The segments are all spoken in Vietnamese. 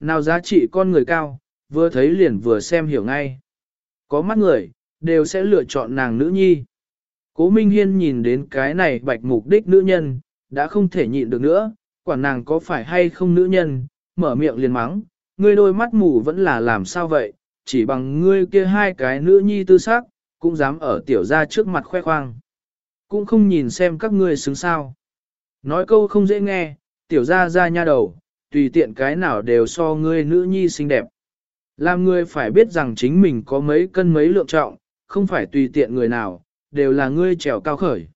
Nào giá trị con người cao, vừa thấy liền vừa xem hiểu ngay. Có mắt người, đều sẽ lựa chọn nàng nữ nhi. Cố Minh Hiên nhìn đến cái này bạch mục đích nữ nhân, đã không thể nhịn được nữa, quả nàng có phải hay không nữ nhân, mở miệng liền mắng, ngươi đôi mắt mù vẫn là làm sao vậy, chỉ bằng ngươi kia hai cái nữ nhi tư sắc, cũng dám ở tiểu gia trước mặt khoe khoang. Cũng không nhìn xem các ngươi xứng sao. Nói câu không dễ nghe, tiểu gia ra nha đầu, tùy tiện cái nào đều so ngươi nữ nhi xinh đẹp. Làm ngươi phải biết rằng chính mình có mấy cân mấy lượng trọng, không phải tùy tiện người nào, đều là ngươi trèo cao khởi.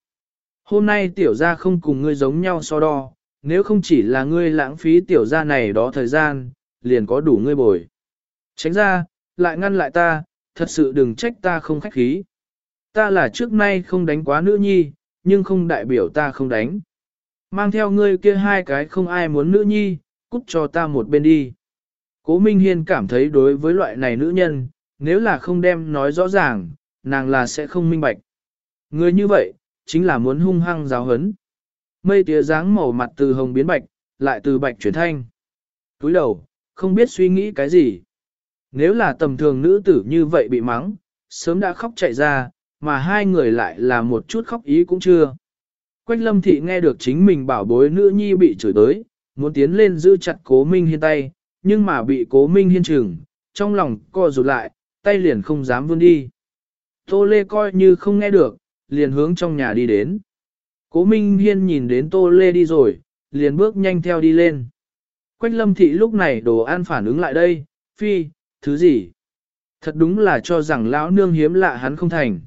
Hôm nay tiểu gia không cùng ngươi giống nhau so đo, nếu không chỉ là ngươi lãng phí tiểu gia này đó thời gian, liền có đủ ngươi bồi. Tránh ra, lại ngăn lại ta, thật sự đừng trách ta không khách khí. Ta là trước nay không đánh quá nữ nhi, nhưng không đại biểu ta không đánh. Mang theo ngươi kia hai cái không ai muốn nữ nhi, cút cho ta một bên đi. Cố Minh Hiên cảm thấy đối với loại này nữ nhân, nếu là không đem nói rõ ràng, nàng là sẽ không minh bạch. Người như vậy, chính là muốn hung hăng giáo hấn. Mây tía dáng màu mặt từ hồng biến bạch, lại từ bạch chuyển thanh. Túi đầu, không biết suy nghĩ cái gì. Nếu là tầm thường nữ tử như vậy bị mắng, sớm đã khóc chạy ra, mà hai người lại là một chút khóc ý cũng chưa. Quách lâm thị nghe được chính mình bảo bối nữ nhi bị chửi tới, muốn tiến lên giữ chặt cố minh hiên tay, nhưng mà bị cố minh hiên trừng, trong lòng co rụt lại, tay liền không dám vươn đi. Tô Lê coi như không nghe được, liền hướng trong nhà đi đến. Cố Minh Hiên nhìn đến Tô Lê đi rồi, liền bước nhanh theo đi lên. Quách lâm thị lúc này đồ ăn phản ứng lại đây, phi, thứ gì? Thật đúng là cho rằng lão nương hiếm lạ hắn không thành.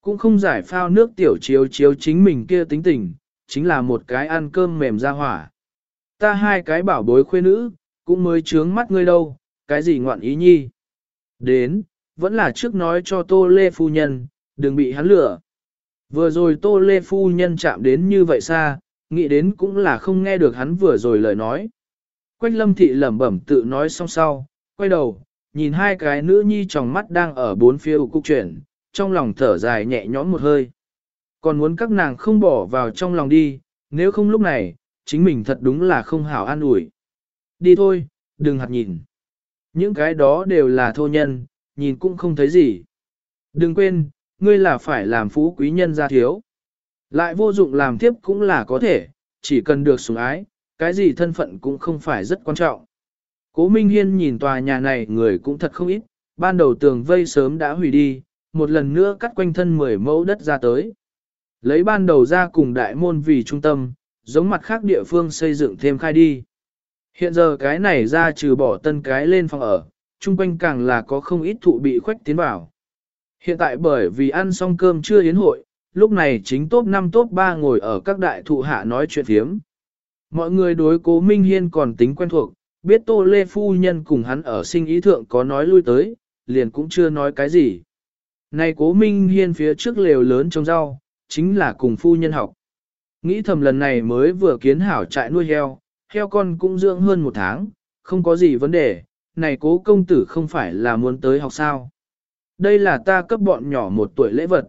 Cũng không giải phao nước tiểu chiếu chiếu chính mình kia tính tình, chính là một cái ăn cơm mềm ra hỏa. Ta hai cái bảo bối khuê nữ, cũng mới trướng mắt ngươi đâu, cái gì ngoạn ý nhi. Đến, vẫn là trước nói cho Tô Lê Phu Nhân, đừng bị hắn lửa. Vừa rồi Tô Lê Phu Nhân chạm đến như vậy xa, nghĩ đến cũng là không nghe được hắn vừa rồi lời nói. Quách lâm thị lẩm bẩm tự nói xong sau, quay đầu, nhìn hai cái nữ nhi trong mắt đang ở bốn phía cục chuyển, trong lòng thở dài nhẹ nhõm một hơi. Còn muốn các nàng không bỏ vào trong lòng đi, nếu không lúc này, chính mình thật đúng là không hảo an ủi. Đi thôi, đừng hạt nhìn. Những cái đó đều là thô nhân, nhìn cũng không thấy gì. Đừng quên, ngươi là phải làm phú quý nhân gia thiếu. Lại vô dụng làm tiếp cũng là có thể, chỉ cần được sủng ái, cái gì thân phận cũng không phải rất quan trọng. Cố Minh Hiên nhìn tòa nhà này người cũng thật không ít, ban đầu tường vây sớm đã hủy đi, một lần nữa cắt quanh thân 10 mẫu đất ra tới. Lấy ban đầu ra cùng đại môn vì trung tâm, giống mặt khác địa phương xây dựng thêm khai đi. Hiện giờ cái này ra trừ bỏ tân cái lên phòng ở, chung quanh càng là có không ít thụ bị khoách tiến vào. Hiện tại bởi vì ăn xong cơm chưa yến hội, lúc này chính top 5 top 3 ngồi ở các đại thụ hạ nói chuyện thiếm. Mọi người đối cố Minh Hiên còn tính quen thuộc, biết Tô Lê Phu Nhân cùng hắn ở sinh ý thượng có nói lui tới, liền cũng chưa nói cái gì. Này cố Minh Hiên phía trước lều lớn trồng rau, chính là cùng Phu Nhân học. Nghĩ thầm lần này mới vừa kiến hảo trại nuôi heo, heo con cũng dưỡng hơn một tháng, không có gì vấn đề, này cố công tử không phải là muốn tới học sao. Đây là ta cấp bọn nhỏ một tuổi lễ vật.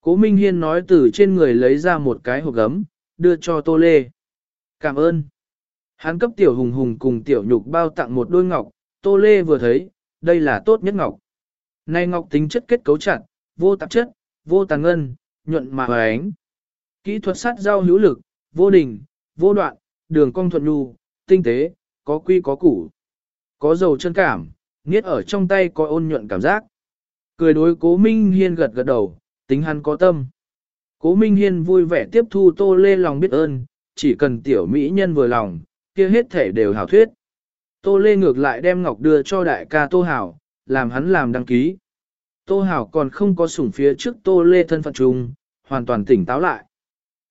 Cố Minh Hiên nói từ trên người lấy ra một cái hộp gấm, đưa cho Tô Lê. Cảm ơn. Hắn cấp tiểu hùng hùng cùng tiểu nhục bao tặng một đôi ngọc, Tô Lê vừa thấy, đây là tốt nhất ngọc. Này ngọc tính chất kết cấu chặt, vô tạp chất, vô tàn ngân, nhuận mà ánh. Kỹ thuật sát rau hữu lực, vô đình, vô đoạn, đường cong thuận nhu, tinh tế, có quy có củ. Có dầu chân cảm, nghiết ở trong tay có ôn nhuận cảm giác. Cười đối cố Minh Hiên gật gật đầu, tính hắn có tâm. Cố Minh Hiên vui vẻ tiếp thu tô lê lòng biết ơn, chỉ cần tiểu mỹ nhân vừa lòng, kia hết thể đều hảo thuyết. Tô lê ngược lại đem ngọc đưa cho đại ca tô hảo, làm hắn làm đăng ký. Tô hảo còn không có sủng phía trước tô lê thân phận trùng, hoàn toàn tỉnh táo lại.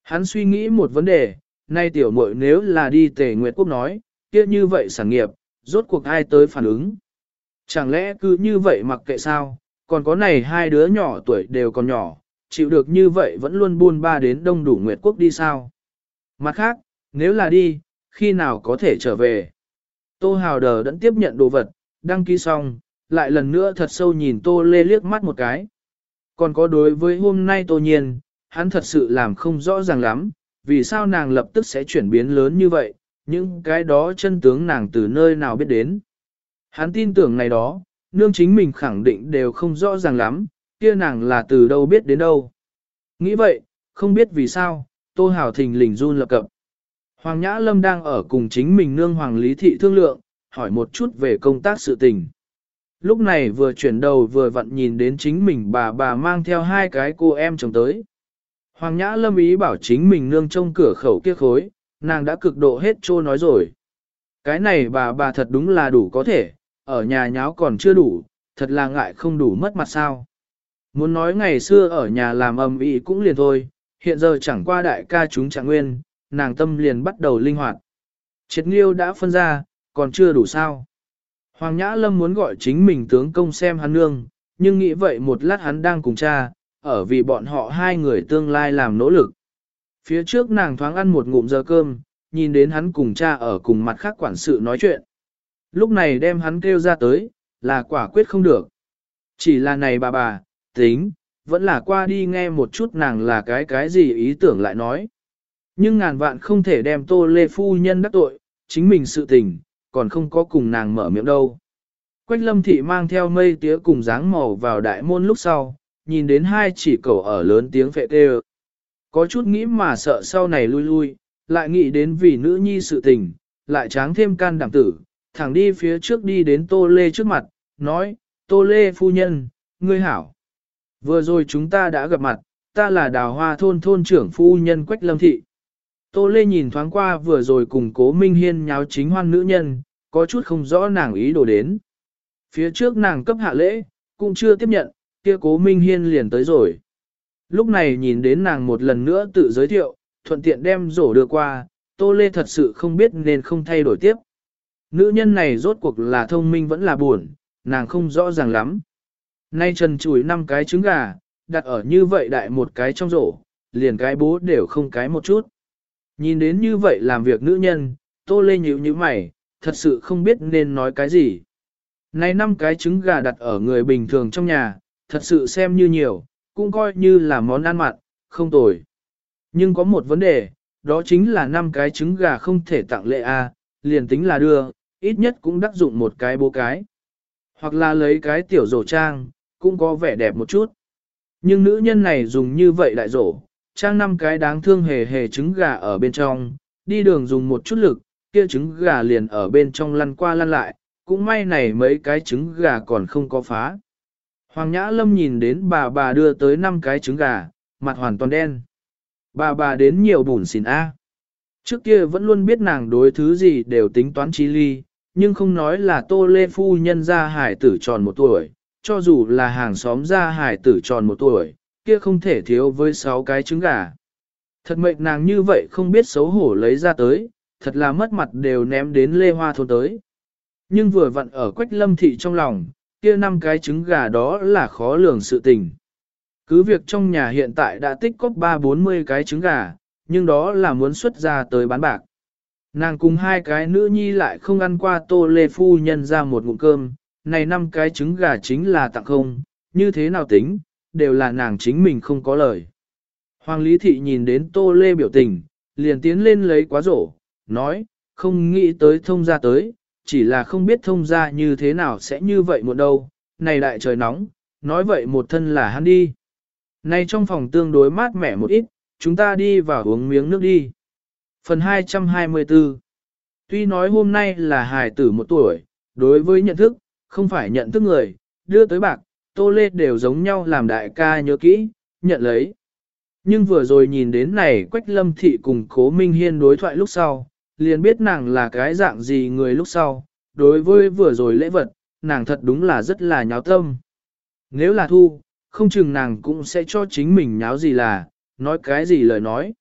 Hắn suy nghĩ một vấn đề, nay tiểu muội nếu là đi tề nguyệt quốc nói, kia như vậy sản nghiệp, rốt cuộc ai tới phản ứng. Chẳng lẽ cứ như vậy mặc kệ sao, còn có này hai đứa nhỏ tuổi đều còn nhỏ, chịu được như vậy vẫn luôn buôn ba đến đông đủ nguyệt quốc đi sao. Mặt khác, nếu là đi, khi nào có thể trở về. Tô Hào Đờ đã tiếp nhận đồ vật, đăng ký xong, lại lần nữa thật sâu nhìn Tô Lê liếc mắt một cái. Còn có đối với hôm nay Tô Nhiên, hắn thật sự làm không rõ ràng lắm, vì sao nàng lập tức sẽ chuyển biến lớn như vậy, những cái đó chân tướng nàng từ nơi nào biết đến. Hắn tin tưởng này đó, nương chính mình khẳng định đều không rõ ràng lắm, kia nàng là từ đâu biết đến đâu. Nghĩ vậy, không biết vì sao, Tô Hảo Thình lình run lập cập. Hoàng Nhã Lâm đang ở cùng chính mình nương Hoàng Lý Thị thương lượng, hỏi một chút về công tác sự tình. Lúc này vừa chuyển đầu vừa vặn nhìn đến chính mình bà bà mang theo hai cái cô em chồng tới. Hoàng Nhã Lâm ý bảo chính mình nương trong cửa khẩu kia khối, nàng đã cực độ hết trô nói rồi. Cái này bà bà thật đúng là đủ có thể, ở nhà nháo còn chưa đủ, thật là ngại không đủ mất mặt sao. Muốn nói ngày xưa ở nhà làm âm ý cũng liền thôi, hiện giờ chẳng qua đại ca chúng trạng nguyên, nàng tâm liền bắt đầu linh hoạt. Triệt nghiêu đã phân ra, còn chưa đủ sao. Hoàng Nhã Lâm muốn gọi chính mình tướng công xem hắn nương, nhưng nghĩ vậy một lát hắn đang cùng cha, ở vì bọn họ hai người tương lai làm nỗ lực. Phía trước nàng thoáng ăn một ngụm giờ cơm, nhìn đến hắn cùng cha ở cùng mặt khác quản sự nói chuyện. Lúc này đem hắn kêu ra tới, là quả quyết không được. Chỉ là này bà bà, tính, vẫn là qua đi nghe một chút nàng là cái cái gì ý tưởng lại nói. Nhưng ngàn vạn không thể đem tô lê phu nhân đắc tội, chính mình sự tình, còn không có cùng nàng mở miệng đâu. Quách lâm thị mang theo mây tía cùng dáng màu vào đại môn lúc sau, nhìn đến hai chỉ cầu ở lớn tiếng phệ tê Có chút nghĩ mà sợ sau này lui lui, lại nghĩ đến vì nữ nhi sự tình, lại tráng thêm can đảm tử, thẳng đi phía trước đi đến tô lê trước mặt, nói, tô lê phu nhân, ngươi hảo. Vừa rồi chúng ta đã gặp mặt, ta là đào hoa thôn thôn trưởng phu nhân Quách Lâm Thị. Tô Lê nhìn thoáng qua vừa rồi cùng cố Minh Hiên nháo chính hoan nữ nhân, có chút không rõ nàng ý đồ đến. Phía trước nàng cấp hạ lễ, cũng chưa tiếp nhận, kia cố Minh Hiên liền tới rồi. Lúc này nhìn đến nàng một lần nữa tự giới thiệu, thuận tiện đem rổ đưa qua, Tô Lê thật sự không biết nên không thay đổi tiếp. Nữ nhân này rốt cuộc là thông minh vẫn là buồn, nàng không rõ ràng lắm. Nay trần chùi năm cái trứng gà, đặt ở như vậy đại một cái trong rổ, liền cái bố đều không cái một chút. Nhìn đến như vậy làm việc nữ nhân, tô lê nhíu như mày, thật sự không biết nên nói cái gì. Nay năm cái trứng gà đặt ở người bình thường trong nhà, thật sự xem như nhiều, cũng coi như là món ăn mặn, không tồi. Nhưng có một vấn đề, đó chính là năm cái trứng gà không thể tặng lệ A, liền tính là đưa, ít nhất cũng đắc dụng một cái bố cái. Hoặc là lấy cái tiểu rổ trang, cũng có vẻ đẹp một chút. Nhưng nữ nhân này dùng như vậy đại rổ, trang năm cái đáng thương hề hề trứng gà ở bên trong, đi đường dùng một chút lực, kia trứng gà liền ở bên trong lăn qua lăn lại, cũng may này mấy cái trứng gà còn không có phá. Hoàng Nhã Lâm nhìn đến bà bà đưa tới năm cái trứng gà, mặt hoàn toàn đen. Bà bà đến nhiều bùn xỉn A. Trước kia vẫn luôn biết nàng đối thứ gì đều tính toán chi ly, nhưng không nói là tô lê phu nhân ra hải tử tròn một tuổi, cho dù là hàng xóm ra hải tử tròn một tuổi, kia không thể thiếu với sáu cái trứng gà. Thật mệnh nàng như vậy không biết xấu hổ lấy ra tới, thật là mất mặt đều ném đến lê hoa thôn tới. Nhưng vừa vặn ở quách lâm thị trong lòng, kia năm cái trứng gà đó là khó lường sự tình. Cứ việc trong nhà hiện tại đã tích cóp ba bốn mươi cái trứng gà, nhưng đó là muốn xuất ra tới bán bạc. Nàng cùng hai cái nữ nhi lại không ăn qua tô lê phu nhân ra một ngụm cơm, này năm cái trứng gà chính là tặng không, như thế nào tính, đều là nàng chính mình không có lời. Hoàng Lý Thị nhìn đến tô lê biểu tình, liền tiến lên lấy quá rổ, nói, không nghĩ tới thông ra tới, chỉ là không biết thông ra như thế nào sẽ như vậy một đâu, này đại trời nóng, nói vậy một thân là hắn đi. Này trong phòng tương đối mát mẻ một ít, chúng ta đi vào uống miếng nước đi. Phần 224 Tuy nói hôm nay là hài tử một tuổi, đối với nhận thức, không phải nhận thức người, đưa tới bạc, tô lê đều giống nhau làm đại ca nhớ kỹ, nhận lấy. Nhưng vừa rồi nhìn đến này Quách Lâm Thị cùng Cố Minh Hiên đối thoại lúc sau, liền biết nàng là cái dạng gì người lúc sau, đối với vừa rồi lễ vật, nàng thật đúng là rất là nháo tâm. Nếu là thu, không chừng nàng cũng sẽ cho chính mình nháo gì là, nói cái gì lời nói.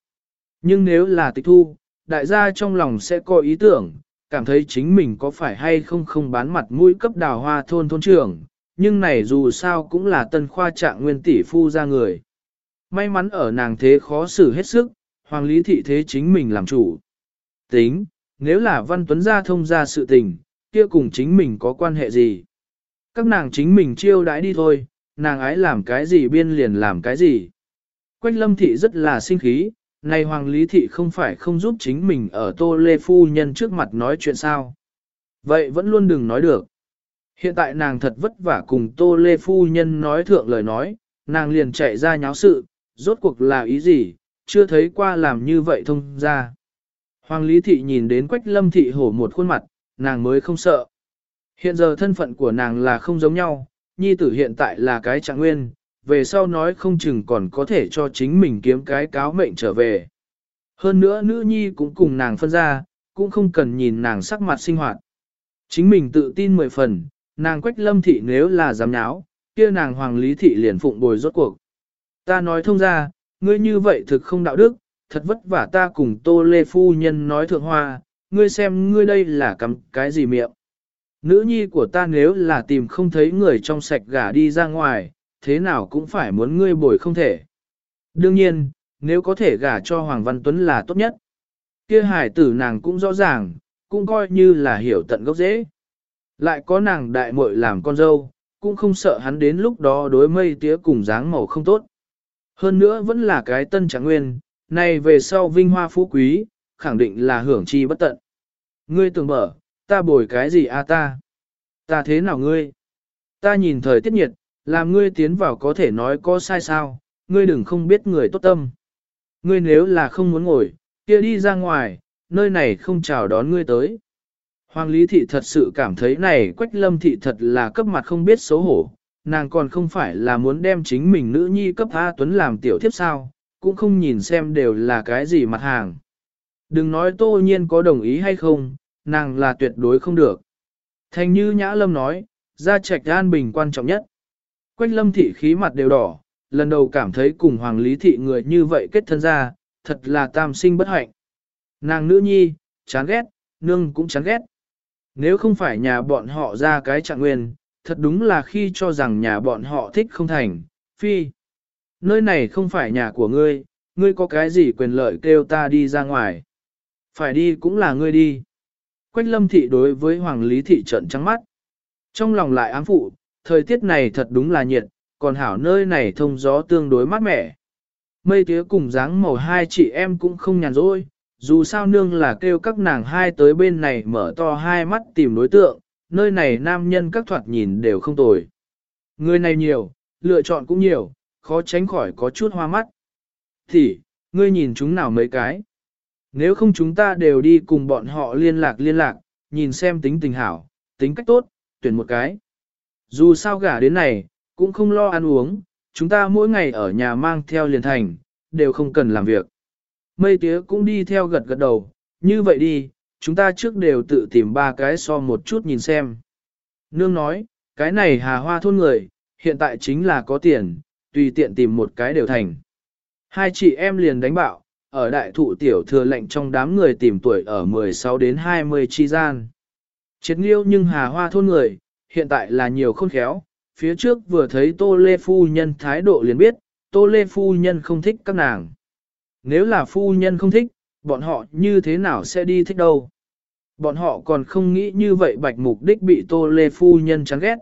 Nhưng nếu là tịch thu, đại gia trong lòng sẽ có ý tưởng, cảm thấy chính mình có phải hay không không bán mặt mũi cấp đào hoa thôn thôn trưởng, nhưng này dù sao cũng là tân khoa trạng nguyên tỷ phu ra người. May mắn ở nàng thế khó xử hết sức, hoàng lý thị thế chính mình làm chủ. Tính, nếu là văn tuấn gia thông ra sự tình, kia cùng chính mình có quan hệ gì? Các nàng chính mình chiêu đãi đi thôi, nàng ái làm cái gì biên liền làm cái gì. Quách lâm thị rất là sinh khí, này Hoàng Lý Thị không phải không giúp chính mình ở Tô Lê Phu Nhân trước mặt nói chuyện sao. Vậy vẫn luôn đừng nói được. Hiện tại nàng thật vất vả cùng Tô Lê Phu Nhân nói thượng lời nói, nàng liền chạy ra nháo sự, rốt cuộc là ý gì, chưa thấy qua làm như vậy thông ra. Hoàng Lý Thị nhìn đến Quách Lâm Thị hổ một khuôn mặt, nàng mới không sợ. Hiện giờ thân phận của nàng là không giống nhau, nhi tử hiện tại là cái trạng nguyên, về sau nói không chừng còn có thể cho chính mình kiếm cái cáo mệnh trở về. Hơn nữa nữ nhi cũng cùng nàng phân ra, cũng không cần nhìn nàng sắc mặt sinh hoạt. Chính mình tự tin mười phần, nàng quách lâm thị nếu là dám nháo, kia nàng hoàng lý thị liền phụng bồi rốt cuộc. Ta nói thông ra, ngươi như vậy thực không đạo đức, thật vất vả ta cùng tô lê phu nhân nói thượng hoa, ngươi xem ngươi đây là cắm cái gì miệng. Nữ nhi của ta nếu là tìm không thấy người trong sạch gả đi ra ngoài, thế nào cũng phải muốn ngươi bồi không thể. Đương nhiên, nếu có thể gả cho Hoàng Văn Tuấn là tốt nhất. Kia hải tử nàng cũng rõ ràng, cũng coi như là hiểu tận gốc dễ. Lại có nàng đại muội làm con dâu, cũng không sợ hắn đến lúc đó đối mây tía cùng dáng màu không tốt. Hơn nữa vẫn là cái tân trạng nguyên, này về sau vinh hoa phú quý, khẳng định là hưởng chi bất tận. Ngươi tưởng mở, ta bồi cái gì a ta? Ta thế nào ngươi? Ta nhìn thời tiết nhiệt, làm ngươi tiến vào có thể nói có sai sao, ngươi đừng không biết người tốt tâm. Ngươi nếu là không muốn ngồi, kia đi ra ngoài, nơi này không chào đón ngươi tới. Hoàng Lý Thị thật sự cảm thấy này Quách Lâm Thị thật là cấp mặt không biết xấu hổ, nàng còn không phải là muốn đem chính mình nữ nhi cấp A Tuấn làm tiểu thiếp sao, cũng không nhìn xem đều là cái gì mặt hàng. Đừng nói tô nhiên có đồng ý hay không, nàng là tuyệt đối không được. Thành như Nhã Lâm nói, gia trạch an bình quan trọng nhất. Quách lâm thị khí mặt đều đỏ, lần đầu cảm thấy cùng hoàng lý thị người như vậy kết thân ra, thật là tam sinh bất hạnh. Nàng nữ nhi, chán ghét, nương cũng chán ghét. Nếu không phải nhà bọn họ ra cái trạng nguyên, thật đúng là khi cho rằng nhà bọn họ thích không thành, phi. Nơi này không phải nhà của ngươi, ngươi có cái gì quyền lợi kêu ta đi ra ngoài. Phải đi cũng là ngươi đi. Quách lâm thị đối với hoàng lý thị trận trắng mắt. Trong lòng lại ám phụ, thời tiết này thật đúng là nhiệt, còn hảo nơi này thông gió tương đối mát mẻ. Mây tía cùng dáng màu hai chị em cũng không nhàn rỗi, dù sao nương là kêu các nàng hai tới bên này mở to hai mắt tìm đối tượng, nơi này nam nhân các thoạt nhìn đều không tồi. Người này nhiều, lựa chọn cũng nhiều, khó tránh khỏi có chút hoa mắt. Thì, ngươi nhìn chúng nào mấy cái? Nếu không chúng ta đều đi cùng bọn họ liên lạc liên lạc, nhìn xem tính tình hảo, tính cách tốt, tuyển một cái. Dù sao gả đến này, cũng không lo ăn uống, chúng ta mỗi ngày ở nhà mang theo liền thành, đều không cần làm việc. Mây tía cũng đi theo gật gật đầu, như vậy đi, chúng ta trước đều tự tìm ba cái so một chút nhìn xem. Nương nói, cái này hà hoa thôn người, hiện tại chính là có tiền, tùy tiện tìm một cái đều thành. Hai chị em liền đánh bạo, ở đại thụ tiểu thừa lệnh trong đám người tìm tuổi ở 16 đến 20 chi gian. Triệt nghiêu nhưng hà hoa thôn người, hiện tại là nhiều khôn khéo, phía trước vừa thấy Tô Lê Phu Nhân thái độ liền biết, Tô Lê Phu Nhân không thích các nàng. Nếu là Phu Nhân không thích, bọn họ như thế nào sẽ đi thích đâu. Bọn họ còn không nghĩ như vậy bạch mục đích bị Tô Lê Phu Nhân chán ghét.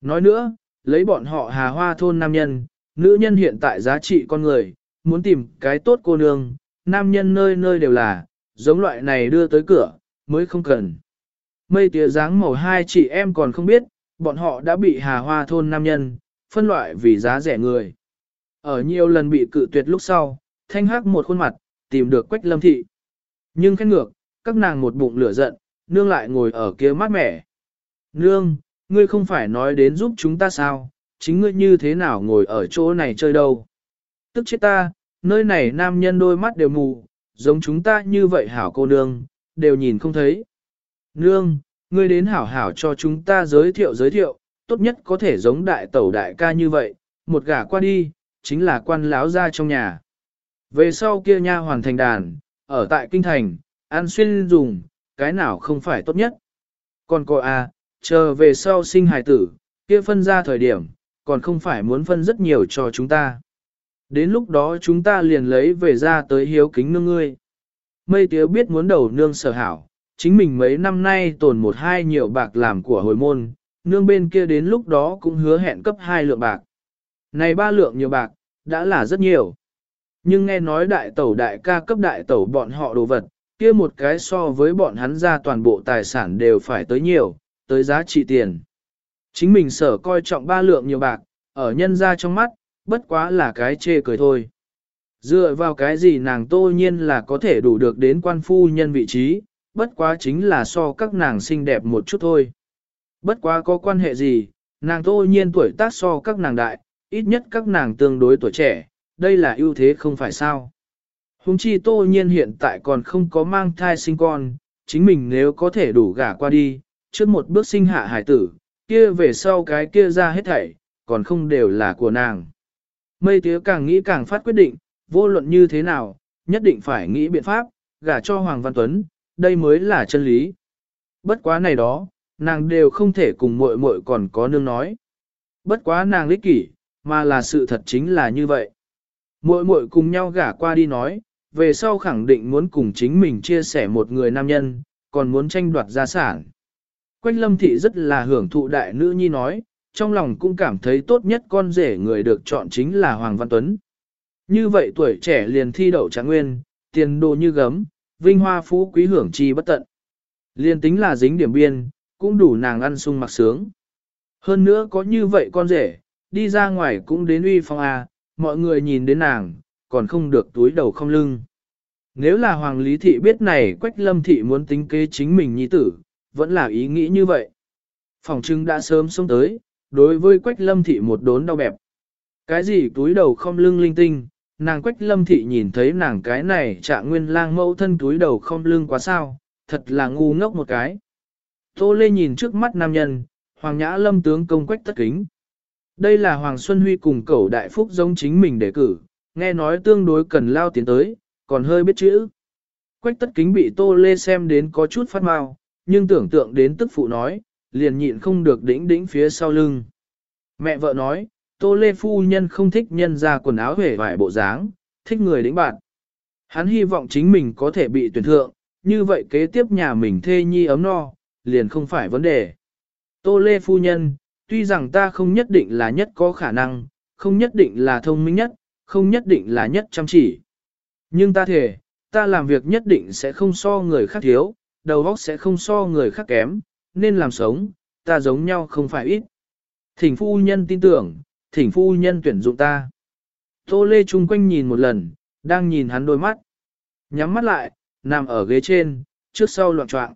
Nói nữa, lấy bọn họ hà hoa thôn nam nhân, nữ nhân hiện tại giá trị con người, muốn tìm cái tốt cô nương, nam nhân nơi nơi đều là, giống loại này đưa tới cửa, mới không cần. Mây tía dáng màu hai chị em còn không biết, bọn họ đã bị hà hoa thôn nam nhân, phân loại vì giá rẻ người. Ở nhiều lần bị cự tuyệt lúc sau, thanh hắc một khuôn mặt, tìm được quách lâm thị. Nhưng khét ngược, các nàng một bụng lửa giận, nương lại ngồi ở kia mát mẻ. Nương, ngươi không phải nói đến giúp chúng ta sao, chính ngươi như thế nào ngồi ở chỗ này chơi đâu. Tức chết ta, nơi này nam nhân đôi mắt đều mù, giống chúng ta như vậy hảo cô nương, đều nhìn không thấy. Nương, ngươi đến hảo hảo cho chúng ta giới thiệu giới thiệu, tốt nhất có thể giống đại tẩu đại ca như vậy, một gả qua đi, chính là quan láo ra trong nhà. Về sau kia nha hoàn thành đàn, ở tại kinh thành, ăn xuyên dùng, cái nào không phải tốt nhất. Còn cô à, chờ về sau sinh hài tử, kia phân ra thời điểm, còn không phải muốn phân rất nhiều cho chúng ta. Đến lúc đó chúng ta liền lấy về ra tới hiếu kính nương ngươi. Mây tiếu biết muốn đầu nương sở hảo, chính mình mấy năm nay tồn một hai nhiều bạc làm của hồi môn, nương bên kia đến lúc đó cũng hứa hẹn cấp hai lượng bạc. Này ba lượng nhiều bạc, đã là rất nhiều. Nhưng nghe nói đại tẩu đại ca cấp đại tẩu bọn họ đồ vật, kia một cái so với bọn hắn ra toàn bộ tài sản đều phải tới nhiều, tới giá trị tiền. Chính mình sở coi trọng ba lượng nhiều bạc, ở nhân ra trong mắt, bất quá là cái chê cười thôi. Dựa vào cái gì nàng tô nhiên là có thể đủ được đến quan phu nhân vị trí, bất quá chính là so các nàng xinh đẹp một chút thôi. Bất quá có quan hệ gì, nàng tô nhiên tuổi tác so các nàng đại, ít nhất các nàng tương đối tuổi trẻ, đây là ưu thế không phải sao. Hùng chi tô nhiên hiện tại còn không có mang thai sinh con, chính mình nếu có thể đủ gả qua đi, trước một bước sinh hạ hải tử, kia về sau cái kia ra hết thảy, còn không đều là của nàng. Mây tía càng nghĩ càng phát quyết định, vô luận như thế nào, nhất định phải nghĩ biện pháp, gả cho Hoàng Văn Tuấn, đây mới là chân lý. Bất quá này đó, nàng đều không thể cùng muội muội còn có nương nói. Bất quá nàng lý kỷ, mà là sự thật chính là như vậy. Muội muội cùng nhau gả qua đi nói, về sau khẳng định muốn cùng chính mình chia sẻ một người nam nhân, còn muốn tranh đoạt gia sản. Quách lâm thị rất là hưởng thụ đại nữ nhi nói, trong lòng cũng cảm thấy tốt nhất con rể người được chọn chính là Hoàng Văn Tuấn. Như vậy tuổi trẻ liền thi đậu trạng nguyên, tiền đồ như gấm, vinh hoa phú quý hưởng chi bất tận. Liền tính là dính điểm biên, cũng đủ nàng ăn sung mặc sướng. Hơn nữa có như vậy con rể, đi ra ngoài cũng đến uy phong à, mọi người nhìn đến nàng, còn không được túi đầu không lưng. Nếu là Hoàng Lý Thị biết này Quách Lâm Thị muốn tính kế chính mình nhi tử, vẫn là ý nghĩ như vậy. Phòng trưng đã sớm xông tới, đối với Quách Lâm Thị một đốn đau bẹp. Cái gì túi đầu không lưng linh tinh, nàng Quách Lâm Thị nhìn thấy nàng cái này trạng nguyên lang mẫu thân túi đầu không lưng quá sao, thật là ngu ngốc một cái. Tô Lê nhìn trước mắt nam nhân, Hoàng Nhã Lâm tướng công Quách tất kính. Đây là Hoàng Xuân Huy cùng cẩu đại phúc giống chính mình đề cử, nghe nói tương đối cần lao tiến tới, còn hơi biết chữ. Quách tất kính bị Tô Lê xem đến có chút phát mau, nhưng tưởng tượng đến tức phụ nói, liền nhịn không được đĩnh đĩnh phía sau lưng. Mẹ vợ nói, Tô Lê phu nhân không thích nhân ra quần áo hề vải bộ dáng, thích người đĩnh bạn. Hắn hy vọng chính mình có thể bị tuyển thượng, như vậy kế tiếp nhà mình thê nhi ấm no, liền không phải vấn đề. Tô Lê phu nhân, tuy rằng ta không nhất định là nhất có khả năng, không nhất định là thông minh nhất, không nhất định là nhất chăm chỉ. Nhưng ta thể, ta làm việc nhất định sẽ không so người khác thiếu, đầu óc sẽ không so người khác kém, nên làm sống, ta giống nhau không phải ít. Thỉnh phu nhân tin tưởng, thỉnh phu nhân tuyển dụng ta. Tô Lê chung quanh nhìn một lần, đang nhìn hắn đôi mắt. Nhắm mắt lại, nằm ở ghế trên, trước sau loạn trọng.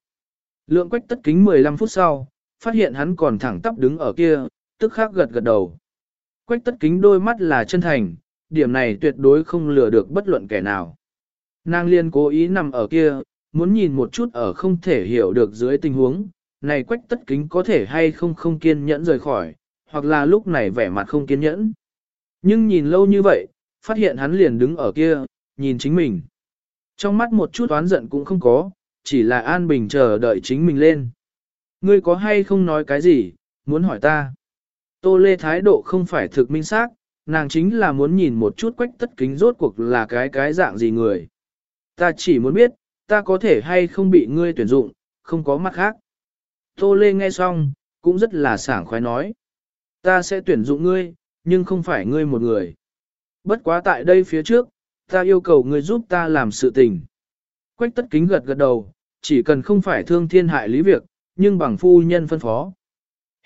Lượng quách tất kính 15 phút sau, phát hiện hắn còn thẳng tắp đứng ở kia, tức khắc gật gật đầu. Quách tất kính đôi mắt là chân thành, điểm này tuyệt đối không lừa được bất luận kẻ nào. Nàng liên cố ý nằm ở kia, muốn nhìn một chút ở không thể hiểu được dưới tình huống, này quách tất kính có thể hay không không kiên nhẫn rời khỏi, hoặc là lúc này vẻ mặt không kiên nhẫn. Nhưng nhìn lâu như vậy, phát hiện hắn liền đứng ở kia, nhìn chính mình. Trong mắt một chút oán giận cũng không có, chỉ là an bình chờ đợi chính mình lên. Ngươi có hay không nói cái gì, muốn hỏi ta. Tô Lê thái độ không phải thực minh xác, nàng chính là muốn nhìn một chút quách tất kính rốt cuộc là cái cái dạng gì người. Ta chỉ muốn biết, ta có thể hay không bị ngươi tuyển dụng, không có mặt khác. Tô Lê nghe xong, cũng rất là sảng khoái nói. Ta sẽ tuyển dụng ngươi, nhưng không phải ngươi một người. Bất quá tại đây phía trước, ta yêu cầu ngươi giúp ta làm sự tình. Quách tất kính gật gật đầu, chỉ cần không phải thương thiên hại lý việc, nhưng bằng phu nhân phân phó.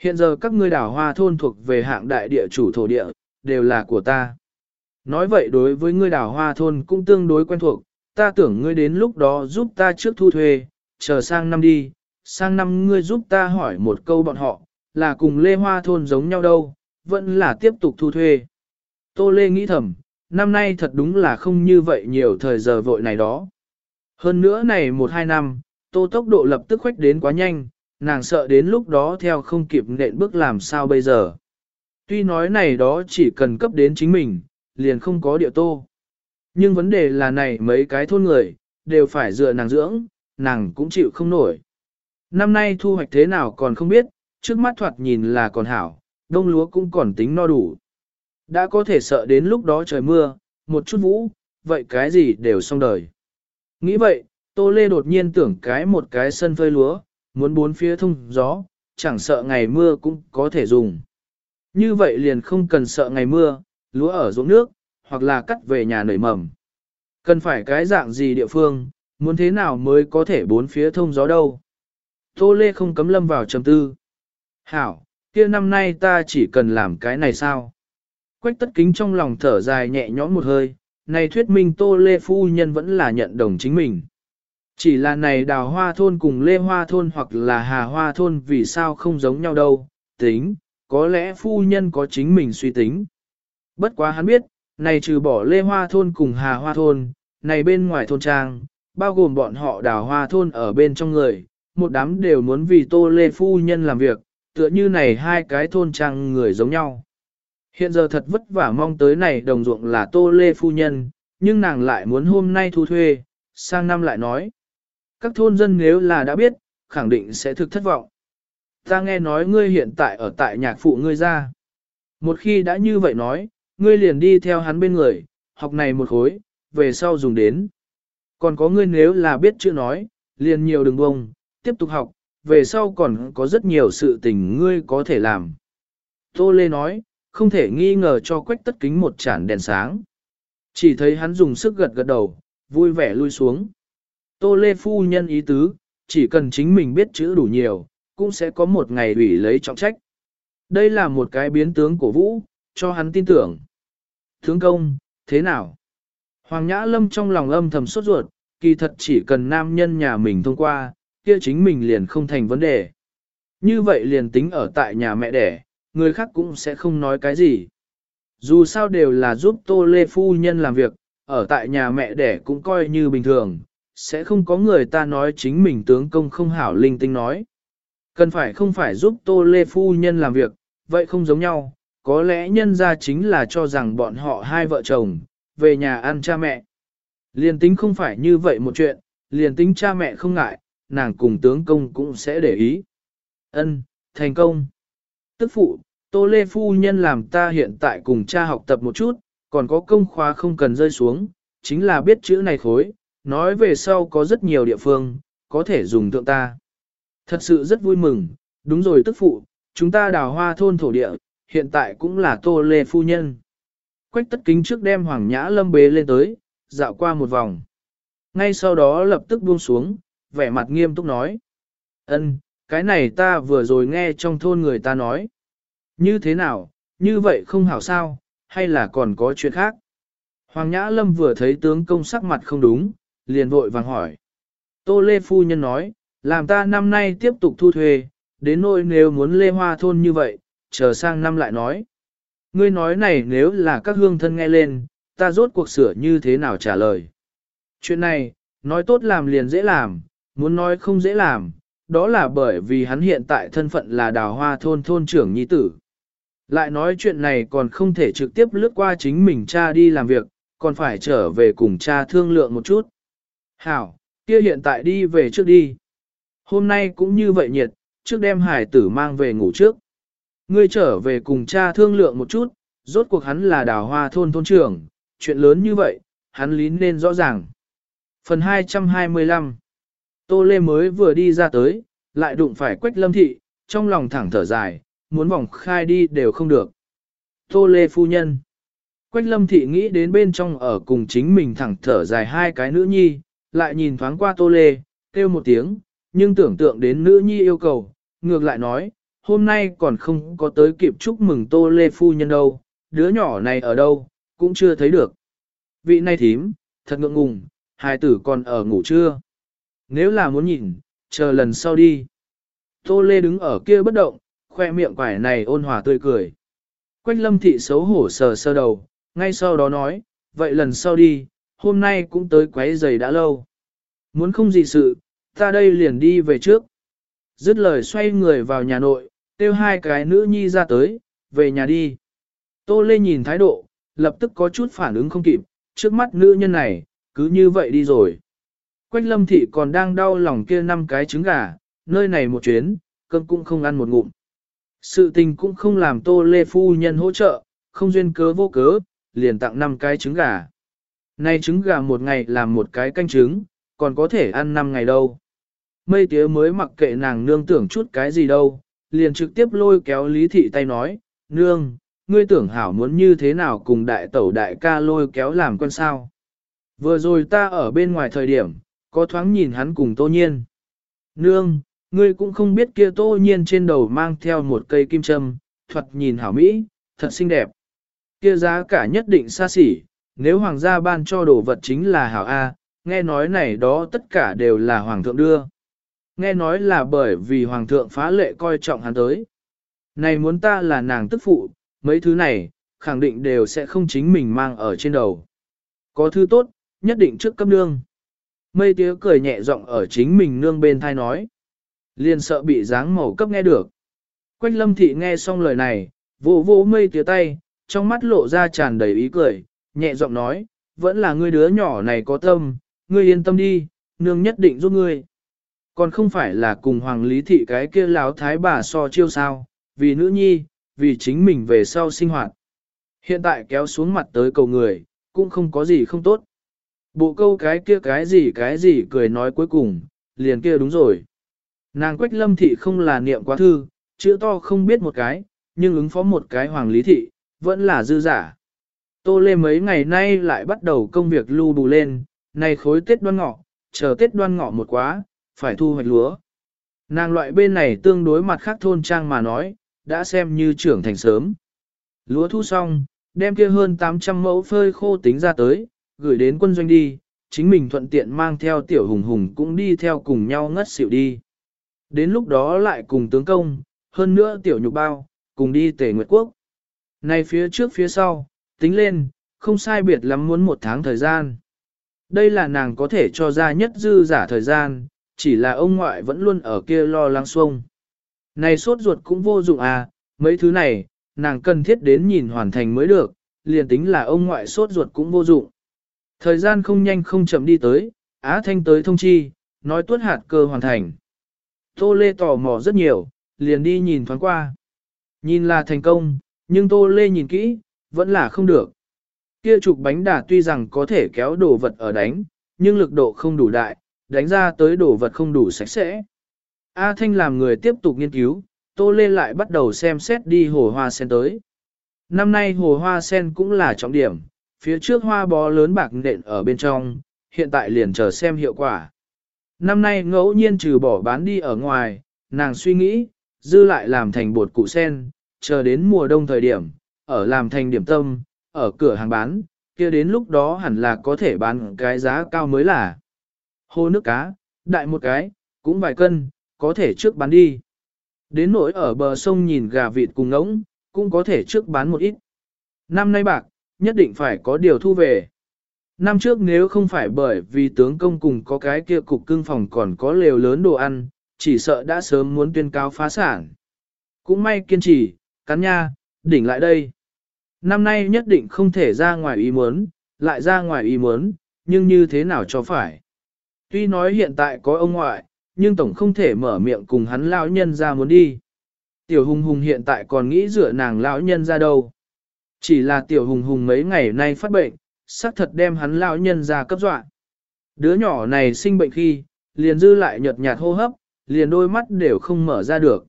Hiện giờ các ngươi đảo hoa thôn thuộc về hạng đại địa chủ thổ địa, đều là của ta. Nói vậy đối với ngươi đảo hoa thôn cũng tương đối quen thuộc, ta tưởng ngươi đến lúc đó giúp ta trước thu thuê, chờ sang năm đi, sang năm ngươi giúp ta hỏi một câu bọn họ, là cùng Lê Hoa thôn giống nhau đâu, vẫn là tiếp tục thu thuê. Tô Lê nghĩ thầm, năm nay thật đúng là không như vậy nhiều thời giờ vội này đó. Hơn nữa này một hai năm, tô tốc độ lập tức khoách đến quá nhanh, nàng sợ đến lúc đó theo không kịp nện bước làm sao bây giờ. Tuy nói này đó chỉ cần cấp đến chính mình, liền không có địa tô. Nhưng vấn đề là này mấy cái thôn người, đều phải dựa nàng dưỡng, nàng cũng chịu không nổi. Năm nay thu hoạch thế nào còn không biết, trước mắt thoạt nhìn là còn hảo, đông lúa cũng còn tính no đủ. Đã có thể sợ đến lúc đó trời mưa, một chút vũ, vậy cái gì đều xong đời. Nghĩ vậy, Tô Lê đột nhiên tưởng cái một cái sân phơi lúa, muốn bốn phía thông gió, chẳng sợ ngày mưa cũng có thể dùng. Như vậy liền không cần sợ ngày mưa, lúa ở ruộng nước, hoặc là cắt về nhà nảy mầm. Cần phải cái dạng gì địa phương, muốn thế nào mới có thể bốn phía thông gió đâu. Tô Lê không cấm lâm vào trầm tư. Hảo, kia năm nay ta chỉ cần làm cái này sao? Quách tất kính trong lòng thở dài nhẹ nhõm một hơi, này thuyết minh Tô Lê Phu Nhân vẫn là nhận đồng chính mình. Chỉ là này đào hoa thôn cùng Lê Hoa thôn hoặc là Hà Hoa thôn vì sao không giống nhau đâu, tính, có lẽ Phu Nhân có chính mình suy tính. Bất quá hắn biết, này trừ bỏ Lê Hoa thôn cùng Hà Hoa thôn, này bên ngoài thôn trang, bao gồm bọn họ đào hoa thôn ở bên trong người, một đám đều muốn vì Tô Lê Phu Nhân làm việc, tựa như này hai cái thôn trang người giống nhau. Hiện giờ thật vất vả mong tới này đồng ruộng là Tô Lê Phu Nhân, nhưng nàng lại muốn hôm nay thu thuê, sang năm lại nói. Các thôn dân nếu là đã biết, khẳng định sẽ thực thất vọng. Ta nghe nói ngươi hiện tại ở tại nhạc phụ ngươi ra. Một khi đã như vậy nói, ngươi liền đi theo hắn bên người, học này một khối, về sau dùng đến. Còn có ngươi nếu là biết chữ nói, liền nhiều đừng bông, tiếp tục học, về sau còn có rất nhiều sự tình ngươi có thể làm. Tô Lê nói, không thể nghi ngờ cho quách tất kính một chản đèn sáng. Chỉ thấy hắn dùng sức gật gật đầu, vui vẻ lui xuống. Tô Lê Phu nhân ý tứ, chỉ cần chính mình biết chữ đủ nhiều, cũng sẽ có một ngày ủy lấy trọng trách. Đây là một cái biến tướng của Vũ, cho hắn tin tưởng. Tướng công, thế nào? Hoàng Nhã Lâm trong lòng âm thầm sốt ruột, kỳ thật chỉ cần nam nhân nhà mình thông qua, kia chính mình liền không thành vấn đề. Như vậy liền tính ở tại nhà mẹ đẻ, người khác cũng sẽ không nói cái gì. Dù sao đều là giúp Tô Lê Phu Nhân làm việc, ở tại nhà mẹ đẻ cũng coi như bình thường, sẽ không có người ta nói chính mình tướng công không hảo linh tinh nói. Cần phải không phải giúp Tô Lê Phu Nhân làm việc, vậy không giống nhau, có lẽ nhân ra chính là cho rằng bọn họ hai vợ chồng, về nhà ăn cha mẹ. Liền tính không phải như vậy một chuyện, liền tính cha mẹ không ngại, nàng cùng tướng công cũng sẽ để ý. Ân, thành công. Tức phụ, Tô Lê Phu Nhân làm ta hiện tại cùng cha học tập một chút, còn có công khóa không cần rơi xuống, chính là biết chữ này khối, nói về sau có rất nhiều địa phương, có thể dùng tượng ta. Thật sự rất vui mừng, đúng rồi tức phụ, chúng ta đào hoa thôn thổ địa, hiện tại cũng là Tô Lê Phu Nhân. Quách tất kính trước đem Hoàng Nhã Lâm bế lên tới, dạo qua một vòng. Ngay sau đó lập tức buông xuống, vẻ mặt nghiêm túc nói. ân cái này ta vừa rồi nghe trong thôn người ta nói. Như thế nào, như vậy không hảo sao, hay là còn có chuyện khác? Hoàng Nhã Lâm vừa thấy tướng công sắc mặt không đúng, liền vội vàng hỏi. Tô Lê Phu Nhân nói, làm ta năm nay tiếp tục thu thuê, đến nỗi nếu muốn Lê Hoa Thôn như vậy, chờ sang năm lại nói. Ngươi nói này nếu là các hương thân nghe lên, ta rốt cuộc sửa như thế nào trả lời. Chuyện này, nói tốt làm liền dễ làm, muốn nói không dễ làm, đó là bởi vì hắn hiện tại thân phận là đào hoa thôn thôn trưởng nhi tử. Lại nói chuyện này còn không thể trực tiếp lướt qua chính mình cha đi làm việc, còn phải trở về cùng cha thương lượng một chút. Hảo, kia hiện tại đi về trước đi. Hôm nay cũng như vậy nhiệt, trước đem hải tử mang về ngủ trước. Ngươi trở về cùng cha thương lượng một chút, rốt cuộc hắn là đào hoa thôn thôn trưởng, chuyện lớn như vậy, hắn lín nên rõ ràng. Phần 225 Tô Lê mới vừa đi ra tới, lại đụng phải Quách Lâm Thị, trong lòng thẳng thở dài, muốn vòng khai đi đều không được. Tô Lê Phu Nhân Quách Lâm Thị nghĩ đến bên trong ở cùng chính mình thẳng thở dài hai cái nữ nhi, lại nhìn thoáng qua Tô Lê, kêu một tiếng, nhưng tưởng tượng đến nữ nhi yêu cầu, ngược lại nói, hôm nay còn không có tới kịp chúc mừng Tô Lê Phu Nhân đâu, đứa nhỏ này ở đâu, cũng chưa thấy được. Vị này thím, thật ngượng ngùng, hai tử còn ở ngủ chưa? Nếu là muốn nhìn, chờ lần sau đi. Tô Lê đứng ở kia bất động, khoe miệng quải này ôn hòa tươi cười. Quách lâm thị xấu hổ sờ sơ đầu, ngay sau đó nói, vậy lần sau đi, hôm nay cũng tới quấy giày đã lâu. Muốn không gì sự, ta đây liền đi về trước. Dứt lời xoay người vào nhà nội, kêu hai cái nữ nhi ra tới, về nhà đi. Tô Lê nhìn thái độ, lập tức có chút phản ứng không kịp, trước mắt nữ nhân này, cứ như vậy đi rồi. Quách lâm thị còn đang đau lòng kia năm cái trứng gà, nơi này một chuyến, cơm cũng không ăn một ngụm. Sự tình cũng không làm tô lê phu nhân hỗ trợ, không duyên cớ vô cớ, liền tặng năm cái trứng gà. Nay trứng gà một ngày làm một cái canh trứng, còn có thể ăn năm ngày đâu. Mây tía mới mặc kệ nàng nương tưởng chút cái gì đâu, liền trực tiếp lôi kéo lý thị tay nói, nương, ngươi tưởng hảo muốn như thế nào cùng đại tẩu đại ca lôi kéo làm con sao. Vừa rồi ta ở bên ngoài thời điểm, có thoáng nhìn hắn cùng tô nhiên. Nương, ngươi cũng không biết kia tô nhiên trên đầu mang theo một cây kim châm, thuật nhìn hảo mỹ, thật xinh đẹp. Kia giá cả nhất định xa xỉ, nếu hoàng gia ban cho đồ vật chính là hảo A, nghe nói này đó tất cả đều là hoàng thượng đưa. Nghe nói là bởi vì hoàng thượng phá lệ coi trọng hắn tới. Này muốn ta là nàng tức phụ, mấy thứ này, khẳng định đều sẽ không chính mình mang ở trên đầu. Có thứ tốt, nhất định trước cấp nương. Mây tía cười nhẹ giọng ở chính mình nương bên thai nói. Liền sợ bị dáng màu cấp nghe được. Quách lâm thị nghe xong lời này, vỗ vỗ mây tía tay, trong mắt lộ ra tràn đầy ý cười, nhẹ giọng nói, vẫn là ngươi đứa nhỏ này có tâm, ngươi yên tâm đi, nương nhất định giúp ngươi. Còn không phải là cùng hoàng lý thị cái kia láo thái bà so chiêu sao, vì nữ nhi, vì chính mình về sau sinh hoạt. Hiện tại kéo xuống mặt tới cầu người, cũng không có gì không tốt. Bộ câu cái kia cái gì cái gì cười nói cuối cùng, liền kia đúng rồi. Nàng quách lâm thị không là niệm quá thư, chữ to không biết một cái, nhưng ứng phó một cái hoàng lý thị, vẫn là dư giả. Tô Lê mấy ngày nay lại bắt đầu công việc lưu bù lên, nay khối Tết đoan ngọ, chờ Tết đoan ngọ một quá, phải thu hoạch lúa. Nàng loại bên này tương đối mặt khác thôn trang mà nói, đã xem như trưởng thành sớm. Lúa thu xong, đem kia hơn 800 mẫu phơi khô tính ra tới, gửi đến quân doanh đi, chính mình thuận tiện mang theo tiểu hùng hùng cũng đi theo cùng nhau ngất xỉu đi. Đến lúc đó lại cùng tướng công, hơn nữa tiểu nhục bao, cùng đi tể nguyệt quốc. Này phía trước phía sau, tính lên, không sai biệt lắm muốn một tháng thời gian. Đây là nàng có thể cho ra nhất dư giả thời gian, chỉ là ông ngoại vẫn luôn ở kia lo lắng xuông. Này sốt ruột cũng vô dụng à, mấy thứ này, nàng cần thiết đến nhìn hoàn thành mới được, liền tính là ông ngoại sốt ruột cũng vô dụng. Thời gian không nhanh không chậm đi tới, Á Thanh tới thông chi, nói tuốt hạt cơ hoàn thành. Tô Lê tò mò rất nhiều, liền đi nhìn thoáng qua. Nhìn là thành công, nhưng Tô Lê nhìn kỹ, vẫn là không được. Kia trục bánh đà tuy rằng có thể kéo đồ vật ở đánh, nhưng lực độ không đủ đại, đánh ra tới đồ vật không đủ sạch sẽ. A Thanh làm người tiếp tục nghiên cứu, Tô Lê lại bắt đầu xem xét đi hồ hoa sen tới. Năm nay hồ hoa sen cũng là trọng điểm, phía trước hoa bó lớn bạc nện ở bên trong, hiện tại liền chờ xem hiệu quả. Năm nay ngẫu nhiên trừ bỏ bán đi ở ngoài, nàng suy nghĩ, dư lại làm thành bột cụ sen, chờ đến mùa đông thời điểm, ở làm thành điểm tâm, ở cửa hàng bán, kia đến lúc đó hẳn là có thể bán cái giá cao mới là. Hồ nước cá, đại một cái, cũng vài cân, có thể trước bán đi. Đến nỗi ở bờ sông nhìn gà vịt cùng ngỗng, cũng có thể trước bán một ít. Năm nay bạc, nhất định phải có điều thu về. Năm trước nếu không phải bởi vì tướng công cùng có cái kia cục cưng phòng còn có lều lớn đồ ăn, chỉ sợ đã sớm muốn tuyên cao phá sản. Cũng may kiên trì, cắn nha, đỉnh lại đây. Năm nay nhất định không thể ra ngoài ý muốn, lại ra ngoài ý muốn, nhưng như thế nào cho phải. Tuy nói hiện tại có ông ngoại, nhưng tổng không thể mở miệng cùng hắn lão nhân ra muốn đi. Tiểu hùng hùng hiện tại còn nghĩ rửa nàng lão nhân ra đâu. Chỉ là tiểu hùng hùng mấy ngày nay phát bệnh, xác thật đem hắn lão nhân ra cấp dọa. Đứa nhỏ này sinh bệnh khi, liền dư lại nhợt nhạt hô hấp, liền đôi mắt đều không mở ra được.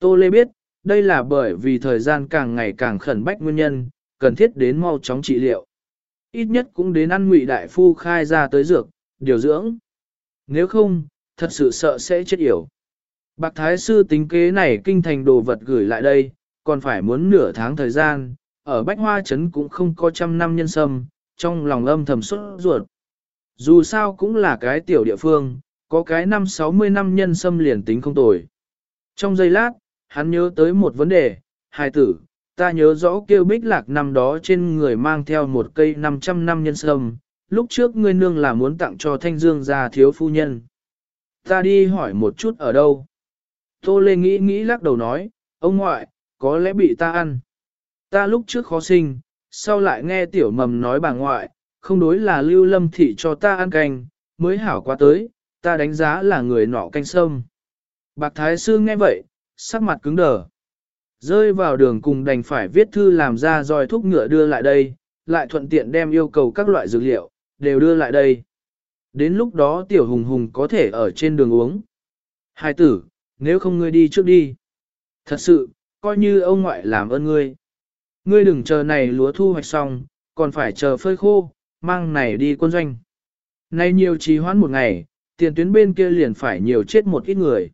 Tô Lê biết, đây là bởi vì thời gian càng ngày càng khẩn bách nguyên nhân, cần thiết đến mau chóng trị liệu. Ít nhất cũng đến ăn ngụy đại phu khai ra tới dược, điều dưỡng. Nếu không, thật sự sợ sẽ chết yểu. Bạc Thái Sư tính kế này kinh thành đồ vật gửi lại đây, còn phải muốn nửa tháng thời gian, ở Bách Hoa Trấn cũng không có trăm năm nhân sâm, trong lòng âm thầm xuất ruột. Dù sao cũng là cái tiểu địa phương, có cái năm 60 năm nhân sâm liền tính không tồi. Trong giây lát, hắn nhớ tới một vấn đề, hài tử, ta nhớ rõ kêu bích lạc năm đó trên người mang theo một cây 500 năm nhân sâm, lúc trước ngươi nương là muốn tặng cho thanh dương gia thiếu phu nhân. Ta đi hỏi một chút ở đâu. Tô Lê nghĩ nghĩ lắc đầu nói, ông ngoại, có lẽ bị ta ăn. Ta lúc trước khó sinh, sau lại nghe tiểu mầm nói bà ngoại, không đối là lưu lâm thị cho ta ăn canh, mới hảo qua tới, ta đánh giá là người nọ canh sâm. Bạc Thái Sư nghe vậy, sắc mặt cứng đờ. Rơi vào đường cùng đành phải viết thư làm ra roi thúc ngựa đưa lại đây, lại thuận tiện đem yêu cầu các loại dược liệu, đều đưa lại đây. Đến lúc đó tiểu hùng hùng có thể ở trên đường uống. Hai tử, nếu không ngươi đi trước đi. Thật sự, coi như ông ngoại làm ơn ngươi. Ngươi đừng chờ này lúa thu hoạch xong, còn phải chờ phơi khô, mang này đi quân doanh. Nay nhiều trì hoãn một ngày, tiền tuyến bên kia liền phải nhiều chết một ít người.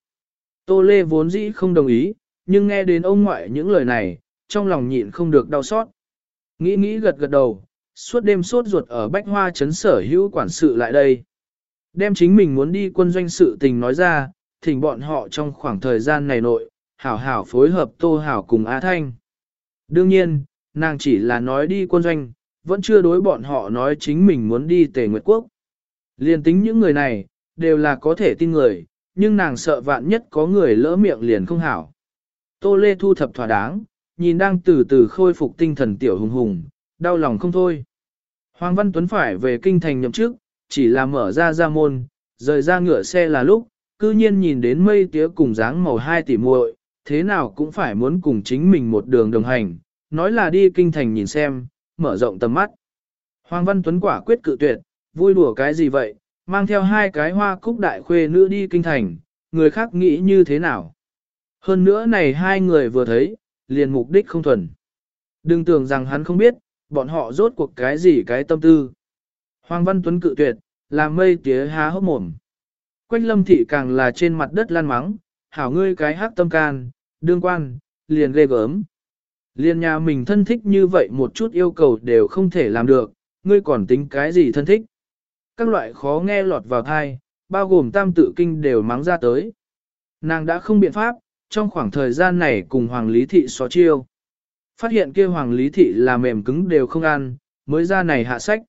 Tô Lê vốn dĩ không đồng ý, nhưng nghe đến ông ngoại những lời này, trong lòng nhịn không được đau xót. Nghĩ nghĩ gật gật đầu, suốt đêm sốt ruột ở bách hoa chấn sở hữu quản sự lại đây. Đem chính mình muốn đi quân doanh sự tình nói ra, thỉnh bọn họ trong khoảng thời gian này nội, hảo hảo phối hợp tô hảo cùng Á Thanh. Đương nhiên, nàng chỉ là nói đi quân doanh, vẫn chưa đối bọn họ nói chính mình muốn đi tề nguyệt quốc. Liên tính những người này, đều là có thể tin người, nhưng nàng sợ vạn nhất có người lỡ miệng liền không hảo. Tô Lê thu thập thỏa đáng, nhìn đang từ từ khôi phục tinh thần tiểu hùng hùng, đau lòng không thôi. Hoàng Văn Tuấn phải về kinh thành nhậm chức, chỉ là mở ra ra môn, rời ra ngựa xe là lúc, cư nhiên nhìn đến mây tía cùng dáng màu hai tỷ muội, thế nào cũng phải muốn cùng chính mình một đường đồng hành, nói là đi kinh thành nhìn xem, mở rộng tầm mắt. Hoàng Văn Tuấn quả quyết cự tuyệt, vui đùa cái gì vậy, mang theo hai cái hoa cúc đại khuê nữ đi kinh thành, người khác nghĩ như thế nào. Hơn nữa này hai người vừa thấy, liền mục đích không thuần. Đừng tưởng rằng hắn không biết, bọn họ rốt cuộc cái gì cái tâm tư. Hoàng Văn Tuấn cự tuyệt, làm mây tía há hốc mồm. Quách lâm thị càng là trên mặt đất lan mắng, hảo ngươi cái hát tâm can, đương quan, liền ghê gớm. Liền nhà mình thân thích như vậy một chút yêu cầu đều không thể làm được, ngươi còn tính cái gì thân thích. Các loại khó nghe lọt vào thai, bao gồm tam tự kinh đều mắng ra tới. Nàng đã không biện pháp, trong khoảng thời gian này cùng Hoàng Lý Thị xó chiêu. Phát hiện kia Hoàng Lý Thị là mềm cứng đều không ăn, mới ra này hạ sách.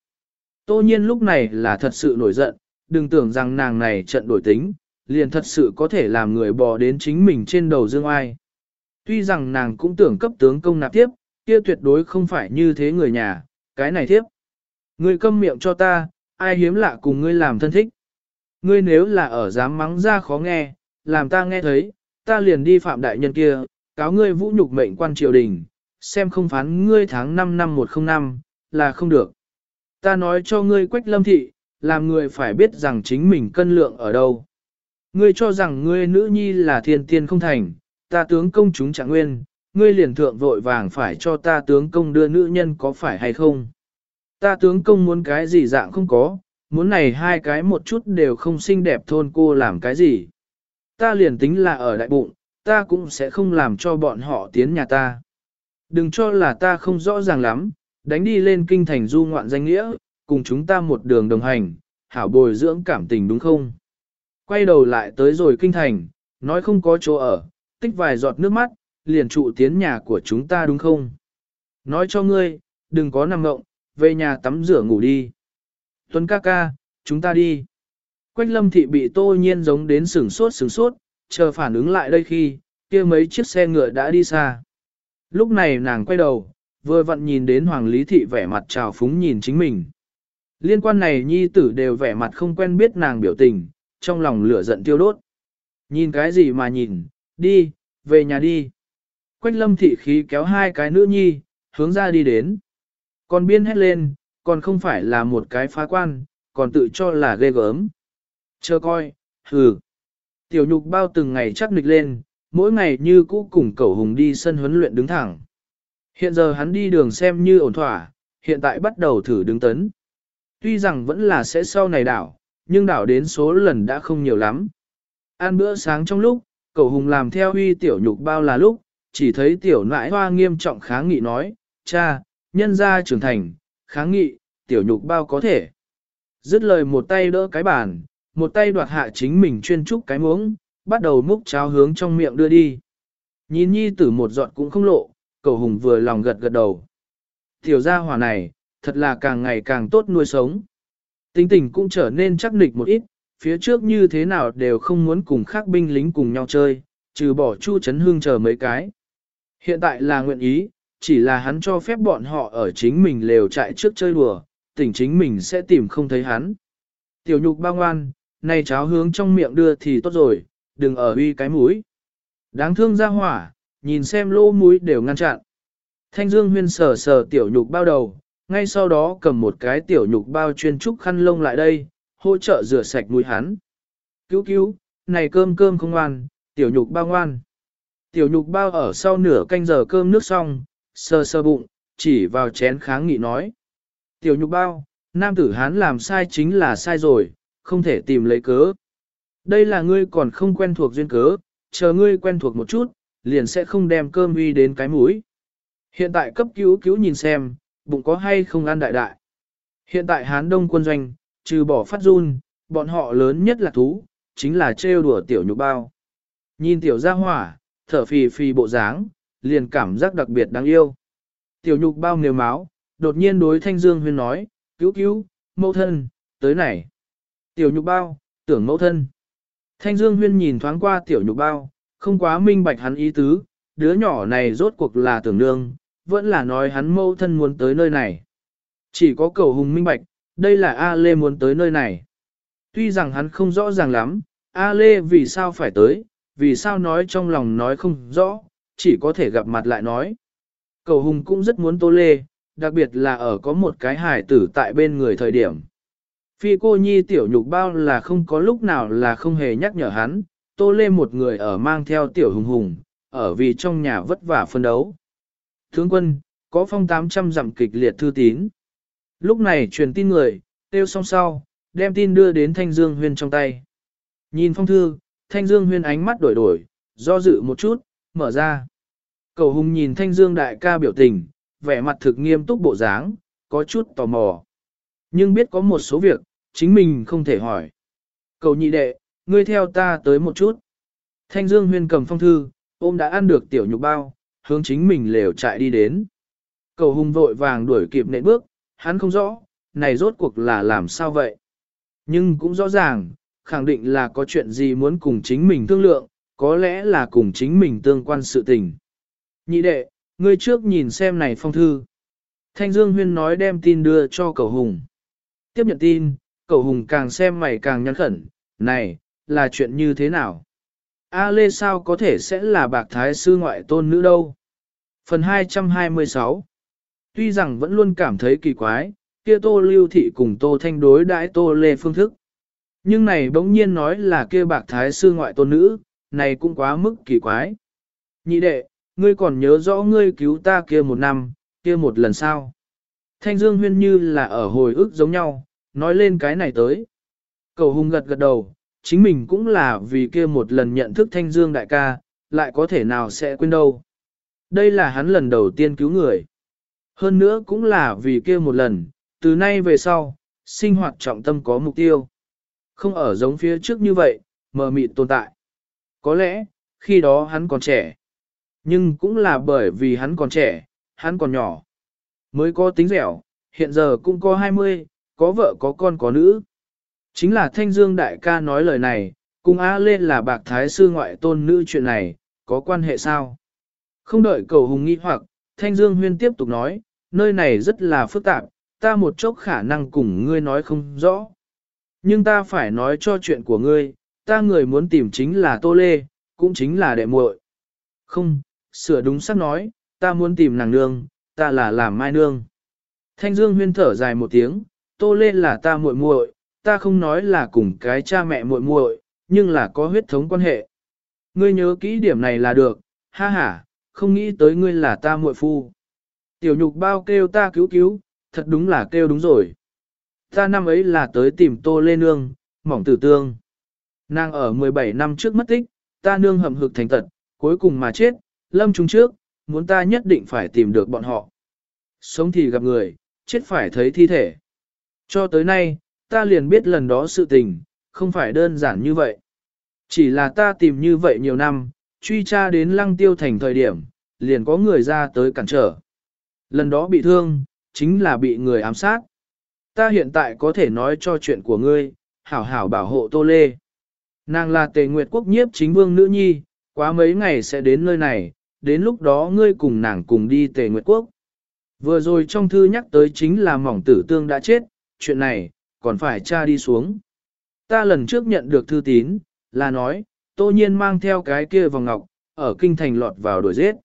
Tô nhiên lúc này là thật sự nổi giận, đừng tưởng rằng nàng này trận đổi tính, liền thật sự có thể làm người bò đến chính mình trên đầu dương ai. Tuy rằng nàng cũng tưởng cấp tướng công nạp tiếp, kia tuyệt đối không phải như thế người nhà, cái này tiếp. Ngươi câm miệng cho ta, ai hiếm lạ cùng ngươi làm thân thích. Ngươi nếu là ở dám mắng ra khó nghe, làm ta nghe thấy, ta liền đi phạm đại nhân kia, cáo ngươi vũ nhục mệnh quan triều đình, xem không phán ngươi tháng 5 năm 105, là không được. Ta nói cho ngươi quách lâm thị, làm người phải biết rằng chính mình cân lượng ở đâu. Ngươi cho rằng ngươi nữ nhi là thiên tiên không thành, ta tướng công chúng trạng nguyên, ngươi liền thượng vội vàng phải cho ta tướng công đưa nữ nhân có phải hay không. Ta tướng công muốn cái gì dạng không có, muốn này hai cái một chút đều không xinh đẹp thôn cô làm cái gì. Ta liền tính là ở đại bụng, ta cũng sẽ không làm cho bọn họ tiến nhà ta. Đừng cho là ta không rõ ràng lắm, đánh đi lên kinh thành du ngoạn danh nghĩa, cùng chúng ta một đường đồng hành, hảo bồi dưỡng cảm tình đúng không? Quay đầu lại tới rồi kinh thành, nói không có chỗ ở, tích vài giọt nước mắt, liền trụ tiến nhà của chúng ta đúng không? Nói cho ngươi, đừng có nằm ngộng, về nhà tắm rửa ngủ đi. Tuấn ca ca, chúng ta đi. Quách lâm thị bị tô nhiên giống đến sửng sốt sửng sốt, chờ phản ứng lại đây khi, kia mấy chiếc xe ngựa đã đi xa. Lúc này nàng quay đầu, vừa vặn nhìn đến Hoàng Lý Thị vẻ mặt trào phúng nhìn chính mình. Liên quan này nhi tử đều vẻ mặt không quen biết nàng biểu tình, trong lòng lửa giận tiêu đốt. Nhìn cái gì mà nhìn, đi, về nhà đi. Quách lâm thị khí kéo hai cái nữ nhi, hướng ra đi đến. Còn biên hét lên, còn không phải là một cái phá quan, còn tự cho là ghê gớm. Chờ coi, hừ. Tiểu nhục bao từng ngày chắc nịch lên, mỗi ngày như cũ cùng cậu hùng đi sân huấn luyện đứng thẳng. Hiện giờ hắn đi đường xem như ổn thỏa, hiện tại bắt đầu thử đứng tấn. Tuy rằng vẫn là sẽ sau này đảo, nhưng đảo đến số lần đã không nhiều lắm. Ăn bữa sáng trong lúc, cậu hùng làm theo huy tiểu nhục bao là lúc, chỉ thấy tiểu nãi hoa nghiêm trọng kháng nghị nói, cha, nhân gia trưởng thành, kháng nghị, tiểu nhục bao có thể. Dứt lời một tay đỡ cái bàn, một tay đoạt hạ chính mình chuyên trúc cái muỗng, bắt đầu múc cháo hướng trong miệng đưa đi. Nhìn nhi tử một giọt cũng không lộ, cầu hùng vừa lòng gật gật đầu. Tiểu gia hỏa này, thật là càng ngày càng tốt nuôi sống. Tính tình cũng trở nên chắc nịch một ít, phía trước như thế nào đều không muốn cùng khác binh lính cùng nhau chơi, trừ bỏ Chu Trấn Hương chờ mấy cái. Hiện tại là nguyện ý, chỉ là hắn cho phép bọn họ ở chính mình lều trại trước chơi đùa, tỉnh chính mình sẽ tìm không thấy hắn. Tiểu nhục bao ngoan, này cháo hướng trong miệng đưa thì tốt rồi, đừng ở uy cái mũi. Đáng thương ra hỏa, nhìn xem lỗ mũi đều ngăn chặn. Thanh Dương huyên sờ sờ tiểu nhục bao đầu, ngay sau đó cầm một cái tiểu nhục bao chuyên trúc khăn lông lại đây, hỗ trợ rửa sạch mũi hắn. Cứu cứu, này cơm cơm không ngoan, tiểu nhục bao ngoan. Tiểu nhục bao ở sau nửa canh giờ cơm nước xong, sờ sờ bụng, chỉ vào chén kháng nghị nói. Tiểu nhục bao, nam tử hán làm sai chính là sai rồi, không thể tìm lấy cớ. Đây là ngươi còn không quen thuộc duyên cớ, chờ ngươi quen thuộc một chút, liền sẽ không đem cơm uy đến cái mũi. Hiện tại cấp cứu cứu nhìn xem, bụng có hay không ăn đại đại. Hiện tại Hán Đông quân doanh, trừ bỏ phát run, bọn họ lớn nhất là thú, chính là trêu đùa tiểu nhục bao. Nhìn tiểu gia hỏa, thở phì phì bộ dáng, liền cảm giác đặc biệt đáng yêu. Tiểu nhục bao nghề máu, đột nhiên đối Thanh Dương Huyên nói, cứu cứu, mẫu thân, tới này. Tiểu nhục bao, tưởng mẫu thân. Thanh Dương Huyên nhìn thoáng qua tiểu nhục bao, không quá minh bạch hắn ý tứ, đứa nhỏ này rốt cuộc là tưởng nương, vẫn là nói hắn mâu thân muốn tới nơi này. Chỉ có cầu hùng minh bạch, đây là A Lê muốn tới nơi này. Tuy rằng hắn không rõ ràng lắm, A Lê vì sao phải tới, vì sao nói trong lòng nói không rõ, chỉ có thể gặp mặt lại nói. Cầu hùng cũng rất muốn Tô Lê, đặc biệt là ở có một cái Hải tử tại bên người thời điểm. Phi cô nhi tiểu nhục bao là không có lúc nào là không hề nhắc nhở hắn, Tô Lê một người ở mang theo tiểu hùng hùng, ở vì trong nhà vất vả phân đấu. Tướng quân, có phong 800 dặm kịch liệt thư tín. Lúc này truyền tin người, tiêu xong sau, đem tin đưa đến Thanh Dương Huyên trong tay. Nhìn phong thư, Thanh Dương Huyên ánh mắt đổi đổi, do dự một chút, mở ra. Cầu hùng nhìn Thanh Dương đại ca biểu tình, vẻ mặt thực nghiêm túc bộ dáng, có chút tò mò. Nhưng biết có một số việc, chính mình không thể hỏi. Cầu nhị đệ, ngươi theo ta tới một chút. Thanh Dương Huyên cầm phong thư, ôm đã ăn được tiểu nhục bao, hướng chính mình lều chạy đi đến. Cầu hùng vội vàng đuổi kịp nệ bước, hắn không rõ, này rốt cuộc là làm sao vậy. Nhưng cũng rõ ràng, khẳng định là có chuyện gì muốn cùng chính mình thương lượng, có lẽ là cùng chính mình tương quan sự tình. Nhị đệ, ngươi trước nhìn xem này phong thư. Thanh Dương Huyên nói đem tin đưa cho cầu hùng. Tiếp nhận tin, cầu hùng càng xem mày càng nhăn khẩn, này, là chuyện như thế nào? A Lê sao có thể sẽ là bạc thái sư ngoại tôn nữ đâu? Phần 226 Tuy rằng vẫn luôn cảm thấy kỳ quái, kia tô lưu thị cùng tô thanh đối đãi tô lê phương thức. Nhưng này bỗng nhiên nói là kia bạc thái sư ngoại tôn nữ, này cũng quá mức kỳ quái. Nhị đệ, ngươi còn nhớ rõ ngươi cứu ta kia một năm, kia một lần sao? Thanh Dương huyên như là ở hồi ức giống nhau, nói lên cái này tới. Cầu hùng gật gật đầu, chính mình cũng là vì kia một lần nhận thức Thanh Dương đại ca, lại có thể nào sẽ quên đâu. Đây là hắn lần đầu tiên cứu người. Hơn nữa cũng là vì kia một lần, từ nay về sau, sinh hoạt trọng tâm có mục tiêu. Không ở giống phía trước như vậy, mờ mịt tồn tại. Có lẽ, khi đó hắn còn trẻ. Nhưng cũng là bởi vì hắn còn trẻ, hắn còn nhỏ. Mới có tính dẻo, hiện giờ cũng có 20, có vợ có con có nữ. Chính là Thanh Dương đại ca nói lời này, cùng A Lê là bạc thái sư ngoại tôn nữ chuyện này, có quan hệ sao? Không đợi cầu hùng nghi hoặc, Thanh Dương huyên tiếp tục nói, nơi này rất là phức tạp, ta một chốc khả năng cùng ngươi nói không rõ. Nhưng ta phải nói cho chuyện của ngươi, ta người muốn tìm chính là Tô Lê, cũng chính là đệ muội. Không, sửa đúng sắc nói, ta muốn tìm nàng nương, ta là làm mai nương. Thanh Dương huyên thở dài một tiếng, Tô Lê là ta muội muội, ta không nói là cùng cái cha mẹ muội muội, nhưng là có huyết thống quan hệ. Ngươi nhớ kỹ điểm này là được, ha ha, không nghĩ tới ngươi là ta muội phu. Tiểu nhục bao kêu ta cứu cứu, thật đúng là kêu đúng rồi. Ta năm ấy là tới tìm tô lê nương, mỏng tử tương. Nàng ở 17 năm trước mất tích, ta nương hầm hực thành tật, cuối cùng mà chết, lâm chúng trước, muốn ta nhất định phải tìm được bọn họ. Sống thì gặp người, chết phải thấy thi thể. Cho tới nay, ta liền biết lần đó sự tình, không phải đơn giản như vậy. Chỉ là ta tìm như vậy nhiều năm, truy tra đến lăng tiêu thành thời điểm, liền có người ra tới cản trở. Lần đó bị thương, chính là bị người ám sát. Ta hiện tại có thể nói cho chuyện của ngươi, hảo hảo bảo hộ Tô Lê. Nàng là tề nguyệt quốc nhiếp chính vương nữ nhi, quá mấy ngày sẽ đến nơi này, đến lúc đó ngươi cùng nàng cùng đi tề nguyệt quốc. Vừa rồi trong thư nhắc tới chính là mỏng tử tương đã chết, chuyện này, còn phải tra đi xuống. Ta lần trước nhận được thư tín, là nói, tô nhiên mang theo cái kia vòng ngọc, ở kinh thành lọt vào đuổi giết.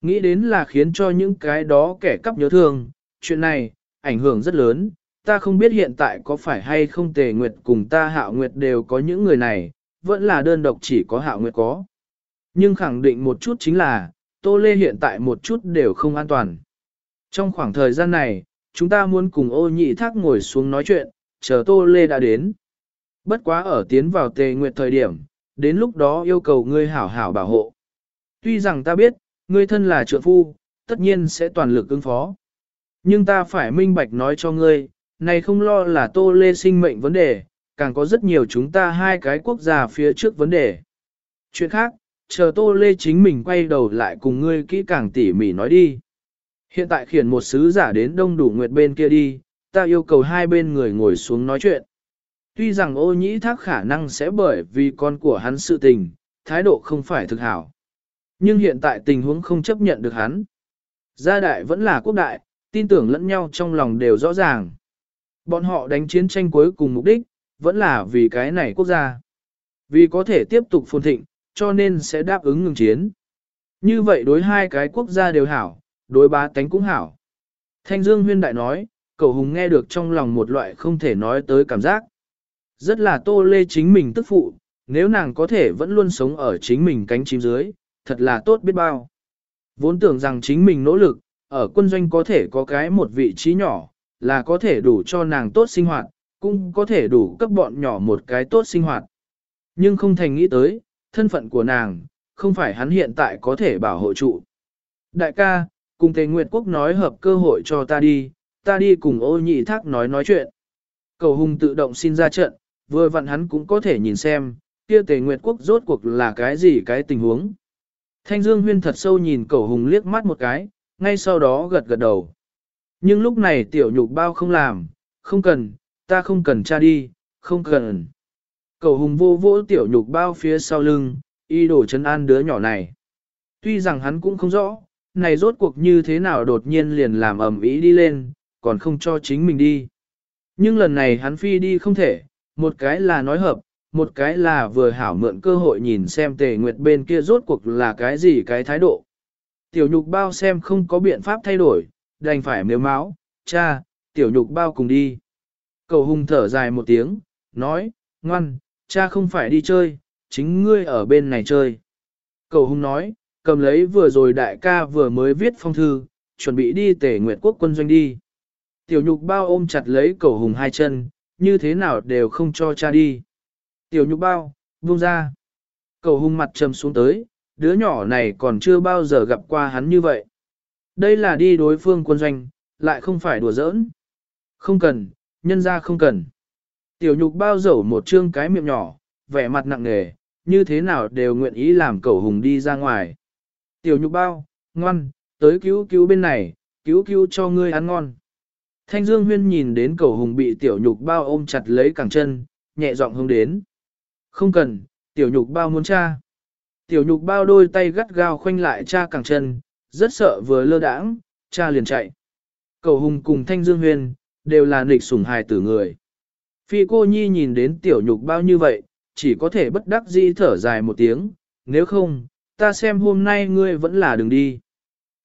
Nghĩ đến là khiến cho những cái đó kẻ cắp nhớ thương, chuyện này, ảnh hưởng rất lớn, ta không biết hiện tại có phải hay không tề nguyệt cùng ta hạo nguyệt đều có những người này, vẫn là đơn độc chỉ có hạo nguyệt có. Nhưng khẳng định một chút chính là, Tô Lê hiện tại một chút đều không an toàn. Trong khoảng thời gian này, chúng ta muốn cùng ô nhị thác ngồi xuống nói chuyện, chờ Tô Lê đã đến. Bất quá ở tiến vào tề nguyệt thời điểm, đến lúc đó yêu cầu ngươi hảo hảo bảo hộ. Tuy rằng ta biết, ngươi thân là trượng phu, tất nhiên sẽ toàn lực ứng phó. Nhưng ta phải minh bạch nói cho ngươi, này không lo là Tô Lê sinh mệnh vấn đề, càng có rất nhiều chúng ta hai cái quốc gia phía trước vấn đề. Chuyện khác, chờ Tô Lê chính mình quay đầu lại cùng ngươi kỹ càng tỉ mỉ nói đi. Hiện tại khiển một sứ giả đến đông đủ nguyệt bên kia đi, ta yêu cầu hai bên người ngồi xuống nói chuyện. Tuy rằng ô nhĩ thác khả năng sẽ bởi vì con của hắn sự tình, thái độ không phải thực hảo. Nhưng hiện tại tình huống không chấp nhận được hắn. Gia đại vẫn là quốc đại, tin tưởng lẫn nhau trong lòng đều rõ ràng. Bọn họ đánh chiến tranh cuối cùng mục đích, vẫn là vì cái này quốc gia. Vì có thể tiếp tục phồn thịnh, cho nên sẽ đáp ứng ngừng chiến. Như vậy đối hai cái quốc gia đều hảo, đối ba tánh cũng hảo. Thanh Dương huyên đại nói, Cậu hùng nghe được trong lòng một loại không thể nói tới cảm giác. Rất là tô lê chính mình tức phụ, nếu nàng có thể vẫn luôn sống ở chính mình cánh chim dưới, thật là tốt biết bao. Vốn tưởng rằng chính mình nỗ lực, ở quân doanh có thể có cái một vị trí nhỏ, là có thể đủ cho nàng tốt sinh hoạt, cũng có thể đủ cấp bọn nhỏ một cái tốt sinh hoạt. Nhưng không thành nghĩ tới, thân phận của nàng, không phải hắn hiện tại có thể bảo hộ trụ. Đại ca, cùng Tề Nguyệt Quốc nói hợp cơ hội cho ta đi, ta đi cùng ô nhị thác nói nói chuyện. Cầu hùng tự động xin ra trận, vừa vặn hắn cũng có thể nhìn xem, kia Tề Nguyệt Quốc rốt cuộc là cái gì cái tình huống. Thanh Dương Huyên thật sâu nhìn cầu hùng liếc mắt một cái, ngay sau đó gật gật đầu. Nhưng lúc này tiểu nhục bao không làm, không cần, ta không cần cha đi, không cần. Cầu hùng vô vỗ tiểu nhục bao phía sau lưng, y đổ chân an đứa nhỏ này. Tuy rằng hắn cũng không rõ, này rốt cuộc như thế nào đột nhiên liền làm ầm ĩ đi lên, còn không cho chính mình đi. Nhưng lần này hắn phi đi không thể, một cái là nói hợp, một cái là vừa hảo mượn cơ hội nhìn xem tề nguyệt bên kia rốt cuộc là cái gì cái thái độ. Tiểu nhục bao xem không có biện pháp thay đổi, đành phải miếu máu, cha, tiểu nhục bao cùng đi. Cầu hùng thở dài một tiếng, nói, ngoan, cha không phải đi chơi, chính ngươi ở bên này chơi. Cầu hùng nói, cầm lấy vừa rồi đại ca vừa mới viết phong thư, chuẩn bị đi tể nguyệt quốc quân doanh đi. Tiểu nhục bao ôm chặt lấy cầu hùng hai chân, như thế nào đều không cho cha đi. Tiểu nhục bao, buông ra. Cầu hùng mặt trầm xuống tới, đứa nhỏ này còn chưa bao giờ gặp qua hắn như vậy. Đây là đi đối phương quân doanh, lại không phải đùa giỡn. Không cần, nhân ra không cần. Tiểu nhục bao dẫu một trương cái miệng nhỏ, vẻ mặt nặng nề, như thế nào đều nguyện ý làm cầu hùng đi ra ngoài. Tiểu nhục bao, ngoan, tới cứu cứu bên này, cứu cứu cho ngươi ăn ngon. Thanh Dương Huyên nhìn đến Cầu hùng bị tiểu nhục bao ôm chặt lấy cẳng chân, nhẹ giọng hướng đến. Không cần, tiểu nhục bao muốn cha. Tiểu nhục bao đôi tay gắt gao khoanh lại cha cẳng chân, rất sợ vừa lơ đãng, cha liền chạy. Cầu hùng cùng Thanh Dương Huyên, đều là nịch sủng hài tử người. Phi cô nhi nhìn đến tiểu nhục bao như vậy, chỉ có thể bất đắc dĩ thở dài một tiếng, nếu không, ta xem hôm nay ngươi vẫn là đừng đi.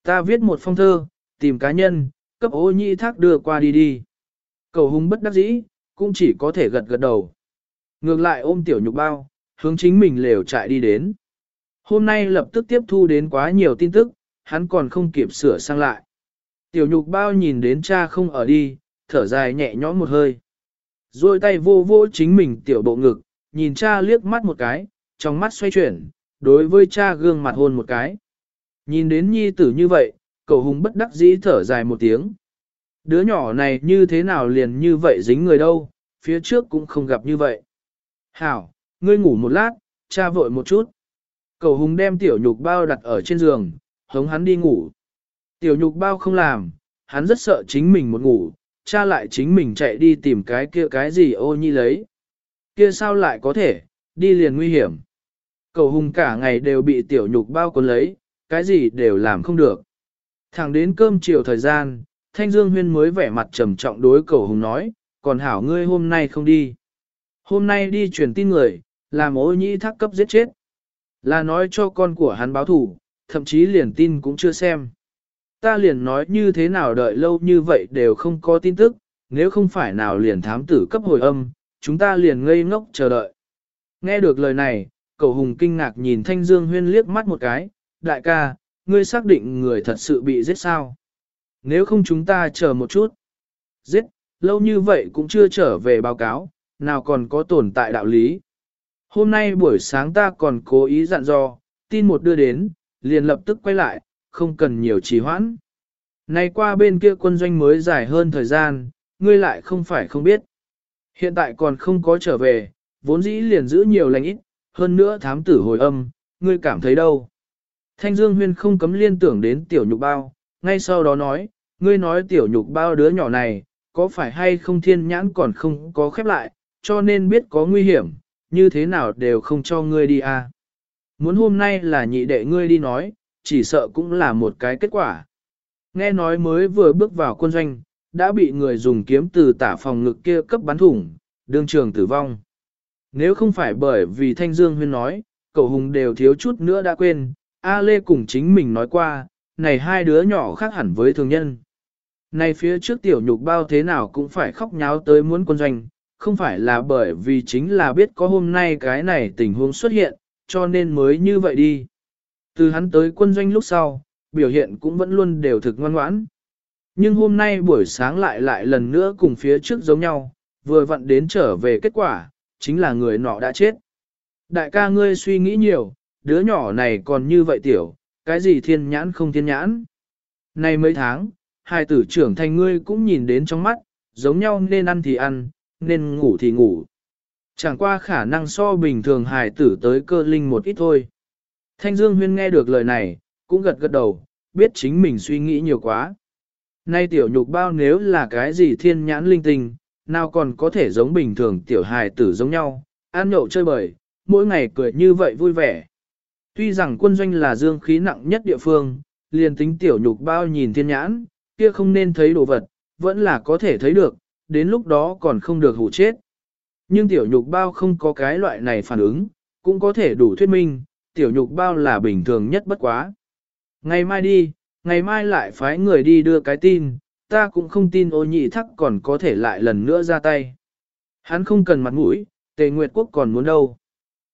Ta viết một phong thơ, tìm cá nhân, cấp ô nhị thác đưa qua đi đi. Cầu hùng bất đắc dĩ, cũng chỉ có thể gật gật đầu. Ngược lại ôm tiểu nhục bao, hướng chính mình lều chạy đi đến. Hôm nay lập tức tiếp thu đến quá nhiều tin tức, hắn còn không kịp sửa sang lại. Tiểu nhục bao nhìn đến cha không ở đi, thở dài nhẹ nhõm một hơi. Rồi tay vô vô chính mình tiểu bộ ngực, nhìn cha liếc mắt một cái, trong mắt xoay chuyển, đối với cha gương mặt hôn một cái. Nhìn đến nhi tử như vậy, cậu hùng bất đắc dĩ thở dài một tiếng. Đứa nhỏ này như thế nào liền như vậy dính người đâu, phía trước cũng không gặp như vậy. Hảo, ngươi ngủ một lát, cha vội một chút. Cậu hùng đem tiểu nhục bao đặt ở trên giường, hống hắn đi ngủ. Tiểu nhục bao không làm, hắn rất sợ chính mình một ngủ, cha lại chính mình chạy đi tìm cái kia cái gì ô nhi lấy. Kia sao lại có thể, đi liền nguy hiểm. Cầu hùng cả ngày đều bị tiểu nhục bao cuốn lấy, cái gì đều làm không được. Thẳng đến cơm chiều thời gian, Thanh Dương Huyên mới vẻ mặt trầm trọng đối cầu hùng nói, còn hảo ngươi hôm nay không đi. Hôm nay đi truyền tin người, làm ô nhĩ thác cấp giết chết. Là nói cho con của hắn báo thủ, thậm chí liền tin cũng chưa xem. Ta liền nói như thế nào đợi lâu như vậy đều không có tin tức, nếu không phải nào liền thám tử cấp hồi âm, chúng ta liền ngây ngốc chờ đợi. Nghe được lời này, cầu hùng kinh ngạc nhìn Thanh Dương Huyên liếc mắt một cái, đại ca, ngươi xác định người thật sự bị giết sao? Nếu không chúng ta chờ một chút. Giết, lâu như vậy cũng chưa trở về báo cáo, nào còn có tồn tại đạo lý. Hôm nay buổi sáng ta còn cố ý dặn dò, tin một đưa đến, liền lập tức quay lại, không cần nhiều trì hoãn. Nay qua bên kia quân doanh mới dài hơn thời gian, ngươi lại không phải không biết. Hiện tại còn không có trở về, vốn dĩ liền giữ nhiều lành ít, hơn nữa thám tử hồi âm, ngươi cảm thấy đâu. Thanh Dương Huyên không cấm liên tưởng đến tiểu nhục bao, ngay sau đó nói, ngươi nói tiểu nhục bao đứa nhỏ này, có phải hay không thiên nhãn còn không có khép lại, cho nên biết có nguy hiểm, như thế nào đều không cho ngươi đi à. Muốn hôm nay là nhị đệ ngươi đi nói, chỉ sợ cũng là một cái kết quả. Nghe nói mới vừa bước vào quân doanh, đã bị người dùng kiếm từ tả phòng ngực kia cấp bắn thủng, đương trường tử vong. Nếu không phải bởi vì Thanh Dương Huyên nói, cậu hùng đều thiếu chút nữa đã quên, A Lê cùng chính mình nói qua, này hai đứa nhỏ khác hẳn với thường nhân. Này phía trước tiểu nhục bao thế nào cũng phải khóc nháo tới muốn quân doanh, không phải là bởi vì chính là biết có hôm nay cái này tình huống xuất hiện, cho nên mới như vậy đi. Từ hắn tới quân doanh lúc sau, biểu hiện cũng vẫn luôn đều thực ngoan ngoãn. Nhưng hôm nay buổi sáng lại lại lần nữa cùng phía trước giống nhau, vừa vặn đến trở về kết quả, chính là người nọ đã chết. Đại ca ngươi suy nghĩ nhiều, đứa nhỏ này còn như vậy tiểu, cái gì thiên nhãn không thiên nhãn. Này mấy tháng, hai tử trưởng thành ngươi cũng nhìn đến trong mắt, giống nhau nên ăn thì ăn, nên ngủ thì ngủ. Chẳng qua khả năng so bình thường hài tử tới cơ linh một ít thôi. Thanh Dương Huyên nghe được lời này, cũng gật gật đầu, biết chính mình suy nghĩ nhiều quá. Nay tiểu nhục bao nếu là cái gì thiên nhãn linh tinh, nào còn có thể giống bình thường tiểu hài tử giống nhau, ăn nhậu chơi bời, mỗi ngày cười như vậy vui vẻ. Tuy rằng quân doanh là dương khí nặng nhất địa phương, liền tính tiểu nhục bao nhìn thiên nhãn, kia không nên thấy đồ vật, vẫn là có thể thấy được, đến lúc đó còn không được hủ chết. Nhưng tiểu nhục bao không có cái loại này phản ứng, cũng có thể đủ thuyết minh, tiểu nhục bao là bình thường nhất bất quá. Ngày mai đi, ngày mai lại phái người đi đưa cái tin, ta cũng không tin ô nhị thắc còn có thể lại lần nữa ra tay. Hắn không cần mặt mũi, tề nguyệt quốc còn muốn đâu.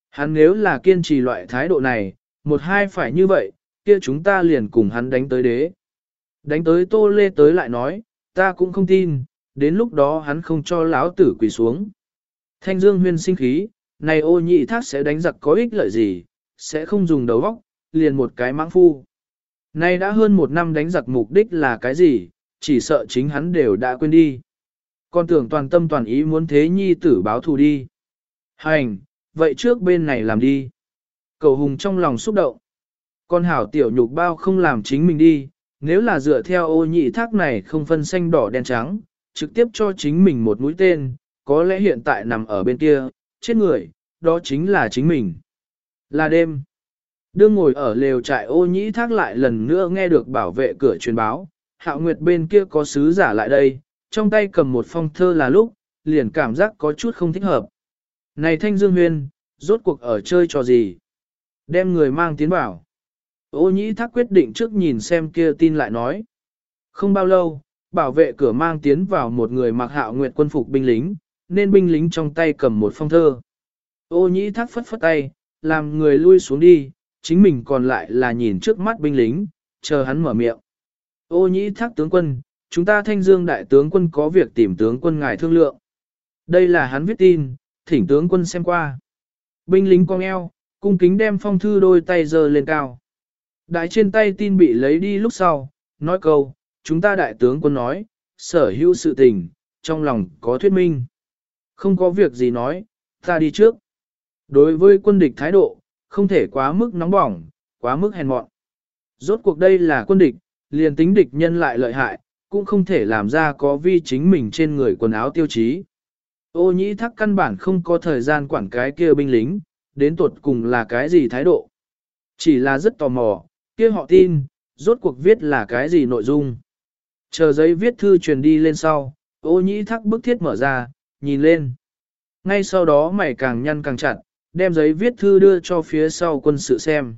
Hắn nếu là kiên trì loại thái độ này, một hai phải như vậy, kia chúng ta liền cùng hắn đánh tới đế. Đánh tới tô lê tới lại nói, ta cũng không tin, đến lúc đó hắn không cho lão tử quỳ xuống. Thanh Dương huyên sinh khí, này ô nhị thác sẽ đánh giặc có ích lợi gì, sẽ không dùng đầu óc, liền một cái mãng phu. Này đã hơn một năm đánh giặc mục đích là cái gì, chỉ sợ chính hắn đều đã quên đi. Con tưởng toàn tâm toàn ý muốn thế nhi tử báo thù đi. Hành, vậy trước bên này làm đi. Cầu hùng trong lòng xúc động. Con hảo tiểu nhục bao không làm chính mình đi, nếu là dựa theo ô nhị thác này không phân xanh đỏ đen trắng, trực tiếp cho chính mình một mũi tên, có lẽ hiện tại nằm ở bên kia, chết người, đó chính là chính mình. Là đêm. Đương ngồi ở lều trại ô nhĩ thác lại lần nữa nghe được bảo vệ cửa truyền báo, hạo nguyệt bên kia có sứ giả lại đây, trong tay cầm một phong thơ là lúc, liền cảm giác có chút không thích hợp. Này Thanh Dương Huyên, rốt cuộc ở chơi trò gì? Đem người mang tiến bảo. Ô nhĩ thác quyết định trước nhìn xem kia tin lại nói. Không bao lâu, bảo vệ cửa mang tiến vào một người mặc hạo nguyệt quân phục binh lính, nên binh lính trong tay cầm một phong thơ. Ô nhĩ thác phất phất tay, làm người lui xuống đi, chính mình còn lại là nhìn trước mắt binh lính, chờ hắn mở miệng. Ô nhĩ thác tướng quân, chúng ta thanh dương đại tướng quân có việc tìm tướng quân ngài thương lượng. Đây là hắn viết tin, thỉnh tướng quân xem qua. Binh lính cong eo, cung kính đem phong thư đôi tay giơ lên cao. Đại trên tay tin bị lấy đi lúc sau, nói câu, chúng ta đại tướng quân nói, sở hữu sự tình, trong lòng có thuyết minh. Không có việc gì nói, ta đi trước. Đối với quân địch thái độ, không thể quá mức nóng bỏng, quá mức hèn mọn. Rốt cuộc đây là quân địch, liền tính địch nhân lại lợi hại, cũng không thể làm ra có vi chính mình trên người quần áo tiêu chí. Ô nhĩ thắc căn bản không có thời gian quản cái kia binh lính, đến tuột cùng là cái gì thái độ. Chỉ là rất tò mò, kia họ tin, rốt cuộc viết là cái gì nội dung. Chờ giấy viết thư truyền đi lên sau, ô nhĩ thắc bức thiết mở ra, nhìn lên. Ngay sau đó mày càng nhăn càng chặt, đem giấy viết thư đưa cho phía sau quân sự xem.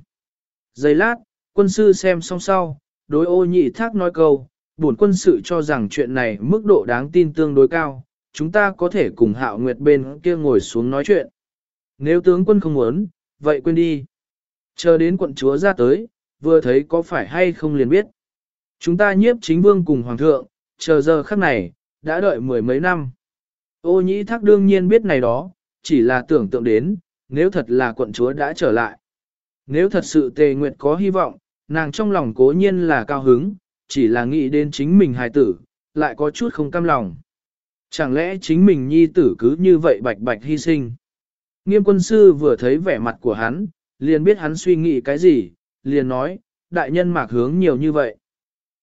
giấy lát, quân sư xem xong sau, đối ô nhị thác nói câu, bổn quân sự cho rằng chuyện này mức độ đáng tin tương đối cao, chúng ta có thể cùng hạo nguyệt bên kia ngồi xuống nói chuyện. Nếu tướng quân không muốn, vậy quên đi. Chờ đến quận chúa ra tới, vừa thấy có phải hay không liền biết. Chúng ta nhiếp chính vương cùng hoàng thượng, chờ giờ khắc này, đã đợi mười mấy năm. Ô nhĩ thác đương nhiên biết này đó, chỉ là tưởng tượng đến, nếu thật là quận chúa đã trở lại. Nếu thật sự tề nguyệt có hy vọng, nàng trong lòng cố nhiên là cao hứng, chỉ là nghĩ đến chính mình hài tử, lại có chút không cam lòng. Chẳng lẽ chính mình nhi tử cứ như vậy bạch bạch hy sinh? Nghiêm quân sư vừa thấy vẻ mặt của hắn, liền biết hắn suy nghĩ cái gì, liền nói, đại nhân mạc hướng nhiều như vậy.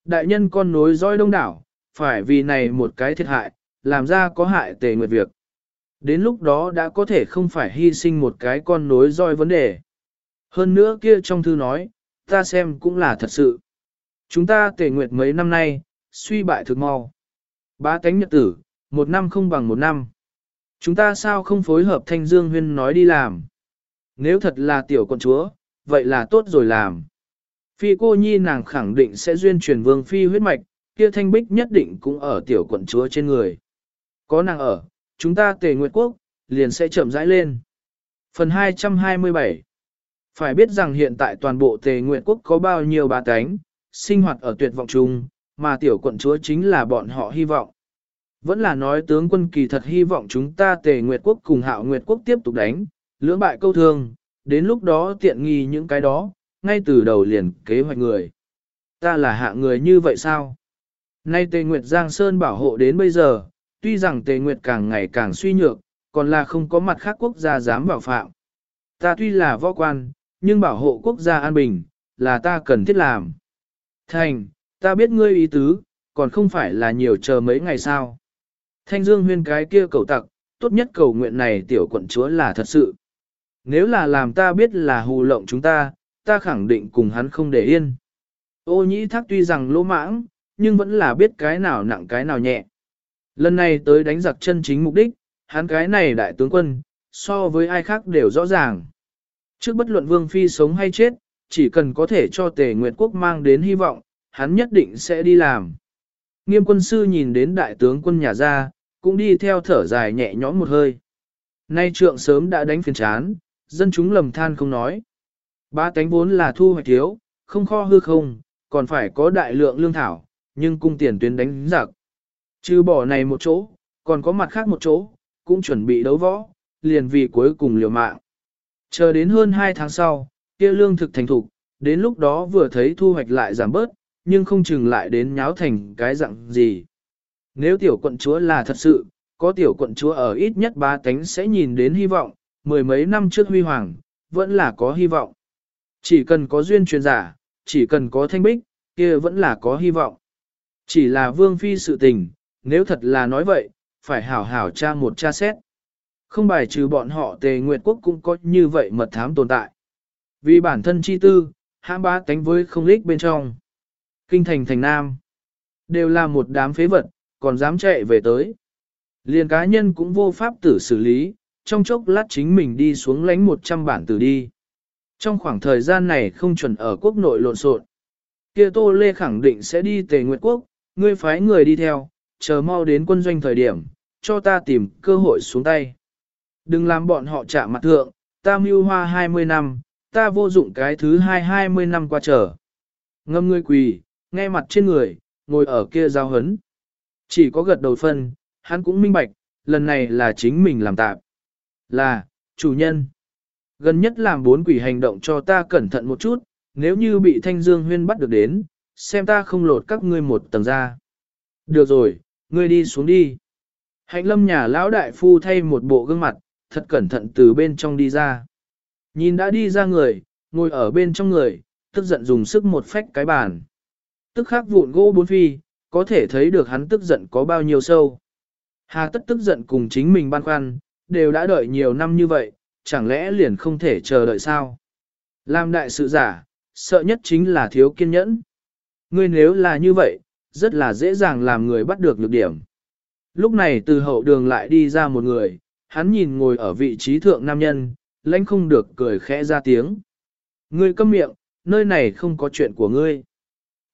Đại nhân con nối dõi đông đảo, phải vì này một cái thiệt hại, làm ra có hại tề nguyệt việc. Đến lúc đó đã có thể không phải hy sinh một cái con nối roi vấn đề. Hơn nữa kia trong thư nói, ta xem cũng là thật sự. Chúng ta tề nguyệt mấy năm nay, suy bại thực mau. Ba cánh nhật tử, một năm không bằng một năm. Chúng ta sao không phối hợp Thanh Dương Huyên nói đi làm? Nếu thật là tiểu con chúa, vậy là tốt rồi làm. Phi cô nhi nàng khẳng định sẽ duyên truyền vương phi huyết mạch, kia thanh bích nhất định cũng ở tiểu quận chúa trên người. Có nàng ở, chúng ta tề nguyệt quốc, liền sẽ chậm rãi lên. Phần 227 phải biết rằng hiện tại toàn bộ tề nguyệt quốc có bao nhiêu bà cánh, sinh hoạt ở tuyệt vọng chung, mà tiểu quận chúa chính là bọn họ hy vọng. Vẫn là nói tướng quân kỳ thật hy vọng chúng ta tề nguyệt quốc cùng hạo nguyệt quốc tiếp tục đánh, lưỡng bại câu thương, đến lúc đó tiện nghi những cái đó, ngay từ đầu liền kế hoạch người. Ta là hạ người như vậy sao? Nay tề nguyệt Giang Sơn bảo hộ đến bây giờ, tuy rằng tề nguyệt càng ngày càng suy nhược, còn là không có mặt khác quốc gia dám bảo phạm. Ta tuy là võ quan, nhưng bảo hộ quốc gia an bình, là ta cần thiết làm. Thành, ta biết ngươi ý tứ, còn không phải là nhiều chờ mấy ngày sao. Thanh Dương huyên cái kia cầu tặc, tốt nhất cầu nguyện này tiểu quận chúa là thật sự. Nếu là làm ta biết là hù lộng chúng ta, ta khẳng định cùng hắn không để yên. Ô nhĩ thác tuy rằng lỗ mãng, nhưng vẫn là biết cái nào nặng cái nào nhẹ. Lần này tới đánh giặc chân chính mục đích, hắn cái này đại tướng quân, so với ai khác đều rõ ràng. Trước bất luận vương phi sống hay chết, chỉ cần có thể cho tề nguyệt quốc mang đến hy vọng, hắn nhất định sẽ đi làm. Nghiêm quân sư nhìn đến đại tướng quân nhà ra, cũng đi theo thở dài nhẹ nhõm một hơi. Nay trượng sớm đã đánh phiền chán, dân chúng lầm than không nói. Ba tánh vốn là thu hoạch thiếu, không kho hư không, còn phải có đại lượng lương thảo, nhưng cung tiền tuyến đánh giặc. Trừ bỏ này một chỗ, còn có mặt khác một chỗ, cũng chuẩn bị đấu võ, liền vì cuối cùng liều mạng. Chờ đến hơn 2 tháng sau, kia lương thực thành thục, đến lúc đó vừa thấy thu hoạch lại giảm bớt, nhưng không chừng lại đến nháo thành cái dạng gì. Nếu tiểu quận chúa là thật sự, có tiểu quận chúa ở ít nhất ba tánh sẽ nhìn đến hy vọng, mười mấy năm trước huy hoàng, vẫn là có hy vọng. Chỉ cần có duyên truyền giả, chỉ cần có thanh bích, kia vẫn là có hy vọng. Chỉ là vương phi sự tình, nếu thật là nói vậy, phải hảo hảo tra một tra xét. Không bài trừ bọn họ tề nguyệt quốc cũng có như vậy mật thám tồn tại. Vì bản thân chi tư, hãm ba tánh với không lích bên trong. Kinh thành thành nam, đều là một đám phế vật, còn dám chạy về tới. Liền cá nhân cũng vô pháp tử xử lý, trong chốc lát chính mình đi xuống lánh 100 bản tử đi. Trong khoảng thời gian này không chuẩn ở quốc nội lộn xộn, kia Tô Lê khẳng định sẽ đi Tề Nguyệt Quốc, ngươi phái người đi theo, chờ mau đến quân doanh thời điểm, cho ta tìm cơ hội xuống tay. Đừng làm bọn họ chạm mặt thượng, ta mưu hoa 20 năm, ta vô dụng cái thứ hai 20 năm qua trở. Ngâm ngươi quỳ, nghe mặt trên người, ngồi ở kia giao hấn. Chỉ có gật đầu phân, hắn cũng minh bạch, lần này là chính mình làm tạm. Là, chủ nhân. Gần nhất làm bốn quỷ hành động cho ta cẩn thận một chút, nếu như bị thanh dương huyên bắt được đến, xem ta không lột các ngươi một tầng ra. Được rồi, ngươi đi xuống đi. Hạnh lâm nhà lão đại phu thay một bộ gương mặt, thật cẩn thận từ bên trong đi ra. Nhìn đã đi ra người, ngồi ở bên trong người, tức giận dùng sức một phách cái bàn. Tức khắc vụn gỗ bốn phi, có thể thấy được hắn tức giận có bao nhiêu sâu. Hà tất tức giận cùng chính mình băn khoăn, đều đã đợi nhiều năm như vậy, chẳng lẽ liền không thể chờ đợi sao? Làm đại sự giả, sợ nhất chính là thiếu kiên nhẫn. Ngươi nếu là như vậy, rất là dễ dàng làm người bắt được nhược điểm. Lúc này từ hậu đường lại đi ra một người, hắn nhìn ngồi ở vị trí thượng nam nhân, lãnh không được cười khẽ ra tiếng. Ngươi câm miệng, nơi này không có chuyện của ngươi.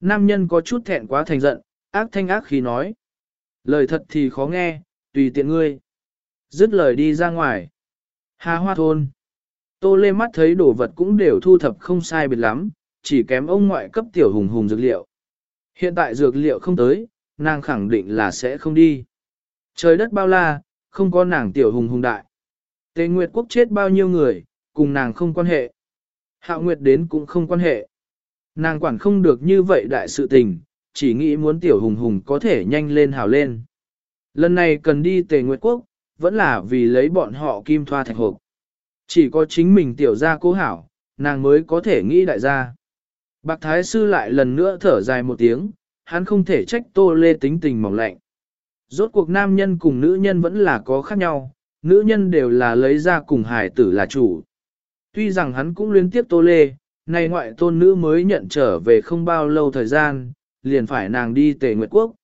Nam nhân có chút thẹn quá thành giận, ác thanh ác khí nói. Lời thật thì khó nghe, tùy tiện ngươi. Dứt lời đi ra ngoài. Hà hoa thôn. Tô lê mắt thấy đồ vật cũng đều thu thập không sai biệt lắm, chỉ kém ông ngoại cấp tiểu hùng hùng dược liệu. Hiện tại dược liệu không tới, nàng khẳng định là sẽ không đi. Trời đất bao la, không có nàng tiểu hùng hùng đại. Tề Nguyệt Quốc chết bao nhiêu người, cùng nàng không quan hệ. Hạo Nguyệt đến cũng không quan hệ. Nàng quản không được như vậy đại sự tình, chỉ nghĩ muốn tiểu hùng hùng có thể nhanh lên hào lên. Lần này cần đi Tề Nguyệt Quốc, vẫn là vì lấy bọn họ kim thoa thạch hộp. Chỉ có chính mình tiểu gia cố hảo, nàng mới có thể nghĩ đại gia. Bạc Thái Sư lại lần nữa thở dài một tiếng, hắn không thể trách Tô Lê tính tình mỏng lạnh. Rốt cuộc nam nhân cùng nữ nhân vẫn là có khác nhau, nữ nhân đều là lấy ra cùng hải tử là chủ. Tuy rằng hắn cũng liên tiếp Tô Lê, nay ngoại tôn nữ mới nhận trở về không bao lâu thời gian, liền phải nàng đi tề nguyệt quốc.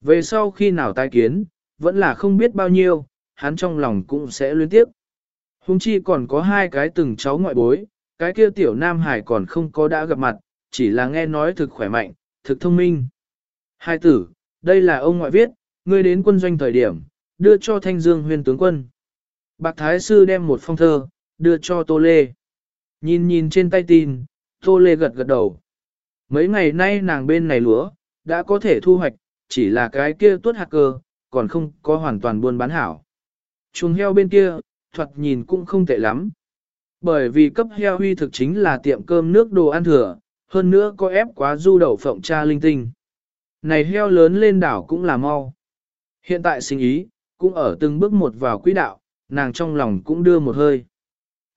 Về sau khi nào tai kiến, vẫn là không biết bao nhiêu, hắn trong lòng cũng sẽ liên tiếp. Hùng chi còn có hai cái từng cháu ngoại bối, cái kia tiểu nam hải còn không có đã gặp mặt, chỉ là nghe nói thực khỏe mạnh, thực thông minh. Hai tử, đây là ông ngoại viết, ngươi đến quân doanh thời điểm, đưa cho thanh dương huyền tướng quân. Bạc Thái Sư đem một phong thơ, đưa cho Tô Lê. Nhìn nhìn trên tay tin, Tô Lê gật gật đầu. Mấy ngày nay nàng bên này lúa, đã có thể thu hoạch, chỉ là cái kia tuốt hạt cơ, còn không có hoàn toàn buôn bán hảo. Chuồng heo bên kia, thoạt nhìn cũng không tệ lắm. Bởi vì cấp heo huy thực chính là tiệm cơm nước đồ ăn thừa, hơn nữa có ép quá du đậu phộng cha linh tinh. Này heo lớn lên đảo cũng là mau. Hiện tại sinh ý, cũng ở từng bước một vào quỹ đạo, nàng trong lòng cũng đưa một hơi.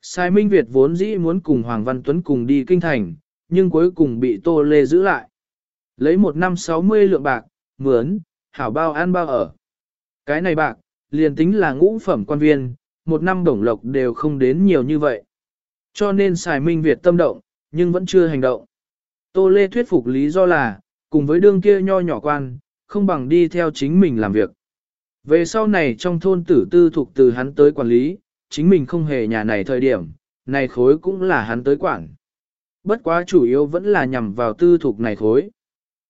Sai Minh Việt vốn dĩ muốn cùng Hoàng Văn Tuấn cùng đi kinh thành, nhưng cuối cùng bị Tô Lê giữ lại. Lấy một năm 60 lượng bạc, mướn, hảo bao ăn bao ở. Cái này bạc, liền tính là ngũ phẩm quan viên, một năm đồng lộc đều không đến nhiều như vậy. Cho nên Sài Minh Việt tâm động, nhưng vẫn chưa hành động. Tô Lê thuyết phục lý do là, cùng với đương kia nho nhỏ quan, không bằng đi theo chính mình làm việc. Về sau này trong thôn tử tư thuộc từ hắn tới quản lý, chính mình không hề nhà này thời điểm, này khối cũng là hắn tới quản. Bất quá chủ yếu vẫn là nhằm vào tư thuộc này khối.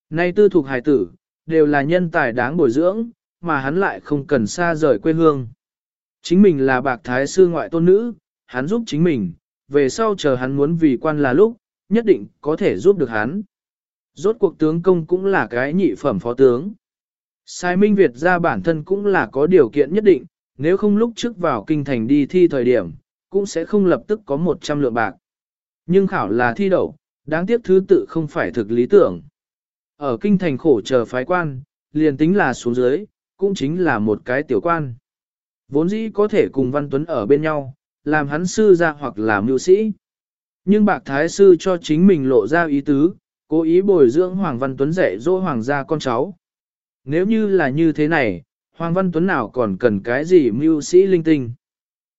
Nay tư thuộc hài tử, đều là nhân tài đáng bồi dưỡng, mà hắn lại không cần xa rời quê hương. Chính mình là bạc thái sư ngoại tôn nữ, hắn giúp chính mình, về sau chờ hắn muốn vì quan là lúc, nhất định có thể giúp được hắn. Rốt cuộc tướng công cũng là cái nhị phẩm phó tướng. Sai Minh Việt ra bản thân cũng là có điều kiện nhất định, nếu không lúc trước vào kinh thành đi thi thời điểm, cũng sẽ không lập tức có 100 lượng bạc. Nhưng khảo là thi đậu, đáng tiếc thứ tự không phải thực lý tưởng. Ở kinh thành khổ chờ phái quan, liền tính là xuống dưới, cũng chính là một cái tiểu quan. Vốn dĩ có thể cùng Văn Tuấn ở bên nhau, làm hắn sư ra hoặc là mưu sĩ. Nhưng bạc thái sư cho chính mình lộ ra ý tứ, cố ý bồi dưỡng Hoàng Văn Tuấn dạy dỗ hoàng gia con cháu. Nếu như là như thế này, Hoàng Văn Tuấn nào còn cần cái gì mưu sĩ linh tinh.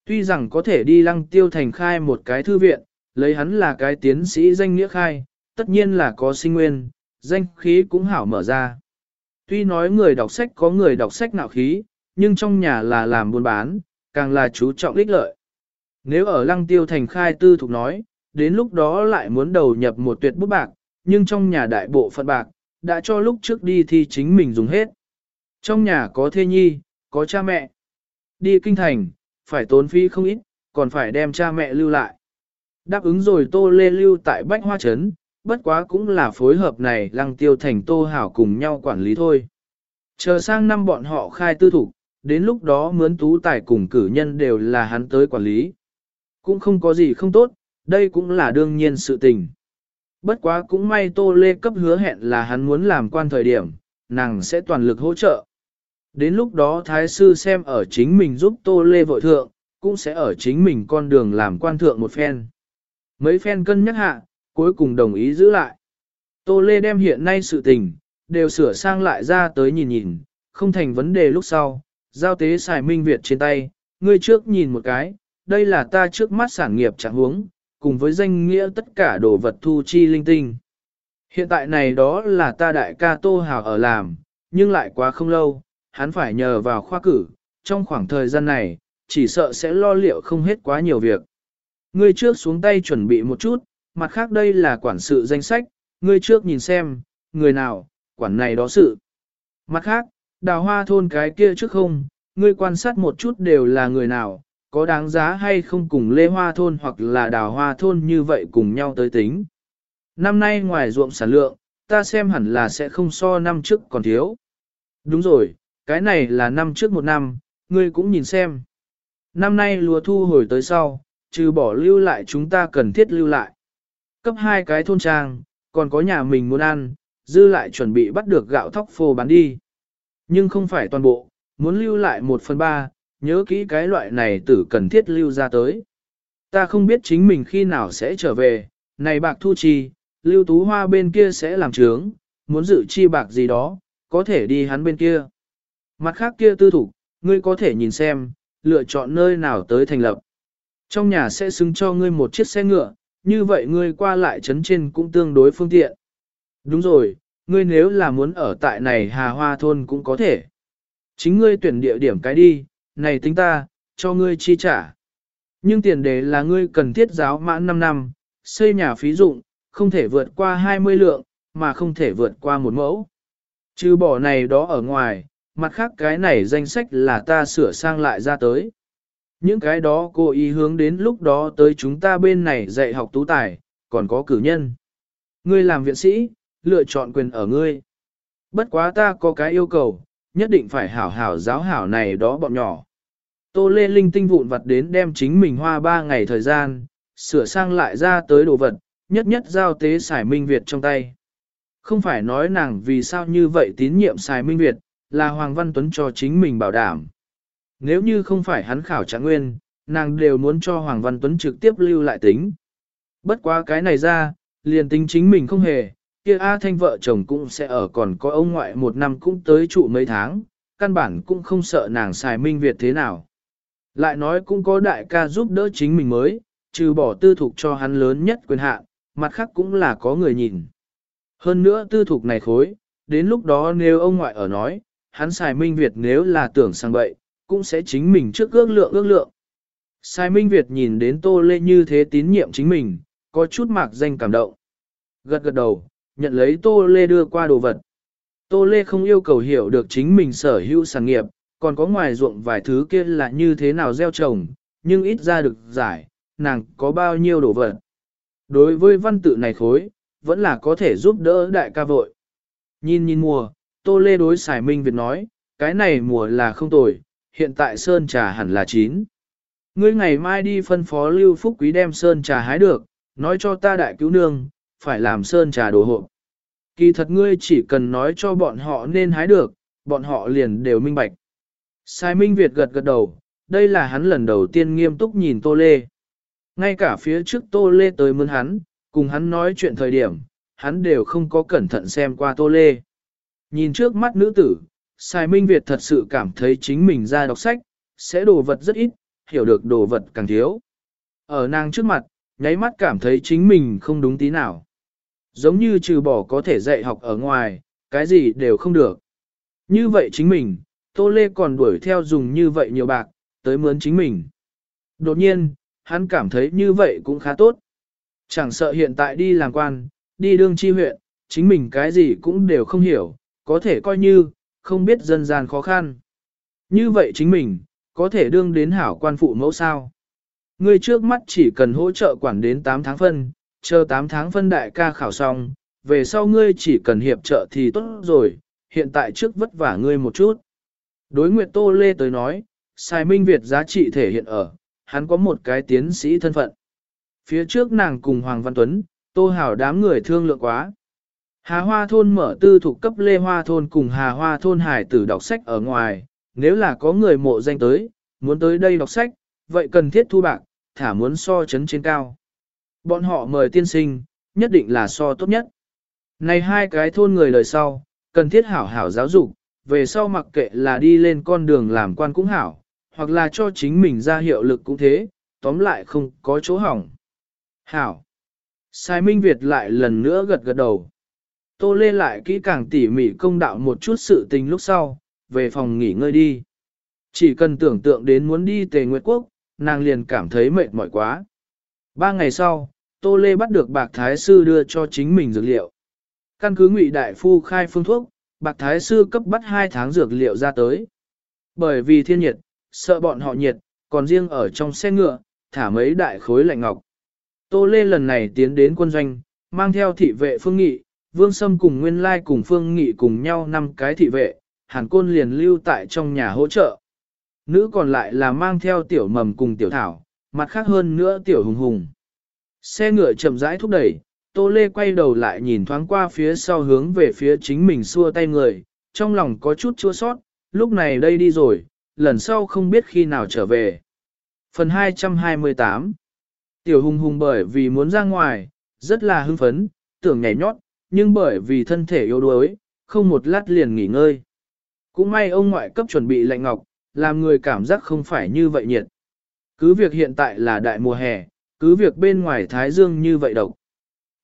Tuy rằng có thể đi lăng tiêu thành khai một cái thư viện, lấy hắn là cái tiến sĩ danh nghĩa khai, tất nhiên là có sinh nguyên, danh khí cũng hảo mở ra. Tuy nói người đọc sách có người đọc sách nạo khí, nhưng trong nhà là làm buôn bán, càng là chú trọng ích lợi. Nếu ở lăng tiêu thành khai tư thục nói, đến lúc đó lại muốn đầu nhập một tuyệt bút bạc, nhưng trong nhà đại bộ phận bạc, đã cho lúc trước đi thì chính mình dùng hết. Trong nhà có thê nhi, có cha mẹ. Đi kinh thành, phải tốn phí không ít, còn phải đem cha mẹ lưu lại. Đáp ứng rồi Tô Lê lưu tại Bách Hoa Trấn, bất quá cũng là phối hợp này lăng tiêu thành Tô Hảo cùng nhau quản lý thôi. Chờ sang năm bọn họ khai tư thủ, đến lúc đó mướn tú tài cùng cử nhân đều là hắn tới quản lý. Cũng không có gì không tốt, đây cũng là đương nhiên sự tình. Bất quá cũng may Tô Lê cấp hứa hẹn là hắn muốn làm quan thời điểm, nàng sẽ toàn lực hỗ trợ. Đến lúc đó Thái Sư xem ở chính mình giúp Tô Lê vội thượng, cũng sẽ ở chính mình con đường làm quan thượng một phen. Mấy phen cân nhắc hạ, cuối cùng đồng ý giữ lại. Tô Lê đem hiện nay sự tình, đều sửa sang lại ra tới nhìn nhìn, không thành vấn đề lúc sau, giao tế xài minh Việt trên tay, ngươi trước nhìn một cái, đây là ta trước mắt sản nghiệp trạng huống, cùng với danh nghĩa tất cả đồ vật thu chi linh tinh. Hiện tại này đó là ta đại ca Tô Hào ở làm, nhưng lại quá không lâu, hắn phải nhờ vào khoa cử, trong khoảng thời gian này, chỉ sợ sẽ lo liệu không hết quá nhiều việc. Ngươi trước xuống tay chuẩn bị một chút, mặt khác đây là quản sự danh sách, ngươi trước nhìn xem, người nào, quản này đó sự. Mặt khác, đào hoa thôn cái kia trước không, ngươi quan sát một chút đều là người nào, có đáng giá hay không cùng lê hoa thôn hoặc là đào hoa thôn như vậy cùng nhau tới tính. Năm nay ngoài ruộng sản lượng, ta xem hẳn là sẽ không so năm trước còn thiếu. Đúng rồi, cái này là năm trước một năm, ngươi cũng nhìn xem. Năm nay lúa thu hồi tới sau, trừ bỏ lưu lại chúng ta cần thiết lưu lại. Cấp hai cái thôn trang, còn có nhà mình muốn ăn, dư lại chuẩn bị bắt được gạo thóc phô bán đi. Nhưng không phải toàn bộ, muốn lưu lại một phần ba, nhớ kỹ cái loại này tử cần thiết lưu ra tới. Ta không biết chính mình khi nào sẽ trở về, này bạc thu chi, lưu tú hoa bên kia sẽ làm trướng, muốn dự chi bạc gì đó, có thể đi hắn bên kia. Mặt khác kia tư thủ, ngươi có thể nhìn xem, lựa chọn nơi nào tới thành lập. Trong nhà sẽ xứng cho ngươi một chiếc xe ngựa, như vậy ngươi qua lại trấn trên cũng tương đối phương tiện. Đúng rồi, ngươi nếu là muốn ở tại này Hà Hoa Thôn cũng có thể. Chính ngươi tuyển địa điểm cái đi, này tính ta, cho ngươi chi trả. Nhưng tiền đề là ngươi cần thiết giáo mãn 5 năm, xây nhà phí dụng, không thể vượt qua 20 lượng, mà không thể vượt qua một mẫu. Trừ bỏ này đó ở ngoài, mặt khác cái này danh sách là ta sửa sang lại ra tới. Những cái đó cô ý hướng đến lúc đó tới chúng ta bên này dạy học tú tài, còn có cử nhân. Ngươi làm viện sĩ, lựa chọn quyền ở ngươi. Bất quá ta có cái yêu cầu, nhất định phải hảo hảo giáo hảo này đó bọn nhỏ. Tô Lê Linh tinh vụn vặt đến đem chính mình hoa ba ngày thời gian, sửa sang lại ra tới đồ vật, nhất nhất giao tế xài Minh Việt trong tay. Không phải nói nàng vì sao như vậy tín nhiệm xài Minh Việt, là Hoàng Văn Tuấn cho chính mình bảo đảm. Nếu như không phải hắn khảo trạng nguyên, nàng đều muốn cho Hoàng Văn Tuấn trực tiếp lưu lại tính. Bất quá cái này ra, liền tính chính mình không hề, kia A Thanh vợ chồng cũng sẽ ở còn có ông ngoại một năm cũng tới trụ mấy tháng, căn bản cũng không sợ nàng xài minh Việt thế nào. Lại nói cũng có đại ca giúp đỡ chính mình mới, trừ bỏ tư thục cho hắn lớn nhất quyền hạn, mặt khác cũng là có người nhìn. Hơn nữa tư thục này khối, đến lúc đó nếu ông ngoại ở nói, hắn xài minh Việt nếu là tưởng sang bậy, cũng sẽ chính mình trước ước lượng ước lượng. Sai Minh Việt nhìn đến Tô Lê như thế tín nhiệm chính mình, có chút mạc danh cảm động. Gật gật đầu, nhận lấy Tô Lê đưa qua đồ vật. Tô Lê không yêu cầu hiểu được chính mình sở hữu sản nghiệp, còn có ngoài ruộng vài thứ kia là như thế nào gieo trồng, nhưng ít ra được giải, nàng có bao nhiêu đồ vật. Đối với văn tự này khối, vẫn là có thể giúp đỡ đại ca vội. Nhìn nhìn mùa, Tô Lê đối xài Minh Việt nói, cái này mùa là không tồi, hiện tại sơn trà hẳn là chín. Ngươi ngày mai đi phân phó Lưu Phúc Quý đem sơn trà hái được, nói cho ta đại cứu nương, phải làm sơn trà đồ hộ. Kỳ thật ngươi chỉ cần nói cho bọn họ nên hái được, bọn họ liền đều minh bạch. Sai Minh Việt gật gật đầu, đây là hắn lần đầu tiên nghiêm túc nhìn Tô Lê. Ngay cả phía trước Tô Lê tới mướn hắn, cùng hắn nói chuyện thời điểm, hắn đều không có cẩn thận xem qua Tô Lê. Nhìn trước mắt nữ tử, Sai Minh Việt thật sự cảm thấy chính mình ra đọc sách, sẽ đồ vật rất ít, hiểu được đồ vật càng thiếu. Ở nàng trước mặt, nháy mắt cảm thấy chính mình không đúng tí nào. Giống như trừ bỏ có thể dạy học ở ngoài, cái gì đều không được. Như vậy chính mình, Tô Lê còn đuổi theo dùng như vậy nhiều bạc, tới mướn chính mình. Đột nhiên, hắn cảm thấy như vậy cũng khá tốt. Chẳng sợ hiện tại đi làm quan, đi đương chi huyện, chính mình cái gì cũng đều không hiểu, có thể coi như, không biết dân gian khó khăn. Như vậy chính mình, có thể đương đến hảo quan phụ mẫu sao. người trước mắt chỉ cần hỗ trợ quản đến 8 tháng phân, chờ 8 tháng phân đại ca khảo xong, về sau ngươi chỉ cần hiệp trợ thì tốt rồi, hiện tại trước vất vả ngươi một chút. Đối Nguyệt Tô Lê tới nói, Sai Minh Việt giá trị thể hiện ở, hắn có một cái tiến sĩ thân phận. Phía trước nàng cùng Hoàng Văn Tuấn, Tô Hảo đám người thương lượng quá. Hà Hoa Thôn mở tư thuộc cấp Lê Hoa Thôn cùng Hà Hoa Thôn hải tử đọc sách ở ngoài, nếu là có người mộ danh tới, muốn tới đây đọc sách, vậy cần thiết thu bạc, thả muốn so chấn trên cao. Bọn họ mời tiên sinh, nhất định là so tốt nhất. Này hai cái thôn người lời sau, cần thiết hảo hảo giáo dục, về sau mặc kệ là đi lên con đường làm quan cũng hảo, hoặc là cho chính mình ra hiệu lực cũng thế, tóm lại không có chỗ hỏng. Hảo. Sai Minh Việt lại lần nữa gật gật đầu. Tô Lê lại kỹ càng tỉ mỉ công đạo một chút sự tình lúc sau, về phòng nghỉ ngơi đi. Chỉ cần tưởng tượng đến muốn đi tề nguyệt quốc, nàng liền cảm thấy mệt mỏi quá. Ba ngày sau, Tô Lê bắt được bạc thái sư đưa cho chính mình dược liệu. Căn cứ ngụy đại phu khai phương thuốc, bạc thái sư cấp bắt hai tháng dược liệu ra tới. Bởi vì thiên nhiệt, sợ bọn họ nhiệt, còn riêng ở trong xe ngựa, thả mấy đại khối lạnh ngọc. Tô Lê lần này tiến đến quân doanh, mang theo thị vệ phương nghị, vương sâm cùng nguyên lai cùng phương nghị cùng nhau năm cái thị vệ, hàn côn liền lưu tại trong nhà hỗ trợ. Nữ còn lại là mang theo tiểu mầm cùng tiểu thảo, mặt khác hơn nữa tiểu hùng hùng. Xe ngựa chậm rãi thúc đẩy, Tô Lê quay đầu lại nhìn thoáng qua phía sau hướng về phía chính mình xua tay người, trong lòng có chút chua sót, lúc này đây đi rồi, lần sau không biết khi nào trở về. Phần 228 Tiểu hùng hùng bởi vì muốn ra ngoài, rất là hưng phấn, tưởng nhảy nhót, nhưng bởi vì thân thể yếu đuối, không một lát liền nghỉ ngơi. Cũng may ông ngoại cấp chuẩn bị lạnh ngọc, làm người cảm giác không phải như vậy nhiệt. Cứ việc hiện tại là đại mùa hè, cứ việc bên ngoài thái dương như vậy độc.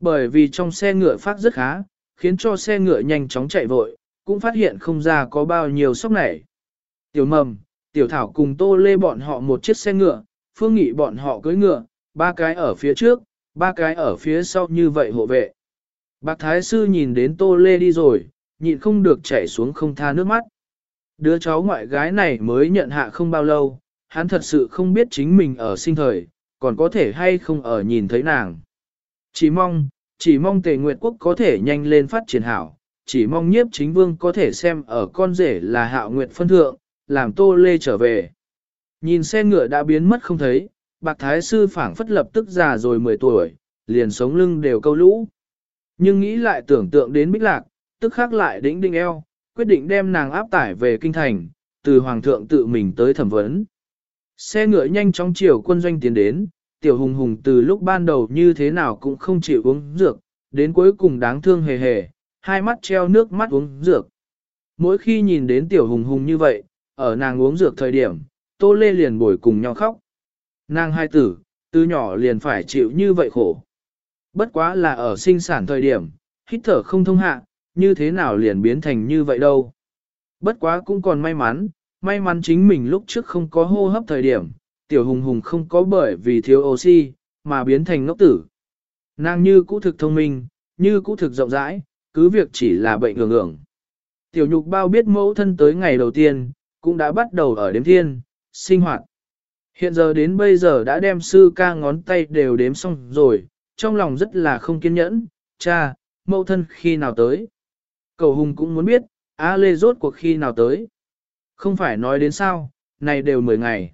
Bởi vì trong xe ngựa phát rất khá, khiến cho xe ngựa nhanh chóng chạy vội, cũng phát hiện không ra có bao nhiêu sốc nảy. Tiểu mầm, tiểu thảo cùng tô lê bọn họ một chiếc xe ngựa, phương nghị bọn họ cưỡi ngựa, ba cái ở phía trước, ba cái ở phía sau như vậy hộ vệ. Bác Thái Sư nhìn đến tô lê đi rồi, nhịn không được chảy xuống không tha nước mắt. Đứa cháu ngoại gái này mới nhận hạ không bao lâu, hắn thật sự không biết chính mình ở sinh thời, còn có thể hay không ở nhìn thấy nàng. Chỉ mong, chỉ mong tề nguyệt quốc có thể nhanh lên phát triển hảo, chỉ mong nhiếp chính vương có thể xem ở con rể là hạo nguyệt phân thượng, làm tô lê trở về. Nhìn xe ngựa đã biến mất không thấy, bạc thái sư phảng phất lập tức già rồi 10 tuổi, liền sống lưng đều câu lũ. Nhưng nghĩ lại tưởng tượng đến bích lạc, tức khắc lại đĩnh đinh eo, quyết định đem nàng áp tải về kinh thành, từ hoàng thượng tự mình tới thẩm vấn. Xe ngựa nhanh chóng chiều quân doanh tiến đến, tiểu hùng hùng từ lúc ban đầu như thế nào cũng không chịu uống dược, đến cuối cùng đáng thương hề hề, hai mắt treo nước mắt uống dược. Mỗi khi nhìn đến tiểu hùng hùng như vậy, ở nàng uống dược thời điểm, tô lê liền bồi cùng nhau khóc. Nàng hai tử, từ nhỏ liền phải chịu như vậy khổ. Bất quá là ở sinh sản thời điểm, hít thở không thông hạ, như thế nào liền biến thành như vậy đâu. Bất quá cũng còn may mắn, may mắn chính mình lúc trước không có hô hấp thời điểm, tiểu hùng hùng không có bởi vì thiếu oxy, mà biến thành ngốc tử. Nàng như cũ thực thông minh, như cũ thực rộng rãi, cứ việc chỉ là bệnh ngưỡng ngưỡng. Tiểu nhục bao biết mẫu thân tới ngày đầu tiên, cũng đã bắt đầu ở đếm thiên, sinh hoạt. Hiện giờ đến bây giờ đã đem sư ca ngón tay đều đếm xong rồi, trong lòng rất là không kiên nhẫn, cha, mẫu thân khi nào tới. Cầu hùng cũng muốn biết, A Lê rốt cuộc khi nào tới. Không phải nói đến sao, này đều 10 ngày.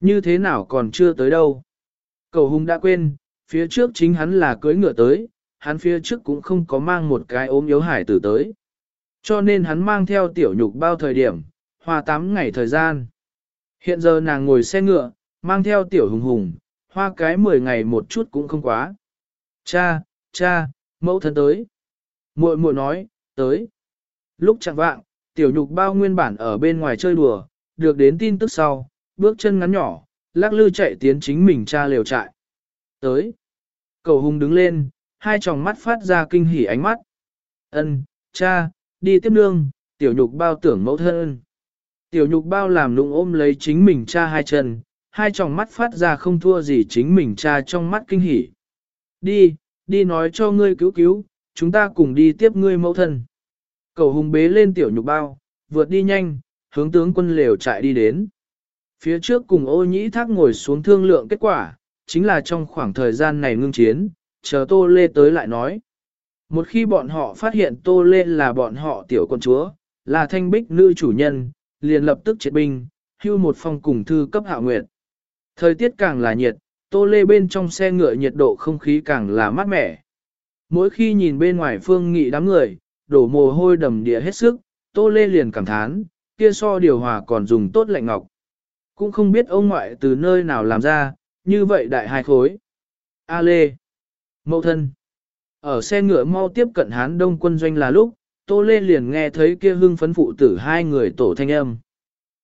Như thế nào còn chưa tới đâu. Cầu hùng đã quên, phía trước chính hắn là cưới ngựa tới, hắn phía trước cũng không có mang một cái ốm yếu hải tử tới. Cho nên hắn mang theo tiểu nhục bao thời điểm, hoa 8 ngày thời gian. Hiện giờ nàng ngồi xe ngựa, mang theo tiểu hùng hùng, hoa cái 10 ngày một chút cũng không quá. Cha, cha, mẫu thân tới. muội muội nói, tới. Lúc chẳng vạng, tiểu nhục bao nguyên bản ở bên ngoài chơi đùa, được đến tin tức sau, bước chân ngắn nhỏ, lắc lư chạy tiến chính mình cha liều trại. Tới. Cầu hùng đứng lên, hai tròng mắt phát ra kinh hỉ ánh mắt. Ân, cha, đi tiếp nương, tiểu nhục bao tưởng mẫu thân. Tiểu nhục bao làm lụng ôm lấy chính mình cha hai chân, hai tròng mắt phát ra không thua gì chính mình cha trong mắt kinh hỉ. Đi, đi nói cho ngươi cứu cứu, chúng ta cùng đi tiếp ngươi mẫu thân. Cầu hùng bế lên tiểu nhục bao, vượt đi nhanh, hướng tướng quân lều chạy đi đến. Phía trước cùng ô nhĩ thác ngồi xuống thương lượng kết quả, chính là trong khoảng thời gian này ngưng chiến, chờ Tô Lê tới lại nói. Một khi bọn họ phát hiện Tô Lê là bọn họ tiểu con chúa, là thanh bích nữ chủ nhân, liền lập tức triệt binh, hưu một phong cùng thư cấp hạ nguyệt. Thời tiết càng là nhiệt, Tô Lê bên trong xe ngựa nhiệt độ không khí càng là mát mẻ. Mỗi khi nhìn bên ngoài phương nghị đám người, đổ mồ hôi đầm địa hết sức, Tô Lê liền cảm thán, kia so điều hòa còn dùng tốt lạnh ngọc. Cũng không biết ông ngoại từ nơi nào làm ra, như vậy đại hai khối. A Lê. Mậu thân. Ở xe ngựa mau tiếp cận hán đông quân doanh là lúc, Tô Lê liền nghe thấy kia hưng phấn phụ tử hai người tổ thanh âm.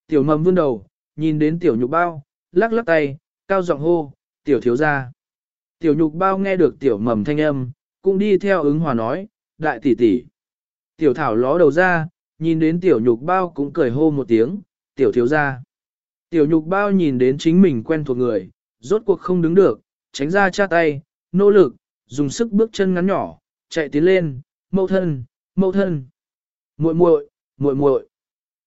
Tiểu mầm vươn đầu, nhìn đến tiểu nhục bao, lắc lắc tay, cao giọng hô, tiểu thiếu gia. Tiểu nhục bao nghe được tiểu mầm thanh âm, cũng đi theo ứng hòa nói, đại tỷ tỷ. Tiểu thảo ló đầu ra, nhìn đến tiểu nhục bao cũng cười hô một tiếng, tiểu thiếu gia. Tiểu nhục bao nhìn đến chính mình quen thuộc người, rốt cuộc không đứng được, tránh ra cha tay, nỗ lực, dùng sức bước chân ngắn nhỏ, chạy tiến lên, mẫu thân, mẫu thân, muội muội, muội muội.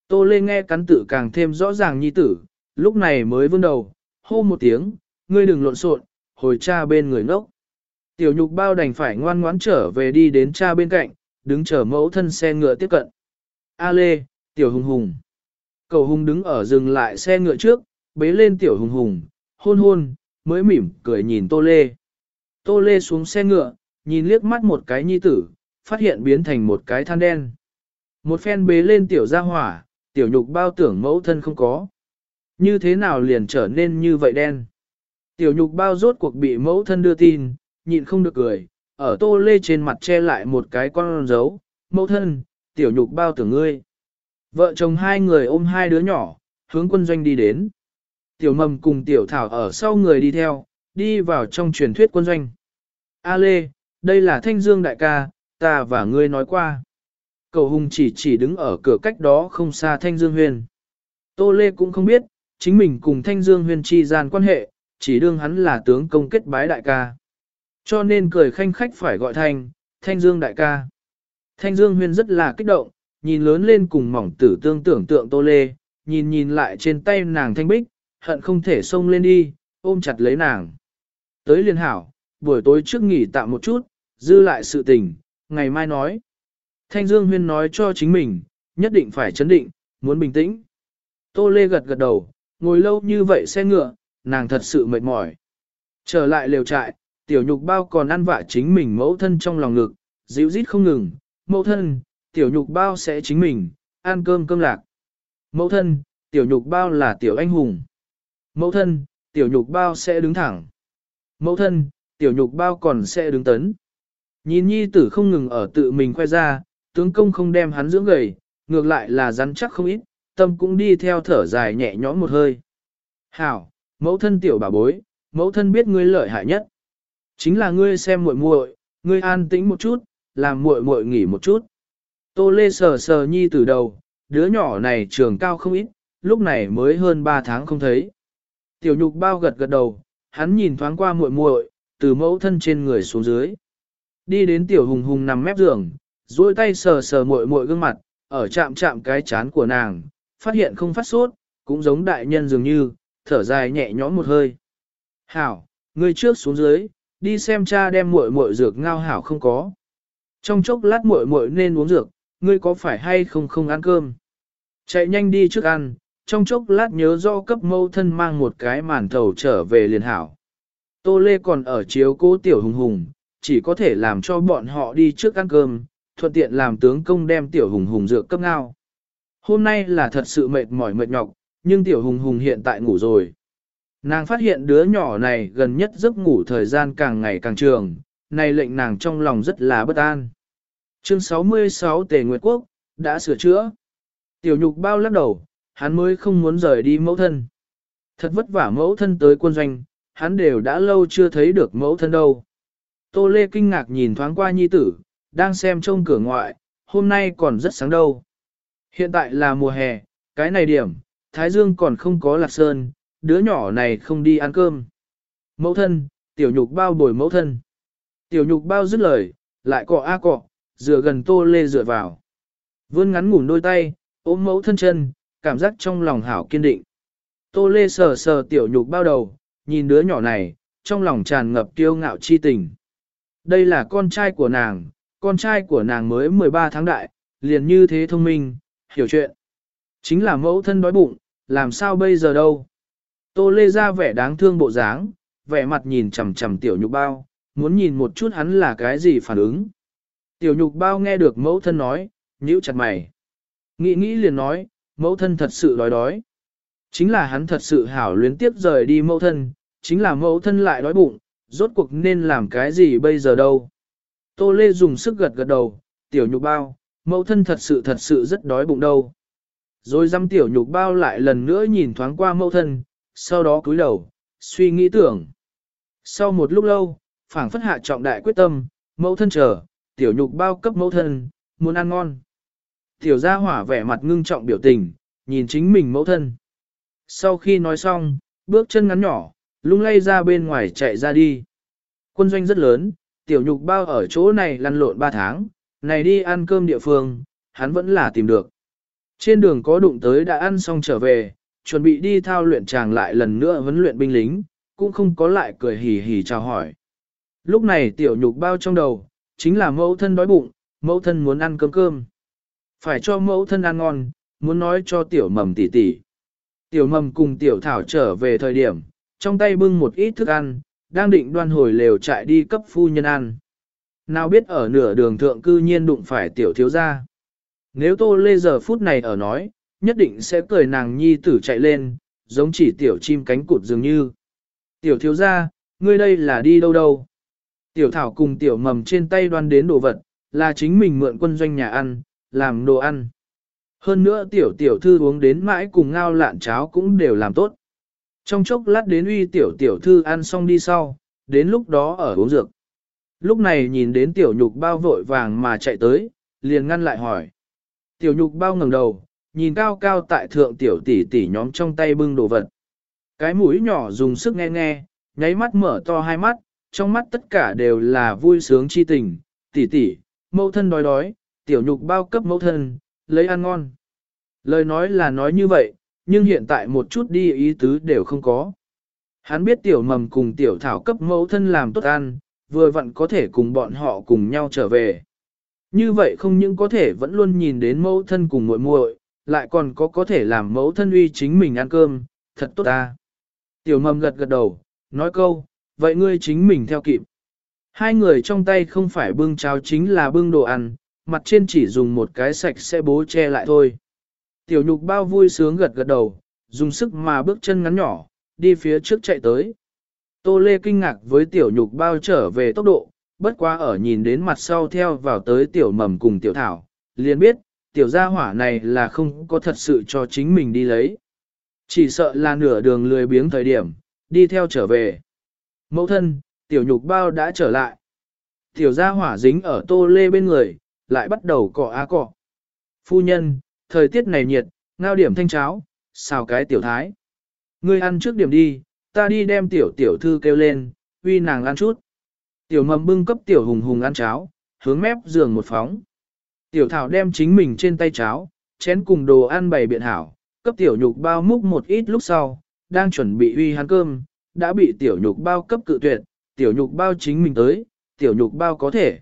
Tô Lê nghe cắn tử càng thêm rõ ràng nhi tử, lúc này mới vươn đầu, hô một tiếng, ngươi đừng lộn xộn, hồi cha bên người ngốc. Tiểu nhục bao đành phải ngoan ngoãn trở về đi đến cha bên cạnh, đứng chờ mẫu thân xe ngựa tiếp cận. A Lê, Tiểu Hùng Hùng. Cầu Hùng đứng ở dừng lại xe ngựa trước, bế lên Tiểu Hùng Hùng, hôn hôn, mới mỉm cười nhìn Tô Lê. Tô Lê xuống xe ngựa, nhìn liếc mắt một cái nhi tử, phát hiện biến thành một cái than đen. Một phen bế lên Tiểu gia hỏa, Tiểu nhục bao tưởng mẫu thân không có. Như thế nào liền trở nên như vậy đen? Tiểu nhục bao rốt cuộc bị mẫu thân đưa tin, nhịn không được cười, ở tô lê trên mặt che lại một cái con dấu, mẫu thân, tiểu nhục bao tưởng ngươi. Vợ chồng hai người ôm hai đứa nhỏ, hướng quân doanh đi đến. Tiểu mầm cùng tiểu thảo ở sau người đi theo, đi vào trong truyền thuyết quân doanh. A Lê, đây là Thanh Dương đại ca, ta và ngươi nói qua. Cầu hùng chỉ chỉ đứng ở cửa cách đó không xa Thanh Dương huyền. Tô Lê cũng không biết, chính mình cùng Thanh Dương huyền chi gian quan hệ, chỉ đương hắn là tướng công kết bái đại ca. Cho nên cười khanh khách phải gọi thanh, thanh dương đại ca. Thanh dương huyên rất là kích động, nhìn lớn lên cùng mỏng tử tương tưởng tượng tô lê, nhìn nhìn lại trên tay nàng thanh bích, hận không thể xông lên đi, ôm chặt lấy nàng. Tới liên hảo, buổi tối trước nghỉ tạm một chút, dư lại sự tình, ngày mai nói. Thanh Dương Huyên nói cho chính mình, nhất định phải chấn định, muốn bình tĩnh. Tô Lê gật gật đầu, ngồi lâu như vậy xe ngựa, nàng thật sự mệt mỏi. Trở lại lều trại, tiểu nhục bao còn ăn vạ chính mình mẫu thân trong lòng ngực, dịu rít không ngừng, mẫu thân, tiểu nhục bao sẽ chính mình, ăn cơm cơm lạc. Mẫu thân, tiểu nhục bao là tiểu anh hùng. Mẫu thân, tiểu nhục bao sẽ đứng thẳng. Mẫu thân, tiểu nhục bao còn sẽ đứng tấn. Nhìn nhi tử không ngừng ở tự mình khoe ra, tướng công không đem hắn dưỡng gầy, ngược lại là rắn chắc không ít, tâm cũng đi theo thở dài nhẹ nhõm một hơi. Hảo, mẫu thân tiểu bà bối, mẫu thân biết ngươi lợi hại nhất. Chính là ngươi xem muội muội, ngươi an tĩnh một chút, làm muội muội nghỉ một chút. Tô Lê sờ sờ nhi từ đầu, đứa nhỏ này trường cao không ít, lúc này mới hơn 3 tháng không thấy. Tiểu nhục bao gật gật đầu, hắn nhìn thoáng qua muội muội, từ mẫu thân trên người xuống dưới. Đi đến tiểu hùng hùng nằm mép giường, duỗi tay sờ sờ muội muội gương mặt, ở chạm chạm cái chán của nàng, phát hiện không phát sốt, cũng giống đại nhân dường như, thở dài nhẹ nhõm một hơi. Hảo, ngươi trước xuống dưới, đi xem cha đem muội muội dược ngao hảo không có. Trong chốc lát muội muội nên uống dược, ngươi có phải hay không không ăn cơm. Chạy nhanh đi trước ăn, trong chốc lát nhớ do cấp mâu thân mang một cái màn thầu trở về liền hảo. Tô Lê còn ở chiếu cố tiểu hùng hùng, chỉ có thể làm cho bọn họ đi trước ăn cơm, thuận tiện làm tướng công đem tiểu hùng hùng dược cấp ngao. Hôm nay là thật sự mệt mỏi mệt nhọc, nhưng tiểu hùng hùng hiện tại ngủ rồi. Nàng phát hiện đứa nhỏ này gần nhất giấc ngủ thời gian càng ngày càng trường, này lệnh nàng trong lòng rất là bất an. Chương 66 Tề Nguyệt Quốc, đã sửa chữa. Tiểu nhục bao lắc đầu, hắn mới không muốn rời đi mẫu thân. Thật vất vả mẫu thân tới quân doanh, hắn đều đã lâu chưa thấy được mẫu thân đâu. Tô Lê kinh ngạc nhìn thoáng qua nhi tử, đang xem trông cửa ngoại, hôm nay còn rất sáng đâu. Hiện tại là mùa hè, cái này điểm, Thái Dương còn không có lạc sơn, đứa nhỏ này không đi ăn cơm. Mẫu thân, tiểu nhục bao bồi mẫu thân. Tiểu nhục bao dứt lời, lại cọ a cọ, dựa gần tô lê dựa vào. Vươn ngắn ngủn đôi tay, ôm mẫu thân chân, cảm giác trong lòng hảo kiên định. Tô lê sờ sờ tiểu nhục bao đầu, nhìn đứa nhỏ này, trong lòng tràn ngập kiêu ngạo chi tình. Đây là con trai của nàng, con trai của nàng mới 13 tháng đại, liền như thế thông minh, hiểu chuyện. Chính là mẫu thân đói bụng, làm sao bây giờ đâu. Tô Lê ra vẻ đáng thương bộ dáng, vẻ mặt nhìn chằm chằm tiểu nhục bao, muốn nhìn một chút hắn là cái gì phản ứng. Tiểu nhục bao nghe được mẫu thân nói, nhíu chặt mày. Nghĩ nghĩ liền nói, mẫu thân thật sự đói đói. Chính là hắn thật sự hảo luyến tiếp rời đi mẫu thân, chính là mẫu thân lại đói bụng, rốt cuộc nên làm cái gì bây giờ đâu. Tô Lê dùng sức gật gật đầu, tiểu nhục bao, mẫu thân thật sự thật sự rất đói bụng đâu. Rồi dăm tiểu nhục bao lại lần nữa nhìn thoáng qua mẫu thân, sau đó cúi đầu, suy nghĩ tưởng. Sau một lúc lâu, phảng phất hạ trọng đại quyết tâm, mẫu thân chờ, tiểu nhục bao cấp mẫu thân, muốn ăn ngon. Tiểu gia hỏa vẻ mặt ngưng trọng biểu tình, nhìn chính mình mẫu thân. Sau khi nói xong, bước chân ngắn nhỏ, lung lay ra bên ngoài chạy ra đi. Quân doanh rất lớn, tiểu nhục bao ở chỗ này lăn lộn 3 tháng, này đi ăn cơm địa phương, hắn vẫn là tìm được. Trên đường có đụng tới đã ăn xong trở về, chuẩn bị đi thao luyện chàng lại lần nữa huấn luyện binh lính, cũng không có lại cười hì hì chào hỏi. Lúc này tiểu nhục bao trong đầu, chính là mẫu thân đói bụng, mẫu thân muốn ăn cơm cơm. Phải cho mẫu thân ăn ngon, muốn nói cho tiểu mầm tỉ tỉ. Tiểu mầm cùng tiểu thảo trở về thời điểm, trong tay bưng một ít thức ăn, đang định đoan hồi lều chạy đi cấp phu nhân ăn. Nào biết ở nửa đường thượng cư nhiên đụng phải tiểu thiếu gia. Nếu tô lê giờ phút này ở nói, nhất định sẽ cười nàng nhi tử chạy lên, giống chỉ tiểu chim cánh cụt dường như. Tiểu thiếu gia, ngươi đây là đi đâu đâu? Tiểu thảo cùng tiểu mầm trên tay đoan đến đồ vật, là chính mình mượn quân doanh nhà ăn, làm đồ ăn. Hơn nữa tiểu tiểu thư uống đến mãi cùng ngao lạn cháo cũng đều làm tốt. Trong chốc lát đến uy tiểu tiểu thư ăn xong đi sau, đến lúc đó ở uống dược. Lúc này nhìn đến tiểu nhục bao vội vàng mà chạy tới, liền ngăn lại hỏi. Tiểu nhục bao ngẩng đầu, nhìn cao cao tại thượng tiểu tỷ tỷ nhóm trong tay bưng đồ vật. Cái mũi nhỏ dùng sức nghe nghe, nháy mắt mở to hai mắt, trong mắt tất cả đều là vui sướng chi tình, tỷ tỷ, mẫu thân đói đói, tiểu nhục bao cấp mẫu thân, lấy ăn ngon. Lời nói là nói như vậy, nhưng hiện tại một chút đi ý tứ đều không có. Hắn biết tiểu mầm cùng tiểu thảo cấp mẫu thân làm tốt ăn, vừa vặn có thể cùng bọn họ cùng nhau trở về. Như vậy không những có thể vẫn luôn nhìn đến mẫu thân cùng muội muội, lại còn có có thể làm mẫu thân uy chính mình ăn cơm, thật tốt ta. Tiểu mầm gật gật đầu, nói câu, vậy ngươi chính mình theo kịp. Hai người trong tay không phải bưng cháo chính là bưng đồ ăn, mặt trên chỉ dùng một cái sạch sẽ bố che lại thôi. Tiểu nhục bao vui sướng gật gật đầu, dùng sức mà bước chân ngắn nhỏ, đi phía trước chạy tới. Tô Lê kinh ngạc với tiểu nhục bao trở về tốc độ, bất quá ở nhìn đến mặt sau theo vào tới tiểu mầm cùng tiểu thảo, liền biết, tiểu gia hỏa này là không có thật sự cho chính mình đi lấy. Chỉ sợ là nửa đường lười biếng thời điểm, đi theo trở về. Mẫu thân, tiểu nhục bao đã trở lại. Tiểu gia hỏa dính ở tô lê bên người, lại bắt đầu cọ á cọ. Phu nhân, thời tiết này nhiệt, ngao điểm thanh cháo, xào cái tiểu thái. Ngươi ăn trước điểm đi, ta đi đem tiểu tiểu thư kêu lên, uy nàng ăn chút. Tiểu mầm bưng cấp tiểu hùng hùng ăn cháo, hướng mép giường một phóng. Tiểu thảo đem chính mình trên tay cháo, chén cùng đồ ăn bày biện hảo, cấp tiểu nhục bao múc một ít lúc sau, đang chuẩn bị uy hắn cơm, đã bị tiểu nhục bao cấp cự tuyệt, tiểu nhục bao chính mình tới, tiểu nhục bao có thể.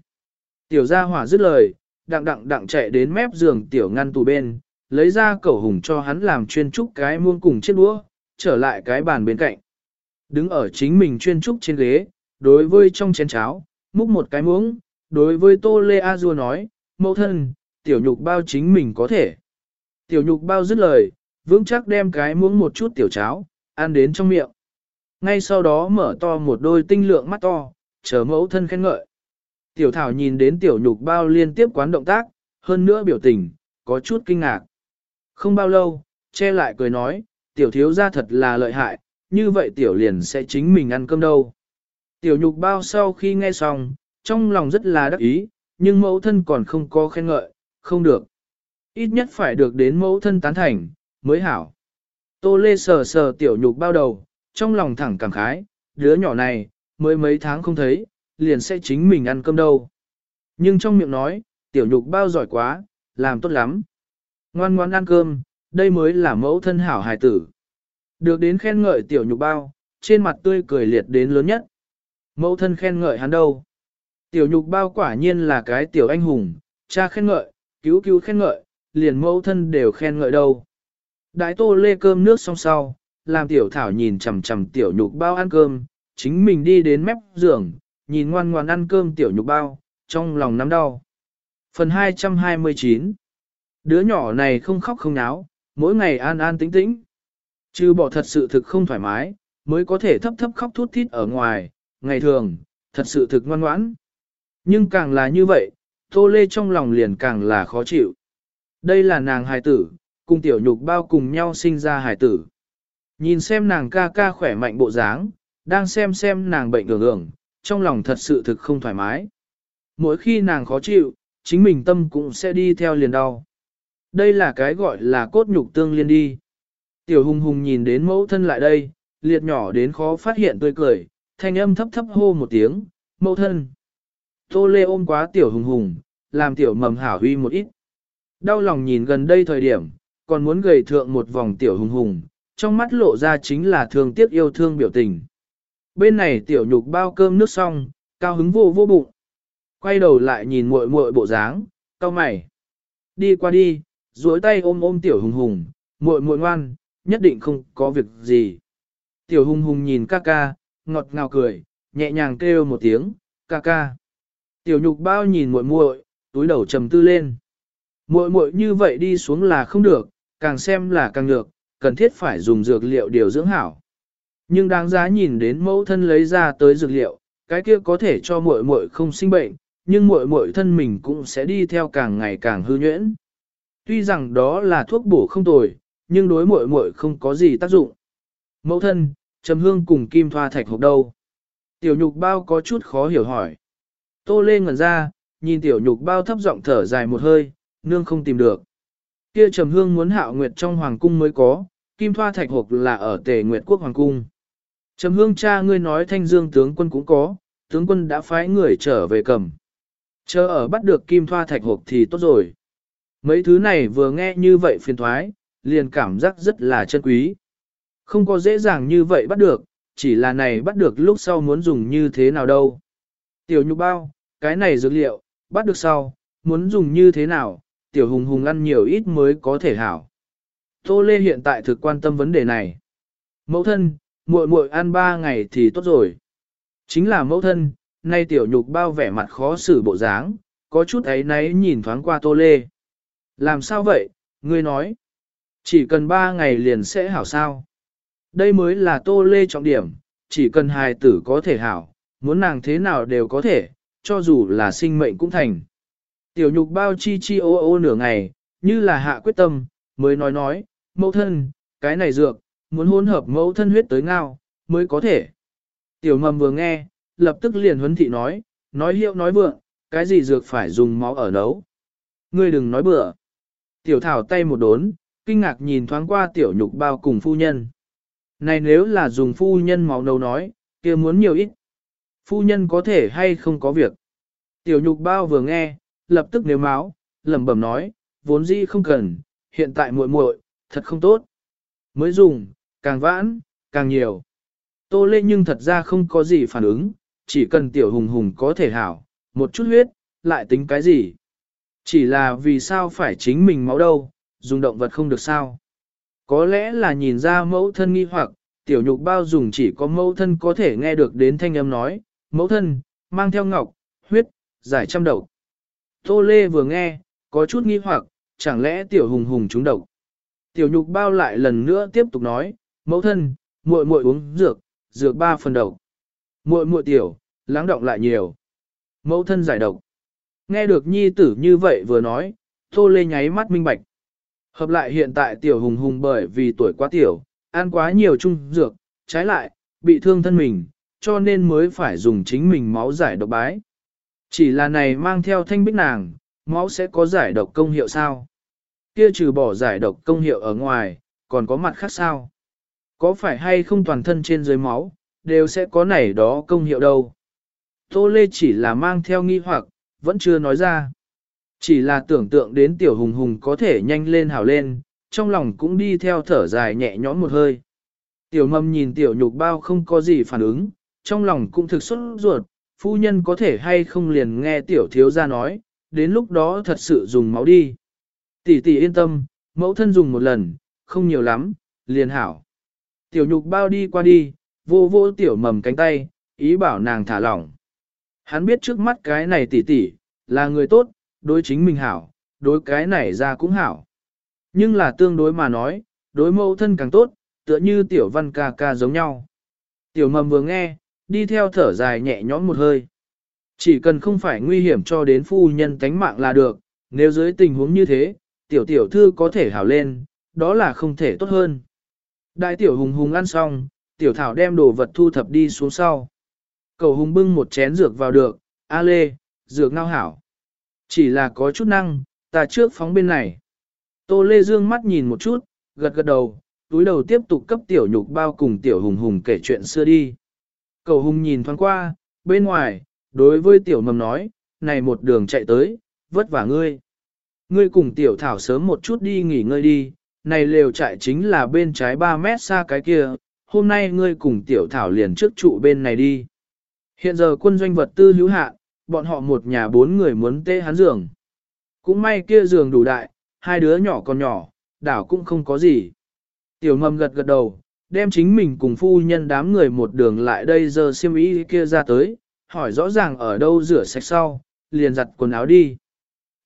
Tiểu gia hỏa dứt lời, đặng đặng đặng chạy đến mép giường tiểu ngăn tủ bên, lấy ra cẩu hùng cho hắn làm chuyên trúc cái muông cùng chiếc đũa, trở lại cái bàn bên cạnh. Đứng ở chính mình chuyên trúc trên ghế, đối với trong chén cháo, múc một cái muỗng, đối với Tô Lê A Du nói, mẫu thân, tiểu nhục bao chính mình có thể. Tiểu nhục bao dứt lời, vững chắc đem cái muỗng một chút tiểu cháo, ăn đến trong miệng. Ngay sau đó mở to một đôi tinh lượng mắt to, chờ mẫu thân khen ngợi. Tiểu thảo nhìn đến tiểu nhục bao liên tiếp quán động tác, hơn nữa biểu tình, có chút kinh ngạc. Không bao lâu, che lại cười nói, tiểu thiếu gia thật là lợi hại, như vậy tiểu liền sẽ chính mình ăn cơm đâu. Tiểu nhục bao sau khi nghe xong, trong lòng rất là đắc ý, nhưng mẫu thân còn không có khen ngợi, không được. Ít nhất phải được đến mẫu thân tán thành, mới hảo. Tô Lê sờ sờ tiểu nhục bao đầu, trong lòng thẳng cảm khái, đứa nhỏ này, mới mấy tháng không thấy, liền sẽ chính mình ăn cơm đâu. Nhưng trong miệng nói, tiểu nhục bao giỏi quá, làm tốt lắm. Ngoan ngoan ăn cơm, đây mới là mẫu thân hảo hài tử. Được đến khen ngợi tiểu nhục bao, trên mặt tươi cười liệt đến lớn nhất. Mẫu thân khen ngợi hắn đâu. Tiểu nhục bao quả nhiên là cái tiểu anh hùng, cha khen ngợi, cứu cứu khen ngợi, liền mẫu thân đều khen ngợi đâu. Đại tô lê cơm nước xong sau, làm tiểu thảo nhìn chằm chằm tiểu nhục bao ăn cơm, chính mình đi đến mép giường, nhìn ngoan ngoan ăn cơm tiểu nhục bao, trong lòng nắm đau. Phần 229 Đứa nhỏ này không khóc không náo, mỗi ngày an an tĩnh tĩnh. Chứ bỏ thật sự thực không thoải mái, mới có thể thấp thấp khóc thút thít ở ngoài, ngày thường, thật sự thực ngoan ngoãn. Nhưng càng là như vậy, Tô Lê trong lòng liền càng là khó chịu. Đây là nàng hài tử, cùng tiểu nhục bao cùng nhau sinh ra hài tử. Nhìn xem nàng ca ca khỏe mạnh bộ dáng, đang xem xem nàng bệnh ưởng ưởng, trong lòng thật sự thực không thoải mái. Mỗi khi nàng khó chịu, chính mình tâm cũng sẽ đi theo liền đau. Đây là cái gọi là cốt nhục tương liên đi. Tiểu hùng hùng nhìn đến mẫu thân lại đây, liệt nhỏ đến khó phát hiện tươi cười, thanh âm thấp thấp hô một tiếng, mẫu thân. Tô lê ôm quá tiểu hùng hùng, làm tiểu mầm hảo huy một ít. Đau lòng nhìn gần đây thời điểm, còn muốn gầy thượng một vòng tiểu hùng hùng, trong mắt lộ ra chính là thương tiếc yêu thương biểu tình. Bên này tiểu nhục bao cơm nước xong, Cao hứng vô vô bụng. Quay đầu lại nhìn muội muội bộ dáng, cao mày. Đi qua đi, duỗi tay ôm ôm tiểu hùng hùng, muội muội ngoan, nhất định không có việc gì. Tiểu hùng hùng nhìn ca ca, ngọt ngào cười, nhẹ nhàng kêu một tiếng, ca ca. Tiểu nhục bao nhìn muội muội, túi đầu trầm tư lên. Muội muội như vậy đi xuống là không được, càng xem là càng được, cần thiết phải dùng dược liệu điều dưỡng hảo. Nhưng đáng giá nhìn đến mẫu thân lấy ra tới dược liệu, cái kia có thể cho muội muội không sinh bệnh, nhưng muội muội thân mình cũng sẽ đi theo càng ngày càng hư nhuyễn. Tuy rằng đó là thuốc bổ không tồi, nhưng đối muội muội không có gì tác dụng. Mẫu thân, trầm hương cùng kim thoa thạch hộp đâu? Tiểu nhục bao có chút khó hiểu hỏi. Tô Lê ngẩn ra, nhìn tiểu nhục bao thấp giọng thở dài một hơi, nương không tìm được. Kia trầm hương muốn hạo nguyệt trong hoàng cung mới có, kim thoa thạch hộp là ở tề nguyệt quốc hoàng cung. Trầm hương cha ngươi nói thanh dương tướng quân cũng có, tướng quân đã phái người trở về cầm. Chờ ở bắt được kim thoa thạch hộp thì tốt rồi. Mấy thứ này vừa nghe như vậy phiền thoái, liền cảm giác rất là chân quý. Không có dễ dàng như vậy bắt được, chỉ là này bắt được lúc sau muốn dùng như thế nào đâu. Tiểu nhục bao, cái này dược liệu, bắt được sau, muốn dùng như thế nào, tiểu hùng hùng ăn nhiều ít mới có thể hảo. Tô Lê hiện tại thực quan tâm vấn đề này. Mẫu thân, muội muội ăn ba ngày thì tốt rồi. Chính là mẫu thân, nay tiểu nhục bao vẻ mặt khó xử bộ dáng, có chút ấy náy nhìn thoáng qua Tô Lê. Làm sao vậy, ngươi nói? Chỉ cần ba ngày liền sẽ hảo sao? Đây mới là Tô Lê trọng điểm, chỉ cần hài tử có thể hảo, muốn nàng thế nào đều có thể, cho dù là sinh mệnh cũng thành. Tiểu nhục bao chi chi ô ô nửa ngày, như là hạ quyết tâm, mới nói nói, mẫu thân, cái này dược, muốn hỗn hợp mẫu thân huyết tới ngao, mới có thể. Tiểu mầm vừa nghe, lập tức liền huấn thị nói, nói hiệu nói vượng, cái gì dược phải dùng máu ở nấu. Ngươi đừng nói bừa. Tiểu thảo tay một đốn, kinh ngạc nhìn thoáng qua tiểu nhục bao cùng phu nhân. Này nếu là dùng phu nhân máu nấu nói, kia muốn nhiều ít. Phu nhân có thể hay không có việc. Tiểu nhục bao vừa nghe, lập tức nếu máu, lẩm bẩm nói, vốn dĩ không cần, hiện tại muội muội, thật không tốt. Mới dùng, càng vãn, càng nhiều. Tô Lê nhưng thật ra không có gì phản ứng, chỉ cần tiểu hùng hùng có thể hảo, một chút huyết, lại tính cái gì. Chỉ là vì sao phải chính mình máu đâu, dùng động vật không được sao. Có lẽ là nhìn ra mẫu thân nghi hoặc, tiểu nhục bao dùng chỉ có mẫu thân có thể nghe được đến thanh âm nói, mẫu thân, mang theo ngọc, huyết, giải trăm độc. Tô Lê vừa nghe, có chút nghi hoặc, chẳng lẽ tiểu hùng hùng trúng độc. Tiểu nhục bao lại lần nữa tiếp tục nói, mẫu thân, muội muội uống dược, dược ba phần độc. Muội muội tiểu, lắng động lại nhiều. Mẫu thân giải độc. Nghe được nhi tử như vậy vừa nói, Tô Lê nháy mắt minh bạch. Hợp lại hiện tại tiểu hùng hùng bởi vì tuổi quá tiểu, ăn quá nhiều trung dược, trái lại, bị thương thân mình, cho nên mới phải dùng chính mình máu giải độc bái. Chỉ là này mang theo thanh bích nàng, máu sẽ có giải độc công hiệu sao? Kia trừ bỏ giải độc công hiệu ở ngoài, còn có mặt khác sao? Có phải hay không toàn thân trên dưới máu, đều sẽ có này đó công hiệu đâu? Tô Lê chỉ là mang theo nghi hoặc, vẫn chưa nói ra. Chỉ là tưởng tượng đến tiểu hùng hùng có thể nhanh lên hào lên, trong lòng cũng đi theo thở dài nhẹ nhõm một hơi. Tiểu mầm nhìn tiểu nhục bao không có gì phản ứng, trong lòng cũng thực xuất ruột, phu nhân có thể hay không liền nghe tiểu thiếu ra nói, đến lúc đó thật sự dùng máu đi. Tỷ tỷ yên tâm, mẫu thân dùng một lần, không nhiều lắm, liền hảo. Tiểu nhục bao đi qua đi, vô vô tiểu mầm cánh tay, ý bảo nàng thả lỏng. Hắn biết trước mắt cái này tỷ tỷ, là người tốt, đối chính mình hảo, đối cái này ra cũng hảo. Nhưng là tương đối mà nói, đối mẫu thân càng tốt, tựa như tiểu văn ca ca giống nhau. Tiểu mầm vừa nghe, đi theo thở dài nhẹ nhõm một hơi. Chỉ cần không phải nguy hiểm cho đến phu nhân tánh mạng là được, nếu dưới tình huống như thế, tiểu tiểu thư có thể hảo lên, đó là không thể tốt hơn. Đại tiểu hùng hùng ăn xong, tiểu thảo đem đồ vật thu thập đi xuống sau. Cầu hùng bưng một chén dược vào được, a lê, dược ngao hảo. Chỉ là có chút năng, ta trước phóng bên này. Tô lê dương mắt nhìn một chút, gật gật đầu, túi đầu tiếp tục cấp tiểu nhục bao cùng tiểu hùng hùng kể chuyện xưa đi. Cầu hùng nhìn thoáng qua, bên ngoài, đối với tiểu mầm nói, này một đường chạy tới, vất vả ngươi. Ngươi cùng tiểu thảo sớm một chút đi nghỉ ngơi đi, này lều trại chính là bên trái 3 mét xa cái kia, hôm nay ngươi cùng tiểu thảo liền trước trụ bên này đi. Hiện giờ quân doanh vật tư hữu hạ, bọn họ một nhà bốn người muốn tê hắn giường. Cũng may kia giường đủ đại, hai đứa nhỏ còn nhỏ, đảo cũng không có gì. Tiểu mầm gật gật đầu, đem chính mình cùng phu nhân đám người một đường lại đây giờ xiêm ý kia ra tới, hỏi rõ ràng ở đâu rửa sạch sau, liền giặt quần áo đi.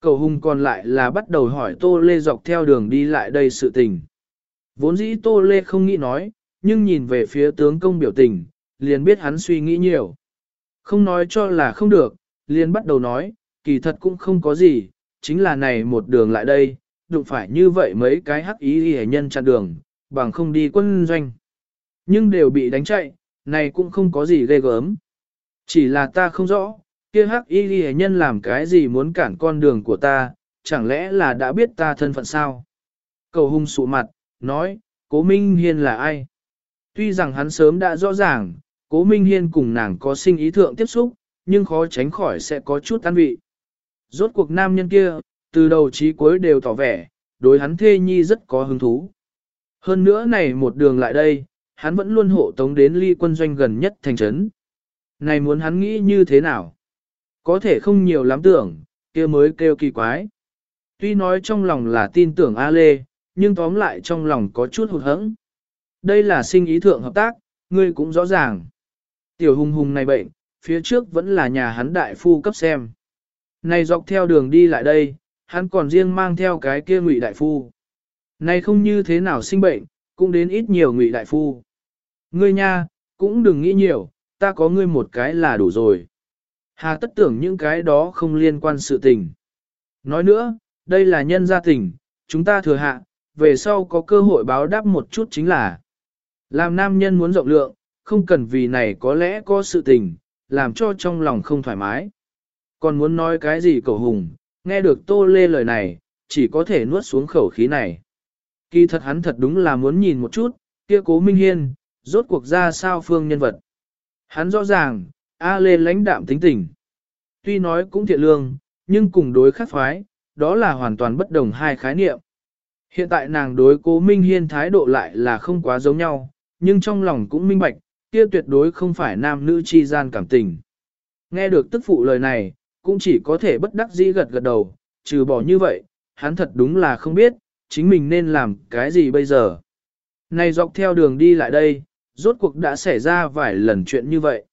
Cầu hùng còn lại là bắt đầu hỏi Tô Lê dọc theo đường đi lại đây sự tình. Vốn dĩ Tô Lê không nghĩ nói, nhưng nhìn về phía tướng công biểu tình, liền biết hắn suy nghĩ nhiều. Không nói cho là không được, liền bắt đầu nói, kỳ thật cũng không có gì, chính là này một đường lại đây, đụng phải như vậy mấy cái hắc ý hề nhân chặn đường, bằng không đi quân doanh. Nhưng đều bị đánh chạy, này cũng không có gì ghê gớm. Chỉ là ta không rõ, kia hắc y ghi nhân làm cái gì muốn cản con đường của ta, chẳng lẽ là đã biết ta thân phận sao? Cầu hung sụ mặt, nói, cố Minh Hiên là ai? Tuy rằng hắn sớm đã rõ ràng, cố Minh Hiên cùng nàng có sinh ý thượng tiếp xúc, nhưng khó tránh khỏi sẽ có chút tan vị. Rốt cuộc nam nhân kia, từ đầu chí cuối đều tỏ vẻ, đối hắn thê nhi rất có hứng thú. Hơn nữa này một đường lại đây, hắn vẫn luôn hộ tống đến ly quân doanh gần nhất thành trấn. Này muốn hắn nghĩ như thế nào? Có thể không nhiều lắm tưởng, kia mới kêu kỳ quái. Tuy nói trong lòng là tin tưởng A Lê, nhưng tóm lại trong lòng có chút hụt hẫng. Đây là sinh ý thượng hợp tác, ngươi cũng rõ ràng. Tiểu hùng hùng này bệnh, phía trước vẫn là nhà hắn đại phu cấp xem. Này dọc theo đường đi lại đây, hắn còn riêng mang theo cái kia ngụy đại phu. Này không như thế nào sinh bệnh, cũng đến ít nhiều ngụy đại phu. Ngươi nha, cũng đừng nghĩ nhiều, ta có ngươi một cái là đủ rồi. Hà tất tưởng những cái đó không liên quan sự tình. Nói nữa, đây là nhân gia tình, chúng ta thừa hạ, về sau có cơ hội báo đáp một chút chính là. Làm nam nhân muốn rộng lượng, không cần vì này có lẽ có sự tình, làm cho trong lòng không thoải mái. Còn muốn nói cái gì cầu hùng, nghe được tô lê lời này, chỉ có thể nuốt xuống khẩu khí này. Kỳ thật hắn thật đúng là muốn nhìn một chút, kia cố Minh Hiên, rốt cuộc ra sao phương nhân vật. Hắn rõ ràng, A Lê lãnh đạm tính tình. Tuy nói cũng thiện lương, nhưng cùng đối khắc phái, đó là hoàn toàn bất đồng hai khái niệm. Hiện tại nàng đối cố Minh Hiên thái độ lại là không quá giống nhau, nhưng trong lòng cũng minh bạch, kia tuyệt đối không phải nam nữ chi gian cảm tình. Nghe được tức phụ lời này, cũng chỉ có thể bất đắc dĩ gật gật đầu, trừ bỏ như vậy, hắn thật đúng là không biết, chính mình nên làm cái gì bây giờ. Này dọc theo đường đi lại đây, rốt cuộc đã xảy ra vài lần chuyện như vậy.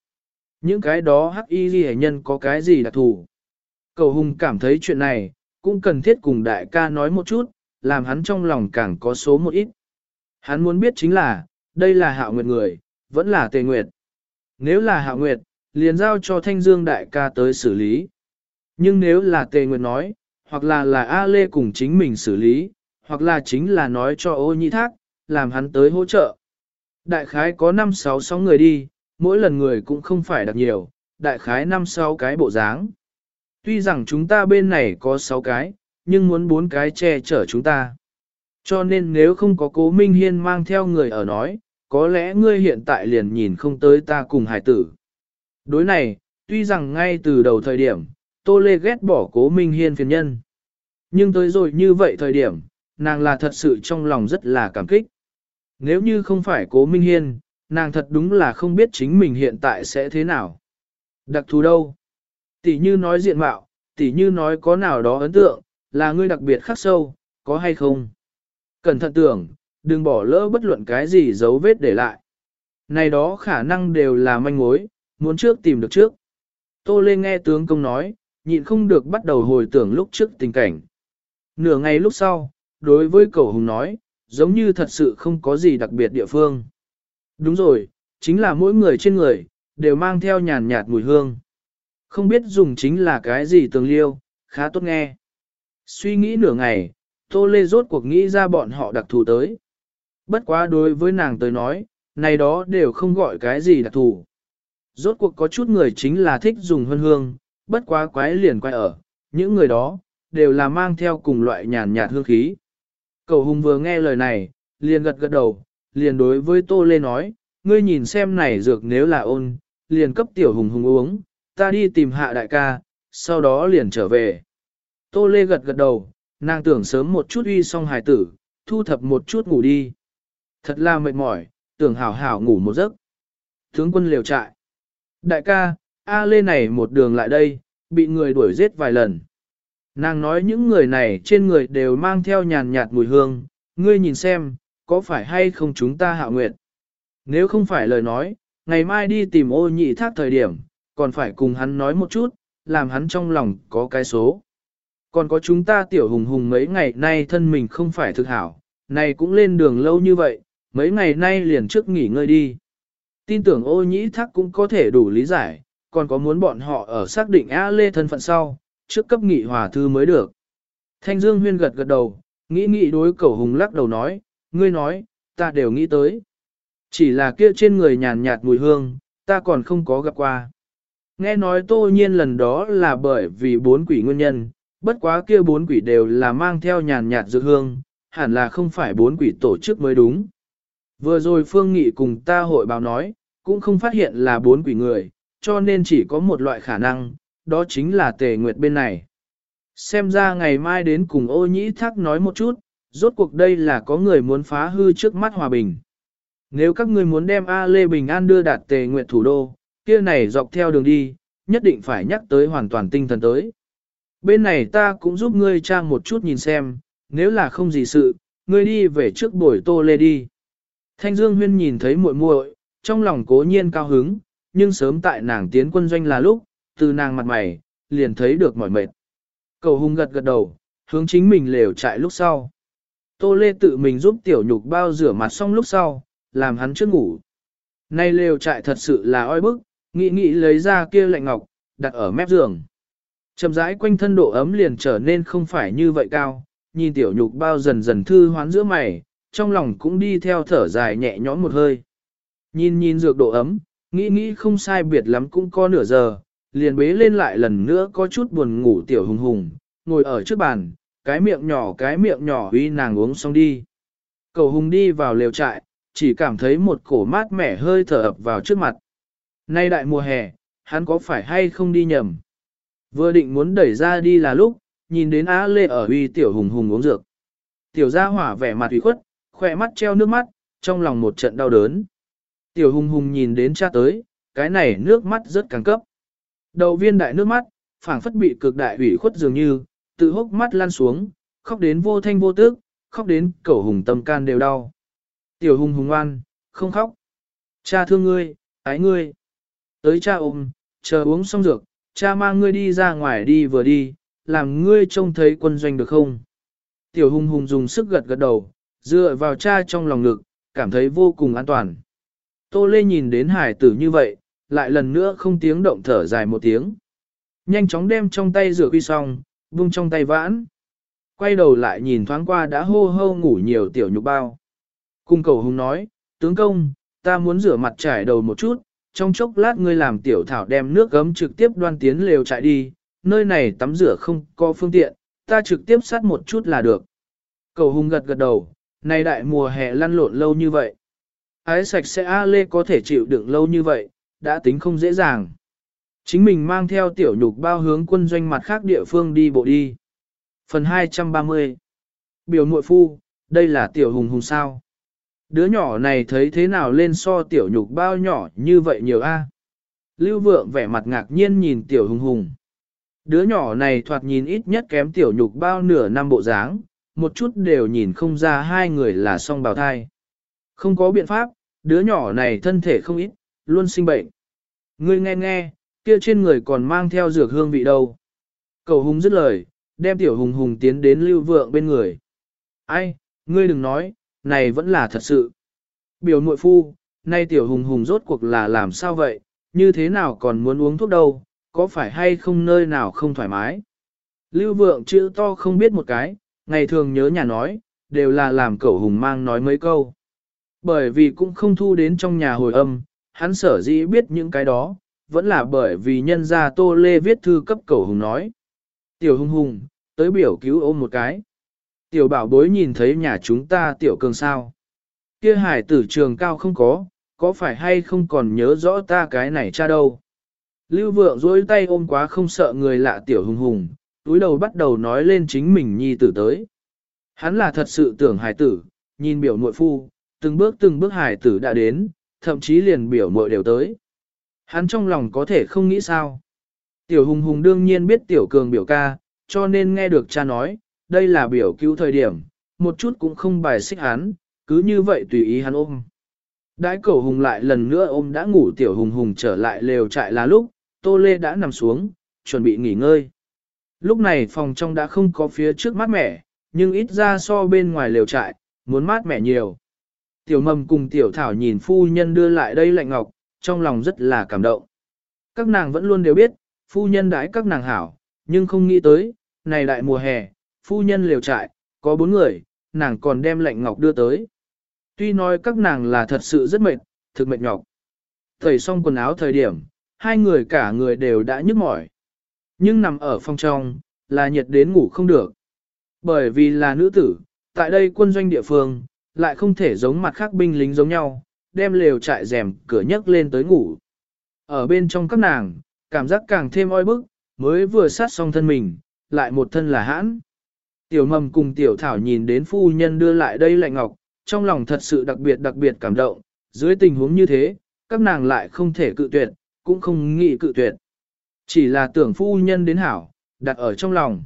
Những cái đó hắc y ghi nhân có cái gì đặc thù. Cầu hùng cảm thấy chuyện này, cũng cần thiết cùng đại ca nói một chút, làm hắn trong lòng càng có số một ít. Hắn muốn biết chính là, đây là hạo nguyệt người, vẫn là tề nguyệt. Nếu là hạo nguyệt, liền giao cho thanh dương đại ca tới xử lý. Nhưng nếu là tề nguyệt nói, hoặc là là A Lê cùng chính mình xử lý, hoặc là chính là nói cho ô nhị thác, làm hắn tới hỗ trợ. Đại khái có 5-6-6 người đi, mỗi lần người cũng không phải đặc nhiều, đại khái 5-6 cái bộ dáng. Tuy rằng chúng ta bên này có 6 cái, nhưng muốn 4 cái che chở chúng ta. Cho nên nếu không có cố Minh Hiên mang theo người ở nói, có lẽ ngươi hiện tại liền nhìn không tới ta cùng hải tử. Đối này, tuy rằng ngay từ đầu thời điểm, Tô Lê ghét bỏ cố Minh Hiên phiền nhân. Nhưng tới rồi như vậy thời điểm, nàng là thật sự trong lòng rất là cảm kích. Nếu như không phải cố Minh Hiên, nàng thật đúng là không biết chính mình hiện tại sẽ thế nào. Đặc thù đâu? Tỷ như nói diện mạo, tỷ như nói có nào đó ấn tượng, là ngươi đặc biệt khắc sâu, có hay không? Cẩn thận tưởng, đừng bỏ lỡ bất luận cái gì dấu vết để lại. Này đó khả năng đều là manh mối, muốn trước tìm được trước. Tô Lê nghe tướng công nói, nhịn không được bắt đầu hồi tưởng lúc trước tình cảnh. Nửa ngày lúc sau, đối với cầu hùng nói, giống như thật sự không có gì đặc biệt địa phương. Đúng rồi, chính là mỗi người trên người, đều mang theo nhàn nhạt mùi hương. Không biết dùng chính là cái gì tường liêu, khá tốt nghe. Suy nghĩ nửa ngày, Tô Lê rốt cuộc nghĩ ra bọn họ đặc thù tới. Bất quá đối với nàng tới nói, này đó đều không gọi cái gì đặc thù. Rốt cuộc có chút người chính là thích dùng hương hương, bất quá quái liền quay ở, những người đó, đều là mang theo cùng loại nhàn nhạt hương khí. Cầu hùng vừa nghe lời này, liền gật gật đầu, liền đối với Tô Lê nói, ngươi nhìn xem này dược nếu là ôn, liền cấp tiểu hùng hùng uống, ta đi tìm hạ đại ca, sau đó liền trở về. Tô Lê gật gật đầu, nàng tưởng sớm một chút uy xong hài tử, thu thập một chút ngủ đi. Thật là mệt mỏi, tưởng hảo hảo ngủ một giấc. Tướng quân liều trại. Đại ca, A Lê này một đường lại đây, bị người đuổi giết vài lần. Nàng nói những người này trên người đều mang theo nhàn nhạt mùi hương, ngươi nhìn xem, có phải hay không chúng ta hạ nguyện. Nếu không phải lời nói, ngày mai đi tìm ô nhị thác thời điểm, còn phải cùng hắn nói một chút, làm hắn trong lòng có cái số. Còn có chúng ta tiểu hùng hùng mấy ngày nay thân mình không phải thực hảo, này cũng lên đường lâu như vậy, mấy ngày nay liền trước nghỉ ngơi đi. Tin tưởng ô nhĩ thác cũng có thể đủ lý giải, còn có muốn bọn họ ở xác định A Lê thân phận sau, trước cấp nghị hòa thư mới được. Thanh Dương Huyên gật gật đầu, nghĩ nghĩ đối cầu hùng lắc đầu nói, ngươi nói, ta đều nghĩ tới. Chỉ là kia trên người nhàn nhạt mùi hương, ta còn không có gặp qua. Nghe nói tô nhiên lần đó là bởi vì bốn quỷ nguyên nhân, bất quá kia bốn quỷ đều là mang theo nhàn nhạt dược hương, hẳn là không phải bốn quỷ tổ chức mới đúng. Vừa rồi Phương Nghị cùng ta hội báo nói, cũng không phát hiện là bốn quỷ người, cho nên chỉ có một loại khả năng, đó chính là tề nguyệt bên này. Xem ra ngày mai đến cùng ô nhĩ thác nói một chút, rốt cuộc đây là có người muốn phá hư trước mắt hòa bình. Nếu các ngươi muốn đem A Lê Bình An đưa đạt tề nguyệt thủ đô, kia này dọc theo đường đi, nhất định phải nhắc tới hoàn toàn tinh thần tới. Bên này ta cũng giúp ngươi trang một chút nhìn xem, nếu là không gì sự, ngươi đi về trước buổi tô lê đi. Thanh Dương Huyên nhìn thấy muội muội, trong lòng cố nhiên cao hứng, nhưng sớm tại nàng tiến quân doanh là lúc, từ nàng mặt mày, liền thấy được mỏi mệt. Cầu hung gật gật đầu, hướng chính mình lều trại lúc sau. Tô Lê tự mình giúp tiểu nhục bao rửa mặt xong lúc sau, làm hắn trước ngủ. Nay lều trại thật sự là oi bức, nghĩ nghĩ lấy ra kia lạnh ngọc, đặt ở mép giường. Chậm rãi quanh thân độ ấm liền trở nên không phải như vậy cao, nhìn tiểu nhục bao dần dần thư hoán giữa mày, trong lòng cũng đi theo thở dài nhẹ nhõm một hơi. Nhìn nhìn dược độ ấm, nghĩ nghĩ không sai biệt lắm cũng có nửa giờ, liền bế lên lại lần nữa có chút buồn ngủ tiểu hùng hùng, ngồi ở trước bàn, cái miệng nhỏ cái miệng nhỏ uy nàng uống xong đi. Cầu hùng đi vào lều trại, chỉ cảm thấy một cổ mát mẻ hơi thở ập vào trước mặt. Nay đại mùa hè, hắn có phải hay không đi nhầm? Vừa định muốn đẩy ra đi là lúc, nhìn đến Á Lê ở uy tiểu hùng hùng uống dược. Tiểu gia hỏa vẻ mặt ủy khuất, khỏe mắt treo nước mắt, trong lòng một trận đau đớn. Tiểu hùng hùng nhìn đến cha tới, cái này nước mắt rất càng cấp. Đầu viên đại nước mắt, phảng phất bị cực đại ủy khuất dường như, tự hốc mắt lan xuống, khóc đến vô thanh vô tức, khóc đến cẩu hùng tâm can đều đau. Tiểu hùng hùng ngoan, không khóc. Cha thương ngươi, ái ngươi. Tới cha ôm, chờ uống xong dược, cha mang ngươi đi ra ngoài đi vừa đi, làm ngươi trông thấy quân doanh được không? Tiểu hùng hùng dùng sức gật gật đầu, dựa vào cha trong lòng ngực, cảm thấy vô cùng an toàn. Tô Lê nhìn đến hải tử như vậy, lại lần nữa không tiếng động thở dài một tiếng. Nhanh chóng đem trong tay rửa quy xong, vung trong tay vãn. Quay đầu lại nhìn thoáng qua đã hô hô ngủ nhiều tiểu nhục bao. Cung cầu hùng nói, tướng công, ta muốn rửa mặt trải đầu một chút, trong chốc lát ngươi làm tiểu thảo đem nước gấm trực tiếp đoan tiến lều chạy đi, nơi này tắm rửa không có phương tiện, ta trực tiếp sát một chút là được. Cầu hùng gật gật đầu, nay đại mùa hè lăn lộn lâu như vậy. Ái sạch sẽ A Lê có thể chịu đựng lâu như vậy, đã tính không dễ dàng. Chính mình mang theo tiểu nhục bao hướng quân doanh mặt khác địa phương đi bộ đi. Phần 230 Biểu muội phu, đây là tiểu hùng hùng sao. Đứa nhỏ này thấy thế nào lên so tiểu nhục bao nhỏ như vậy nhiều a? Lưu vượng vẻ mặt ngạc nhiên nhìn tiểu hùng hùng. Đứa nhỏ này thoạt nhìn ít nhất kém tiểu nhục bao nửa năm bộ dáng, một chút đều nhìn không ra hai người là song bào thai. Không có biện pháp, đứa nhỏ này thân thể không ít, luôn sinh bệnh. Ngươi nghe nghe, kia trên người còn mang theo dược hương vị đâu. Cầu hùng dứt lời, đem tiểu hùng hùng tiến đến lưu vượng bên người. Ai, ngươi đừng nói, này vẫn là thật sự. Biểu nội phu, nay tiểu hùng hùng rốt cuộc là làm sao vậy, như thế nào còn muốn uống thuốc đâu, có phải hay không nơi nào không thoải mái. Lưu vượng chữ to không biết một cái, ngày thường nhớ nhà nói, đều là làm cậu hùng mang nói mấy câu. Bởi vì cũng không thu đến trong nhà hồi âm, hắn sở dĩ biết những cái đó, vẫn là bởi vì nhân gia Tô Lê viết thư cấp cầu hùng nói. Tiểu hùng hùng, tới biểu cứu ôm một cái. Tiểu bảo bối nhìn thấy nhà chúng ta tiểu cường sao. Kia hải tử trường cao không có, có phải hay không còn nhớ rõ ta cái này cha đâu. Lưu vượng dối tay ôm quá không sợ người lạ tiểu hùng hùng, túi đầu bắt đầu nói lên chính mình nhi tử tới. Hắn là thật sự tưởng hải tử, nhìn biểu nội phu, từng bước từng bước hải tử đã đến, thậm chí liền biểu mội đều tới. Hắn trong lòng có thể không nghĩ sao. Tiểu hùng hùng đương nhiên biết tiểu cường biểu ca, cho nên nghe được cha nói, đây là biểu cứu thời điểm, một chút cũng không bài xích hắn, cứ như vậy tùy ý hắn ôm. Đãi cầu hùng lại lần nữa ôm đã ngủ tiểu hùng hùng trở lại lều trại là lúc, tô lê đã nằm xuống, chuẩn bị nghỉ ngơi. Lúc này phòng trong đã không có phía trước mát mẻ, nhưng ít ra so bên ngoài lều trại, muốn mát mẻ nhiều. Tiểu mầm cùng tiểu thảo nhìn phu nhân đưa lại đây lạnh ngọc, trong lòng rất là cảm động. Các nàng vẫn luôn đều biết, phu nhân đãi các nàng hảo, nhưng không nghĩ tới, này đại mùa hè, phu nhân liều trại, có bốn người, nàng còn đem lạnh ngọc đưa tới. Tuy nói các nàng là thật sự rất mệt, thực mệt nhọc. Thầy xong quần áo thời điểm, hai người cả người đều đã nhức mỏi. Nhưng nằm ở phòng trong, là nhiệt đến ngủ không được. Bởi vì là nữ tử, tại đây quân doanh địa phương, lại không thể giống mặt khác binh lính giống nhau, đem lều trại rèm cửa nhấc lên tới ngủ. Ở bên trong các nàng, cảm giác càng thêm oi bức, mới vừa sát xong thân mình, lại một thân là hãn. Tiểu mầm cùng tiểu thảo nhìn đến phu nhân đưa lại đây lạnh ngọc, trong lòng thật sự đặc biệt đặc biệt cảm động, dưới tình huống như thế, các nàng lại không thể cự tuyệt, cũng không nghĩ cự tuyệt. Chỉ là tưởng phu nhân đến hảo, đặt ở trong lòng.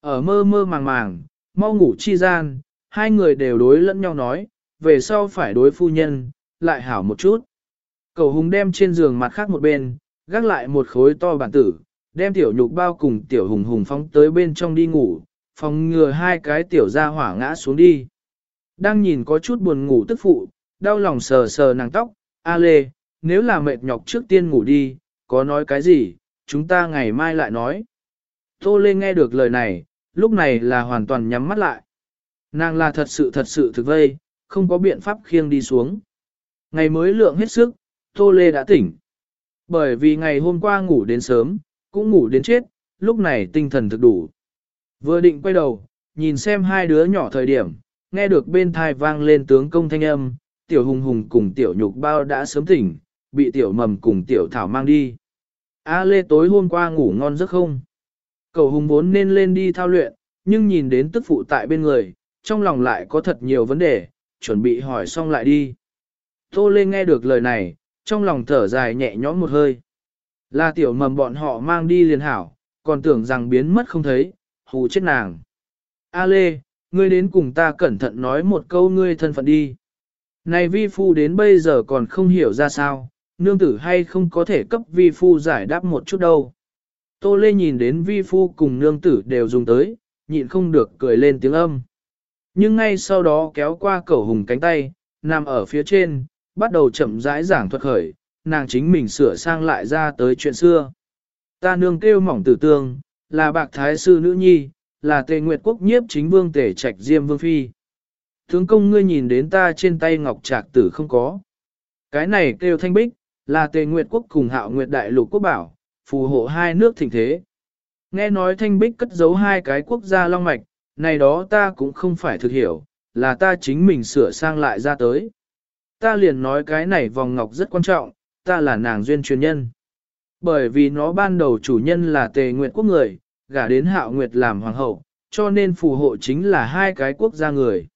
Ở mơ mơ màng màng, mau ngủ chi gian, hai người đều đối lẫn nhau nói, về sau phải đối phu nhân, lại hảo một chút. Cầu hùng đem trên giường mặt khác một bên, gác lại một khối to bản tử, đem tiểu nhục bao cùng tiểu hùng hùng phóng tới bên trong đi ngủ, phòng ngừa hai cái tiểu ra hỏa ngã xuống đi. Đang nhìn có chút buồn ngủ tức phụ, đau lòng sờ sờ nàng tóc, a lê, nếu là mệt nhọc trước tiên ngủ đi, có nói cái gì, chúng ta ngày mai lại nói. Tô Lê nghe được lời này, lúc này là hoàn toàn nhắm mắt lại. Nàng là thật sự thật sự thực vây, không có biện pháp khiêng đi xuống. Ngày mới lượng hết sức, Tô Lê đã tỉnh. Bởi vì ngày hôm qua ngủ đến sớm, cũng ngủ đến chết, lúc này tinh thần thực đủ. Vừa định quay đầu, nhìn xem hai đứa nhỏ thời điểm, nghe được bên thai vang lên tướng công thanh âm, tiểu hùng hùng cùng tiểu nhục bao đã sớm tỉnh, bị tiểu mầm cùng tiểu thảo mang đi. A lê tối hôm qua ngủ ngon giấc không? Cầu hùng vốn nên lên đi thao luyện, nhưng nhìn đến tức phụ tại bên người, trong lòng lại có thật nhiều vấn đề, chuẩn bị hỏi xong lại đi. Tô lê nghe được lời này, trong lòng thở dài nhẹ nhõm một hơi. Là tiểu mầm bọn họ mang đi liền hảo, còn tưởng rằng biến mất không thấy, hù chết nàng. A lê, ngươi đến cùng ta cẩn thận nói một câu ngươi thân phận đi. Này vi phu đến bây giờ còn không hiểu ra sao, nương tử hay không có thể cấp vi phu giải đáp một chút đâu. Tô Lê nhìn đến vi phu cùng nương tử đều dùng tới, nhịn không được cười lên tiếng âm. Nhưng ngay sau đó kéo qua cẩu hùng cánh tay, nằm ở phía trên, bắt đầu chậm rãi giảng thuật khởi, nàng chính mình sửa sang lại ra tới chuyện xưa. Ta nương kêu mỏng tử tương, là bạc thái sư nữ nhi, là tề nguyệt quốc nhiếp chính vương tể trạch diêm vương phi. Tướng công ngươi nhìn đến ta trên tay ngọc trạc tử không có. Cái này kêu thanh bích, là tề nguyệt quốc cùng hạo nguyệt đại lục quốc bảo, phù hộ hai nước thịnh thế. Nghe nói thanh bích cất giấu hai cái quốc gia long mạch, này đó ta cũng không phải thực hiểu, là ta chính mình sửa sang lại ra tới. Ta liền nói cái này vòng ngọc rất quan trọng, ta là nàng duyên truyền nhân. Bởi vì nó ban đầu chủ nhân là tề nguyệt quốc người, gả đến hạo nguyệt làm hoàng hậu, cho nên phù hộ chính là hai cái quốc gia người.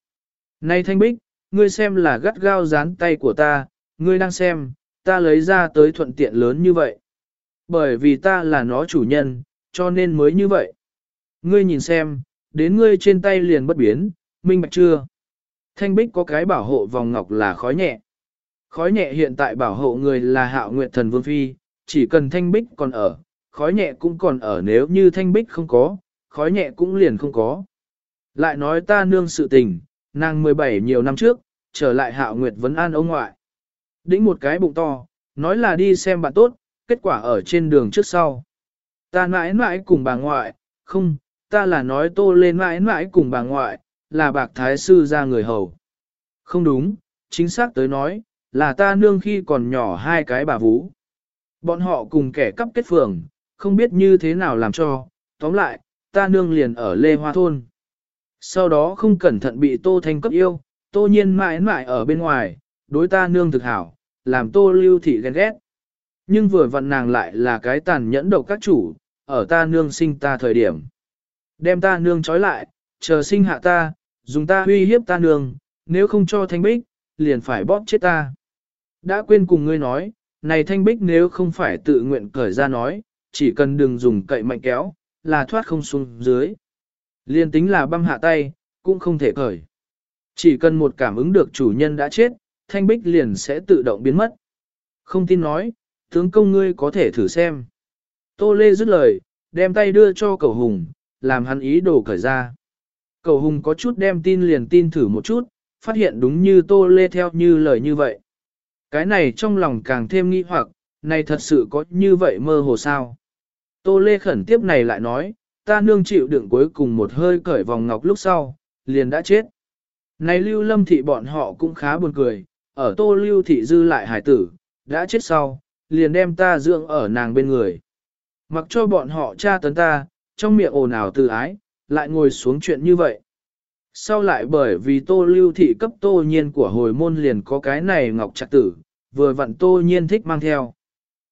Này thanh bích, ngươi xem là gắt gao dán tay của ta, ngươi đang xem, ta lấy ra tới thuận tiện lớn như vậy. Bởi vì ta là nó chủ nhân, cho nên mới như vậy. Ngươi nhìn xem, đến ngươi trên tay liền bất biến, minh bạch chưa? Thanh bích có cái bảo hộ vòng ngọc là khói nhẹ. Khói nhẹ hiện tại bảo hộ người là hạo nguyệt thần vương phi, chỉ cần thanh bích còn ở, khói nhẹ cũng còn ở nếu như thanh bích không có, khói nhẹ cũng liền không có. Lại nói ta nương sự tình, nàng 17 nhiều năm trước, trở lại hạo nguyệt vấn an ông ngoại. Đĩnh một cái bụng to, nói là đi xem bạn tốt, kết quả ở trên đường trước sau. Ta mãi mãi cùng bà ngoại, không, ta là nói tô lên mãi mãi cùng bà ngoại, là bạc thái sư ra người hầu. Không đúng, chính xác tới nói, là ta nương khi còn nhỏ hai cái bà vú. Bọn họ cùng kẻ cắp kết phường, không biết như thế nào làm cho, tóm lại, ta nương liền ở Lê Hoa Thôn. Sau đó không cẩn thận bị Tô Thanh cấp yêu, Tô Nhiên mãi mãi ở bên ngoài, đối ta nương thực hảo, làm Tô Lưu Thị ghen ghét. Nhưng vừa vặn nàng lại là cái tàn nhẫn độc các chủ, ở ta nương sinh ta thời điểm. Đem ta nương trói lại, chờ sinh hạ ta, dùng ta uy hiếp ta nương, nếu không cho thanh bích, liền phải bóp chết ta. Đã quên cùng ngươi nói, này thanh bích nếu không phải tự nguyện cởi ra nói, chỉ cần đừng dùng cậy mạnh kéo, là thoát không xuống dưới. Liên tính là băm hạ tay, cũng không thể cởi. Chỉ cần một cảm ứng được chủ nhân đã chết, thanh bích liền sẽ tự động biến mất. Không tin nói, tướng công ngươi có thể thử xem. Tô Lê dứt lời, đem tay đưa cho cầu hùng, làm hắn ý đồ cởi ra. Cầu hùng có chút đem tin liền tin thử một chút, phát hiện đúng như Tô Lê theo như lời như vậy. Cái này trong lòng càng thêm nghi hoặc, này thật sự có như vậy mơ hồ sao. Tô Lê khẩn tiếp này lại nói, ta nương chịu đựng cuối cùng một hơi cởi vòng ngọc lúc sau, liền đã chết. Này lưu lâm thị bọn họ cũng khá buồn cười, ở tô lưu thị dư lại hải tử, đã chết sau, liền đem ta dưỡng ở nàng bên người. Mặc cho bọn họ tra tấn ta, trong miệng ồn ào từ ái, lại ngồi xuống chuyện như vậy. Sau lại bởi vì tô lưu thị cấp tô nhiên của hồi môn liền có cái này ngọc trạc tử, vừa vặn tô nhiên thích mang theo.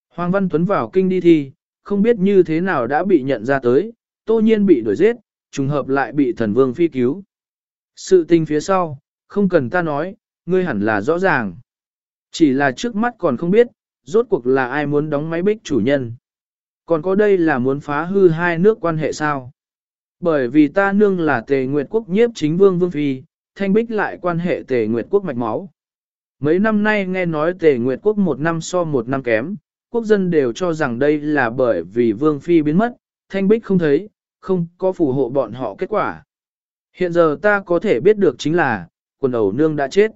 Hoàng Văn Tuấn vào kinh đi thi, không biết như thế nào đã bị nhận ra tới, tô nhiên bị đuổi giết, trùng hợp lại bị thần vương phi cứu. Sự tình phía sau, không cần ta nói, ngươi hẳn là rõ ràng. Chỉ là trước mắt còn không biết, rốt cuộc là ai muốn đóng máy bích chủ nhân. Còn có đây là muốn phá hư hai nước quan hệ sao? Bởi vì ta nương là tề nguyệt quốc nhiếp chính vương vương phi, thanh bích lại quan hệ tề nguyệt quốc mạch máu. Mấy năm nay nghe nói tề nguyệt quốc một năm so một năm kém, quốc dân đều cho rằng đây là bởi vì vương phi biến mất, thanh bích không thấy, không có phù hộ bọn họ kết quả. Hiện giờ ta có thể biết được chính là, quần ẩu nương đã chết.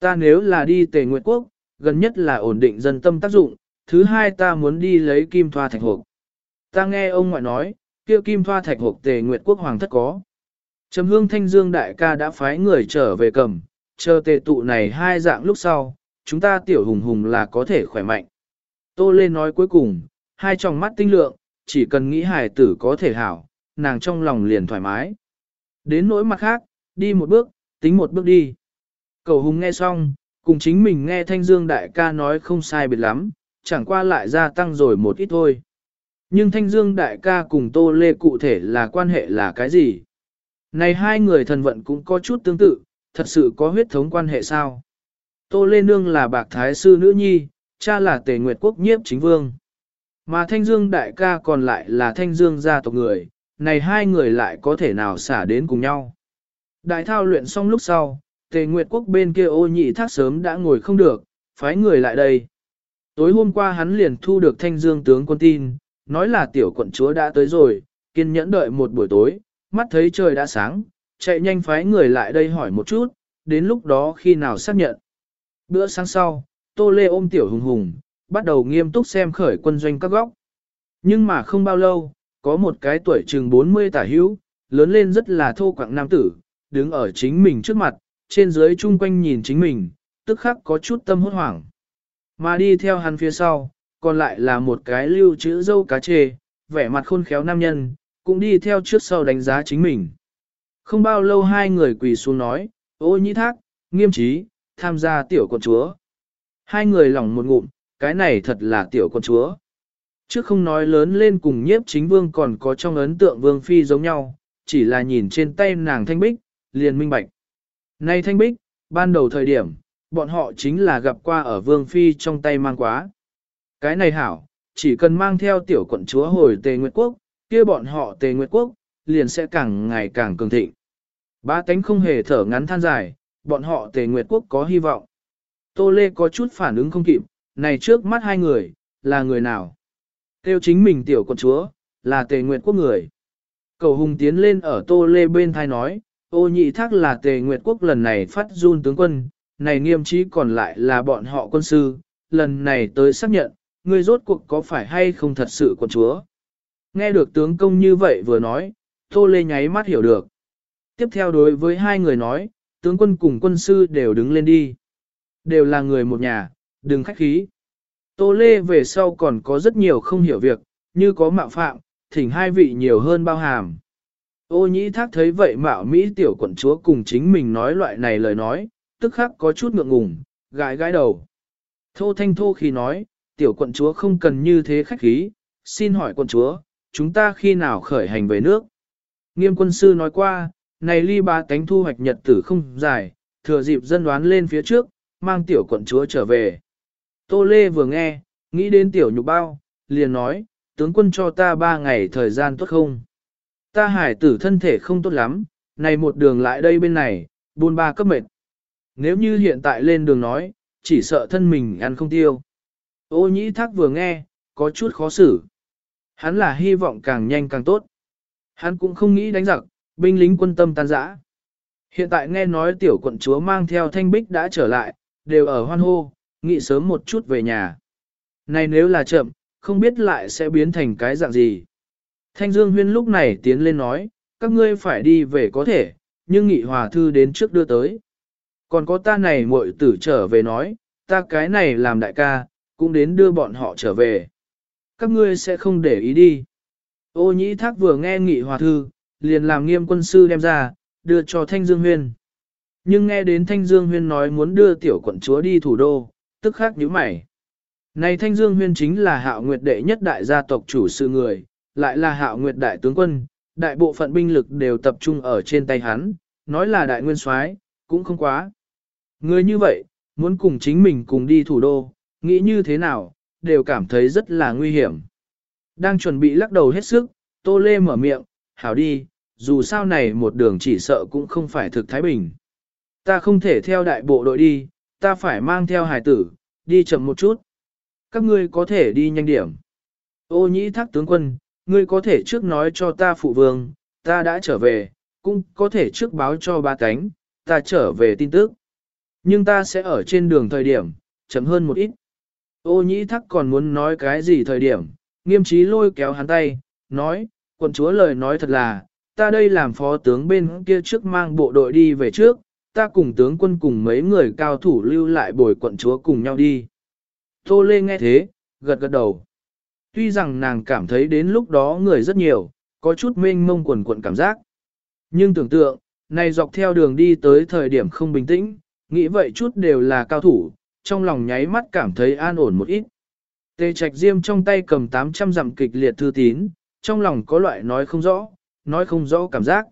Ta nếu là đi tề nguyệt quốc, gần nhất là ổn định dân tâm tác dụng, thứ hai ta muốn đi lấy kim thoa thạch hộp. Ta nghe ông ngoại nói, kia kim thoa thạch hộp tề nguyệt quốc hoàng thất có. Trầm hương thanh dương đại ca đã phái người trở về cầm, chờ tề tụ này hai dạng lúc sau, chúng ta tiểu hùng hùng là có thể khỏe mạnh. Tô Lê nói cuối cùng, hai tròng mắt tinh lượng, chỉ cần nghĩ hài tử có thể hảo, nàng trong lòng liền thoải mái. Đến nỗi mặt khác, đi một bước, tính một bước đi. Cầu hùng nghe xong, cùng chính mình nghe thanh dương đại ca nói không sai biệt lắm, chẳng qua lại gia tăng rồi một ít thôi. Nhưng thanh dương đại ca cùng tô lê cụ thể là quan hệ là cái gì? Này hai người thần vận cũng có chút tương tự, thật sự có huyết thống quan hệ sao? Tô lê nương là bạc thái sư nữ nhi, cha là tề nguyệt quốc nhiếp chính vương. Mà thanh dương đại ca còn lại là thanh dương gia tộc người, này hai người lại có thể nào xả đến cùng nhau. Đại thao luyện xong lúc sau, tề nguyệt quốc bên kia ô nhị thác sớm đã ngồi không được, phái người lại đây. Tối hôm qua hắn liền thu được thanh dương tướng quân tin, nói là tiểu quận chúa đã tới rồi, kiên nhẫn đợi một buổi tối, mắt thấy trời đã sáng, chạy nhanh phái người lại đây hỏi một chút, đến lúc đó khi nào xác nhận. Bữa sáng sau, Tô Lê ôm tiểu hùng hùng, bắt đầu nghiêm túc xem khởi quân doanh các góc. Nhưng mà không bao lâu, có một cái tuổi chừng 40 tả hữu, lớn lên rất là thô quạng nam tử, đứng ở chính mình trước mặt, trên dưới chung quanh nhìn chính mình, tức khắc có chút tâm hốt hoảng. Mà đi theo hắn phía sau, còn lại là một cái lưu chữ dâu cá chê, vẻ mặt khôn khéo nam nhân, cũng đi theo trước sau đánh giá chính mình. Không bao lâu hai người quỳ xuống nói, ô nhĩ thác, nghiêm trí, tham gia tiểu con chúa. Hai người lỏng một ngụm, cái này thật là tiểu con chúa. Trước không nói lớn lên cùng nhiếp chính vương còn có trong ấn tượng vương phi giống nhau, chỉ là nhìn trên tay nàng thanh bích, liền minh bạch. Này thanh bích, ban đầu thời điểm, bọn họ chính là gặp qua ở vương phi trong tay mang quá. Cái này hảo, chỉ cần mang theo tiểu quận chúa hồi Tề Nguyệt Quốc, kia bọn họ Tề Nguyệt Quốc, liền sẽ càng ngày càng cường thịnh. Ba tánh không hề thở ngắn than dài, bọn họ Tề Nguyệt Quốc có hy vọng. Tô Lê có chút phản ứng không kịp, này trước mắt hai người, là người nào? Tiêu chính mình tiểu quận chúa, là Tề Nguyệt Quốc người. Cầu hùng tiến lên ở Tô Lê bên thai nói, ô nhị thác là Tề Nguyệt Quốc lần này phát run tướng quân, này nghiêm trí còn lại là bọn họ quân sư, lần này tới xác nhận, ngươi rốt cuộc có phải hay không thật sự quân chúa. Nghe được tướng công như vậy vừa nói, Tô Lê nháy mắt hiểu được. Tiếp theo đối với hai người nói, tướng quân cùng quân sư đều đứng lên đi. Đều là người một nhà, đừng khách khí. Tô Lê về sau còn có rất nhiều không hiểu việc, như có mạo phạm, thỉnh hai vị nhiều hơn bao hàm. Ô nhĩ thác thấy vậy mạo Mỹ tiểu quận chúa cùng chính mình nói loại này lời nói, tức khắc có chút ngượng ngùng, gãi gãi đầu. Thô thanh thô khi nói, tiểu quận chúa không cần như thế khách khí, xin hỏi quận chúa, chúng ta khi nào khởi hành về nước? Nghiêm quân sư nói qua, này ly ba tánh thu hoạch nhật tử không dài, thừa dịp dân đoán lên phía trước, mang tiểu quận chúa trở về. Tô Lê vừa nghe, nghĩ đến tiểu nhục bao, liền nói, tướng quân cho ta ba ngày thời gian tốt không? Ta hải tử thân thể không tốt lắm, này một đường lại đây bên này, buôn ba cấp mệt. Nếu như hiện tại lên đường nói, chỉ sợ thân mình ăn không tiêu. Ô nhĩ thác vừa nghe, có chút khó xử. Hắn là hy vọng càng nhanh càng tốt. Hắn cũng không nghĩ đánh giặc, binh lính quân tâm tan rã. Hiện tại nghe nói tiểu quận chúa mang theo thanh bích đã trở lại, đều ở hoan hô, nghĩ sớm một chút về nhà. Này nếu là chậm, không biết lại sẽ biến thành cái dạng gì. Thanh Dương Huyên lúc này tiến lên nói, các ngươi phải đi về có thể, nhưng nghị hòa thư đến trước đưa tới. Còn có ta này muội tử trở về nói, ta cái này làm đại ca, cũng đến đưa bọn họ trở về. Các ngươi sẽ không để ý đi. Ô nhĩ thác vừa nghe nghị hòa thư, liền làm nghiêm quân sư đem ra, đưa cho Thanh Dương Huyên. Nhưng nghe đến Thanh Dương Huyên nói muốn đưa tiểu quận chúa đi thủ đô, tức khắc nhíu mày. Này Thanh Dương Huyên chính là hạo nguyệt đệ nhất đại gia tộc chủ sự người, lại là hạo nguyệt đại tướng quân, đại bộ phận binh lực đều tập trung ở trên tay hắn, nói là đại nguyên soái cũng không quá. Người như vậy, muốn cùng chính mình cùng đi thủ đô, nghĩ như thế nào, đều cảm thấy rất là nguy hiểm. Đang chuẩn bị lắc đầu hết sức, Tô Lê mở miệng, hảo đi, dù sao này một đường chỉ sợ cũng không phải thực Thái Bình. Ta không thể theo đại bộ đội đi, ta phải mang theo hải tử, đi chậm một chút. Các ngươi có thể đi nhanh điểm. Ô nhĩ thác tướng quân, ngươi có thể trước nói cho ta phụ vương, ta đã trở về, cũng có thể trước báo cho ba cánh, ta trở về tin tức. Nhưng ta sẽ ở trên đường thời điểm, chậm hơn một ít. Ô nhĩ thắc còn muốn nói cái gì thời điểm, nghiêm trí lôi kéo hắn tay, nói, quận chúa lời nói thật là, ta đây làm phó tướng bên kia trước mang bộ đội đi về trước, ta cùng tướng quân cùng mấy người cao thủ lưu lại bồi quận chúa cùng nhau đi. Tô Lê nghe thế, gật gật đầu. Tuy rằng nàng cảm thấy đến lúc đó người rất nhiều, có chút mênh mông quần quận cảm giác. Nhưng tưởng tượng, này dọc theo đường đi tới thời điểm không bình tĩnh, nghĩ vậy chút đều là cao thủ, trong lòng nháy mắt cảm thấy an ổn một ít. Tề trạch diêm trong tay cầm 800 dặm kịch liệt thư tín, trong lòng có loại nói không rõ, nói không rõ cảm giác.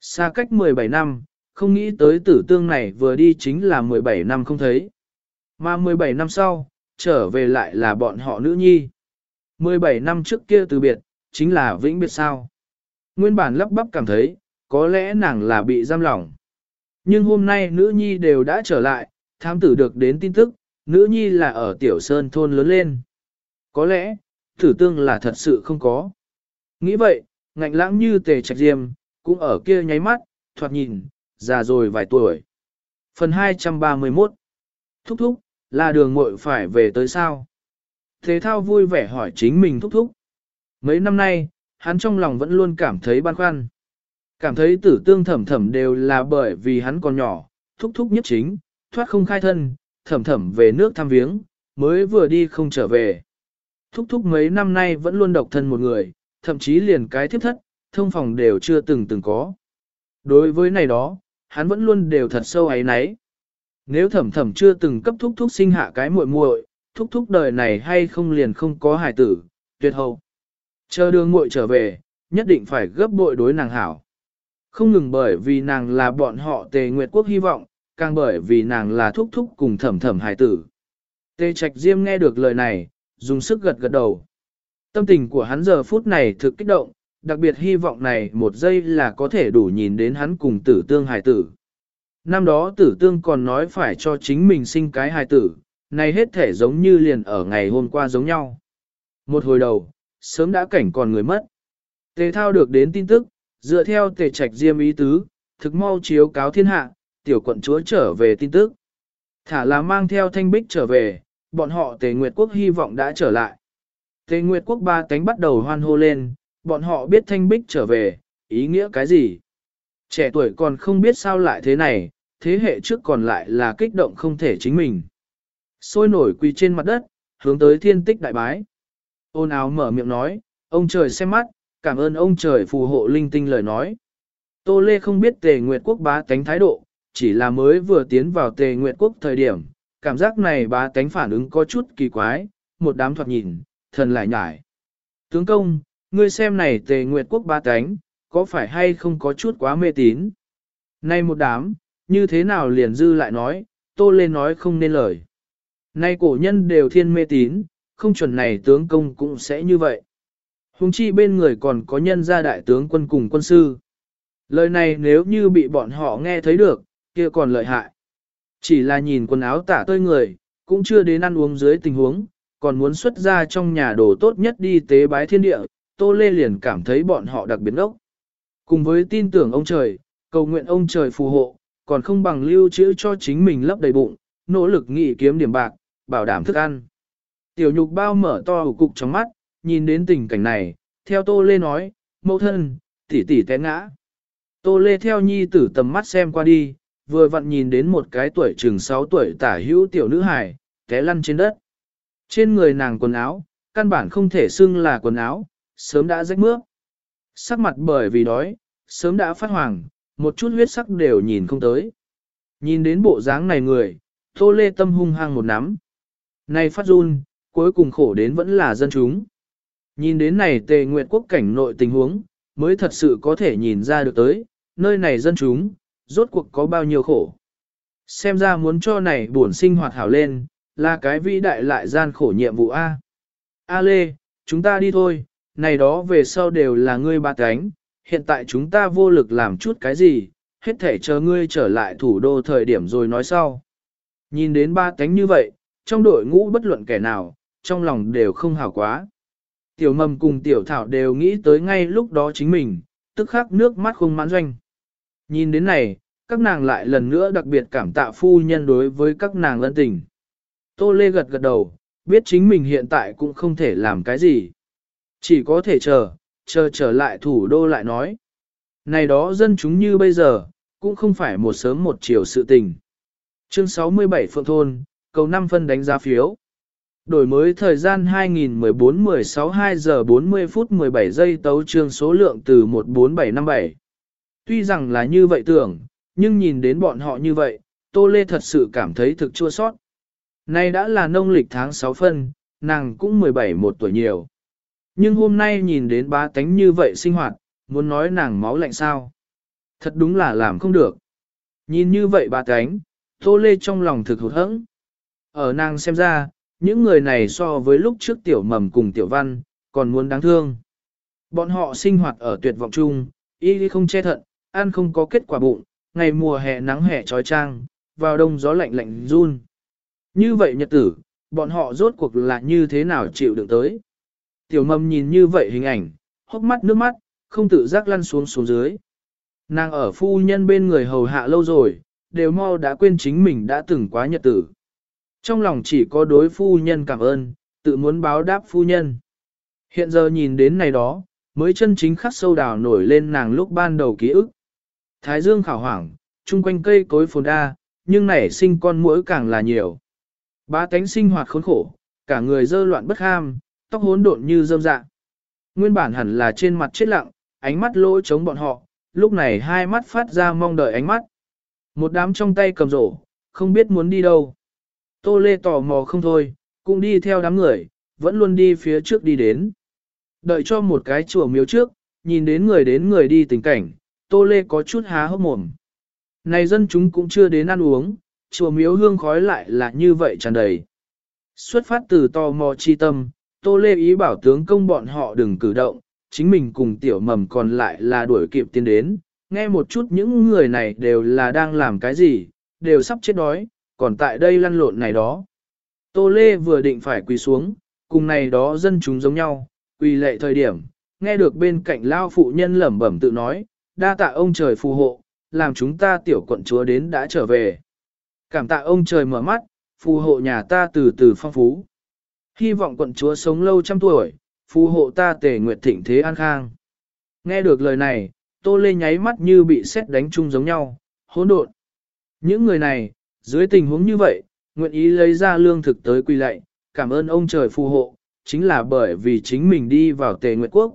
Xa cách 17 năm, không nghĩ tới tử tương này vừa đi chính là 17 năm không thấy. Mà 17 năm sau, trở về lại là bọn họ nữ nhi. 17 năm trước kia từ biệt, chính là vĩnh biệt sao. Nguyên bản lắp bắp cảm thấy, có lẽ nàng là bị giam lỏng. Nhưng hôm nay nữ nhi đều đã trở lại, thám tử được đến tin tức, nữ nhi là ở tiểu sơn thôn lớn lên. Có lẽ, tử tương là thật sự không có. Nghĩ vậy, ngạnh lãng như tề trạch diêm, cũng ở kia nháy mắt, thoạt nhìn, già rồi vài tuổi. Phần 231 Thúc thúc, là đường muội phải về tới sao? Thế thao vui vẻ hỏi chính mình thúc thúc. Mấy năm nay, hắn trong lòng vẫn luôn cảm thấy băn khoăn. Cảm thấy tử tương thẩm thẩm đều là bởi vì hắn còn nhỏ, thúc thúc nhất chính, thoát không khai thân, thẩm thẩm về nước thăm viếng, mới vừa đi không trở về. Thúc thúc mấy năm nay vẫn luôn độc thân một người, thậm chí liền cái thiếp thất, thông phòng đều chưa từng từng có. Đối với này đó, hắn vẫn luôn đều thật sâu ấy nấy. Nếu thẩm thẩm chưa từng cấp thúc thúc sinh hạ cái muội muội, thúc thúc đời này hay không liền không có hài tử, tuyệt hậu. Chờ đường muội trở về, nhất định phải gấp bội đối nàng hảo. Không ngừng bởi vì nàng là bọn họ tề nguyệt quốc hy vọng, càng bởi vì nàng là thúc thúc cùng thẩm thẩm hài tử. Tề trạch diêm nghe được lời này, dùng sức gật gật đầu. Tâm tình của hắn giờ phút này thực kích động, đặc biệt hy vọng này một giây là có thể đủ nhìn đến hắn cùng tử tương hài tử. Năm đó tử tương còn nói phải cho chính mình sinh cái hài tử, này hết thể giống như liền ở ngày hôm qua giống nhau. Một hồi đầu, sớm đã cảnh còn người mất. Tề thao được đến tin tức, dựa theo tề trạch diêm ý tứ, thực mau chiếu cáo thiên hạ, tiểu quận chúa trở về tin tức. Thả là mang theo thanh bích trở về, bọn họ tề nguyệt quốc hy vọng đã trở lại. Tề nguyệt quốc ba cánh bắt đầu hoan hô lên, bọn họ biết thanh bích trở về, ý nghĩa cái gì. Trẻ tuổi còn không biết sao lại thế này, thế hệ trước còn lại là kích động không thể chính mình. Sôi nổi quỳ trên mặt đất, hướng tới thiên tích đại bái. Ôn áo mở miệng nói, ông trời xem mắt, cảm ơn ông trời phù hộ linh tinh lời nói. Tô Lê không biết tề nguyệt quốc bá tánh thái độ, chỉ là mới vừa tiến vào tề nguyệt quốc thời điểm, cảm giác này bá tánh phản ứng có chút kỳ quái, một đám thoạt nhìn, thần lại nhải. Tướng công, ngươi xem này tề nguyệt quốc bá tánh, có phải hay không có chút quá mê tín? Nay một đám, như thế nào liền dư lại nói, Tô Lê nói không nên lời. Nay cổ nhân đều thiên mê tín, không chuẩn này tướng công cũng sẽ như vậy. Hùng chi bên người còn có nhân gia đại tướng quân cùng quân sư. Lời này nếu như bị bọn họ nghe thấy được, kia còn lợi hại. Chỉ là nhìn quần áo tả tơi người, cũng chưa đến ăn uống dưới tình huống, còn muốn xuất ra trong nhà đồ tốt nhất đi tế bái thiên địa, Tô Lê liền cảm thấy bọn họ đặc biệt ốc. Cùng với tin tưởng ông trời, cầu nguyện ông trời phù hộ, còn không bằng lưu trữ cho chính mình lấp đầy bụng, nỗ lực nghị kiếm điểm bạc, bảo đảm thức ăn. Tiểu nhục bao mở to hủ cục trong mắt, nhìn đến tình cảnh này, theo Tô Lê nói, mẫu thân, tỷ tỷ té ngã. Tô Lê theo nhi tử tầm mắt xem qua đi, vừa vặn nhìn đến một cái tuổi chừng 6 tuổi tả hữu tiểu nữ hài, té lăn trên đất. Trên người nàng quần áo, căn bản không thể xưng là quần áo, sớm đã rách mướp. Sắc mặt bởi vì đói, sớm đã phát hoàng, một chút huyết sắc đều nhìn không tới. Nhìn đến bộ dáng này người, Tô Lê tâm hung hăng một nắm. Này phát run, cuối cùng khổ đến vẫn là dân chúng. Nhìn đến này tề nguyện quốc cảnh nội tình huống, mới thật sự có thể nhìn ra được tới, nơi này dân chúng, rốt cuộc có bao nhiêu khổ. Xem ra muốn cho này buồn sinh hoạt hảo lên, là cái vĩ đại lại gian khổ nhiệm vụ A. A Lê, chúng ta đi thôi, này đó về sau đều là ngươi ba cánh, hiện tại chúng ta vô lực làm chút cái gì, hết thể chờ ngươi trở lại thủ đô thời điểm rồi nói sau. Nhìn đến ba cánh như vậy, trong đội ngũ bất luận kẻ nào, trong lòng đều không hảo quá. Tiểu mầm cùng tiểu thảo đều nghĩ tới ngay lúc đó chính mình, tức khắc nước mắt không mãn doanh. Nhìn đến này, các nàng lại lần nữa đặc biệt cảm tạ phu nhân đối với các nàng lân tình. Tô Lê gật gật đầu, biết chính mình hiện tại cũng không thể làm cái gì. Chỉ có thể chờ, chờ trở lại thủ đô lại nói. Này đó dân chúng như bây giờ, cũng không phải một sớm một chiều sự tình. Chương 67 Phượng Thôn, cầu 5 phân đánh giá phiếu. Đổi mới thời gian 2014-16 2 giờ 40 phút 17 giây tấu trương số lượng từ 14757. Tuy rằng là như vậy tưởng, nhưng nhìn đến bọn họ như vậy, Tô Lê thật sự cảm thấy thực chua sót. Nay đã là nông lịch tháng 6 phân, nàng cũng 17 một tuổi nhiều. Nhưng hôm nay nhìn đến ba tánh như vậy sinh hoạt, muốn nói nàng máu lạnh sao. Thật đúng là làm không được. Nhìn như vậy ba tánh, Tô Lê trong lòng thực hụt hẫng. Ở nàng xem ra, những người này so với lúc trước tiểu mầm cùng tiểu văn, còn muốn đáng thương. Bọn họ sinh hoạt ở tuyệt vọng chung, y không che thận, ăn không có kết quả bụng, ngày mùa hè nắng hè trói trang, vào đông gió lạnh lạnh run. Như vậy nhật tử, bọn họ rốt cuộc là như thế nào chịu đựng tới. Tiểu mầm nhìn như vậy hình ảnh, hốc mắt nước mắt, không tự giác lăn xuống xuống dưới. Nàng ở phu nhân bên người hầu hạ lâu rồi, đều mau đã quên chính mình đã từng quá nhật tử. Trong lòng chỉ có đối phu nhân cảm ơn, tự muốn báo đáp phu nhân. Hiện giờ nhìn đến này đó, mới chân chính khắc sâu đào nổi lên nàng lúc ban đầu ký ức. Thái dương khảo hoảng, chung quanh cây cối phồn đa, nhưng nảy sinh con mũi càng là nhiều. Ba tánh sinh hoạt khốn khổ, cả người dơ loạn bất ham, tóc hỗn độn như dâm dạ. Nguyên bản hẳn là trên mặt chết lặng, ánh mắt lỗ chống bọn họ, lúc này hai mắt phát ra mong đợi ánh mắt. Một đám trong tay cầm rổ, không biết muốn đi đâu. Tô Lê tò mò không thôi, cũng đi theo đám người, vẫn luôn đi phía trước đi đến. Đợi cho một cái chùa miếu trước, nhìn đến người đến người đi tình cảnh, Tô Lê có chút há hốc mồm. Này dân chúng cũng chưa đến ăn uống, chùa miếu hương khói lại là như vậy tràn đầy. Xuất phát từ tò mò chi tâm, Tô Lê ý bảo tướng công bọn họ đừng cử động, chính mình cùng tiểu mầm còn lại là đuổi kịp tiến đến, nghe một chút những người này đều là đang làm cái gì, đều sắp chết đói, còn tại đây lăn lộn này đó. Tô Lê vừa định phải quỳ xuống, cùng này đó dân chúng giống nhau, quỳ lệ thời điểm, nghe được bên cạnh lao phụ nhân lẩm bẩm tự nói, đa tạ ông trời phù hộ, làm chúng ta tiểu quận chúa đến đã trở về. Cảm tạ ông trời mở mắt, phù hộ nhà ta từ từ phong phú. Hy vọng quận chúa sống lâu trăm tuổi, phù hộ ta tề nguyệt thịnh thế an khang. Nghe được lời này, Tô Lê nháy mắt như bị xét đánh chung giống nhau, hỗn độn. Những người này, dưới tình huống như vậy, nguyện ý lấy ra lương thực tới quy lạy, cảm ơn ông trời phù hộ, chính là bởi vì chính mình đi vào tề nguyệt quốc.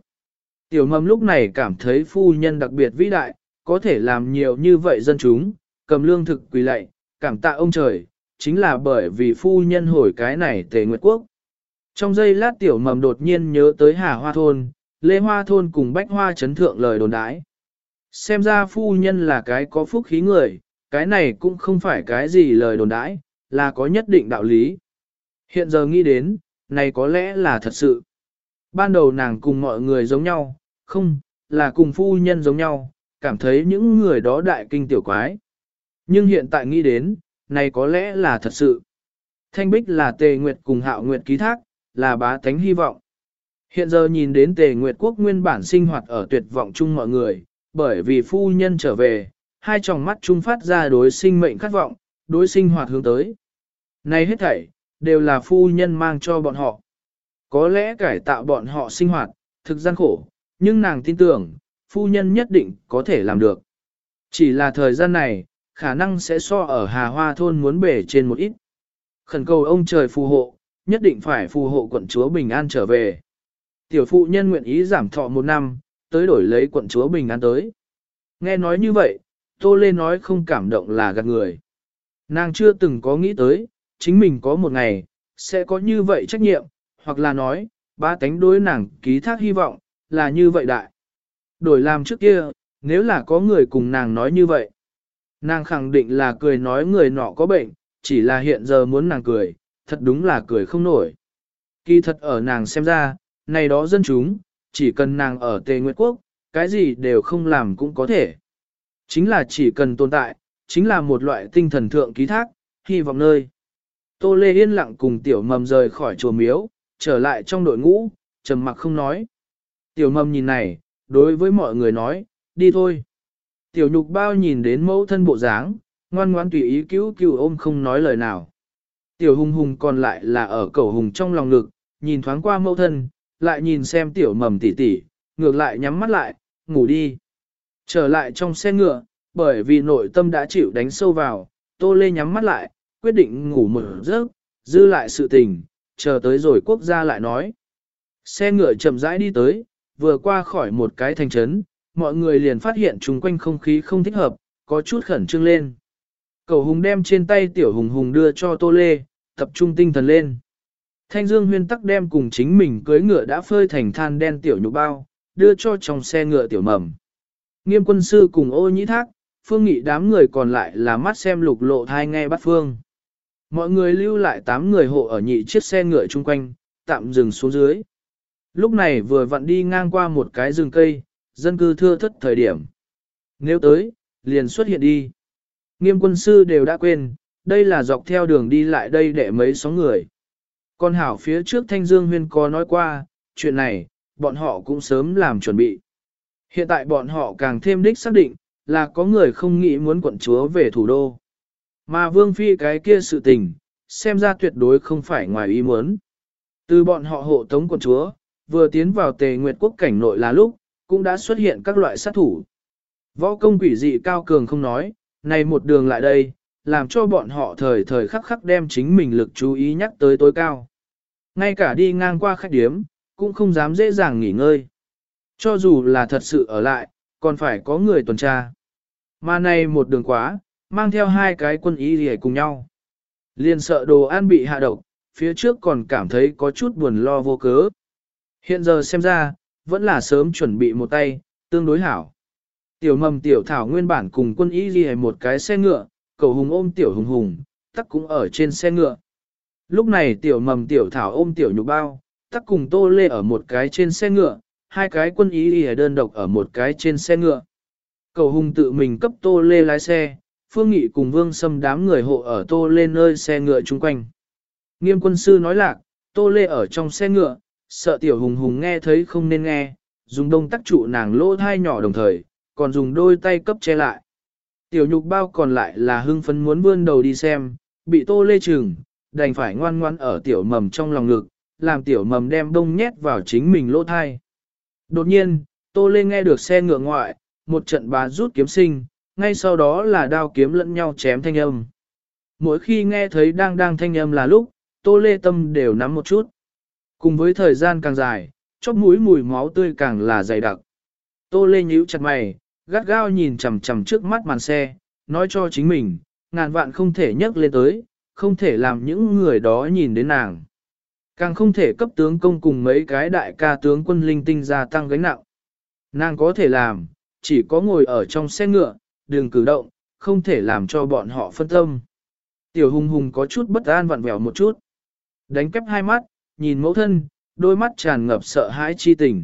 Tiểu mầm lúc này cảm thấy phu nhân đặc biệt vĩ đại, có thể làm nhiều như vậy dân chúng, cầm lương thực quỳ lạy, cảm tạ ông trời, chính là bởi vì phu nhân hồi cái này tề nguyệt quốc. Trong giây lát tiểu mầm đột nhiên nhớ tới Hà Hoa Thôn, Lê Hoa Thôn cùng Bách Hoa chấn thượng lời đồn đãi. Xem ra phu nhân là cái có phúc khí người, cái này cũng không phải cái gì lời đồn đãi, là có nhất định đạo lý. Hiện giờ nghĩ đến, này có lẽ là thật sự. Ban đầu nàng cùng mọi người giống nhau, không, là cùng phu nhân giống nhau, cảm thấy những người đó đại kinh tiểu quái. Nhưng hiện tại nghĩ đến, này có lẽ là thật sự. Thanh Bích là tề nguyệt cùng hạo nguyệt ký thác, là bá tánh hy vọng. Hiện giờ nhìn đến tề nguyệt quốc nguyên bản sinh hoạt ở tuyệt vọng chung mọi người, bởi vì phu nhân trở về, hai tròng mắt trung phát ra đối sinh mệnh khát vọng, đối sinh hoạt hướng tới. Này hết thảy, đều là phu nhân mang cho bọn họ. Có lẽ cải tạo bọn họ sinh hoạt, thực gian khổ, nhưng nàng tin tưởng, phu nhân nhất định có thể làm được. Chỉ là thời gian này, khả năng sẽ so ở Hà Hoa thôn muốn bể trên một ít. Khẩn cầu ông trời phù hộ, nhất định phải phù hộ quận chúa bình an trở về. Tiểu phụ nhân nguyện ý giảm thọ một năm, tới đổi lấy quận chúa bình an tới. Nghe nói như vậy, Tô Lê nói không cảm động là gạt người. Nàng chưa từng có nghĩ tới, chính mình có một ngày, sẽ có như vậy trách nhiệm, hoặc là nói, ba tánh đối nàng ký thác hy vọng, là như vậy đại. Đổi làm trước kia, nếu là có người cùng nàng nói như vậy, nàng khẳng định là cười nói người nọ có bệnh, chỉ là hiện giờ muốn nàng cười, thật đúng là cười không nổi. Kỳ thật ở nàng xem ra, này đó dân chúng, chỉ cần nàng ở Tề Nguyệt Quốc, cái gì đều không làm cũng có thể. Chính là chỉ cần tồn tại, chính là một loại tinh thần thượng ký thác, hy vọng nơi. Tô Lê yên lặng cùng tiểu mầm rời khỏi chùa miếu, trở lại trong đội ngũ, trầm mặc không nói. Tiểu mầm nhìn này, đối với mọi người nói, đi thôi. Tiểu nhục bao nhìn đến mẫu thân bộ dáng, ngoan ngoan tùy ý cứu cứu ôm không nói lời nào. Tiểu hùng hùng còn lại là ở cầu hùng trong lòng ngực, nhìn thoáng qua mẫu thân, lại nhìn xem tiểu mầm tỉ tỉ, ngược lại nhắm mắt lại, ngủ đi. Trở lại trong xe ngựa, bởi vì nội tâm đã chịu đánh sâu vào, Tô Lê nhắm mắt lại, quyết định ngủ một giấc, dư lại sự tình, chờ tới rồi quốc gia lại nói. Xe ngựa chậm rãi đi tới, vừa qua khỏi một cái thành trấn, mọi người liền phát hiện chung quanh không khí không thích hợp, có chút khẩn trương lên. Cầu hùng đem trên tay tiểu hùng hùng đưa cho Tô Lê, tập trung tinh thần lên. Thanh Dương huyên tắc đem cùng chính mình cưới ngựa đã phơi thành than đen tiểu nhục bao, đưa cho trong xe ngựa tiểu mầm. Nghiêm quân sư cùng ô nhĩ thác, phương nghị đám người còn lại là mắt xem lục lộ thai nghe bắt phương. Mọi người lưu lại 8 người hộ ở nhị chiếc xe ngựa chung quanh, tạm dừng xuống dưới. Lúc này vừa vặn đi ngang qua một cái rừng cây, dân cư thưa thất thời điểm. Nếu tới, liền xuất hiện đi. Nghiêm quân sư đều đã quên, đây là dọc theo đường đi lại đây để mấy sóng người. Con hảo phía trước Thanh Dương Huyên có nói qua, chuyện này, bọn họ cũng sớm làm chuẩn bị. Hiện tại bọn họ càng thêm đích xác định, là có người không nghĩ muốn quận chúa về thủ đô. Mà Vương Phi cái kia sự tình, xem ra tuyệt đối không phải ngoài ý muốn. Từ bọn họ hộ tống quận chúa, vừa tiến vào tề nguyệt quốc cảnh nội là lúc, cũng đã xuất hiện các loại sát thủ. Võ công quỷ dị cao cường không nói, này một đường lại đây, làm cho bọn họ thời thời khắc khắc đem chính mình lực chú ý nhắc tới tối cao. Ngay cả đi ngang qua khách điếm, cũng không dám dễ dàng nghỉ ngơi. Cho dù là thật sự ở lại, còn phải có người tuần tra. Mà này một đường quá, mang theo hai cái quân y để cùng nhau. Liền sợ đồ ăn bị hạ độc, phía trước còn cảm thấy có chút buồn lo vô cớ. Hiện giờ xem ra, vẫn là sớm chuẩn bị một tay, tương đối hảo. Tiểu mầm tiểu thảo nguyên bản cùng quân y ghi một cái xe ngựa, cầu hùng ôm tiểu hùng hùng, tắc cũng ở trên xe ngựa. Lúc này tiểu mầm tiểu thảo ôm tiểu nhục bao, tắc cùng tô lê ở một cái trên xe ngựa, hai cái quân y ghi đơn độc ở một cái trên xe ngựa. Cầu hùng tự mình cấp tô lê lái xe, phương nghị cùng vương xâm đám người hộ ở tô lê nơi xe ngựa chung quanh. Nghiêm quân sư nói lạc, tô lê ở trong xe ngựa, sợ tiểu hùng hùng nghe thấy không nên nghe, dùng đông tắc trụ nàng lỗ thai nhỏ đồng thời, còn dùng đôi tay cấp che lại. Tiểu nhục bao còn lại là hưng phấn muốn vươn đầu đi xem, bị tô lê chừng, đành phải ngoan ngoan ở tiểu mầm trong lòng ngực, làm tiểu mầm đem đông nhét vào chính mình lỗ thai. Đột nhiên, tô lê nghe được xe ngựa ngoại, một trận bá rút kiếm sinh, ngay sau đó là đao kiếm lẫn nhau chém thanh âm. Mỗi khi nghe thấy đang đang thanh âm là lúc, tô lê tâm đều nắm một chút. Cùng với thời gian càng dài, chóp mũi mùi máu tươi càng là dày đặc. Tô Lê nhíu chặt mày, gắt gao nhìn chằm chằm trước mắt màn xe, nói cho chính mình, ngàn vạn không thể nhấc lên tới, không thể làm những người đó nhìn đến nàng. Càng không thể cấp tướng công cùng mấy cái đại ca tướng quân linh tinh gia tăng gánh nặng. Nàng có thể làm, chỉ có ngồi ở trong xe ngựa, đừng cử động, không thể làm cho bọn họ phân tâm. Tiểu hùng hùng có chút bất an vặn vẹo một chút. Đánh kép hai mắt, nhìn mẫu thân, đôi mắt tràn ngập sợ hãi chi tình.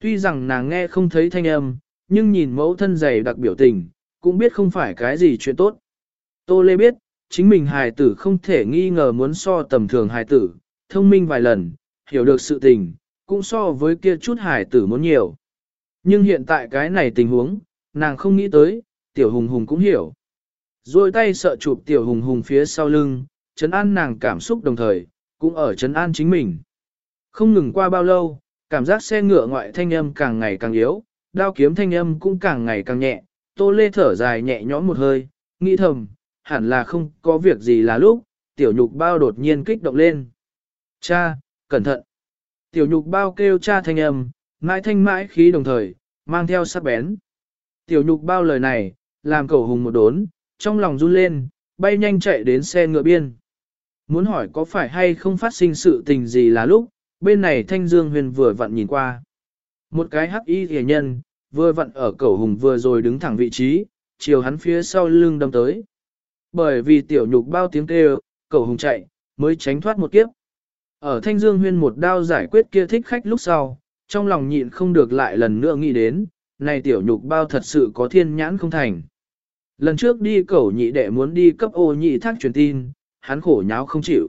Tuy rằng nàng nghe không thấy thanh âm, nhưng nhìn mẫu thân dày đặc biểu tình, cũng biết không phải cái gì chuyện tốt. Tô Lê biết, chính mình hài tử không thể nghi ngờ muốn so tầm thường hài tử, thông minh vài lần, hiểu được sự tình, cũng so với kia chút hải tử muốn nhiều. Nhưng hiện tại cái này tình huống, nàng không nghĩ tới, tiểu hùng hùng cũng hiểu. Rồi tay sợ chụp tiểu hùng hùng phía sau lưng, chấn an nàng cảm xúc đồng thời, cũng ở chấn an chính mình. Không ngừng qua bao lâu, cảm giác xe ngựa ngoại thanh âm càng ngày càng yếu, đao kiếm thanh âm cũng càng ngày càng nhẹ, tô lê thở dài nhẹ nhõm một hơi, nghĩ thầm, hẳn là không có việc gì là lúc, tiểu nhục bao đột nhiên kích động lên. Cha, cẩn thận. Tiểu nhục bao kêu cha thanh âm, mãi thanh mãi khí đồng thời, mang theo sắc bén. Tiểu nhục bao lời này, làm cầu hùng một đốn, trong lòng run lên, bay nhanh chạy đến xe ngựa biên. Muốn hỏi có phải hay không phát sinh sự tình gì là lúc, bên này Thanh Dương Huyền vừa vặn nhìn qua. Một cái hắc y hề nhân, vừa vặn ở cầu hùng vừa rồi đứng thẳng vị trí, chiều hắn phía sau lưng đâm tới. Bởi vì tiểu nhục bao tiếng kêu, cầu hùng chạy, mới tránh thoát một kiếp. Ở Thanh Dương Huyên một đao giải quyết kia thích khách lúc sau, trong lòng nhịn không được lại lần nữa nghĩ đến, này tiểu nhục bao thật sự có thiên nhãn không thành. Lần trước đi cẩu nhị đệ muốn đi cấp ô nhị thác truyền tin, hắn khổ nháo không chịu.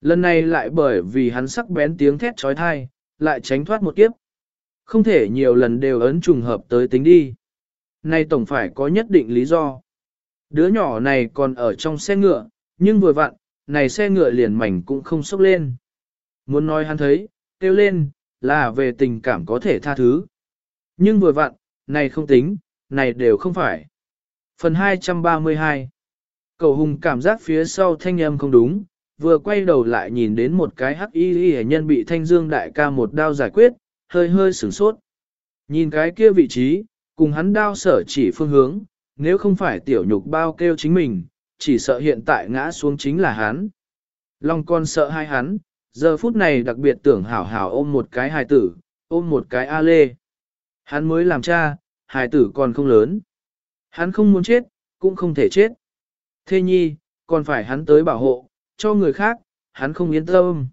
Lần này lại bởi vì hắn sắc bén tiếng thét trói thai, lại tránh thoát một kiếp. Không thể nhiều lần đều ấn trùng hợp tới tính đi. nay tổng phải có nhất định lý do. Đứa nhỏ này còn ở trong xe ngựa, nhưng vừa vặn, này xe ngựa liền mảnh cũng không sốc lên. Muốn nói hắn thấy, kêu lên, là về tình cảm có thể tha thứ. Nhưng vừa vặn, này không tính, này đều không phải. Phần 232 Cầu hùng cảm giác phía sau thanh âm không đúng, vừa quay đầu lại nhìn đến một cái hắc y y nhân bị thanh dương đại ca một đao giải quyết, hơi hơi sửng sốt. Nhìn cái kia vị trí, cùng hắn đao sở chỉ phương hướng, nếu không phải tiểu nhục bao kêu chính mình, chỉ sợ hiện tại ngã xuống chính là hắn. Long con sợ hai hắn, giờ phút này đặc biệt tưởng hảo hảo ôm một cái hài tử, ôm một cái a lê. Hắn mới làm cha, hài tử còn không lớn. Hắn không muốn chết, cũng không thể chết. Thế nhi, còn phải hắn tới bảo hộ, cho người khác, hắn không yên tâm.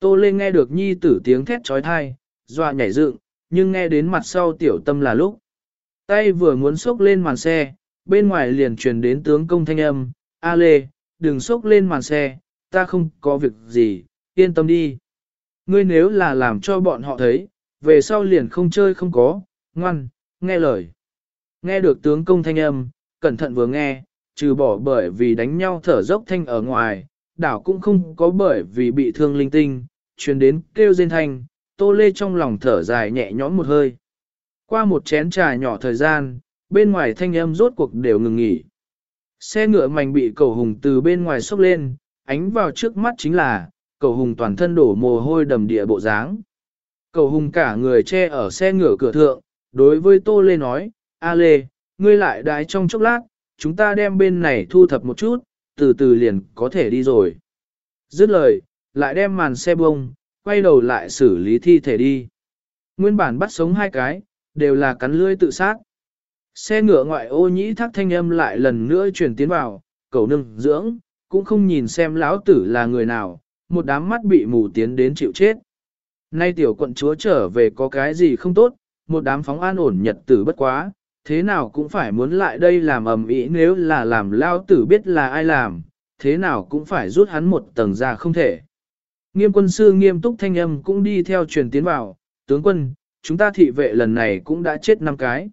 Tô Lê nghe được nhi tử tiếng thét trói thai, dọa nhảy dựng, nhưng nghe đến mặt sau tiểu tâm là lúc. Tay vừa muốn xốc lên màn xe, bên ngoài liền truyền đến tướng công thanh âm, A Lê, đừng xốc lên màn xe, ta không có việc gì, yên tâm đi. Ngươi nếu là làm cho bọn họ thấy, về sau liền không chơi không có, ngoan, nghe lời. Nghe được tướng công thanh âm, cẩn thận vừa nghe, trừ bỏ bởi vì đánh nhau thở dốc thanh ở ngoài, đảo cũng không có bởi vì bị thương linh tinh, truyền đến kêu rên thanh, tô lê trong lòng thở dài nhẹ nhõm một hơi. Qua một chén trà nhỏ thời gian, bên ngoài thanh âm rốt cuộc đều ngừng nghỉ. Xe ngựa mảnh bị cầu hùng từ bên ngoài xốc lên, ánh vào trước mắt chính là, cầu hùng toàn thân đổ mồ hôi đầm địa bộ dáng. Cầu hùng cả người che ở xe ngựa cửa thượng, đối với Tô Lê nói, A Lê, ngươi lại đái trong chốc lát, chúng ta đem bên này thu thập một chút, từ từ liền có thể đi rồi. Dứt lời, lại đem màn xe bông, quay đầu lại xử lý thi thể đi. Nguyên bản bắt sống hai cái, đều là cắn lưỡi tự sát. Xe ngựa ngoại ô nhĩ thác thanh âm lại lần nữa chuyển tiến vào, cầu nương dưỡng, cũng không nhìn xem lão tử là người nào, một đám mắt bị mù tiến đến chịu chết. Nay tiểu quận chúa trở về có cái gì không tốt, một đám phóng an ổn nhật tử bất quá, thế nào cũng phải muốn lại đây làm ầm ĩ nếu là làm lao tử biết là ai làm, thế nào cũng phải rút hắn một tầng ra không thể. Nghiêm quân sư nghiêm túc thanh âm cũng đi theo truyền tiến vào, tướng quân, chúng ta thị vệ lần này cũng đã chết năm cái.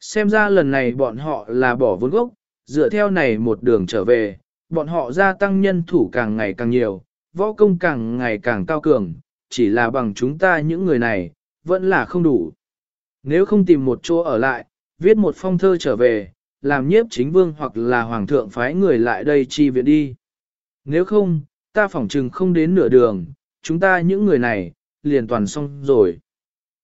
Xem ra lần này bọn họ là bỏ vốn gốc, dựa theo này một đường trở về, bọn họ gia tăng nhân thủ càng ngày càng nhiều, võ công càng ngày càng cao cường, chỉ là bằng chúng ta những người này, vẫn là không đủ. Nếu không tìm một chỗ ở lại, viết một phong thơ trở về, làm nhiếp chính vương hoặc là hoàng thượng phái người lại đây chi viện đi. Nếu không, ta phỏng chừng không đến nửa đường, chúng ta những người này, liền toàn xong rồi.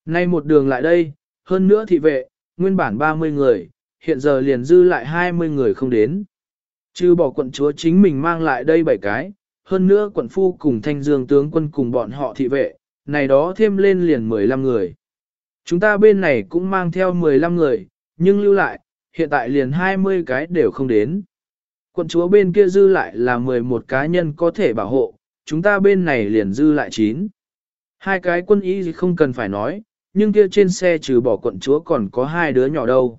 Nay một đường lại đây, hơn nữa thị vệ, nguyên bản 30 người, hiện giờ liền dư lại 20 người không đến. Chứ bỏ quận chúa chính mình mang lại đây 7 cái, hơn nữa quận phu cùng thanh dương tướng quân cùng bọn họ thị vệ, này đó thêm lên liền 15 người. Chúng ta bên này cũng mang theo 15 người, nhưng lưu lại, hiện tại liền 20 cái đều không đến. Quận chúa bên kia dư lại là 11 cá nhân có thể bảo hộ, chúng ta bên này liền dư lại chín. Hai cái quân y không cần phải nói, nhưng kia trên xe trừ bỏ quận chúa còn có hai đứa nhỏ đâu.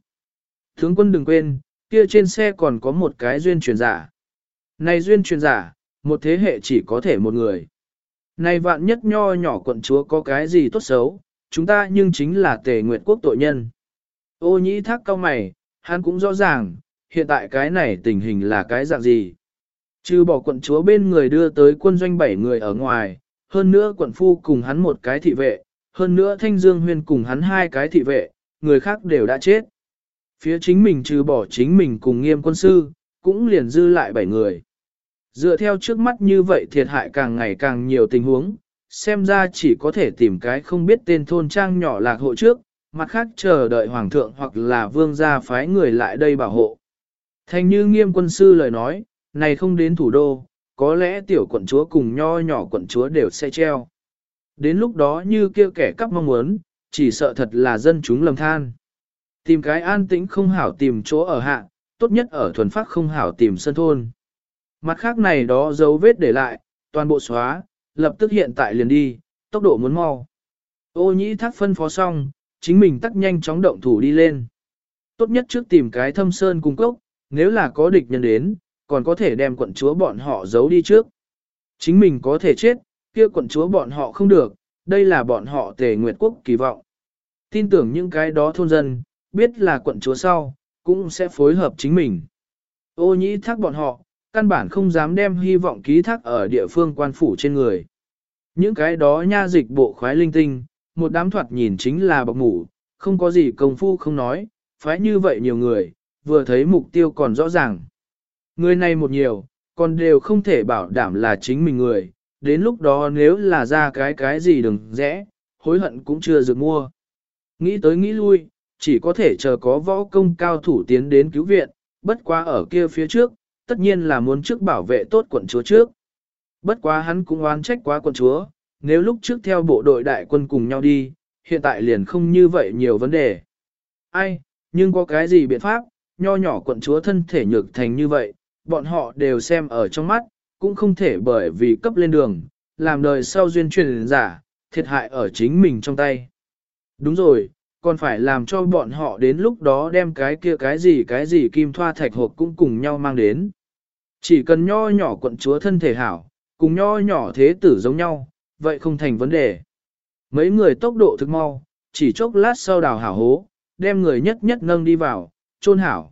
Tướng quân đừng quên, kia trên xe còn có một cái duyên truyền giả. Này duyên truyền giả, một thế hệ chỉ có thể một người. Này vạn nhất nho nhỏ quận chúa có cái gì tốt xấu, chúng ta nhưng chính là tề nguyệt quốc tội nhân. Ô nhĩ thác cao mày, hắn cũng rõ ràng, hiện tại cái này tình hình là cái dạng gì. Trừ bỏ quận chúa bên người đưa tới quân doanh bảy người ở ngoài, hơn nữa quận phu cùng hắn một cái thị vệ, hơn nữa thanh dương huyên cùng hắn hai cái thị vệ, người khác đều đã chết. Phía chính mình trừ bỏ chính mình cùng nghiêm quân sư, cũng liền dư lại bảy người. Dựa theo trước mắt như vậy thiệt hại càng ngày càng nhiều tình huống, xem ra chỉ có thể tìm cái không biết tên thôn trang nhỏ lạc hộ trước, mặt khác chờ đợi hoàng thượng hoặc là vương gia phái người lại đây bảo hộ. Thành như nghiêm quân sư lời nói, này không đến thủ đô, có lẽ tiểu quận chúa cùng nho nhỏ quận chúa đều sẽ treo. Đến lúc đó như kia kẻ cắp mong muốn, chỉ sợ thật là dân chúng lầm than. Tìm cái an tĩnh không hảo tìm chỗ ở hạ, tốt nhất ở thuần phát không hảo tìm sân thôn. Mặt khác này đó dấu vết để lại, toàn bộ xóa, lập tức hiện tại liền đi, tốc độ muốn mau. Ô nhĩ thác phân phó xong, chính mình tắt nhanh chóng động thủ đi lên. Tốt nhất trước tìm cái thâm sơn cung cốc, nếu là có địch nhân đến, còn có thể đem quận chúa bọn họ giấu đi trước. Chính mình có thể chết, kia quận chúa bọn họ không được, đây là bọn họ tề nguyệt quốc kỳ vọng. Tin tưởng những cái đó thôn dân, biết là quận chúa sau, cũng sẽ phối hợp chính mình. Ô nhĩ thác bọn họ, căn bản không dám đem hy vọng ký thác ở địa phương quan phủ trên người. Những cái đó nha dịch bộ khoái linh tinh, một đám thoạt nhìn chính là bọc ngủ, không có gì công phu không nói, phái như vậy nhiều người, vừa thấy mục tiêu còn rõ ràng. Người này một nhiều, còn đều không thể bảo đảm là chính mình người, đến lúc đó nếu là ra cái cái gì đừng rẽ, hối hận cũng chưa được mua. Nghĩ tới nghĩ lui, chỉ có thể chờ có võ công cao thủ tiến đến cứu viện, bất quá ở kia phía trước, tất nhiên là muốn trước bảo vệ tốt quận chúa trước. Bất quá hắn cũng oán trách quá quận chúa, nếu lúc trước theo bộ đội đại quân cùng nhau đi, hiện tại liền không như vậy nhiều vấn đề. Ai, nhưng có cái gì biện pháp, nho nhỏ quận chúa thân thể nhược thành như vậy, bọn họ đều xem ở trong mắt, cũng không thể bởi vì cấp lên đường, làm đời sau duyên truyền giả, thiệt hại ở chính mình trong tay. Đúng rồi, còn phải làm cho bọn họ đến lúc đó đem cái kia cái gì cái gì kim thoa thạch hộp cũng cùng nhau mang đến. Chỉ cần nho nhỏ quận chúa thân thể hảo, cùng nho nhỏ thế tử giống nhau, vậy không thành vấn đề. Mấy người tốc độ thực mau, chỉ chốc lát sau đào hảo hố, đem người nhất nhất nâng đi vào, chôn hảo.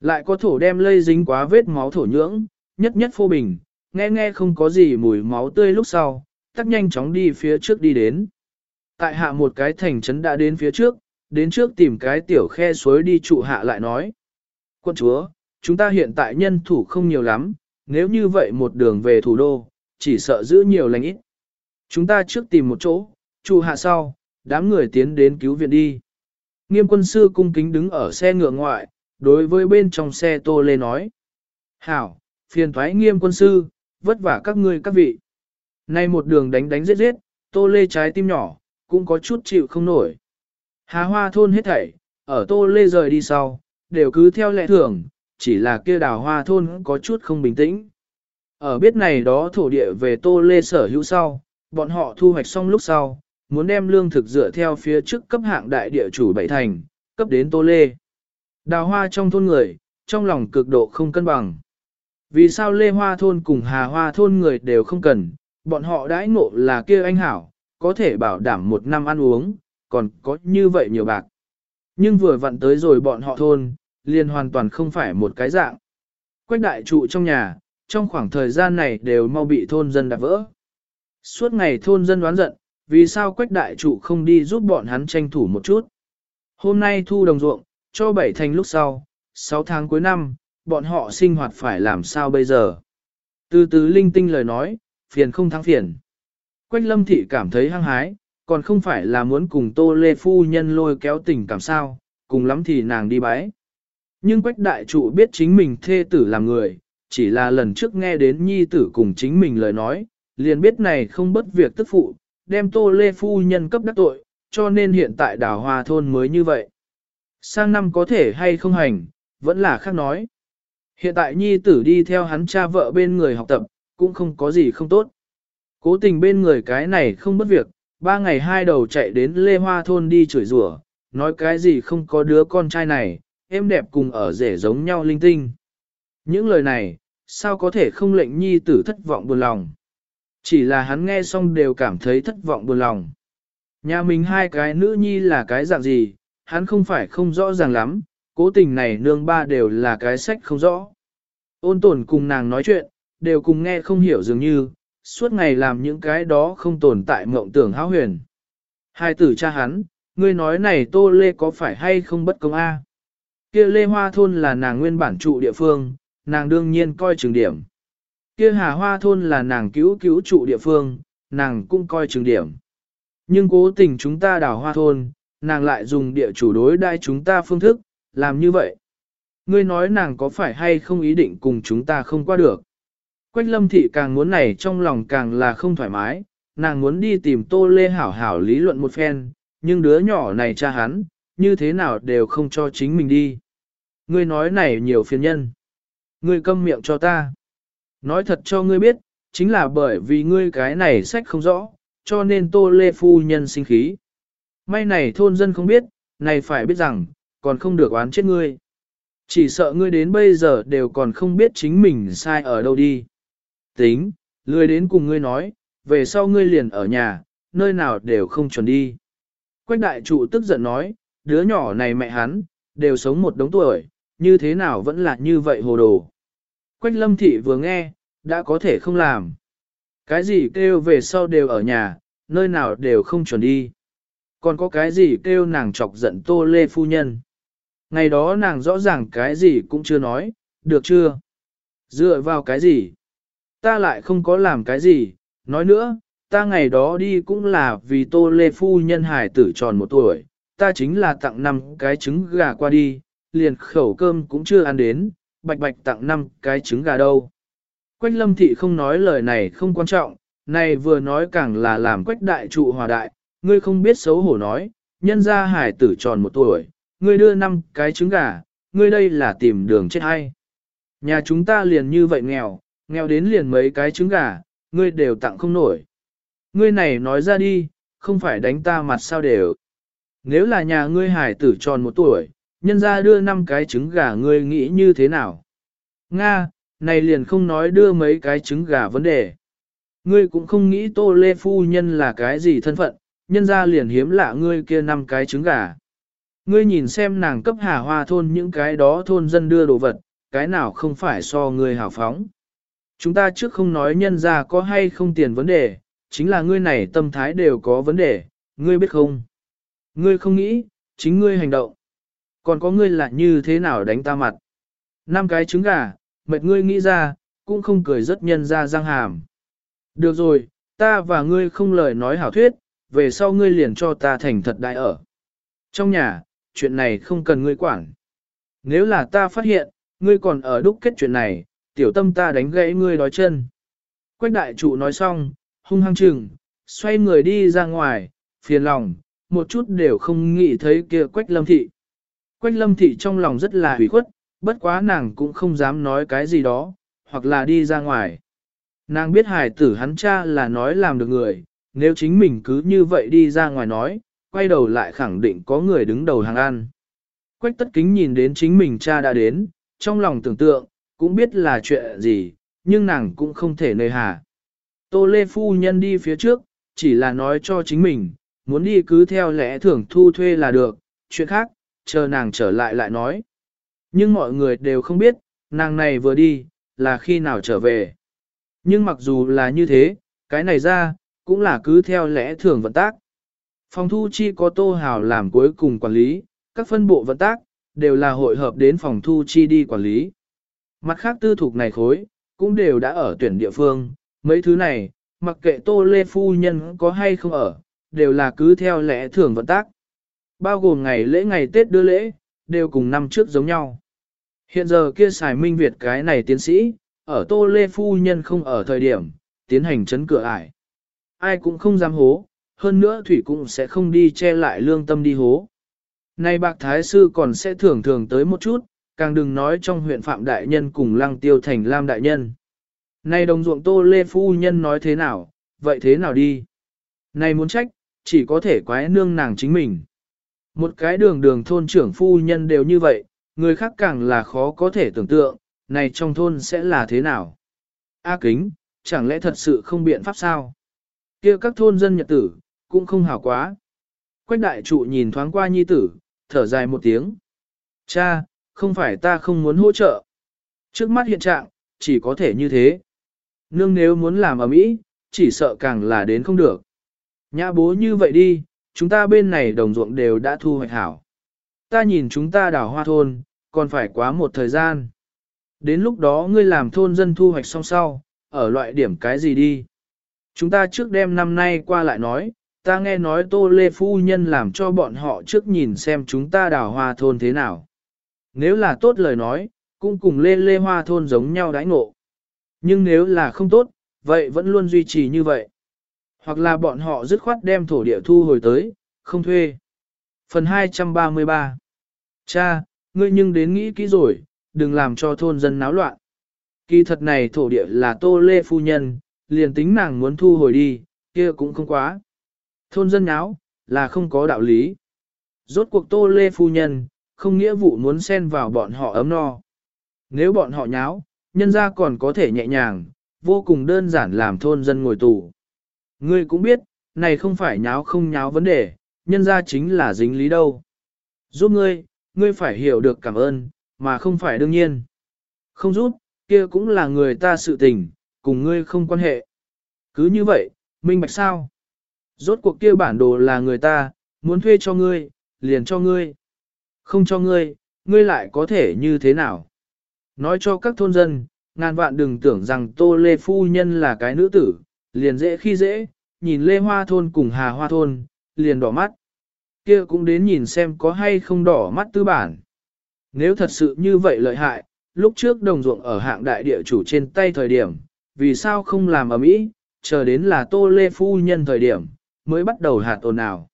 Lại có thổ đem lây dính quá vết máu thổ nhưỡng, nhất nhất phô bình, nghe nghe không có gì mùi máu tươi lúc sau, tắt nhanh chóng đi phía trước đi đến. Tại hạ một cái thành trấn đã đến phía trước, đến trước tìm cái tiểu khe suối đi trụ hạ lại nói. Quân chúa, chúng ta hiện tại nhân thủ không nhiều lắm, nếu như vậy một đường về thủ đô, chỉ sợ giữ nhiều lành ít. Chúng ta trước tìm một chỗ, trụ hạ sau, đám người tiến đến cứu viện đi. Nghiêm quân sư cung kính đứng ở xe ngựa ngoại, đối với bên trong xe tô lê nói. Hảo, phiền thoái nghiêm quân sư, vất vả các ngươi các vị. Nay một đường đánh đánh giết giết, tô lê trái tim nhỏ, cũng có chút chịu không nổi. Hà hoa thôn hết thảy, ở tô lê rời đi sau, đều cứ theo lệ thường, chỉ là kia đào hoa thôn có chút không bình tĩnh. Ở biết này đó thổ địa về tô lê sở hữu sau, bọn họ thu hoạch xong lúc sau, muốn đem lương thực dựa theo phía trước cấp hạng đại địa chủ bảy thành, cấp đến tô lê. Đào hoa trong thôn người, trong lòng cực độ không cân bằng. Vì sao lê hoa thôn cùng hà hoa thôn người đều không cần, bọn họ đãi ngộ là kia anh hảo, có thể bảo đảm một năm ăn uống, còn có như vậy nhiều bạc. Nhưng vừa vặn tới rồi bọn họ thôn, liền hoàn toàn không phải một cái dạng. Quách đại trụ trong nhà, trong khoảng thời gian này đều mau bị thôn dân đạp vỡ. Suốt ngày thôn dân đoán giận, vì sao quách đại trụ không đi giúp bọn hắn tranh thủ một chút. Hôm nay thu đồng ruộng, cho bảy thành lúc sau, 6 tháng cuối năm, bọn họ sinh hoạt phải làm sao bây giờ. Từ từ linh tinh lời nói, phiền không thắng phiền. Quách lâm thị cảm thấy hăng hái, còn không phải là muốn cùng tô lê phu nhân lôi kéo tình cảm sao, cùng lắm thì nàng đi bái. Nhưng quách đại trụ biết chính mình thê tử là người, chỉ là lần trước nghe đến nhi tử cùng chính mình lời nói, liền biết này không bất việc tức phụ, đem tô lê phu nhân cấp đắc tội, cho nên hiện tại đảo hoa thôn mới như vậy. Sang năm có thể hay không hành, vẫn là khác nói. Hiện tại nhi tử đi theo hắn cha vợ bên người học tập, cũng không có gì không tốt. Cố tình bên người cái này không bất việc, ba ngày hai đầu chạy đến Lê Hoa Thôn đi chửi rủa, nói cái gì không có đứa con trai này, em đẹp cùng ở rể giống nhau linh tinh. Những lời này, sao có thể không lệnh nhi tử thất vọng buồn lòng. Chỉ là hắn nghe xong đều cảm thấy thất vọng buồn lòng. Nhà mình hai cái nữ nhi là cái dạng gì, hắn không phải không rõ ràng lắm, cố tình này nương ba đều là cái sách không rõ. Ôn tồn cùng nàng nói chuyện, đều cùng nghe không hiểu dường như, suốt ngày làm những cái đó không tồn tại mộng tưởng háo huyền. Hai tử cha hắn, ngươi nói này Tô Lê có phải hay không bất công a? Kia Lê Hoa Thôn là nàng nguyên bản trụ địa phương, nàng đương nhiên coi trường điểm. Kia Hà Hoa Thôn là nàng cứu cứu trụ địa phương, nàng cũng coi trường điểm. Nhưng cố tình chúng ta đào Hoa Thôn, nàng lại dùng địa chủ đối đai chúng ta phương thức, làm như vậy. Ngươi nói nàng có phải hay không ý định cùng chúng ta không qua được. Quách lâm thị càng muốn này trong lòng càng là không thoải mái, nàng muốn đi tìm tô lê hảo hảo lý luận một phen, nhưng đứa nhỏ này cha hắn, như thế nào đều không cho chính mình đi. Ngươi nói này nhiều phiền nhân. Ngươi câm miệng cho ta. Nói thật cho ngươi biết, chính là bởi vì ngươi cái này sách không rõ, cho nên tô lê phu nhân sinh khí. May này thôn dân không biết, này phải biết rằng, còn không được oán chết ngươi. Chỉ sợ ngươi đến bây giờ đều còn không biết chính mình sai ở đâu đi. Tính, lười đến cùng ngươi nói, về sau ngươi liền ở nhà, nơi nào đều không chuẩn đi. Quách đại trụ tức giận nói, đứa nhỏ này mẹ hắn, đều sống một đống tuổi, như thế nào vẫn là như vậy hồ đồ. Quách lâm thị vừa nghe, đã có thể không làm. Cái gì kêu về sau đều ở nhà, nơi nào đều không chuẩn đi. Còn có cái gì kêu nàng chọc giận tô lê phu nhân. Ngày đó nàng rõ ràng cái gì cũng chưa nói, được chưa? Dựa vào cái gì? Ta lại không có làm cái gì, nói nữa, ta ngày đó đi cũng là vì tô lê phu nhân hải tử tròn một tuổi, ta chính là tặng năm cái trứng gà qua đi, liền khẩu cơm cũng chưa ăn đến, bạch bạch tặng năm cái trứng gà đâu. Quách lâm thị không nói lời này không quan trọng, này vừa nói càng là làm quách đại trụ hòa đại, ngươi không biết xấu hổ nói, nhân ra hải tử tròn một tuổi, ngươi đưa năm cái trứng gà, ngươi đây là tìm đường chết hay. Nhà chúng ta liền như vậy nghèo, nghèo đến liền mấy cái trứng gà, ngươi đều tặng không nổi. Ngươi này nói ra đi, không phải đánh ta mặt sao đều. Nếu là nhà ngươi hải tử tròn một tuổi, nhân ra đưa năm cái trứng gà ngươi nghĩ như thế nào? Nga, này liền không nói đưa mấy cái trứng gà vấn đề. Ngươi cũng không nghĩ tô lê phu nhân là cái gì thân phận, nhân ra liền hiếm lạ ngươi kia năm cái trứng gà. Ngươi nhìn xem nàng cấp hà hoa thôn những cái đó thôn dân đưa đồ vật, cái nào không phải so ngươi hào phóng. Chúng ta trước không nói nhân ra có hay không tiền vấn đề, chính là ngươi này tâm thái đều có vấn đề, ngươi biết không? Ngươi không nghĩ, chính ngươi hành động. Còn có ngươi là như thế nào đánh ta mặt? Năm cái trứng gà, mệt ngươi nghĩ ra, cũng không cười rất nhân ra răng hàm. Được rồi, ta và ngươi không lời nói hảo thuyết, về sau ngươi liền cho ta thành thật đại ở. Trong nhà, chuyện này không cần ngươi quản. Nếu là ta phát hiện, ngươi còn ở đúc kết chuyện này, tiểu tâm ta đánh gãy ngươi đói chân. Quách đại trụ nói xong, hung hăng chừng, xoay người đi ra ngoài, phiền lòng, một chút đều không nghĩ thấy kia quách lâm thị. Quách lâm thị trong lòng rất là hủy khuất, bất quá nàng cũng không dám nói cái gì đó, hoặc là đi ra ngoài. Nàng biết hài tử hắn cha là nói làm được người, nếu chính mình cứ như vậy đi ra ngoài nói, quay đầu lại khẳng định có người đứng đầu hàng ăn. Quách tất kính nhìn đến chính mình cha đã đến, trong lòng tưởng tượng, cũng biết là chuyện gì, nhưng nàng cũng không thể nơi hà. Tô Lê Phu Nhân đi phía trước, chỉ là nói cho chính mình, muốn đi cứ theo lẽ thưởng thu thuê là được, chuyện khác, chờ nàng trở lại lại nói. Nhưng mọi người đều không biết, nàng này vừa đi, là khi nào trở về. Nhưng mặc dù là như thế, cái này ra, cũng là cứ theo lẽ thường vận tác. Phòng thu chi có tô hào làm cuối cùng quản lý, các phân bộ vận tác, đều là hội hợp đến phòng thu chi đi quản lý. Mặt khác tư thuộc này khối, cũng đều đã ở tuyển địa phương, mấy thứ này, mặc kệ tô lê phu nhân có hay không ở, đều là cứ theo lẽ thường vận tác. Bao gồm ngày lễ ngày Tết đưa lễ, đều cùng năm trước giống nhau. Hiện giờ kia xài minh Việt cái này tiến sĩ, ở tô lê phu nhân không ở thời điểm, tiến hành chấn cửa ải. Ai cũng không dám hố, hơn nữa thủy cũng sẽ không đi che lại lương tâm đi hố. Nay bạc thái sư còn sẽ thường thường tới một chút, càng đừng nói trong huyện Phạm Đại Nhân cùng Lăng Tiêu Thành Lam Đại Nhân. Nay đồng ruộng Tô Lê Phu Nhân nói thế nào, vậy thế nào đi? Này muốn trách, chỉ có thể quái nương nàng chính mình. Một cái đường đường thôn trưởng phu nhân đều như vậy, người khác càng là khó có thể tưởng tượng, này trong thôn sẽ là thế nào? A à kính, chẳng lẽ thật sự không biện pháp sao? kia các thôn dân nhật tử, cũng không hảo quá. Quách đại trụ nhìn thoáng qua nhi tử, thở dài một tiếng. Cha, không phải ta không muốn hỗ trợ. Trước mắt hiện trạng, chỉ có thể như thế. Nương nếu muốn làm ở mỹ, chỉ sợ càng là đến không được. Nhã bố như vậy đi, chúng ta bên này đồng ruộng đều đã thu hoạch hảo. Ta nhìn chúng ta đào hoa thôn, còn phải quá một thời gian. Đến lúc đó ngươi làm thôn dân thu hoạch xong sau, ở loại điểm cái gì đi. Chúng ta trước đêm năm nay qua lại nói, ta nghe nói Tô Lê Phu Nhân làm cho bọn họ trước nhìn xem chúng ta đào hoa thôn thế nào. Nếu là tốt lời nói, cũng cùng Lê Lê Hoa thôn giống nhau đãi ngộ. Nhưng nếu là không tốt, vậy vẫn luôn duy trì như vậy. Hoặc là bọn họ dứt khoát đem thổ địa thu hồi tới, không thuê. Phần 233 Cha, ngươi nhưng đến nghĩ kỹ rồi, đừng làm cho thôn dân náo loạn. Kỳ thật này thổ địa là Tô Lê Phu Nhân, liền tính nàng muốn thu hồi đi, kia cũng không quá. Thôn dân náo, là không có đạo lý. Rốt cuộc Tô Lê Phu Nhân, không nghĩa vụ muốn xen vào bọn họ ấm no. Nếu bọn họ nháo, nhân ra còn có thể nhẹ nhàng, vô cùng đơn giản làm thôn dân ngồi tù. Ngươi cũng biết, này không phải nháo không nháo vấn đề, nhân ra chính là dính lý đâu. Giúp ngươi, ngươi phải hiểu được cảm ơn, mà không phải đương nhiên. Không giúp, kia cũng là người ta sự tình, cùng ngươi không quan hệ. Cứ như vậy, minh bạch sao? Rốt cuộc kia bản đồ là người ta, muốn thuê cho ngươi, liền cho ngươi. Không cho ngươi, ngươi lại có thể như thế nào? Nói cho các thôn dân, ngàn vạn đừng tưởng rằng Tô Lê Phu Nhân là cái nữ tử, liền dễ khi dễ, nhìn Lê Hoa Thôn cùng Hà Hoa Thôn, liền đỏ mắt. Kia cũng đến nhìn xem có hay không đỏ mắt tư bản. Nếu thật sự như vậy lợi hại, lúc trước đồng ruộng ở hạng đại địa chủ trên tay thời điểm, vì sao không làm ở Mỹ, chờ đến là Tô Lê Phu Nhân thời điểm, mới bắt đầu hạt ồn ào.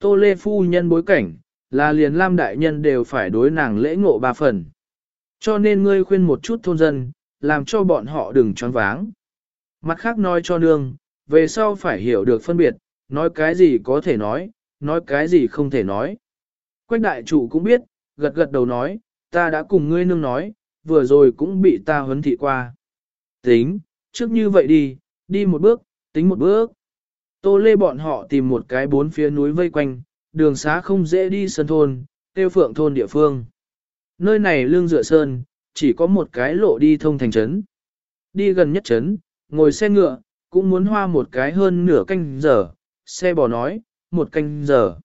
Tô Lê Phu Nhân bối cảnh, là liền Lam Đại Nhân đều phải đối nàng lễ ngộ ba phần. Cho nên ngươi khuyên một chút thôn dân, làm cho bọn họ đừng choáng váng. Mặt khác nói cho nương, về sau phải hiểu được phân biệt, nói cái gì có thể nói, nói cái gì không thể nói. Quách đại chủ cũng biết, gật gật đầu nói, ta đã cùng ngươi nương nói, vừa rồi cũng bị ta huấn thị qua. Tính, trước như vậy đi, đi một bước, tính một bước. Tô lê bọn họ tìm một cái bốn phía núi vây quanh, đường xá không dễ đi sân thôn, tiêu phượng thôn địa phương. Nơi này lương dựa sơn, chỉ có một cái lộ đi thông thành trấn. Đi gần nhất trấn, ngồi xe ngựa, cũng muốn hoa một cái hơn nửa canh giờ, xe bò nói, một canh giờ.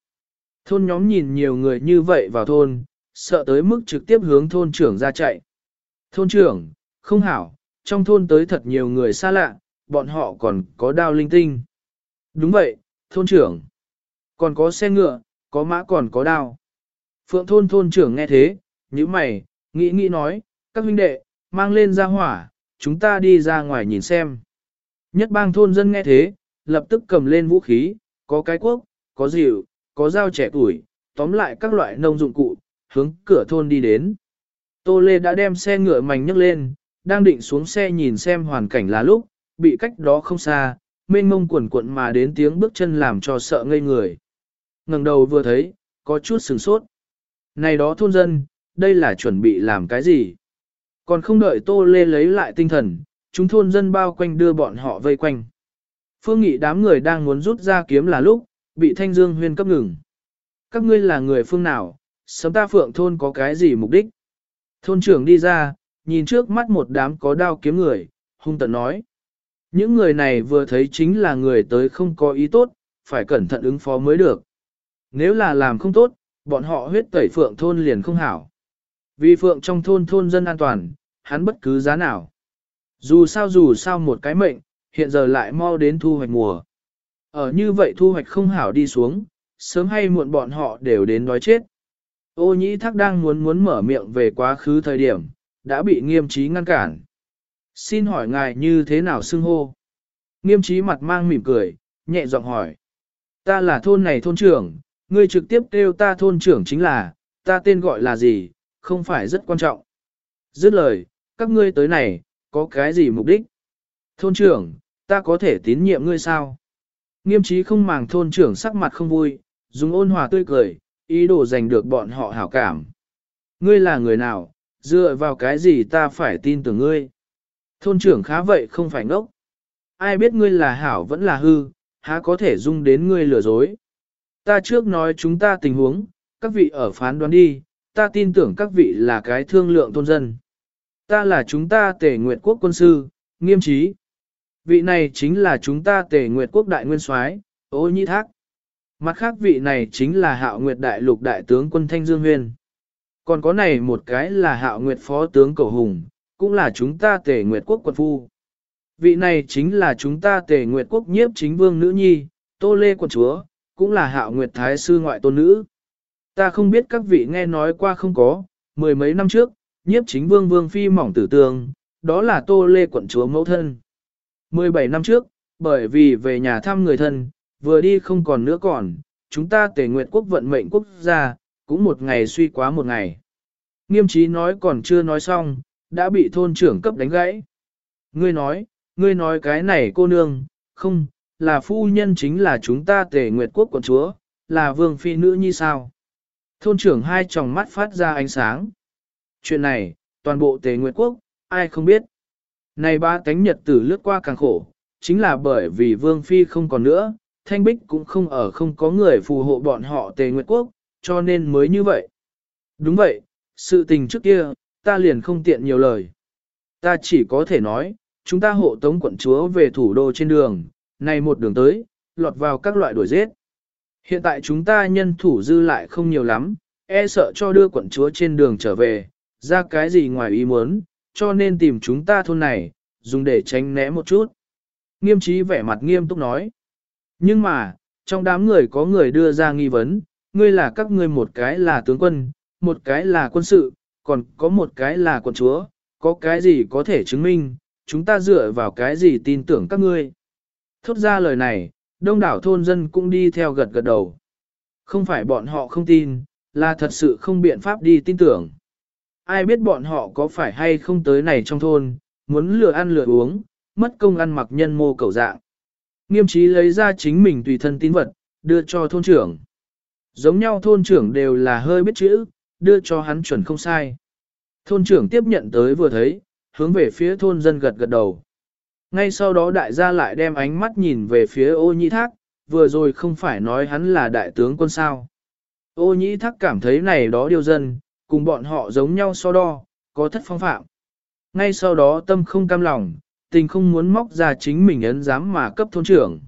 Thôn nhóm nhìn nhiều người như vậy vào thôn, sợ tới mức trực tiếp hướng thôn trưởng ra chạy. Thôn trưởng, không hảo, trong thôn tới thật nhiều người xa lạ, bọn họ còn có đao linh tinh. Đúng vậy, thôn trưởng. Còn có xe ngựa, có mã còn có đao. Phượng thôn thôn trưởng nghe thế, như mày, nghĩ nghĩ nói, các huynh đệ, mang lên ra hỏa, chúng ta đi ra ngoài nhìn xem. Nhất bang thôn dân nghe thế, lập tức cầm lên vũ khí, có cái quốc, có rìu có dao trẻ tuổi, tóm lại các loại nông dụng cụ, hướng cửa thôn đi đến. Tô Lê đã đem xe ngựa mảnh nhấc lên, đang định xuống xe nhìn xem hoàn cảnh là lúc, bị cách đó không xa, mênh mông quần cuộn mà đến tiếng bước chân làm cho sợ ngây người. ngẩng đầu vừa thấy, có chút sừng sốt. Này đó thôn dân, đây là chuẩn bị làm cái gì? Còn không đợi Tô Lê lấy lại tinh thần, chúng thôn dân bao quanh đưa bọn họ vây quanh. Phương nghị đám người đang muốn rút ra kiếm là lúc, bị Thanh Dương huyên cấp ngừng. Các ngươi là người phương nào, sớm ta phượng thôn có cái gì mục đích? Thôn trưởng đi ra, nhìn trước mắt một đám có đao kiếm người, hung tận nói. Những người này vừa thấy chính là người tới không có ý tốt, phải cẩn thận ứng phó mới được. Nếu là làm không tốt, bọn họ huyết tẩy phượng thôn liền không hảo. Vì phượng trong thôn thôn dân an toàn, hắn bất cứ giá nào. Dù sao dù sao một cái mệnh, hiện giờ lại mau đến thu hoạch mùa. Ở như vậy thu hoạch không hảo đi xuống, sớm hay muộn bọn họ đều đến đói chết. Ô nhĩ thác đang muốn muốn mở miệng về quá khứ thời điểm, đã bị nghiêm trí ngăn cản. Xin hỏi ngài như thế nào xưng hô? Nghiêm trí mặt mang mỉm cười, nhẹ giọng hỏi. Ta là thôn này thôn trưởng, ngươi trực tiếp kêu ta thôn trưởng chính là, ta tên gọi là gì, không phải rất quan trọng. Dứt lời, các ngươi tới này, có cái gì mục đích? Thôn trưởng, ta có thể tín nhiệm ngươi sao? Nghiêm trí không màng thôn trưởng sắc mặt không vui, dùng ôn hòa tươi cười, ý đồ giành được bọn họ hảo cảm. Ngươi là người nào, dựa vào cái gì ta phải tin tưởng ngươi? Thôn trưởng khá vậy không phải ngốc. Ai biết ngươi là hảo vẫn là hư, há có thể dung đến ngươi lừa dối. Ta trước nói chúng ta tình huống, các vị ở phán đoán đi, ta tin tưởng các vị là cái thương lượng thôn dân. Ta là chúng ta tể nguyệt quốc quân sư, nghiêm trí. Vị này chính là chúng ta tể nguyệt quốc đại nguyên soái, ô nhi thác. Mặt khác vị này chính là hạo nguyệt đại lục đại tướng quân Thanh Dương Huyền. Còn có này một cái là hạo nguyệt phó tướng cầu hùng, cũng là chúng ta tể nguyệt quốc quận phu. Vị này chính là chúng ta tể nguyệt quốc nhiếp chính vương nữ nhi, tô lê quận chúa, cũng là hạo nguyệt thái sư ngoại tôn nữ. Ta không biết các vị nghe nói qua không có, mười mấy năm trước, nhiếp chính vương vương phi mỏng tử tường, đó là tô lê quận chúa mẫu thân. 17 năm trước, bởi vì về nhà thăm người thân, vừa đi không còn nữa còn, chúng ta tề nguyệt quốc vận mệnh quốc gia, cũng một ngày suy quá một ngày. Nghiêm trí nói còn chưa nói xong, đã bị thôn trưởng cấp đánh gãy. Ngươi nói, ngươi nói cái này cô nương, không, là phu nhân chính là chúng ta tề nguyệt quốc quận chúa, là vương phi nữ như sao. Thôn trưởng hai tròng mắt phát ra ánh sáng. Chuyện này, toàn bộ tề nguyệt quốc, ai không biết. Này ba cánh nhật tử lướt qua càng khổ, chính là bởi vì vương phi không còn nữa, thanh bích cũng không ở không có người phù hộ bọn họ tề nguyệt quốc, cho nên mới như vậy. Đúng vậy, sự tình trước kia, ta liền không tiện nhiều lời. Ta chỉ có thể nói, chúng ta hộ tống quận chúa về thủ đô trên đường, này một đường tới, lọt vào các loại đuổi giết. Hiện tại chúng ta nhân thủ dư lại không nhiều lắm, e sợ cho đưa quận chúa trên đường trở về, ra cái gì ngoài ý muốn, cho nên tìm chúng ta thôn này, dùng để tránh né một chút. Nghiêm trí vẻ mặt nghiêm túc nói. Nhưng mà, trong đám người có người đưa ra nghi vấn, ngươi là các ngươi một cái là tướng quân, một cái là quân sự, còn có một cái là quận chúa, có cái gì có thể chứng minh, chúng ta dựa vào cái gì tin tưởng các ngươi. Thốt ra lời này, đông đảo thôn dân cũng đi theo gật gật đầu. Không phải bọn họ không tin, là thật sự không biện pháp đi tin tưởng. Ai biết bọn họ có phải hay không tới này trong thôn, muốn lừa ăn lừa uống, mất công ăn mặc nhân mô cầu dạng. Nghiêm trí lấy ra chính mình tùy thân tín vật, đưa cho thôn trưởng. Giống nhau thôn trưởng đều là hơi biết chữ, đưa cho hắn chuẩn không sai. Thôn trưởng tiếp nhận tới vừa thấy, hướng về phía thôn dân gật gật đầu. Ngay sau đó đại gia lại đem ánh mắt nhìn về phía ô nhĩ thác, vừa rồi không phải nói hắn là đại tướng quân sao. Ô nhĩ thác cảm thấy này đó điều dân, cùng bọn họ giống nhau so đo, có thất phong phạm. Ngay sau đó tâm không cam lòng, tình không muốn móc ra chính mình ấn dám mà cấp thôn trưởng.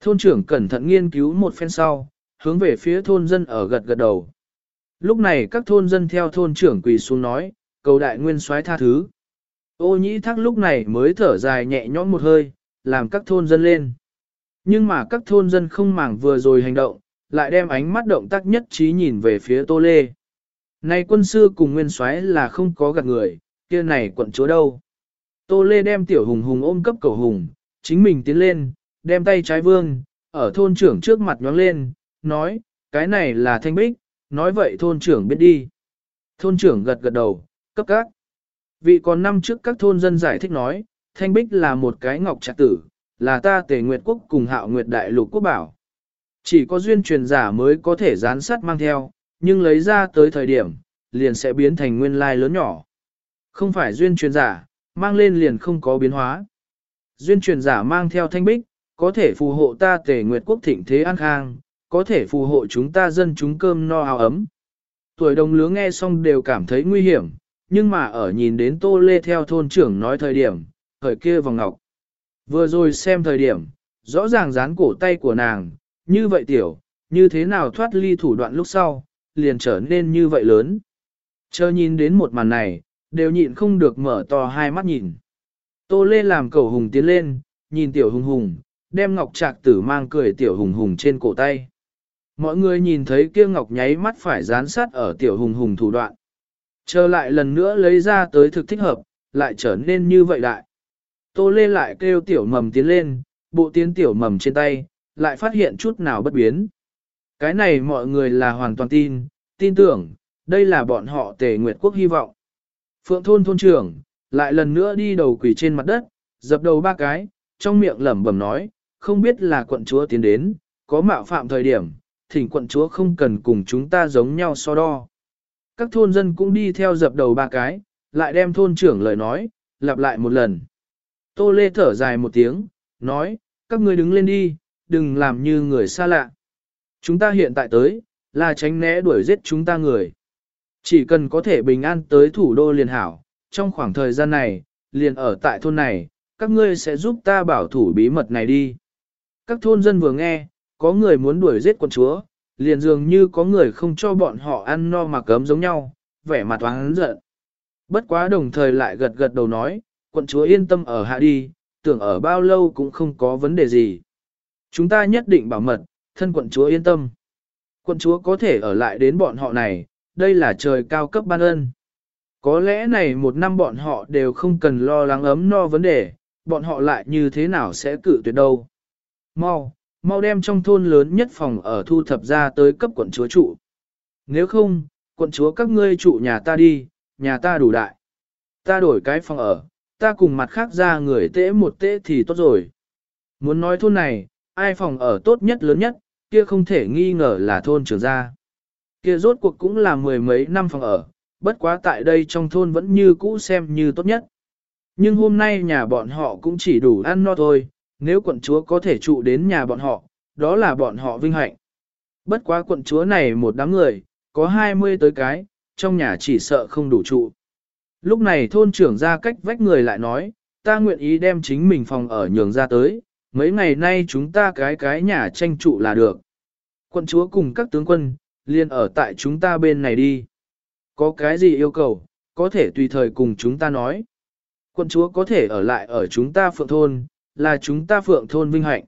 Thôn trưởng cẩn thận nghiên cứu một phen sau, hướng về phía thôn dân ở gật gật đầu. Lúc này các thôn dân theo thôn trưởng quỳ xuống nói, cầu đại nguyên soái tha thứ. Ô nhĩ thác lúc này mới thở dài nhẹ nhõm một hơi, làm các thôn dân lên. Nhưng mà các thôn dân không màng vừa rồi hành động, lại đem ánh mắt động tác nhất trí nhìn về phía Tô Lê. Này quân sư cùng nguyên soái là không có gạt người, kia này quận chúa đâu. Tô Lê đem tiểu hùng hùng ôm cấp cầu hùng, chính mình tiến lên, đem tay trái vương, ở thôn trưởng trước mặt nhóng lên, nói, cái này là thanh bích, nói vậy thôn trưởng biết đi. Thôn trưởng gật gật đầu, cấp các. Vị còn năm trước các thôn dân giải thích nói, thanh bích là một cái ngọc trạc tử, là ta tề nguyệt quốc cùng hạo nguyệt đại lục quốc bảo. Chỉ có duyên truyền giả mới có thể gián sát mang theo, nhưng lấy ra tới thời điểm, liền sẽ biến thành nguyên lai lớn nhỏ. Không phải duyên truyền giả, mang lên liền không có biến hóa. Duyên truyền giả mang theo thanh bích, có thể phù hộ ta tề nguyệt quốc thịnh thế an khang, có thể phù hộ chúng ta dân chúng cơm no áo ấm. Tuổi đồng lứa nghe xong đều cảm thấy nguy hiểm, nhưng mà ở nhìn đến tô lê theo thôn trưởng nói thời điểm, thời kia vòng ngọc. Vừa rồi xem thời điểm, rõ ràng dán cổ tay của nàng, như vậy tiểu, như thế nào thoát ly thủ đoạn lúc sau, liền trở nên như vậy lớn. Chờ nhìn đến một màn này, đều nhịn không được mở to hai mắt nhìn. Tô Lê làm cầu hùng tiến lên, nhìn tiểu hùng hùng, đem ngọc trạc tử mang cười tiểu hùng hùng trên cổ tay. Mọi người nhìn thấy kia ngọc nháy mắt phải dán sát ở tiểu hùng hùng thủ đoạn. Chờ lại lần nữa lấy ra tới thực thích hợp, lại trở nên như vậy đại. Tô Lê lại kêu tiểu mầm tiến lên, bộ tiến tiểu mầm trên tay, lại phát hiện chút nào bất biến. Cái này mọi người là hoàn toàn tin, tin tưởng, đây là bọn họ tề nguyệt quốc hy vọng. Phượng thôn thôn trưởng, lại lần nữa đi đầu quỷ trên mặt đất, dập đầu ba cái, trong miệng lẩm bẩm nói, không biết là quận chúa tiến đến, có mạo phạm thời điểm, thỉnh quận chúa không cần cùng chúng ta giống nhau so đo. Các thôn dân cũng đi theo dập đầu ba cái, lại đem thôn trưởng lời nói, lặp lại một lần. Tô Lê thở dài một tiếng, nói, các ngươi đứng lên đi, đừng làm như người xa lạ. Chúng ta hiện tại tới, là tránh né đuổi giết chúng ta người. Chỉ cần có thể bình an tới thủ đô liền hảo, trong khoảng thời gian này, liền ở tại thôn này, các ngươi sẽ giúp ta bảo thủ bí mật này đi. Các thôn dân vừa nghe, có người muốn đuổi giết quận chúa, liền dường như có người không cho bọn họ ăn no mà cấm giống nhau, vẻ mặt oán giận. Bất quá đồng thời lại gật gật đầu nói, quận chúa yên tâm ở hạ đi, tưởng ở bao lâu cũng không có vấn đề gì. Chúng ta nhất định bảo mật, thân quận chúa yên tâm. Quận chúa có thể ở lại đến bọn họ này, đây là trời cao cấp ban ơn. Có lẽ này một năm bọn họ đều không cần lo lắng ấm no vấn đề, bọn họ lại như thế nào sẽ cự tuyệt đâu. Mau, mau đem trong thôn lớn nhất phòng ở thu thập ra tới cấp quận chúa trụ. Nếu không, quận chúa các ngươi trụ nhà ta đi, nhà ta đủ đại. Ta đổi cái phòng ở, ta cùng mặt khác ra người tễ một tễ thì tốt rồi. Muốn nói thôn này, ai phòng ở tốt nhất lớn nhất, kia không thể nghi ngờ là thôn trưởng gia. Kia rốt cuộc cũng là mười mấy năm phòng ở, bất quá tại đây trong thôn vẫn như cũ xem như tốt nhất. Nhưng hôm nay nhà bọn họ cũng chỉ đủ ăn no thôi, nếu quận chúa có thể trụ đến nhà bọn họ, đó là bọn họ vinh hạnh. Bất quá quận chúa này một đám người, có 20 tới cái, trong nhà chỉ sợ không đủ trụ. Lúc này thôn trưởng ra cách vách người lại nói, ta nguyện ý đem chính mình phòng ở nhường ra tới, mấy ngày nay chúng ta cái cái nhà tranh trụ là được. Quận chúa cùng các tướng quân, liền ở tại chúng ta bên này đi. Có cái gì yêu cầu, có thể tùy thời cùng chúng ta nói. Quận chúa có thể ở lại ở chúng ta phượng thôn, là chúng ta phượng thôn vinh hạnh.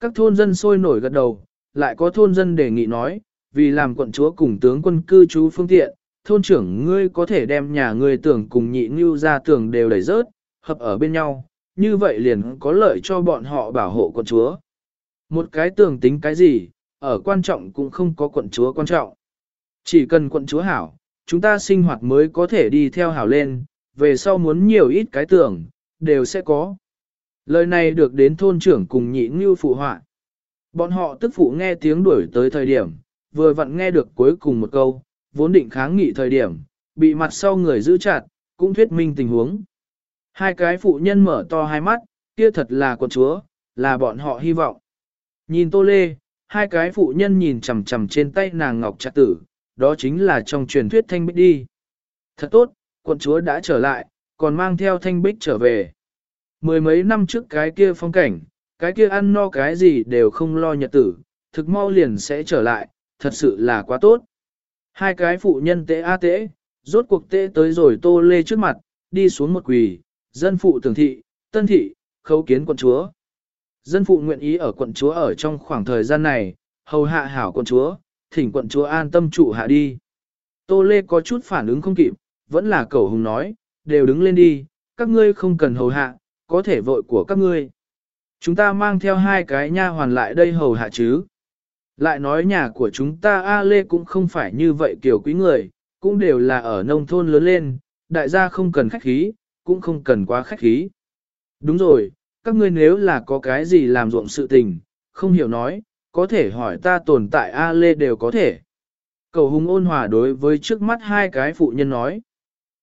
Các thôn dân sôi nổi gật đầu, lại có thôn dân đề nghị nói, vì làm quận chúa cùng tướng quân cư trú phương tiện, thôn trưởng ngươi có thể đem nhà ngươi tưởng cùng nhị ngưu ra tưởng đều đẩy rớt, hợp ở bên nhau, như vậy liền có lợi cho bọn họ bảo hộ quận chúa. Một cái tưởng tính cái gì, ở quan trọng cũng không có quận chúa quan trọng. Chỉ cần quận chúa hảo, chúng ta sinh hoạt mới có thể đi theo hảo lên, về sau muốn nhiều ít cái tưởng, đều sẽ có. Lời này được đến thôn trưởng cùng nhị ngưu phụ họa. Bọn họ tức phụ nghe tiếng đuổi tới thời điểm, vừa vặn nghe được cuối cùng một câu, vốn định kháng nghị thời điểm, bị mặt sau người giữ chặt, cũng thuyết minh tình huống. Hai cái phụ nhân mở to hai mắt, kia thật là quận chúa, là bọn họ hy vọng. Nhìn tô lê, hai cái phụ nhân nhìn chằm chằm trên tay nàng ngọc trạc tử, đó chính là trong truyền thuyết thanh bích đi. Thật tốt, quận chúa đã trở lại, còn mang theo thanh bích trở về. Mười mấy năm trước cái kia phong cảnh, cái kia ăn no cái gì đều không lo nhật tử, thực mau liền sẽ trở lại, thật sự là quá tốt. Hai cái phụ nhân tế a tế, rốt cuộc tế tới rồi tô lê trước mặt, đi xuống một quỳ, dân phụ tưởng thị, tân thị, khấu kiến quận chúa. Dân phụ nguyện ý ở quận chúa ở trong khoảng thời gian này, hầu hạ hảo quận chúa, thỉnh quận chúa an tâm trụ hạ đi. Tô Lê có chút phản ứng không kịp, vẫn là cầu hùng nói, đều đứng lên đi, các ngươi không cần hầu hạ, có thể vội của các ngươi. Chúng ta mang theo hai cái nha hoàn lại đây hầu hạ chứ. Lại nói nhà của chúng ta A Lê cũng không phải như vậy kiểu quý người, cũng đều là ở nông thôn lớn lên, đại gia không cần khách khí, cũng không cần quá khách khí. Đúng rồi, các ngươi nếu là có cái gì làm ruộng sự tình, không hiểu nói, có thể hỏi ta tồn tại A Lê đều có thể. Cầu hùng ôn hòa đối với trước mắt hai cái phụ nhân nói.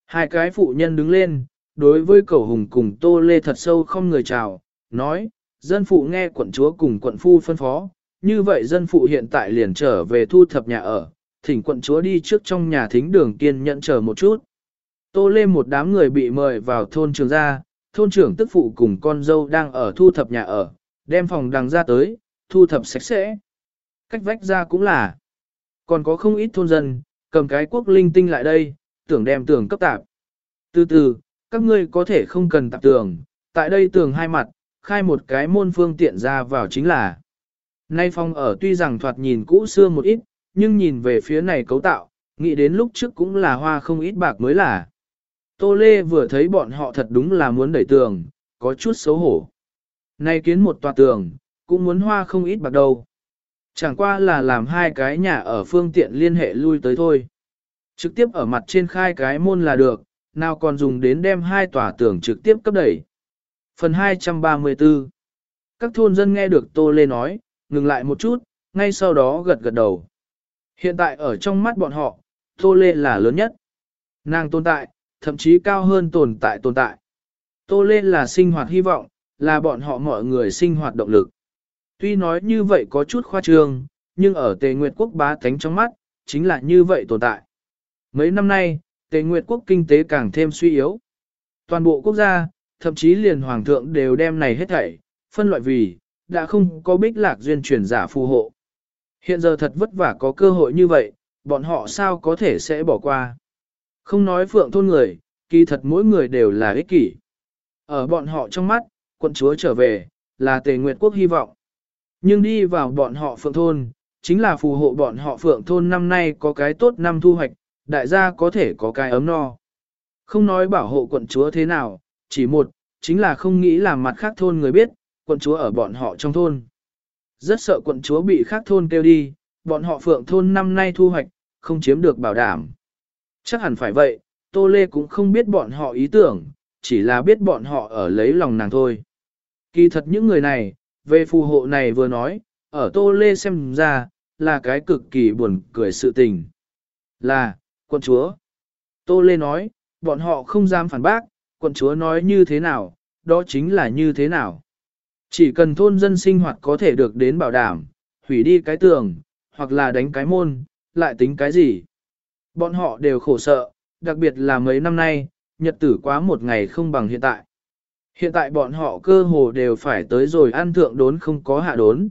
Hai cái phụ nhân đứng lên, đối với cầu hùng cùng Tô Lê thật sâu không người chào, nói, dân phụ nghe quận chúa cùng quận phu phân phó, như vậy dân phụ hiện tại liền trở về thu thập nhà ở, thỉnh quận chúa đi trước trong nhà thính đường kiên nhận chờ một chút. Tô Lê một đám người bị mời vào thôn trường gia, thôn trưởng tức phụ cùng con dâu đang ở thu thập nhà ở, đem phòng đằng ra tới, thu thập sạch sẽ. Cách vách ra cũng là. Còn có không ít thôn dân, cầm cái quốc linh tinh lại đây, tưởng đem tường cấp tạp. Từ từ, các ngươi có thể không cần tạp tường, tại đây tường hai mặt, khai một cái môn phương tiện ra vào chính là. Nay phòng ở tuy rằng thoạt nhìn cũ xưa một ít, nhưng nhìn về phía này cấu tạo, nghĩ đến lúc trước cũng là hoa không ít bạc mới là. Tô Lê vừa thấy bọn họ thật đúng là muốn đẩy tường, có chút xấu hổ. Nay kiến một tòa tường, cũng muốn hoa không ít bạc đâu. Chẳng qua là làm hai cái nhà ở phương tiện liên hệ lui tới thôi. Trực tiếp ở mặt trên khai cái môn là được, nào còn dùng đến đem hai tòa tường trực tiếp cấp đẩy. Phần 234 Các thôn dân nghe được Tô Lê nói, ngừng lại một chút, ngay sau đó gật gật đầu. Hiện tại ở trong mắt bọn họ, Tô Lê là lớn nhất. Nàng tồn tại, thậm chí cao hơn tồn tại tồn tại. Tô Lê là sinh hoạt hy vọng, là bọn họ mọi người sinh hoạt động lực. Tuy nói như vậy có chút khoa trương, nhưng ở Tề Nguyệt Quốc bá tánh trong mắt, chính là như vậy tồn tại. Mấy năm nay, Tề Nguyệt Quốc kinh tế càng thêm suy yếu. Toàn bộ quốc gia, thậm chí liền hoàng thượng đều đem này hết thảy, phân loại vì, đã không có bích lạc duyên truyền giả phù hộ. Hiện giờ thật vất vả có cơ hội như vậy, bọn họ sao có thể sẽ bỏ qua. Không nói phượng thôn người, kỳ thật mỗi người đều là ích kỷ. Ở bọn họ trong mắt, quận chúa trở về, là tề nguyệt quốc hy vọng. Nhưng đi vào bọn họ phượng thôn, chính là phù hộ bọn họ phượng thôn năm nay có cái tốt năm thu hoạch, đại gia có thể có cái ấm no. Không nói bảo hộ quận chúa thế nào, chỉ một, chính là không nghĩ làm mặt khác thôn người biết, quận chúa ở bọn họ trong thôn. Rất sợ quận chúa bị khác thôn kêu đi, bọn họ phượng thôn năm nay thu hoạch, không chiếm được bảo đảm. Chắc hẳn phải vậy, Tô Lê cũng không biết bọn họ ý tưởng, chỉ là biết bọn họ ở lấy lòng nàng thôi. Kỳ thật những người này, về phù hộ này vừa nói, ở Tô Lê xem ra, là cái cực kỳ buồn cười sự tình. Là, quận chúa. Tô Lê nói, bọn họ không dám phản bác, quận chúa nói như thế nào, đó chính là như thế nào. Chỉ cần thôn dân sinh hoạt có thể được đến bảo đảm, hủy đi cái tường, hoặc là đánh cái môn, lại tính cái gì. Bọn họ đều khổ sợ, đặc biệt là mấy năm nay, nhật tử quá một ngày không bằng hiện tại. Hiện tại bọn họ cơ hồ đều phải tới rồi ăn thượng đốn không có hạ đốn.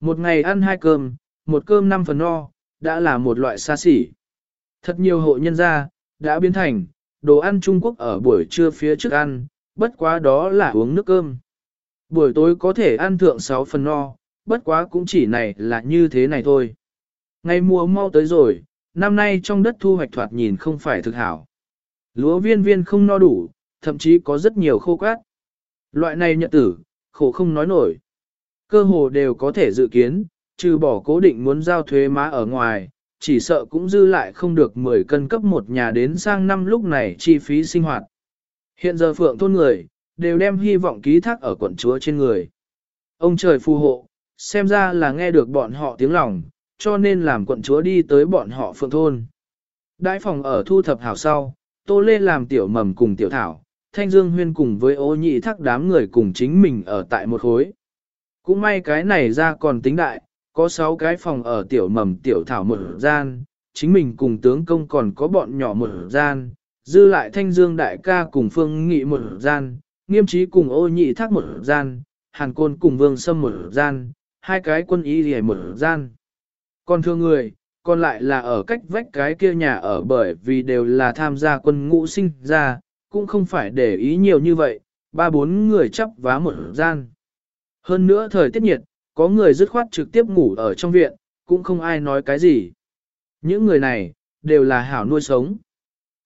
Một ngày ăn hai cơm, một cơm năm phần no, đã là một loại xa xỉ. Thật nhiều hộ nhân gia, đã biến thành, đồ ăn Trung Quốc ở buổi trưa phía trước ăn, bất quá đó là uống nước cơm. Buổi tối có thể ăn thượng 6 phần no, bất quá cũng chỉ này là như thế này thôi. Ngày mùa mau tới rồi, năm nay trong đất thu hoạch thoạt nhìn không phải thực hảo. Lúa viên viên không no đủ, thậm chí có rất nhiều khô cát. Loại này nhận tử, khổ không nói nổi. Cơ hồ đều có thể dự kiến, trừ bỏ cố định muốn giao thuế má ở ngoài, chỉ sợ cũng dư lại không được 10 cân cấp một nhà đến sang năm lúc này chi phí sinh hoạt. Hiện giờ phượng thôn người, đều đem hy vọng ký thác ở quận chúa trên người. Ông trời phù hộ, xem ra là nghe được bọn họ tiếng lòng, cho nên làm quận chúa đi tới bọn họ phượng thôn. Đại phòng ở thu thập hảo sau, Tô Lê làm tiểu mầm cùng tiểu thảo, Thanh Dương Huyên cùng với ô nhị thác đám người cùng chính mình ở tại một khối. Cũng may cái này ra còn tính đại, có 6 cái phòng ở tiểu mầm tiểu thảo một gian, chính mình cùng tướng công còn có bọn nhỏ một gian, dư lại Thanh Dương đại ca cùng Phương Nghị một gian, nghiêm trí cùng ô nhị thác một gian, hàn côn cùng vương sâm một gian, hai cái quân y hề một gian. Còn thương người, còn lại là ở cách vách cái kia nhà ở bởi vì đều là tham gia quân ngũ sinh ra, cũng không phải để ý nhiều như vậy, ba bốn người chấp vá một gian. Hơn nữa thời tiết nhiệt, có người dứt khoát trực tiếp ngủ ở trong viện, cũng không ai nói cái gì. Những người này, đều là hảo nuôi sống.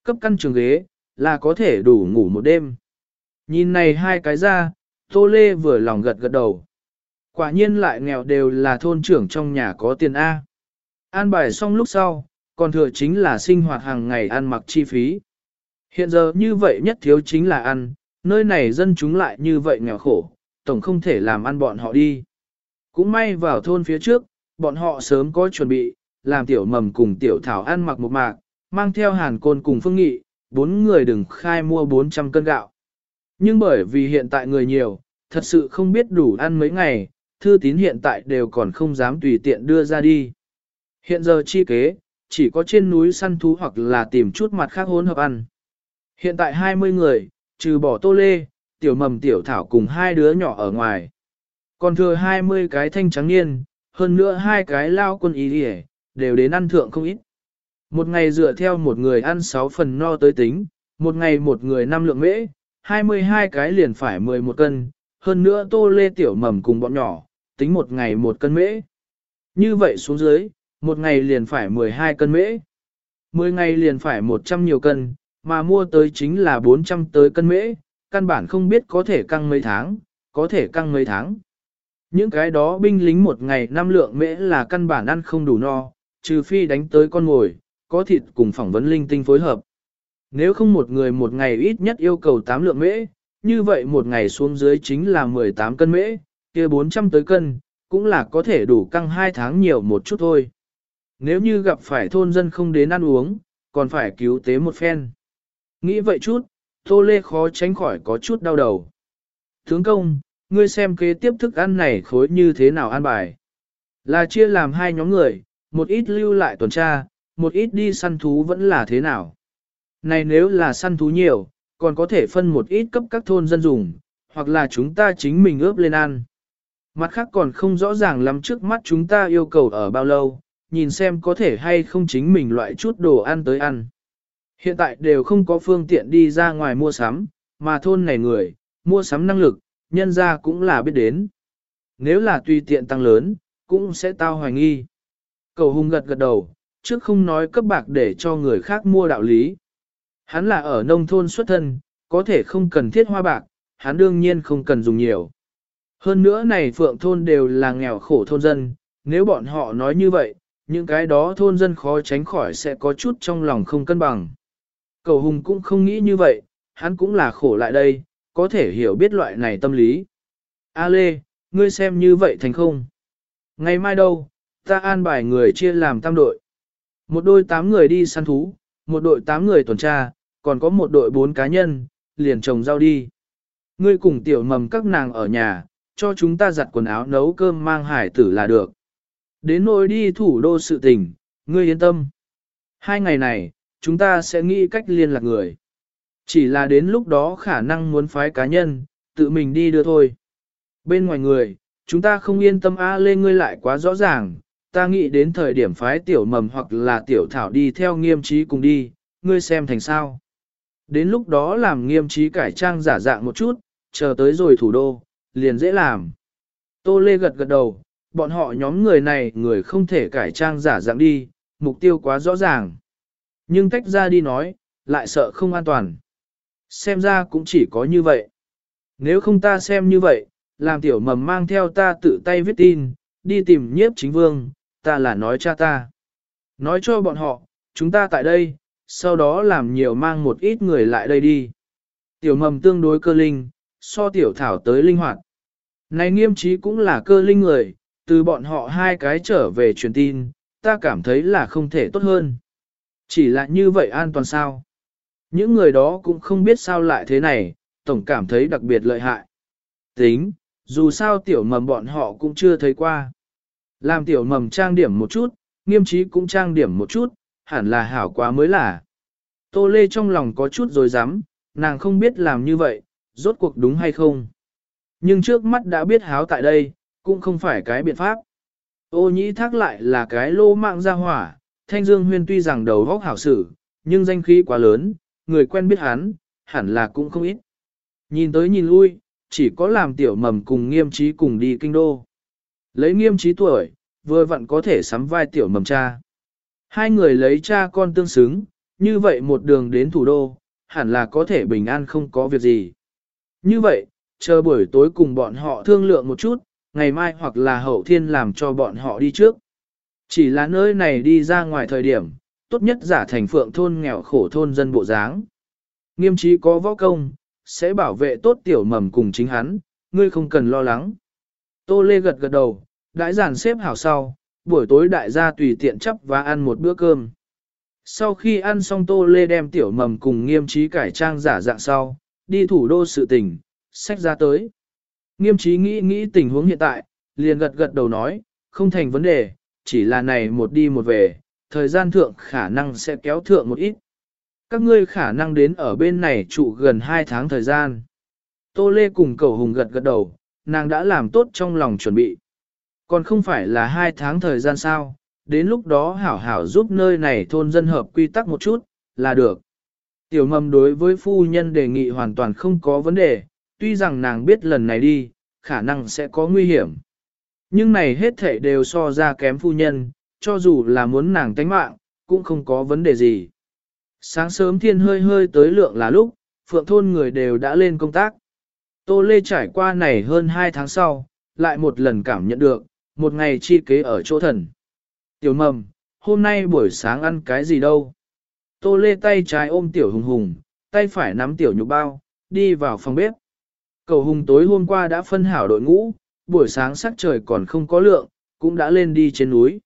Cấp căn trường ghế, là có thể đủ ngủ một đêm. Nhìn này hai cái ra, Tô Lê vừa lòng gật gật đầu. Quả nhiên lại nghèo đều là thôn trưởng trong nhà có tiền A. An bài xong lúc sau, còn thừa chính là sinh hoạt hàng ngày ăn mặc chi phí. Hiện giờ như vậy nhất thiếu chính là ăn, nơi này dân chúng lại như vậy nghèo khổ, tổng không thể làm ăn bọn họ đi. Cũng may vào thôn phía trước, bọn họ sớm có chuẩn bị, làm tiểu mầm cùng tiểu thảo ăn mặc một mạc, mang theo hàn côn cùng phương nghị, bốn người đừng khai mua 400 cân gạo. Nhưng bởi vì hiện tại người nhiều, thật sự không biết đủ ăn mấy ngày, thư tín hiện tại đều còn không dám tùy tiện đưa ra đi. Hiện giờ chi kế, chỉ có trên núi săn thú hoặc là tìm chút mặt khác hỗn hợp ăn. Hiện tại 20 người, trừ bỏ tô lê, tiểu mầm tiểu thảo cùng hai đứa nhỏ ở ngoài. Còn thừa 20 cái thanh trắng niên, hơn nữa hai cái lao quân ý đi đều đến ăn thượng không ít. Một ngày dựa theo một người ăn 6 phần no tới tính, một ngày một người năm lượng mễ, 22 cái liền phải 11 cân, hơn nữa tô lê tiểu mầm cùng bọn nhỏ, tính một ngày một cân mễ. Như vậy xuống dưới, một ngày liền phải 12 cân mễ. 10 ngày liền phải 100 nhiều cân, mà mua tới chính là 400 tới cân mễ, căn bản không biết có thể căng mấy tháng, có thể căng mấy tháng. Những cái đó binh lính một ngày năm lượng mễ là căn bản ăn không đủ no, trừ phi đánh tới con ngồi, có thịt cùng phỏng vấn linh tinh phối hợp. Nếu không một người một ngày ít nhất yêu cầu 8 lượng mễ, như vậy một ngày xuống dưới chính là 18 cân mễ, kia 400 tới cân, cũng là có thể đủ căng 2 tháng nhiều một chút thôi. Nếu như gặp phải thôn dân không đến ăn uống, còn phải cứu tế một phen. Nghĩ vậy chút, Tô Lê khó tránh khỏi có chút đau đầu. Tướng công, ngươi xem kế tiếp thức ăn này khối như thế nào ăn bài. Là chia làm hai nhóm người, một ít lưu lại tuần tra, một ít đi săn thú vẫn là thế nào. Này nếu là săn thú nhiều, còn có thể phân một ít cấp các thôn dân dùng, hoặc là chúng ta chính mình ướp lên ăn. Mặt khác còn không rõ ràng lắm trước mắt chúng ta yêu cầu ở bao lâu, nhìn xem có thể hay không chính mình loại chút đồ ăn tới ăn. Hiện tại đều không có phương tiện đi ra ngoài mua sắm, mà thôn này người, mua sắm năng lực, nhân ra cũng là biết đến. Nếu là tùy tiện tăng lớn, cũng sẽ tao hoài nghi. Cầu hung gật gật đầu, trước không nói cấp bạc để cho người khác mua đạo lý. Hắn là ở nông thôn xuất thân, có thể không cần thiết hoa bạc, hắn đương nhiên không cần dùng nhiều. Hơn nữa này phượng thôn đều là nghèo khổ thôn dân, nếu bọn họ nói như vậy, những cái đó thôn dân khó tránh khỏi sẽ có chút trong lòng không cân bằng. Cầu hùng cũng không nghĩ như vậy, hắn cũng là khổ lại đây, có thể hiểu biết loại này tâm lý. A Lê, ngươi xem như vậy thành không? Ngày mai đâu, ta an bài người chia làm tam đội. Một đôi tám người đi săn thú, một đội tám người tuần tra, còn có một đội bốn cá nhân, liền trồng rau đi. Ngươi cùng tiểu mầm các nàng ở nhà, cho chúng ta giặt quần áo nấu cơm mang hải tử là được. Đến nỗi đi thủ đô sự tình, ngươi yên tâm. Hai ngày này, chúng ta sẽ nghĩ cách liên lạc người. Chỉ là đến lúc đó khả năng muốn phái cá nhân, tự mình đi đưa thôi. Bên ngoài người, chúng ta không yên tâm A lê ngươi lại quá rõ ràng, ta nghĩ đến thời điểm phái tiểu mầm hoặc là tiểu thảo đi theo nghiêm trí cùng đi, ngươi xem thành sao. Đến lúc đó làm nghiêm trí cải trang giả dạng một chút, chờ tới rồi thủ đô, liền dễ làm. Tô Lê gật gật đầu, bọn họ nhóm người này người không thể cải trang giả dạng đi, mục tiêu quá rõ ràng. Nhưng tách ra đi nói, lại sợ không an toàn. Xem ra cũng chỉ có như vậy. Nếu không ta xem như vậy, làm tiểu mầm mang theo ta tự tay viết tin, đi tìm nhiếp chính vương, ta là nói cha ta. Nói cho bọn họ, chúng ta tại đây, sau đó làm nhiều mang một ít người lại đây đi. Tiểu mầm tương đối cơ linh, so tiểu thảo tới linh hoạt. Này nghiêm trí cũng là cơ linh người, từ bọn họ hai cái trở về truyền tin, ta cảm thấy là không thể tốt hơn. Chỉ là như vậy an toàn sao? Những người đó cũng không biết sao lại thế này, tổng cảm thấy đặc biệt lợi hại. Tính, dù sao tiểu mầm bọn họ cũng chưa thấy qua. Làm tiểu mầm trang điểm một chút, nghiêm trí cũng trang điểm một chút, hẳn là hảo quá mới là. Tô Lê trong lòng có chút rồi dám, nàng không biết làm như vậy, rốt cuộc đúng hay không. Nhưng trước mắt đã biết háo tại đây, cũng không phải cái biện pháp. Ô nhĩ thác lại là cái lô mạng ra hỏa, thanh dương huyên tuy rằng đầu góc hảo sử, nhưng danh khí quá lớn, người quen biết hắn, hẳn là cũng không ít. Nhìn tới nhìn lui, chỉ có làm tiểu mầm cùng nghiêm trí cùng đi kinh đô. Lấy nghiêm trí tuổi, vừa vặn có thể sắm vai tiểu mầm cha. Hai người lấy cha con tương xứng, như vậy một đường đến thủ đô, hẳn là có thể bình an không có việc gì. Như vậy, chờ buổi tối cùng bọn họ thương lượng một chút, ngày mai hoặc là hậu thiên làm cho bọn họ đi trước. Chỉ là nơi này đi ra ngoài thời điểm, tốt nhất giả thành phượng thôn nghèo khổ thôn dân bộ dáng. Nghiêm trí có võ công, sẽ bảo vệ tốt tiểu mầm cùng chính hắn, ngươi không cần lo lắng. Tô Lê gật gật đầu, đãi giàn xếp hảo sau, buổi tối đại gia tùy tiện chấp và ăn một bữa cơm. Sau khi ăn xong Tô Lê đem tiểu mầm cùng nghiêm trí cải trang giả dạng sau, đi thủ đô sự tình, sách ra tới. Nghiêm trí nghĩ nghĩ tình huống hiện tại, liền gật gật đầu nói, không thành vấn đề, chỉ là này một đi một về, thời gian thượng khả năng sẽ kéo thượng một ít. Các ngươi khả năng đến ở bên này trụ gần 2 tháng thời gian. Tô Lê cùng cầu hùng gật gật đầu, nàng đã làm tốt trong lòng chuẩn bị. Còn không phải là 2 tháng thời gian sao, đến lúc đó hảo hảo giúp nơi này thôn dân hợp quy tắc một chút, là được. Tiểu mầm đối với phu nhân đề nghị hoàn toàn không có vấn đề, tuy rằng nàng biết lần này đi, khả năng sẽ có nguy hiểm. Nhưng này hết thể đều so ra kém phu nhân, cho dù là muốn nàng tánh mạng, cũng không có vấn đề gì. Sáng sớm thiên hơi hơi tới lượng là lúc, phượng thôn người đều đã lên công tác. Tô Lê trải qua này hơn 2 tháng sau, lại một lần cảm nhận được, một ngày chi kế ở chỗ thần. Tiểu mầm, hôm nay buổi sáng ăn cái gì đâu? Tô Lê tay trái ôm tiểu hùng hùng, tay phải nắm tiểu nhục bao, đi vào phòng bếp. Cầu hùng tối hôm qua đã phân hảo đội ngũ, buổi sáng sắc trời còn không có lượng, cũng đã lên đi trên núi.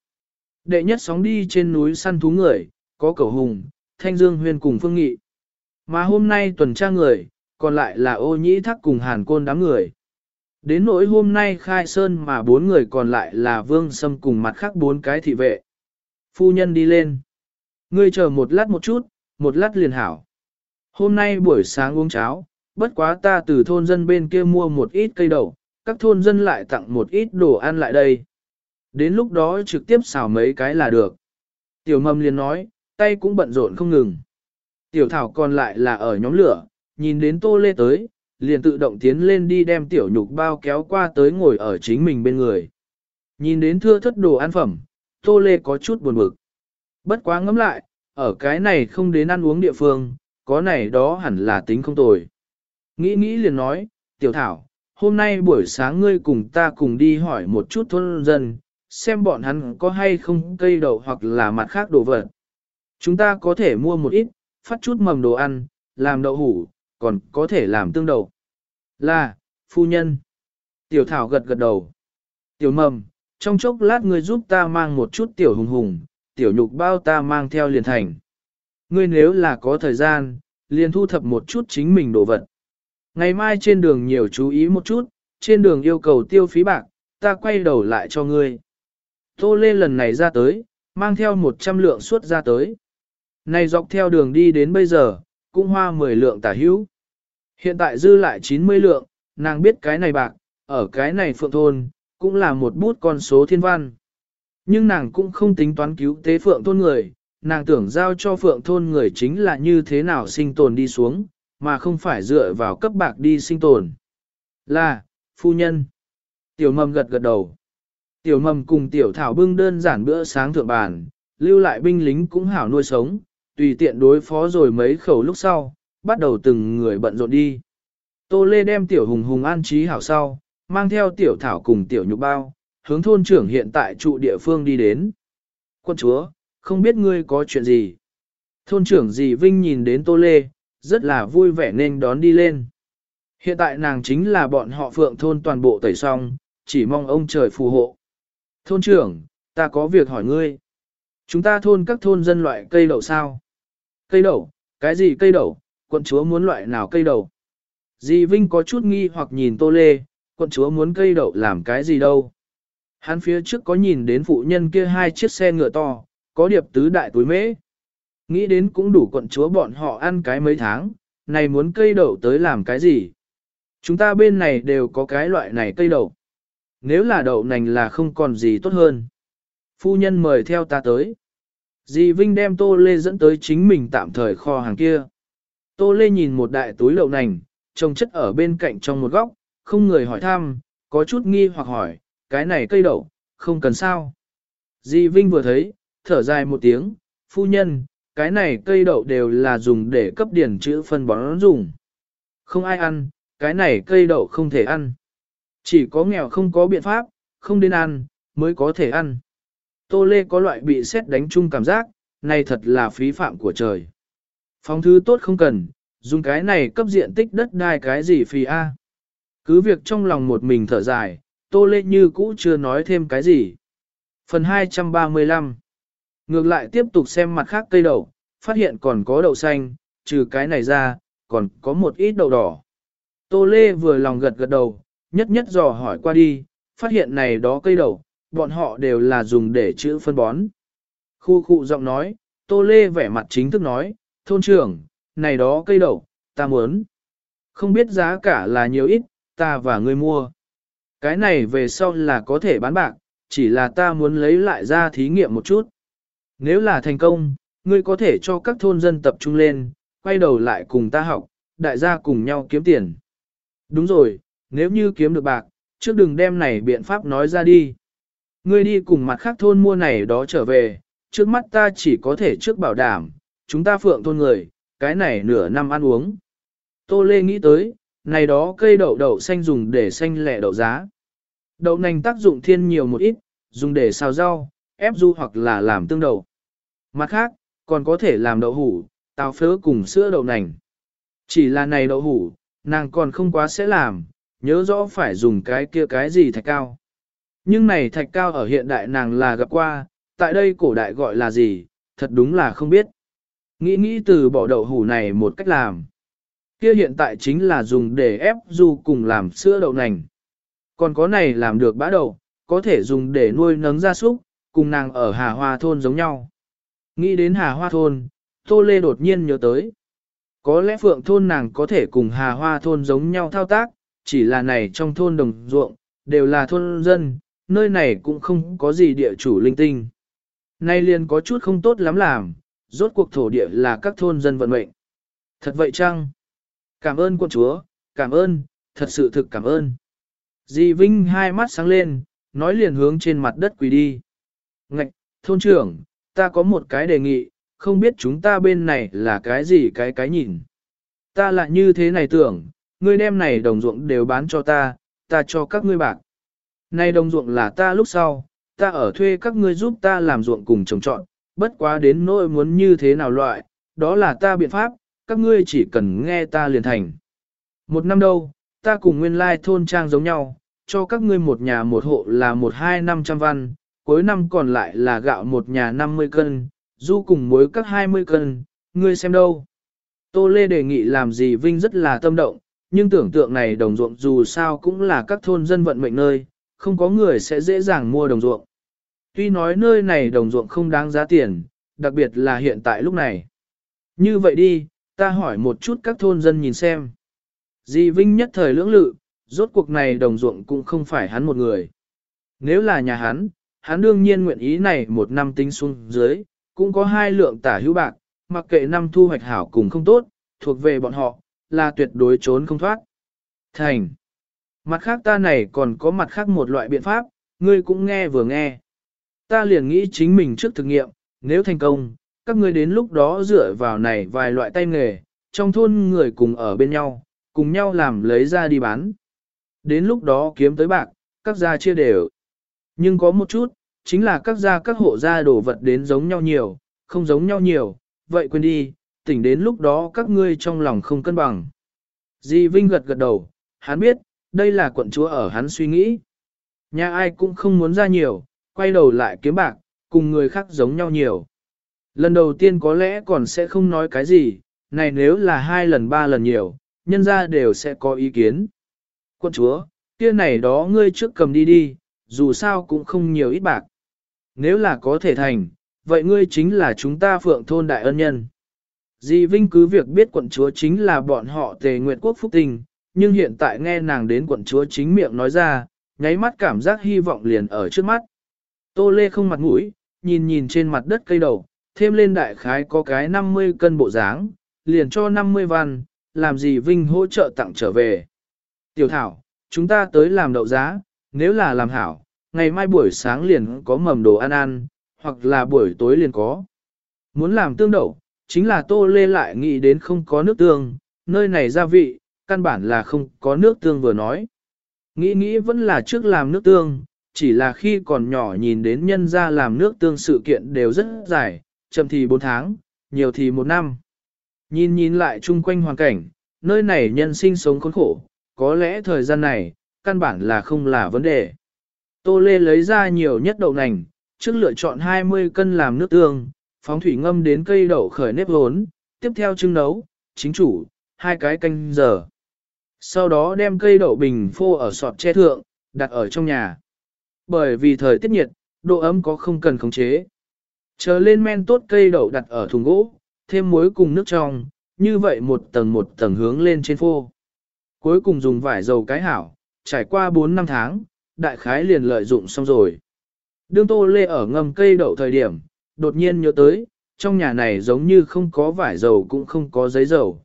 Đệ nhất sóng đi trên núi săn thú người, có cầu hùng, thanh dương huyên cùng phương nghị. Mà hôm nay tuần tra người, còn lại là ô nhĩ thắc cùng hàn côn đám người. Đến nỗi hôm nay khai sơn mà bốn người còn lại là vương sâm cùng mặt khác bốn cái thị vệ. Phu nhân đi lên. Ngươi chờ một lát một chút, một lát liền hảo. Hôm nay buổi sáng uống cháo, bất quá ta từ thôn dân bên kia mua một ít cây đậu, các thôn dân lại tặng một ít đồ ăn lại đây. Đến lúc đó trực tiếp xào mấy cái là được. Tiểu mầm liền nói, tay cũng bận rộn không ngừng. Tiểu thảo còn lại là ở nhóm lửa, nhìn đến tô lê tới, liền tự động tiến lên đi đem tiểu nhục bao kéo qua tới ngồi ở chính mình bên người. Nhìn đến thưa thất đồ ăn phẩm, tô lê có chút buồn bực. Bất quá ngẫm lại, ở cái này không đến ăn uống địa phương, có này đó hẳn là tính không tồi. Nghĩ nghĩ liền nói, tiểu thảo, hôm nay buổi sáng ngươi cùng ta cùng đi hỏi một chút thôn dân, xem bọn hắn có hay không cây đậu hoặc là mặt khác đồ vật. Chúng ta có thể mua một ít, phát chút mầm đồ ăn, làm đậu hủ, còn có thể làm tương đậu. Là, phu nhân. Tiểu thảo gật gật đầu. Tiểu mầm, trong chốc lát ngươi giúp ta mang một chút tiểu hùng hùng, tiểu nhục bao ta mang theo liền thành. Ngươi nếu là có thời gian, liền thu thập một chút chính mình đồ vật. Ngày mai trên đường nhiều chú ý một chút, trên đường yêu cầu tiêu phí bạc, ta quay đầu lại cho ngươi. Tô Lê lần này ra tới, mang theo 100 lượng suốt ra tới. Này dọc theo đường đi đến bây giờ, cũng hoa 10 lượng tả hữu. Hiện tại dư lại 90 lượng, nàng biết cái này bạc, ở cái này phượng thôn, cũng là một bút con số thiên văn. Nhưng nàng cũng không tính toán cứu tế phượng thôn người, nàng tưởng giao cho phượng thôn người chính là như thế nào sinh tồn đi xuống, mà không phải dựa vào cấp bạc đi sinh tồn. Là, phu nhân. Tiểu mầm gật gật đầu. Tiểu mầm cùng tiểu thảo bưng đơn giản bữa sáng thượng bàn, lưu lại binh lính cũng hảo nuôi sống, tùy tiện đối phó rồi mấy khẩu lúc sau, bắt đầu từng người bận rộn đi. Tô Lê đem tiểu hùng hùng an trí hảo sau, mang theo tiểu thảo cùng tiểu nhục bao, hướng thôn trưởng hiện tại trụ địa phương đi đến. Quân chúa, không biết ngươi có chuyện gì. Thôn trưởng dì Vinh nhìn đến Tô Lê, rất là vui vẻ nên đón đi lên. Hiện tại nàng chính là bọn họ phượng thôn toàn bộ tẩy xong, chỉ mong ông trời phù hộ. Thôn trưởng, ta có việc hỏi ngươi. Chúng ta thôn các thôn dân loại cây đậu sao? Cây đậu, cái gì cây đậu, quận chúa muốn loại nào cây đậu? Dì Vinh có chút nghi hoặc nhìn Tô Lê, quận chúa muốn cây đậu làm cái gì đâu? Hắn phía trước có nhìn đến phụ nhân kia hai chiếc xe ngựa to, có điệp tứ đại túi mễ. Nghĩ đến cũng đủ quận chúa bọn họ ăn cái mấy tháng, này muốn cây đậu tới làm cái gì? Chúng ta bên này đều có cái loại này cây đậu. Nếu là đậu nành là không còn gì tốt hơn. Phu nhân mời theo ta tới. Dì Vinh đem Tô Lê dẫn tới chính mình tạm thời kho hàng kia. Tô Lê nhìn một đại túi đậu nành, trồng chất ở bên cạnh trong một góc, không người hỏi thăm, có chút nghi hoặc hỏi, cái này cây đậu, không cần sao. Dì Vinh vừa thấy, thở dài một tiếng, phu nhân, cái này cây đậu đều là dùng để cấp điển chữ phân bón dùng. Không ai ăn, cái này cây đậu không thể ăn. Chỉ có nghèo không có biện pháp, không đến ăn, mới có thể ăn. Tô Lê có loại bị xét đánh chung cảm giác, này thật là phí phạm của trời. Phóng thứ tốt không cần, dùng cái này cấp diện tích đất đai cái gì phì A. Cứ việc trong lòng một mình thở dài, Tô Lê như cũ chưa nói thêm cái gì. Phần 235 Ngược lại tiếp tục xem mặt khác cây đậu, phát hiện còn có đậu xanh, trừ cái này ra, còn có một ít đậu đỏ. Tô Lê vừa lòng gật gật đầu, nhất nhất dò hỏi qua đi, phát hiện này đó cây đậu, bọn họ đều là dùng để chữ phân bón. Khu khu giọng nói, Tô Lê vẻ mặt chính thức nói, thôn trưởng, này đó cây đậu, ta muốn. Không biết giá cả là nhiều ít, ta và ngươi mua. Cái này về sau là có thể bán bạc, chỉ là ta muốn lấy lại ra thí nghiệm một chút. Nếu là thành công, ngươi có thể cho các thôn dân tập trung lên, quay đầu lại cùng ta học, đại gia cùng nhau kiếm tiền. Đúng rồi, nếu như kiếm được bạc, trước đừng đem này biện pháp nói ra đi. Ngươi đi cùng mặt khác thôn mua này đó trở về, trước mắt ta chỉ có thể trước bảo đảm, chúng ta phượng thôn người, cái này nửa năm ăn uống. Tô Lê nghĩ tới, này đó cây đậu đậu xanh dùng để xanh lẻ đậu giá. Đậu nành tác dụng thiên nhiều một ít, dùng để xào rau, ép du hoặc là làm tương đậu. Mặt khác, còn có thể làm đậu hủ, tàu phớ cùng sữa đậu nành. Chỉ là này đậu hủ, nàng còn không quá sẽ làm, nhớ rõ phải dùng cái kia cái gì thạch cao. Nhưng này thạch cao ở hiện đại nàng là gặp qua, tại đây cổ đại gọi là gì, thật đúng là không biết. Nghĩ nghĩ từ bỏ đậu hủ này một cách làm. Kia hiện tại chính là dùng để ép du cùng làm sữa đậu nành. Còn có này làm được bã đậu, có thể dùng để nuôi nấng gia súc, cùng nàng ở Hà Hoa Thôn giống nhau. Nghĩ đến Hà Hoa Thôn, Tô Lê đột nhiên nhớ tới. Có lẽ Phượng Thôn nàng có thể cùng Hà Hoa Thôn giống nhau thao tác, chỉ là này trong thôn đồng ruộng, đều là thôn dân, nơi này cũng không có gì địa chủ linh tinh. Nay liền có chút không tốt lắm làm, rốt cuộc thổ địa là các thôn dân vận mệnh. Thật vậy chăng? Cảm ơn quân chúa, cảm ơn, thật sự thực cảm ơn. Dì Vinh hai mắt sáng lên, nói liền hướng trên mặt đất quỳ đi. Ngạch, thôn trưởng, ta có một cái đề nghị, không biết chúng ta bên này là cái gì cái cái nhìn. Ta lại như thế này tưởng, ngươi đem này đồng ruộng đều bán cho ta, ta cho các ngươi bạc. Này đồng ruộng là ta lúc sau, ta ở thuê các ngươi giúp ta làm ruộng cùng trồng trọn, bất quá đến nỗi muốn như thế nào loại, đó là ta biện pháp, các ngươi chỉ cần nghe ta liền thành. Một năm đâu, ta cùng nguyên lai thôn trang giống nhau, cho các ngươi một nhà một hộ là một hai năm trăm văn, cuối năm còn lại là gạo một nhà 50 cân, du cùng muối các 20 cân, ngươi xem đâu. Tô Lê đề nghị làm gì Vinh rất là tâm động, nhưng tưởng tượng này đồng ruộng dù sao cũng là các thôn dân vận mệnh nơi, không có người sẽ dễ dàng mua đồng ruộng. Tuy nói nơi này đồng ruộng không đáng giá tiền, đặc biệt là hiện tại lúc này. Như vậy đi, ta hỏi một chút các thôn dân nhìn xem. Dì Vinh nhất thời lưỡng lự, rốt cuộc này đồng ruộng cũng không phải hắn một người. Nếu là nhà hắn, hắn đương nhiên nguyện ý này một năm tính xuống dưới, cũng có hai lượng tả hữu bạc, mặc kệ năm thu hoạch hảo cùng không tốt, thuộc về bọn họ, là tuyệt đối trốn không thoát. Thành. Mặt khác ta này còn có mặt khác một loại biện pháp, ngươi cũng nghe vừa nghe. Ta liền nghĩ chính mình trước thực nghiệm, nếu thành công, các ngươi đến lúc đó dựa vào này vài loại tay nghề, trong thôn người cùng ở bên nhau, cùng nhau làm lấy ra đi bán. Đến lúc đó kiếm tới bạc, các gia chia đều. Nhưng có một chút, chính là các gia các hộ gia đổ vật đến giống nhau nhiều, không giống nhau nhiều, vậy quên đi, tỉnh đến lúc đó các ngươi trong lòng không cân bằng. Di Vinh gật gật đầu, hắn biết, đây là quận chúa ở hắn suy nghĩ. Nhà ai cũng không muốn ra nhiều, quay đầu lại kiếm bạc, cùng người khác giống nhau nhiều. Lần đầu tiên có lẽ còn sẽ không nói cái gì, này nếu là hai lần ba lần nhiều, nhân ra đều sẽ có ý kiến. Quận chúa, kia này đó ngươi trước cầm đi đi, dù sao cũng không nhiều ít bạc. Nếu là có thể thành, vậy ngươi chính là chúng ta phượng thôn đại ân nhân. Di Vinh cứ việc biết quận chúa chính là bọn họ tề nguyện quốc phúc tình, nhưng hiện tại nghe nàng đến quận chúa chính miệng nói ra, nháy mắt cảm giác hy vọng liền ở trước mắt. Tô Lê không mặt mũi, nhìn nhìn trên mặt đất cây đầu, thêm lên đại khái có cái 50 cân bộ dáng, liền cho 50 văn, làm gì Vinh hỗ trợ tặng trở về. Tiểu Thảo, chúng ta tới làm đậu giá, nếu là làm hảo, ngày mai buổi sáng liền có mầm đồ ăn ăn, hoặc là buổi tối liền có. Muốn làm tương đậu, chính là tô lê lại nghĩ đến không có nước tương, nơi này gia vị, căn bản là không có nước tương vừa nói. Nghĩ nghĩ vẫn là trước làm nước tương, chỉ là khi còn nhỏ nhìn đến nhân ra làm nước tương sự kiện đều rất dài, chậm thì 4 tháng, nhiều thì 1 năm. Nhìn nhìn lại chung quanh hoàn cảnh, nơi này nhân sinh sống khốn khổ, có lẽ thời gian này, căn bản là không là vấn đề. Tô Lê lấy ra nhiều nhất đậu nành, trước lựa chọn 20 cân làm nước tương, phóng thủy ngâm đến cây đậu khởi nếp hốn, tiếp theo trưng nấu, chính chủ, hai cái canh giờ. Sau đó đem cây đậu bình phô ở sọt che thượng, đặt ở trong nhà. Bởi vì thời tiết nhiệt, độ ấm có không cần khống chế. Chờ lên men tốt cây đậu đặt ở thùng gỗ, thêm muối cùng nước trong, như vậy một tầng một tầng hướng lên trên phô. Cuối cùng dùng vải dầu cái hảo, trải qua 4 năm tháng, đại khái liền lợi dụng xong rồi. Đương tô lê ở ngầm cây đậu thời điểm, đột nhiên nhớ tới, trong nhà này giống như không có vải dầu cũng không có giấy dầu.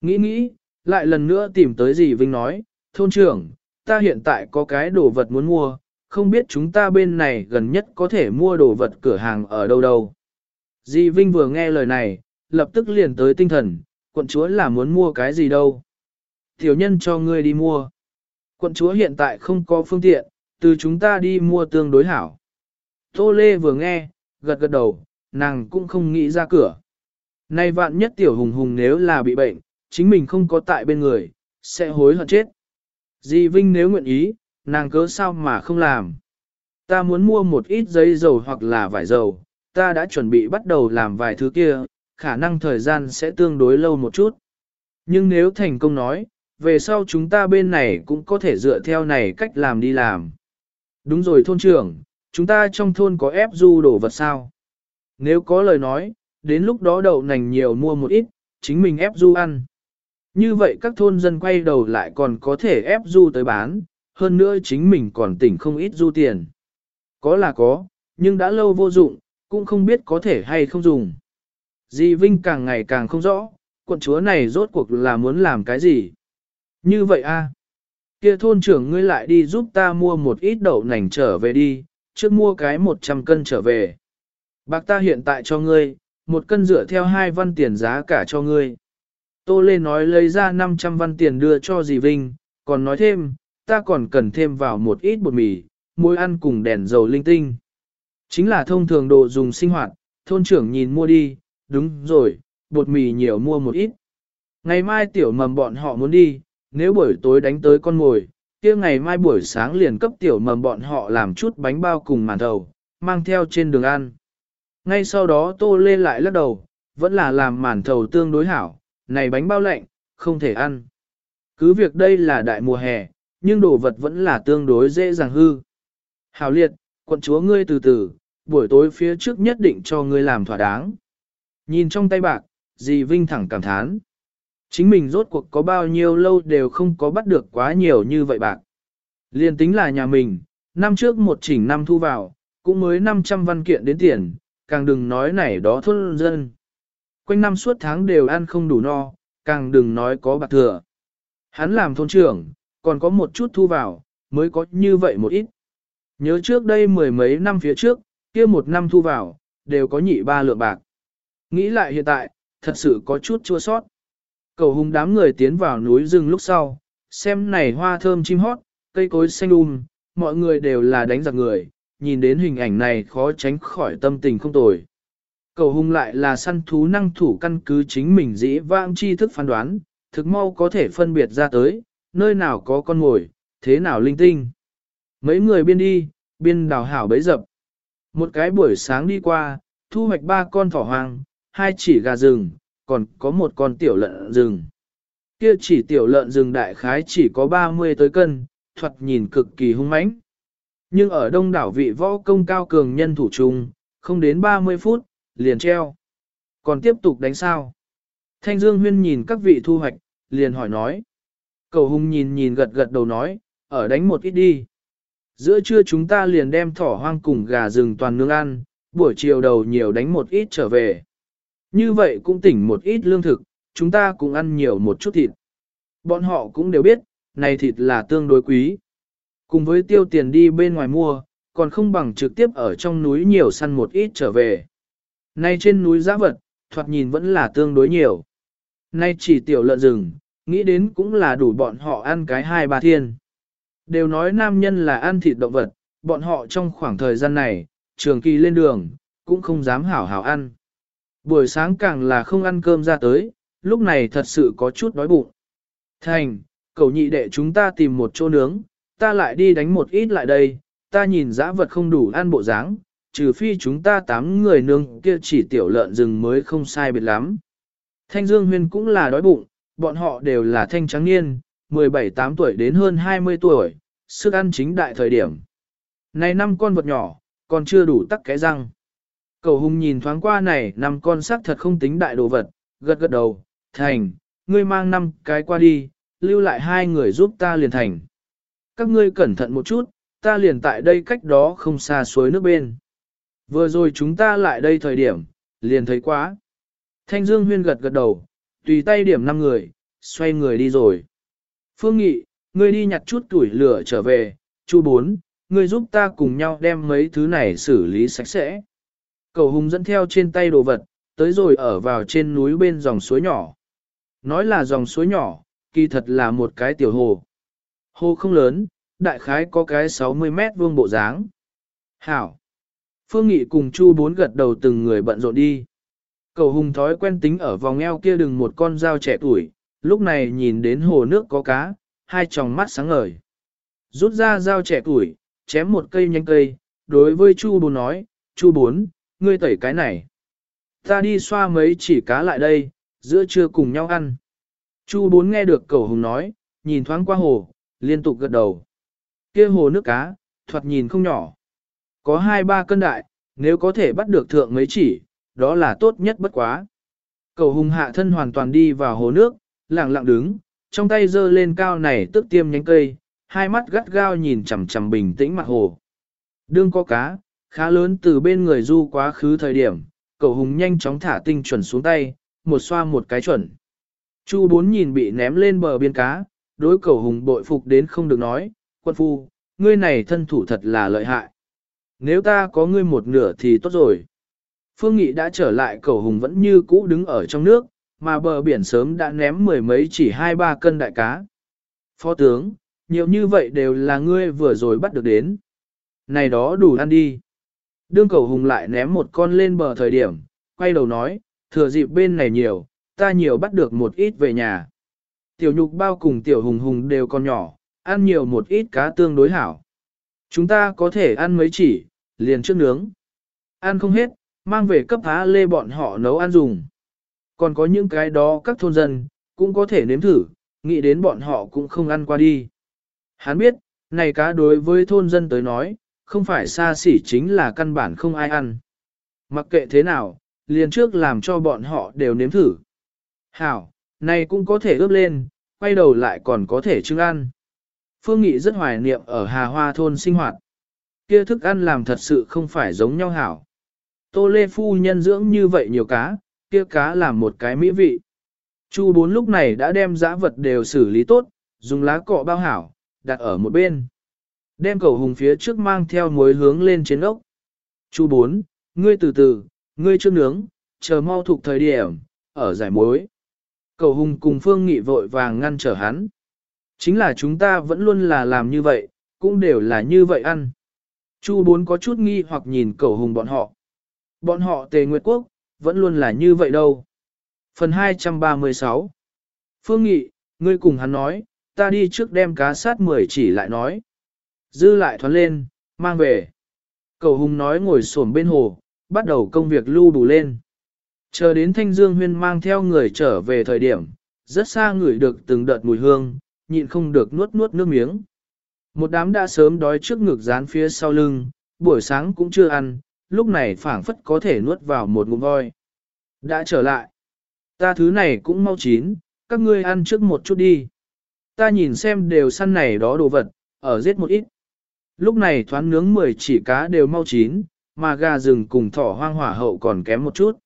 Nghĩ nghĩ, lại lần nữa tìm tới gì Vinh nói, thôn trưởng, ta hiện tại có cái đồ vật muốn mua, không biết chúng ta bên này gần nhất có thể mua đồ vật cửa hàng ở đâu đâu. Di Vinh vừa nghe lời này, lập tức liền tới tinh thần, quận chúa là muốn mua cái gì đâu. Tiểu nhân cho ngươi đi mua. Quận chúa hiện tại không có phương tiện, từ chúng ta đi mua tương đối hảo. Tô Lê vừa nghe, gật gật đầu, nàng cũng không nghĩ ra cửa. Nay vạn nhất tiểu hùng hùng nếu là bị bệnh, chính mình không có tại bên người, sẽ hối hận chết. Di Vinh nếu nguyện ý, nàng cớ sao mà không làm. Ta muốn mua một ít giấy dầu hoặc là vải dầu, ta đã chuẩn bị bắt đầu làm vài thứ kia, khả năng thời gian sẽ tương đối lâu một chút. Nhưng nếu thành công nói, về sau chúng ta bên này cũng có thể dựa theo này cách làm đi làm. Đúng rồi thôn trưởng, chúng ta trong thôn có ép du đồ vật sao? Nếu có lời nói, đến lúc đó đậu nành nhiều mua một ít, chính mình ép du ăn. Như vậy các thôn dân quay đầu lại còn có thể ép du tới bán, hơn nữa chính mình còn tỉnh không ít du tiền. Có là có, nhưng đã lâu vô dụng, cũng không biết có thể hay không dùng. Di Vinh càng ngày càng không rõ, quận chúa này rốt cuộc là muốn làm cái gì. Như vậy a kia thôn trưởng ngươi lại đi giúp ta mua một ít đậu nành trở về đi, trước mua cái 100 cân trở về. Bạc ta hiện tại cho ngươi, một cân dựa theo hai văn tiền giá cả cho ngươi. Tô Lê nói lấy ra 500 văn tiền đưa cho dì Vinh, còn nói thêm, ta còn cần thêm vào một ít bột mì, muối ăn cùng đèn dầu linh tinh. Chính là thông thường đồ dùng sinh hoạt, thôn trưởng nhìn mua đi, đúng rồi, bột mì nhiều mua một ít. Ngày mai tiểu mầm bọn họ muốn đi, nếu buổi tối đánh tới con mồi, kia ngày mai buổi sáng liền cấp tiểu mầm bọn họ làm chút bánh bao cùng màn thầu, mang theo trên đường ăn. Ngay sau đó tô lên lại lắc đầu, vẫn là làm màn thầu tương đối hảo, này bánh bao lạnh, không thể ăn. Cứ việc đây là đại mùa hè, nhưng đồ vật vẫn là tương đối dễ dàng hư. Hảo liệt, quận chúa ngươi từ từ, buổi tối phía trước nhất định cho ngươi làm thỏa đáng. Nhìn trong tay bạc, dì Vinh thẳng cảm thán. Chính mình rốt cuộc có bao nhiêu lâu đều không có bắt được quá nhiều như vậy bạc. Liên tính là nhà mình, năm trước một chỉnh năm thu vào, cũng mới 500 văn kiện đến tiền, càng đừng nói này đó thôn dân. Quanh năm suốt tháng đều ăn không đủ no, càng đừng nói có bạc thừa. Hắn làm thôn trưởng, còn có một chút thu vào, mới có như vậy một ít. Nhớ trước đây mười mấy năm phía trước, kia một năm thu vào, đều có nhị ba lượng bạc. Nghĩ lại hiện tại, thật sự có chút chua sót. Cầu hùng đám người tiến vào núi rừng lúc sau, xem này hoa thơm chim hót, cây cối xanh um, mọi người đều là đánh giặc người, nhìn đến hình ảnh này khó tránh khỏi tâm tình không tồi. Cầu hùng lại là săn thú năng thủ căn cứ chính mình dĩ vãng tri thức phán đoán, thực mau có thể phân biệt ra tới, nơi nào có con mồi, thế nào linh tinh. Mấy người biên đi, biên đào hảo bấy dập. Một cái buổi sáng đi qua, thu hoạch ba con thỏ hoàng, hai chỉ gà rừng, còn có một con tiểu lợn rừng. Kia chỉ tiểu lợn rừng đại khái chỉ có 30 tới cân, thuật nhìn cực kỳ hung mãnh. Nhưng ở đông đảo vị võ công cao cường nhân thủ trung, không đến 30 phút, liền treo. Còn tiếp tục đánh sao? Thanh Dương Huyên nhìn các vị thu hoạch, liền hỏi nói. Cầu hung nhìn nhìn gật gật đầu nói, ở đánh một ít đi. Giữa trưa chúng ta liền đem thỏ hoang cùng gà rừng toàn nướng ăn, buổi chiều đầu nhiều đánh một ít trở về. Như vậy cũng tỉnh một ít lương thực, chúng ta cũng ăn nhiều một chút thịt. Bọn họ cũng đều biết, này thịt là tương đối quý. Cùng với tiêu tiền đi bên ngoài mua, còn không bằng trực tiếp ở trong núi nhiều săn một ít trở về. Nay trên núi giã vật, thoạt nhìn vẫn là tương đối nhiều. Nay chỉ tiểu lợn rừng, nghĩ đến cũng là đủ bọn họ ăn cái hai ba thiên. Đều nói nam nhân là ăn thịt động vật, bọn họ trong khoảng thời gian này, trường kỳ lên đường, cũng không dám hảo hảo ăn. Buổi sáng càng là không ăn cơm ra tới, lúc này thật sự có chút đói bụng. Thành, cậu nhị đệ chúng ta tìm một chỗ nướng, ta lại đi đánh một ít lại đây, ta nhìn dã vật không đủ ăn bộ dáng, trừ phi chúng ta tám người nướng kia chỉ tiểu lợn rừng mới không sai biệt lắm. Thanh Dương Huyên cũng là đói bụng, bọn họ đều là thanh trắng niên, 17-8 tuổi đến hơn 20 tuổi, sức ăn chính đại thời điểm. Này năm con vật nhỏ, còn chưa đủ tắc cái răng. Cầu hùng nhìn thoáng qua này năm con sắc thật không tính đại đồ vật, gật gật đầu, thành, ngươi mang năm cái qua đi, lưu lại hai người giúp ta liền thành. Các ngươi cẩn thận một chút, ta liền tại đây cách đó không xa suối nước bên. Vừa rồi chúng ta lại đây thời điểm, liền thấy quá. Thanh Dương Huyên gật gật đầu, tùy tay điểm năm người, xoay người đi rồi. Phương Nghị, ngươi đi nhặt chút tuổi lửa trở về, chu bốn, ngươi giúp ta cùng nhau đem mấy thứ này xử lý sạch sẽ. Cầu hùng dẫn theo trên tay đồ vật, tới rồi ở vào trên núi bên dòng suối nhỏ. Nói là dòng suối nhỏ, kỳ thật là một cái tiểu hồ. Hồ không lớn, đại khái có cái 60 mét vuông bộ dáng. Hảo. Phương Nghị cùng Chu bốn gật đầu từng người bận rộn đi. Cầu hùng thói quen tính ở vòng eo kia đừng một con dao trẻ tuổi, lúc này nhìn đến hồ nước có cá, hai tròng mắt sáng ngời. Rút ra dao trẻ tuổi, chém một cây nhánh cây, đối với Chu Bốn nói, Chu Bốn, ngươi tẩy cái này. Ta đi xoa mấy chỉ cá lại đây, giữa trưa cùng nhau ăn. Chu Bốn nghe được Cầu hùng nói, nhìn thoáng qua hồ, liên tục gật đầu. kia hồ nước cá, thoạt nhìn không nhỏ. Có hai ba cân đại, nếu có thể bắt được thượng mấy chỉ, đó là tốt nhất bất quá. Cầu hùng hạ thân hoàn toàn đi vào hồ nước, lặng lặng đứng, trong tay giơ lên cao này tức tiêm nhánh cây, hai mắt gắt gao nhìn chằm chằm bình tĩnh mặt hồ. Đương có cá, khá lớn từ bên người du quá khứ thời điểm, cậu hùng nhanh chóng thả tinh chuẩn xuống tay, một xoa một cái chuẩn. Chu bốn nhìn bị ném lên bờ biên cá, đối cậu hùng bội phục đến không được nói, quân phu, ngươi này thân thủ thật là lợi hại. Nếu ta có ngươi một nửa thì tốt rồi. Phương Nghị đã trở lại cậu hùng vẫn như cũ đứng ở trong nước, mà bờ biển sớm đã ném mười mấy chỉ hai ba cân đại cá. Phó tướng, nhiều như vậy đều là ngươi vừa rồi bắt được đến. Này đó đủ ăn đi. Đương cầu hùng lại ném một con lên bờ thời điểm, quay đầu nói, thừa dịp bên này nhiều, ta nhiều bắt được một ít về nhà. Tiểu nhục bao cùng tiểu hùng hùng đều còn nhỏ, ăn nhiều một ít cá tương đối hảo. Chúng ta có thể ăn mấy chỉ, liền trước nướng. Ăn không hết, mang về cấp há lê bọn họ nấu ăn dùng. Còn có những cái đó các thôn dân, cũng có thể nếm thử, nghĩ đến bọn họ cũng không ăn qua đi. Hắn biết, này cá đối với thôn dân tới nói, không phải xa xỉ chính là căn bản không ai ăn. Mặc kệ thế nào, liền trước làm cho bọn họ đều nếm thử. Hảo, này cũng có thể ướp lên, quay đầu lại còn có thể trưng ăn. Phương Nghị rất hoài niệm ở Hà Hoa thôn sinh hoạt. Kia thức ăn làm thật sự không phải giống nhau hảo. Tô Lê Phu nhân dưỡng như vậy nhiều cá, kia cá làm một cái mỹ vị. Chu bốn lúc này đã đem giã vật đều xử lý tốt, dùng lá cọ bao hảo, đặt ở một bên. Đem cầu hùng phía trước mang theo muối hướng lên trên ốc. Chu bốn, ngươi từ từ, ngươi chưa nướng, chờ mau thuộc thời điểm, ở giải muối. Cầu hùng cùng phương nghị vội vàng ngăn trở hắn. Chính là chúng ta vẫn luôn là làm như vậy, cũng đều là như vậy ăn. Chu bốn có chút nghi hoặc nhìn cầu hùng bọn họ. Bọn họ tề nguyệt quốc, vẫn luôn là như vậy đâu. Phần 236 Phương Nghị, ngươi cùng hắn nói, ta đi trước đem cá sát 10 chỉ lại nói. Dư lại thoán lên, mang về. Cầu hùng nói ngồi xổm bên hồ, bắt đầu công việc lưu đủ lên. Chờ đến Thanh Dương Huyên mang theo người trở về thời điểm, rất xa ngửi được từng đợt mùi hương, nhịn không được nuốt nuốt nước miếng. Một đám đã sớm đói trước ngực dán phía sau lưng, buổi sáng cũng chưa ăn, lúc này phảng phất có thể nuốt vào một ngụm voi. Đã trở lại. Ta thứ này cũng mau chín, các ngươi ăn trước một chút đi. Ta nhìn xem đều săn này đó đồ vật, ở giết một ít. Lúc này thoáng nướng 10 chỉ cá đều mau chín, mà gà rừng cùng thỏ hoang hỏa hậu còn kém một chút.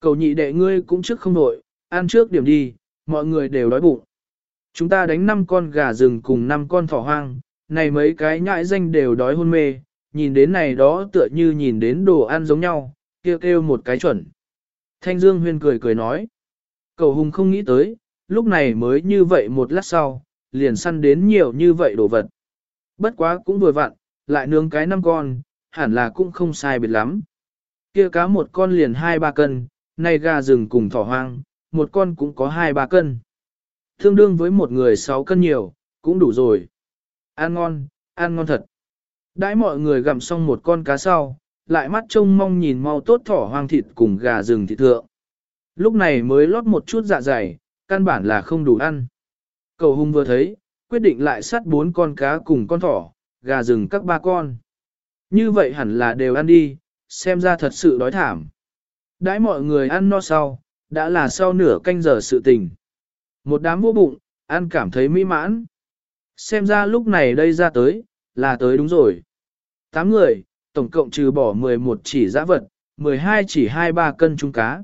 Cầu nhị đệ ngươi cũng trước không nội, ăn trước điểm đi, mọi người đều đói bụng. Chúng ta đánh 5 con gà rừng cùng 5 con thỏ hoang, này mấy cái nhãi danh đều đói hôn mê, nhìn đến này đó tựa như nhìn đến đồ ăn giống nhau, kêu kêu một cái chuẩn. Thanh Dương Huyên cười cười nói. Cầu hùng không nghĩ tới, lúc này mới như vậy một lát sau, liền săn đến nhiều như vậy đồ vật. Bất quá cũng vừa vặn, lại nướng cái năm con, hẳn là cũng không sai biệt lắm. Kia cá một con liền hai ba cân, nay gà rừng cùng thỏ hoang, một con cũng có hai ba cân. Tương đương với một người sáu cân nhiều, cũng đủ rồi. Ăn ngon, ăn ngon thật. Đãi mọi người gặm xong một con cá sau, lại mắt trông mong nhìn mau tốt thỏ hoang thịt cùng gà rừng thịt thượng. Lúc này mới lót một chút dạ dày, căn bản là không đủ ăn. Cầu hung vừa thấy, quyết định lại sát bốn con cá cùng con thỏ, gà rừng các ba con. Như vậy hẳn là đều ăn đi, xem ra thật sự đói thảm. Đãi mọi người ăn no sau, đã là sau nửa canh giờ sự tình. Một đám vô bụng, ăn cảm thấy mỹ mãn. Xem ra lúc này đây ra tới, là tới đúng rồi. Tám người, tổng cộng trừ bỏ 11 chỉ giã vật, 12 chỉ 2-3 cân trung cá.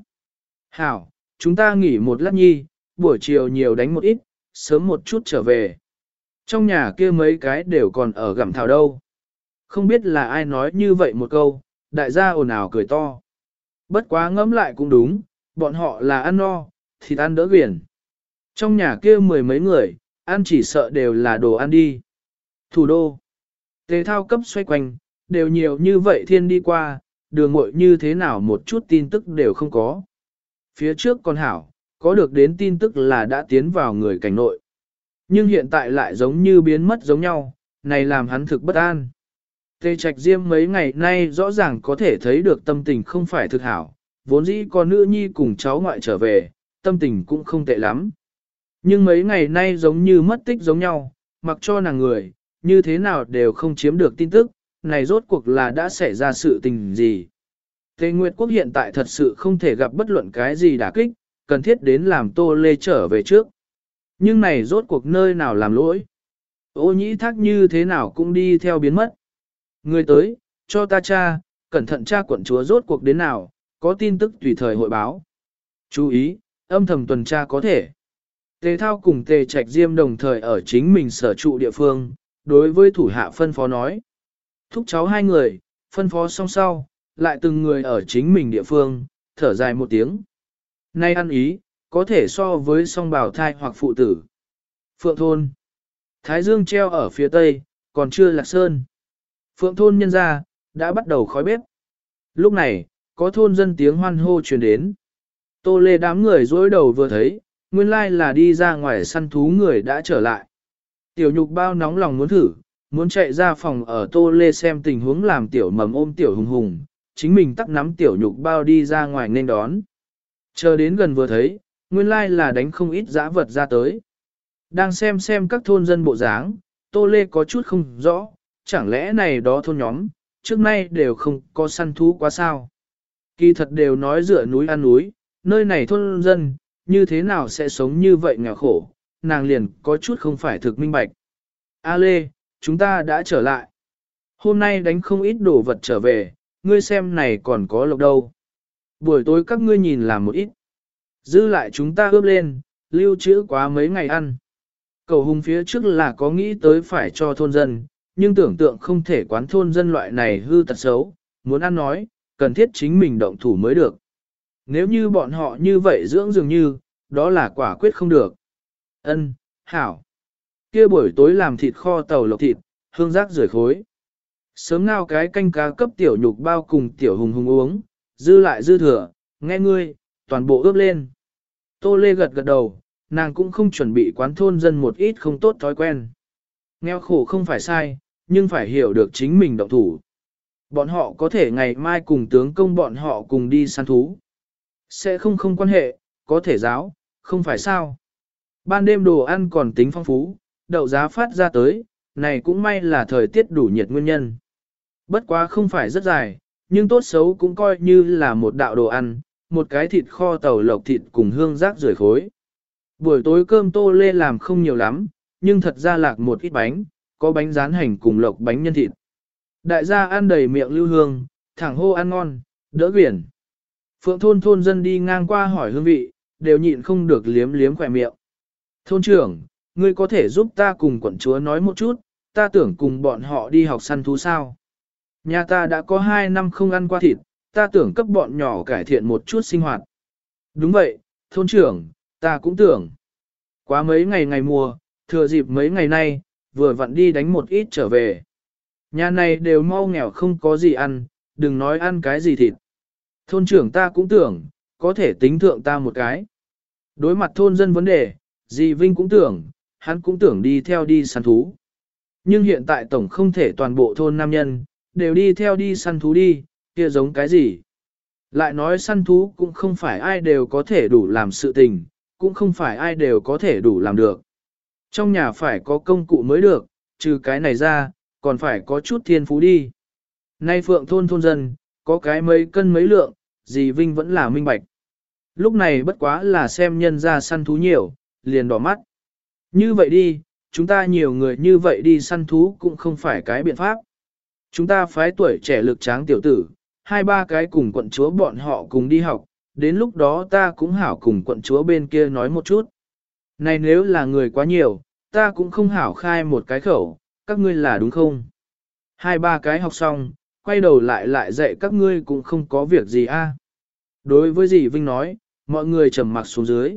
Hảo, chúng ta nghỉ một lát nhi, buổi chiều nhiều đánh một ít, sớm một chút trở về. Trong nhà kia mấy cái đều còn ở gặm thảo đâu. Không biết là ai nói như vậy một câu, đại gia ồn ào cười to. Bất quá ngẫm lại cũng đúng, bọn họ là ăn no, thịt ăn đỡ quyển. Trong nhà kia mười mấy người, ăn chỉ sợ đều là đồ ăn đi. Thủ đô. tế thao cấp xoay quanh, đều nhiều như vậy thiên đi qua, đường mội như thế nào một chút tin tức đều không có. Phía trước còn hảo, có được đến tin tức là đã tiến vào người cảnh nội. Nhưng hiện tại lại giống như biến mất giống nhau, này làm hắn thực bất an. Tề trạch diêm mấy ngày nay rõ ràng có thể thấy được tâm tình không phải thực hảo, vốn dĩ con nữ nhi cùng cháu ngoại trở về, tâm tình cũng không tệ lắm. Nhưng mấy ngày nay giống như mất tích giống nhau, mặc cho nàng người, như thế nào đều không chiếm được tin tức, này rốt cuộc là đã xảy ra sự tình gì. Tề Nguyệt Quốc hiện tại thật sự không thể gặp bất luận cái gì đả kích, cần thiết đến làm Tô Lê trở về trước. Nhưng này rốt cuộc nơi nào làm lỗi. Ô nhĩ thác như thế nào cũng đi theo biến mất. Người tới, cho ta cha, cẩn thận cha quận chúa rốt cuộc đến nào, có tin tức tùy thời hội báo. Chú ý, âm thầm tuần tra có thể. Tề thao cùng tề trạch diêm đồng thời ở chính mình sở trụ địa phương, đối với thủ hạ phân phó nói. Thúc cháu hai người, phân phó song sau, lại từng người ở chính mình địa phương, thở dài một tiếng. Nay ăn ý, có thể so với song bào thai hoặc phụ tử. Phượng thôn. Thái dương treo ở phía tây, còn chưa lạc sơn. Phượng thôn nhân ra, đã bắt đầu khói bếp. Lúc này, có thôn dân tiếng hoan hô truyền đến. Tô lê đám người dối đầu vừa thấy, nguyên lai là đi ra ngoài săn thú người đã trở lại. Tiểu nhục bao nóng lòng muốn thử, muốn chạy ra phòng ở tô lê xem tình huống làm tiểu mầm ôm tiểu hùng hùng, chính mình tắt nắm tiểu nhục bao đi ra ngoài nên đón. Chờ đến gần vừa thấy, nguyên lai là đánh không ít dã vật ra tới. Đang xem xem các thôn dân bộ dáng, tô lê có chút không rõ, chẳng lẽ này đó thôn nhóm, trước nay đều không có săn thú quá sao. Kỳ thật đều nói dựa núi ăn núi, nơi này thôn dân, như thế nào sẽ sống như vậy nghèo khổ, nàng liền có chút không phải thực minh bạch. A Lê, chúng ta đã trở lại. Hôm nay đánh không ít đồ vật trở về, ngươi xem này còn có lộc đâu. Buổi tối các ngươi nhìn làm một ít. Dư lại chúng ta ướp lên, lưu trữ quá mấy ngày ăn. Cầu hùng phía trước là có nghĩ tới phải cho thôn dân, nhưng tưởng tượng không thể quán thôn dân loại này hư tật xấu, muốn ăn nói, cần thiết chính mình động thủ mới được. Nếu như bọn họ như vậy dưỡng dường như, đó là quả quyết không được. Ân, hảo. Kia buổi tối làm thịt kho tàu lộc thịt, hương rác rưởi khối. Sớm ngao cái canh cá cấp tiểu nhục bao cùng tiểu hùng hùng uống, dư lại dư thừa, nghe ngươi, toàn bộ ướp lên. Tô Lê gật gật đầu, nàng cũng không chuẩn bị quán thôn dân một ít không tốt thói quen. Nghèo khổ không phải sai, nhưng phải hiểu được chính mình động thủ. Bọn họ có thể ngày mai cùng tướng công bọn họ cùng đi săn thú. Sẽ không không quan hệ, có thể giáo, không phải sao. Ban đêm đồ ăn còn tính phong phú, đậu giá phát ra tới, này cũng may là thời tiết đủ nhiệt nguyên nhân. Bất quá không phải rất dài, nhưng tốt xấu cũng coi như là một đạo đồ ăn, một cái thịt kho tàu lộc thịt cùng hương rác rưởi khối. Buổi tối cơm tô lê làm không nhiều lắm, nhưng thật ra lạc một ít bánh, có bánh rán hành cùng lộc bánh nhân thịt. Đại gia ăn đầy miệng lưu hương, thẳng hô ăn ngon, đỡ quyển. Phượng thôn thôn dân đi ngang qua hỏi hương vị, đều nhịn không được liếm liếm khỏe miệng. Thôn trưởng, ngươi có thể giúp ta cùng quận chúa nói một chút, ta tưởng cùng bọn họ đi học săn thú sao. Nhà ta đã có 2 năm không ăn qua thịt, ta tưởng cấp bọn nhỏ cải thiện một chút sinh hoạt. Đúng vậy, thôn trưởng, ta cũng tưởng. Quá mấy ngày ngày mùa, thừa dịp mấy ngày nay, vừa vặn đi đánh một ít trở về. Nhà này đều mau nghèo không có gì ăn, đừng nói ăn cái gì thịt. Thôn trưởng ta cũng tưởng, có thể tính thượng ta một cái. Đối mặt thôn dân vấn đề, dì Vinh cũng tưởng, hắn cũng tưởng đi theo đi săn thú. Nhưng hiện tại tổng không thể toàn bộ thôn nam nhân, đều đi theo đi săn thú đi, kia giống cái gì. Lại nói săn thú cũng không phải ai đều có thể đủ làm sự tình, cũng không phải ai đều có thể đủ làm được. Trong nhà phải có công cụ mới được, trừ cái này ra, còn phải có chút thiên phú đi. Nay phượng thôn thôn dân, có cái mấy cân mấy lượng, dì Vinh vẫn là minh bạch. Lúc này bất quá là xem nhân ra săn thú nhiều, liền đỏ mắt. Như vậy đi, chúng ta nhiều người như vậy đi săn thú cũng không phải cái biện pháp. Chúng ta phái tuổi trẻ lực tráng tiểu tử, hai ba cái cùng quận chúa bọn họ cùng đi học, đến lúc đó ta cũng hảo cùng quận chúa bên kia nói một chút. Này nếu là người quá nhiều, ta cũng không hảo khai một cái khẩu, các ngươi là đúng không? Hai ba cái học xong, quay đầu lại lại dạy các ngươi cũng không có việc gì a. Đối với dì Vinh nói, mọi người trầm mặc xuống dưới.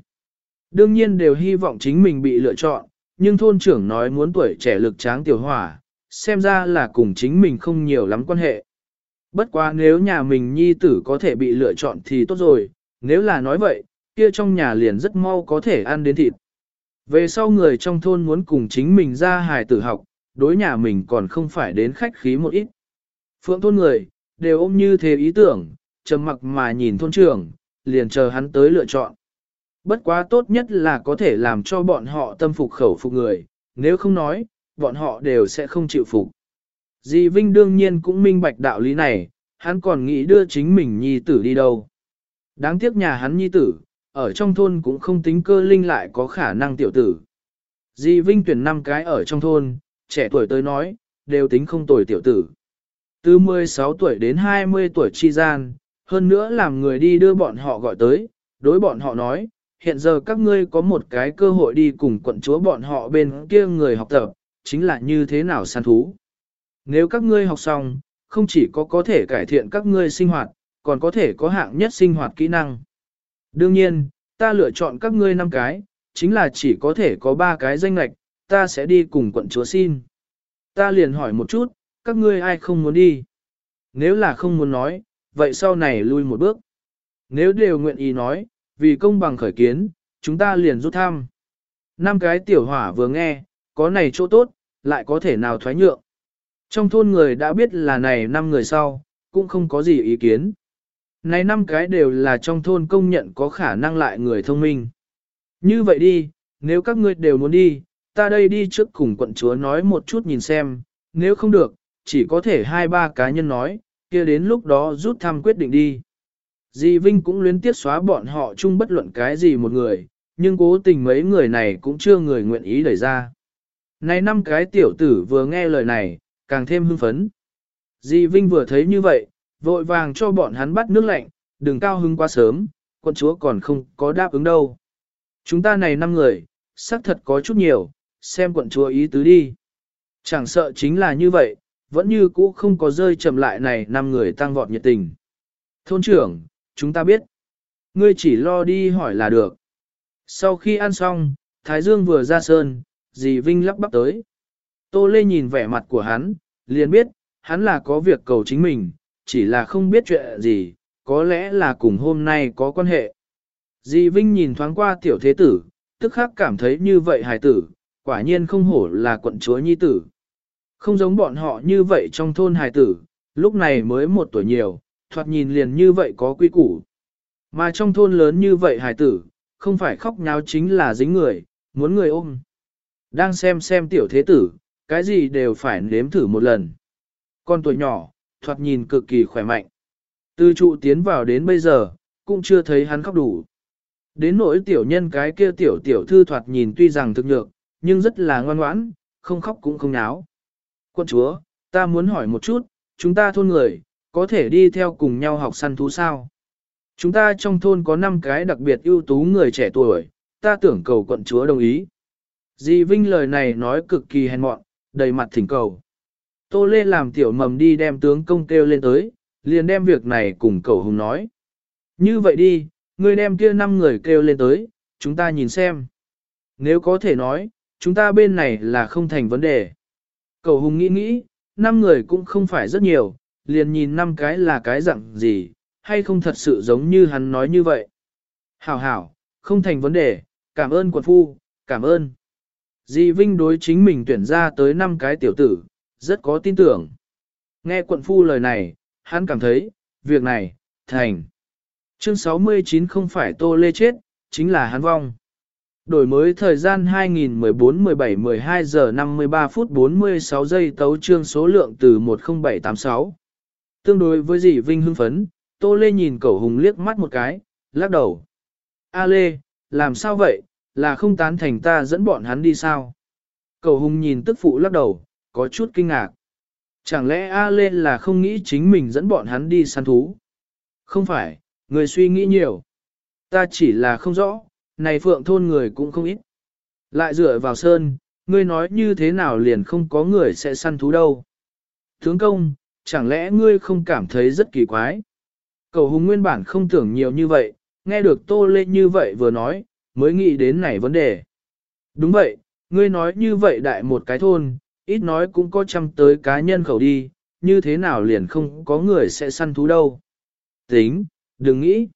Đương nhiên đều hy vọng chính mình bị lựa chọn, nhưng thôn trưởng nói muốn tuổi trẻ lực tráng tiểu hỏa, xem ra là cùng chính mình không nhiều lắm quan hệ. Bất quá nếu nhà mình nhi tử có thể bị lựa chọn thì tốt rồi, nếu là nói vậy, kia trong nhà liền rất mau có thể ăn đến thịt. Về sau người trong thôn muốn cùng chính mình ra hài tử học, đối nhà mình còn không phải đến khách khí một ít. Phượng thôn người, đều ôm như thế ý tưởng, trầm mặc mà nhìn thôn trưởng, liền chờ hắn tới lựa chọn. Bất quá tốt nhất là có thể làm cho bọn họ tâm phục khẩu phục người, nếu không nói, bọn họ đều sẽ không chịu phục. Dì Vinh đương nhiên cũng minh bạch đạo lý này, hắn còn nghĩ đưa chính mình nhi tử đi đâu. Đáng tiếc nhà hắn nhi tử, ở trong thôn cũng không tính cơ linh lại có khả năng tiểu tử. Dì Vinh tuyển 5 cái ở trong thôn, trẻ tuổi tới nói, đều tính không tuổi tiểu tử. Từ 16 tuổi đến 20 tuổi chi gian, hơn nữa làm người đi đưa bọn họ gọi tới, đối bọn họ nói, hiện giờ các ngươi có một cái cơ hội đi cùng quận chúa bọn họ bên kia người học tập, chính là như thế nào săn thú. Nếu các ngươi học xong, không chỉ có có thể cải thiện các ngươi sinh hoạt, còn có thể có hạng nhất sinh hoạt kỹ năng. Đương nhiên, ta lựa chọn các ngươi năm cái, chính là chỉ có thể có ba cái danh lạch, ta sẽ đi cùng quận chúa xin. Ta liền hỏi một chút, các ngươi ai không muốn đi? Nếu là không muốn nói, vậy sau này lui một bước. Nếu đều nguyện ý nói, vì công bằng khởi kiến, chúng ta liền rút thăm. Năm cái tiểu hỏa vừa nghe, có này chỗ tốt, lại có thể nào thoái nhượng. Trong thôn người đã biết là này năm người sau, cũng không có gì ý kiến. Này năm cái đều là trong thôn công nhận có khả năng lại người thông minh. Như vậy đi, nếu các ngươi đều muốn đi, ta đây đi trước cùng quận chúa nói một chút nhìn xem, nếu không được, chỉ có thể hai ba cá nhân nói, kia đến lúc đó rút thăm quyết định đi. Di Vinh cũng luyến tiếc xóa bọn họ chung bất luận cái gì một người, nhưng cố tình mấy người này cũng chưa người nguyện ý đẩy ra. Này năm cái tiểu tử vừa nghe lời này, càng thêm hưng phấn. Di Vinh vừa thấy như vậy, vội vàng cho bọn hắn bắt nước lạnh, đừng cao hưng quá sớm, quân chúa còn không có đáp ứng đâu. Chúng ta này năm người, xác thật có chút nhiều, xem quận chúa ý tứ đi. Chẳng sợ chính là như vậy, vẫn như cũ không có rơi chậm lại này năm người tăng vọt nhiệt tình. Thôn trưởng, chúng ta biết. Ngươi chỉ lo đi hỏi là được. Sau khi ăn xong, Thái Dương vừa ra sơn, dì Vinh lắp bắp tới. Tô Lê nhìn vẻ mặt của hắn, liền biết, hắn là có việc cầu chính mình, chỉ là không biết chuyện gì, có lẽ là cùng hôm nay có quan hệ. Di Vinh nhìn thoáng qua tiểu thế tử, tức khắc cảm thấy như vậy hài tử, quả nhiên không hổ là quận chúa nhi tử. Không giống bọn họ như vậy trong thôn hài tử, lúc này mới một tuổi nhiều, thoạt nhìn liền như vậy có quy củ. Mà trong thôn lớn như vậy hài tử, không phải khóc nháo chính là dính người, muốn người ôm. Đang xem xem tiểu thế tử, cái gì đều phải nếm thử một lần. Con tuổi nhỏ, thoạt nhìn cực kỳ khỏe mạnh. Từ trụ tiến vào đến bây giờ, cũng chưa thấy hắn khóc đủ. Đến nỗi tiểu nhân cái kia tiểu tiểu thư thoạt nhìn tuy rằng thực nhược, nhưng rất là ngoan ngoãn, không khóc cũng không náo. Quân chúa, ta muốn hỏi một chút, chúng ta thôn người, có thể đi theo cùng nhau học săn thú sao? Chúng ta trong thôn có 5 cái đặc biệt ưu tú người trẻ tuổi, ta tưởng cầu quận chúa đồng ý. Di Vinh lời này nói cực kỳ hèn mọn, đầy mặt thỉnh cầu. Tô Lê làm tiểu mầm đi đem tướng công kêu lên tới, liền đem việc này cùng cậu hùng nói. Như vậy đi, ngươi đem kia năm người kêu lên tới, chúng ta nhìn xem. Nếu có thể nói, chúng ta bên này là không thành vấn đề. Cậu hùng nghĩ nghĩ, năm người cũng không phải rất nhiều, liền nhìn năm cái là cái dạng gì, hay không thật sự giống như hắn nói như vậy. Hảo hảo, không thành vấn đề, cảm ơn quận phu, cảm ơn. Di Vinh đối chính mình tuyển ra tới năm cái tiểu tử, rất có tin tưởng. Nghe quận phu lời này, hắn cảm thấy, việc này, thành. Chương 69 không phải tô lê chết, chính là hắn vong. Đổi mới thời gian 2014-17-12 giờ 53 phút 46 giây tấu trương số lượng từ 10786. Tương đối với dì Vinh hưng phấn, Tô Lê nhìn cậu hùng liếc mắt một cái, lắc đầu. A Lê, làm sao vậy, là không tán thành ta dẫn bọn hắn đi sao? Cầu hùng nhìn tức phụ lắc đầu, có chút kinh ngạc. Chẳng lẽ A Lê là không nghĩ chính mình dẫn bọn hắn đi săn thú? Không phải, người suy nghĩ nhiều. Ta chỉ là không rõ, này phượng thôn người cũng không ít. Lại dựa vào sơn, ngươi nói như thế nào liền không có người sẽ săn thú đâu. Tướng công, chẳng lẽ ngươi không cảm thấy rất kỳ quái? Cầu hùng nguyên bản không tưởng nhiều như vậy, nghe được tô lê như vậy vừa nói, mới nghĩ đến này vấn đề. Đúng vậy, ngươi nói như vậy đại một cái thôn, ít nói cũng có trăm tới cá nhân khẩu đi, như thế nào liền không có người sẽ săn thú đâu. Tính, đừng nghĩ.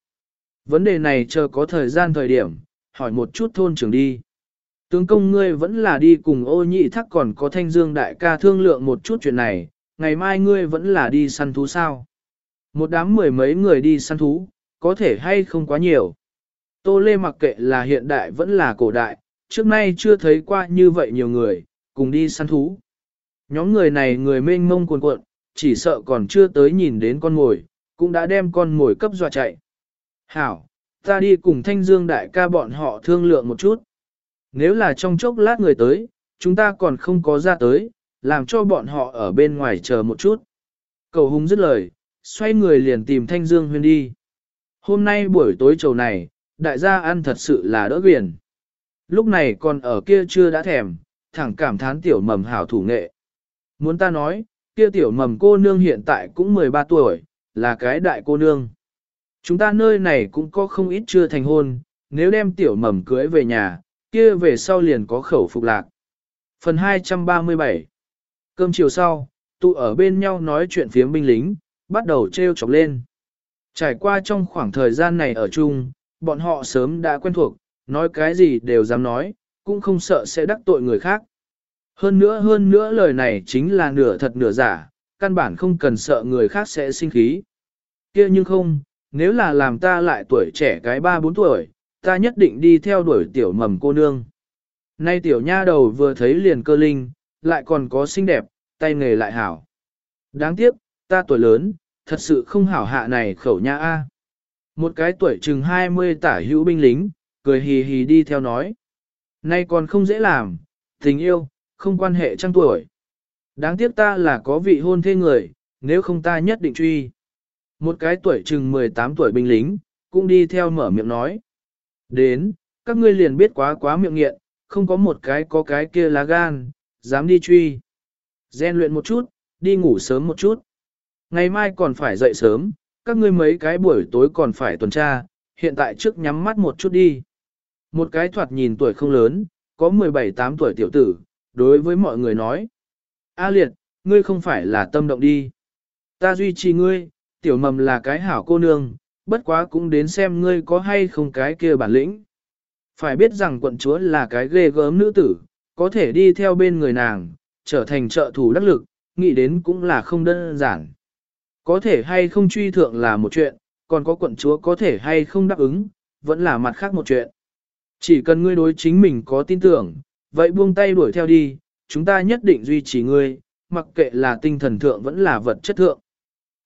Vấn đề này chờ có thời gian thời điểm, hỏi một chút thôn trưởng đi. Tướng công ngươi vẫn là đi cùng ô nhị thắc còn có thanh dương đại ca thương lượng một chút chuyện này, ngày mai ngươi vẫn là đi săn thú sao. Một đám mười mấy người đi săn thú, có thể hay không quá nhiều. Tô Lê mặc kệ là hiện đại vẫn là cổ đại, trước nay chưa thấy qua như vậy nhiều người, cùng đi săn thú. Nhóm người này người mênh mông cuồn cuộn, chỉ sợ còn chưa tới nhìn đến con mồi, cũng đã đem con mồi cấp dọa chạy. Hảo, ta đi cùng thanh dương đại ca bọn họ thương lượng một chút. Nếu là trong chốc lát người tới, chúng ta còn không có ra tới, làm cho bọn họ ở bên ngoài chờ một chút. Cầu hùng dứt lời, xoay người liền tìm thanh dương huyên đi. Hôm nay buổi tối trầu này, đại gia ăn thật sự là đỡ quyền. Lúc này còn ở kia chưa đã thèm, thẳng cảm thán tiểu mầm hảo thủ nghệ. Muốn ta nói, kia tiểu mầm cô nương hiện tại cũng 13 tuổi, là cái đại cô nương. Chúng ta nơi này cũng có không ít chưa thành hôn, nếu đem tiểu mầm cưới về nhà, kia về sau liền có khẩu phục lạc. Phần 237 Cơm chiều sau, tụ ở bên nhau nói chuyện phía binh lính, bắt đầu treo chọc lên. Trải qua trong khoảng thời gian này ở chung, bọn họ sớm đã quen thuộc, nói cái gì đều dám nói, cũng không sợ sẽ đắc tội người khác. Hơn nữa hơn nữa lời này chính là nửa thật nửa giả, căn bản không cần sợ người khác sẽ sinh khí. kia nhưng không, nếu là làm ta lại tuổi trẻ cái ba bốn tuổi, ta nhất định đi theo đuổi tiểu mầm cô nương. Nay tiểu nha đầu vừa thấy liền cơ linh, lại còn có xinh đẹp, tay nghề lại hảo. Đáng tiếc, ta tuổi lớn, thật sự không hảo hạ này khẩu nha A. Một cái tuổi chừng 20 tả hữu binh lính, cười hì hì đi theo nói. Nay còn không dễ làm, tình yêu, không quan hệ trăng tuổi. Đáng tiếc ta là có vị hôn thê người, nếu không ta nhất định truy. Một cái tuổi chừng 18 tuổi binh lính, cũng đi theo mở miệng nói. Đến, các ngươi liền biết quá quá miệng nghiện, không có một cái có cái kia lá gan, dám đi truy. Gen luyện một chút, đi ngủ sớm một chút. Ngày mai còn phải dậy sớm, các ngươi mấy cái buổi tối còn phải tuần tra, hiện tại trước nhắm mắt một chút đi. Một cái thoạt nhìn tuổi không lớn, có 17-8 tuổi tiểu tử, đối với mọi người nói. A liệt, ngươi không phải là tâm động đi. Ta duy trì ngươi, tiểu mầm là cái hảo cô nương, bất quá cũng đến xem ngươi có hay không cái kia bản lĩnh. Phải biết rằng quận chúa là cái ghê gớm nữ tử, có thể đi theo bên người nàng, trở thành trợ thủ đắc lực, nghĩ đến cũng là không đơn giản. Có thể hay không truy thượng là một chuyện, còn có quận chúa có thể hay không đáp ứng, vẫn là mặt khác một chuyện. Chỉ cần ngươi đối chính mình có tin tưởng, vậy buông tay đuổi theo đi, chúng ta nhất định duy trì ngươi, mặc kệ là tinh thần thượng vẫn là vật chất thượng.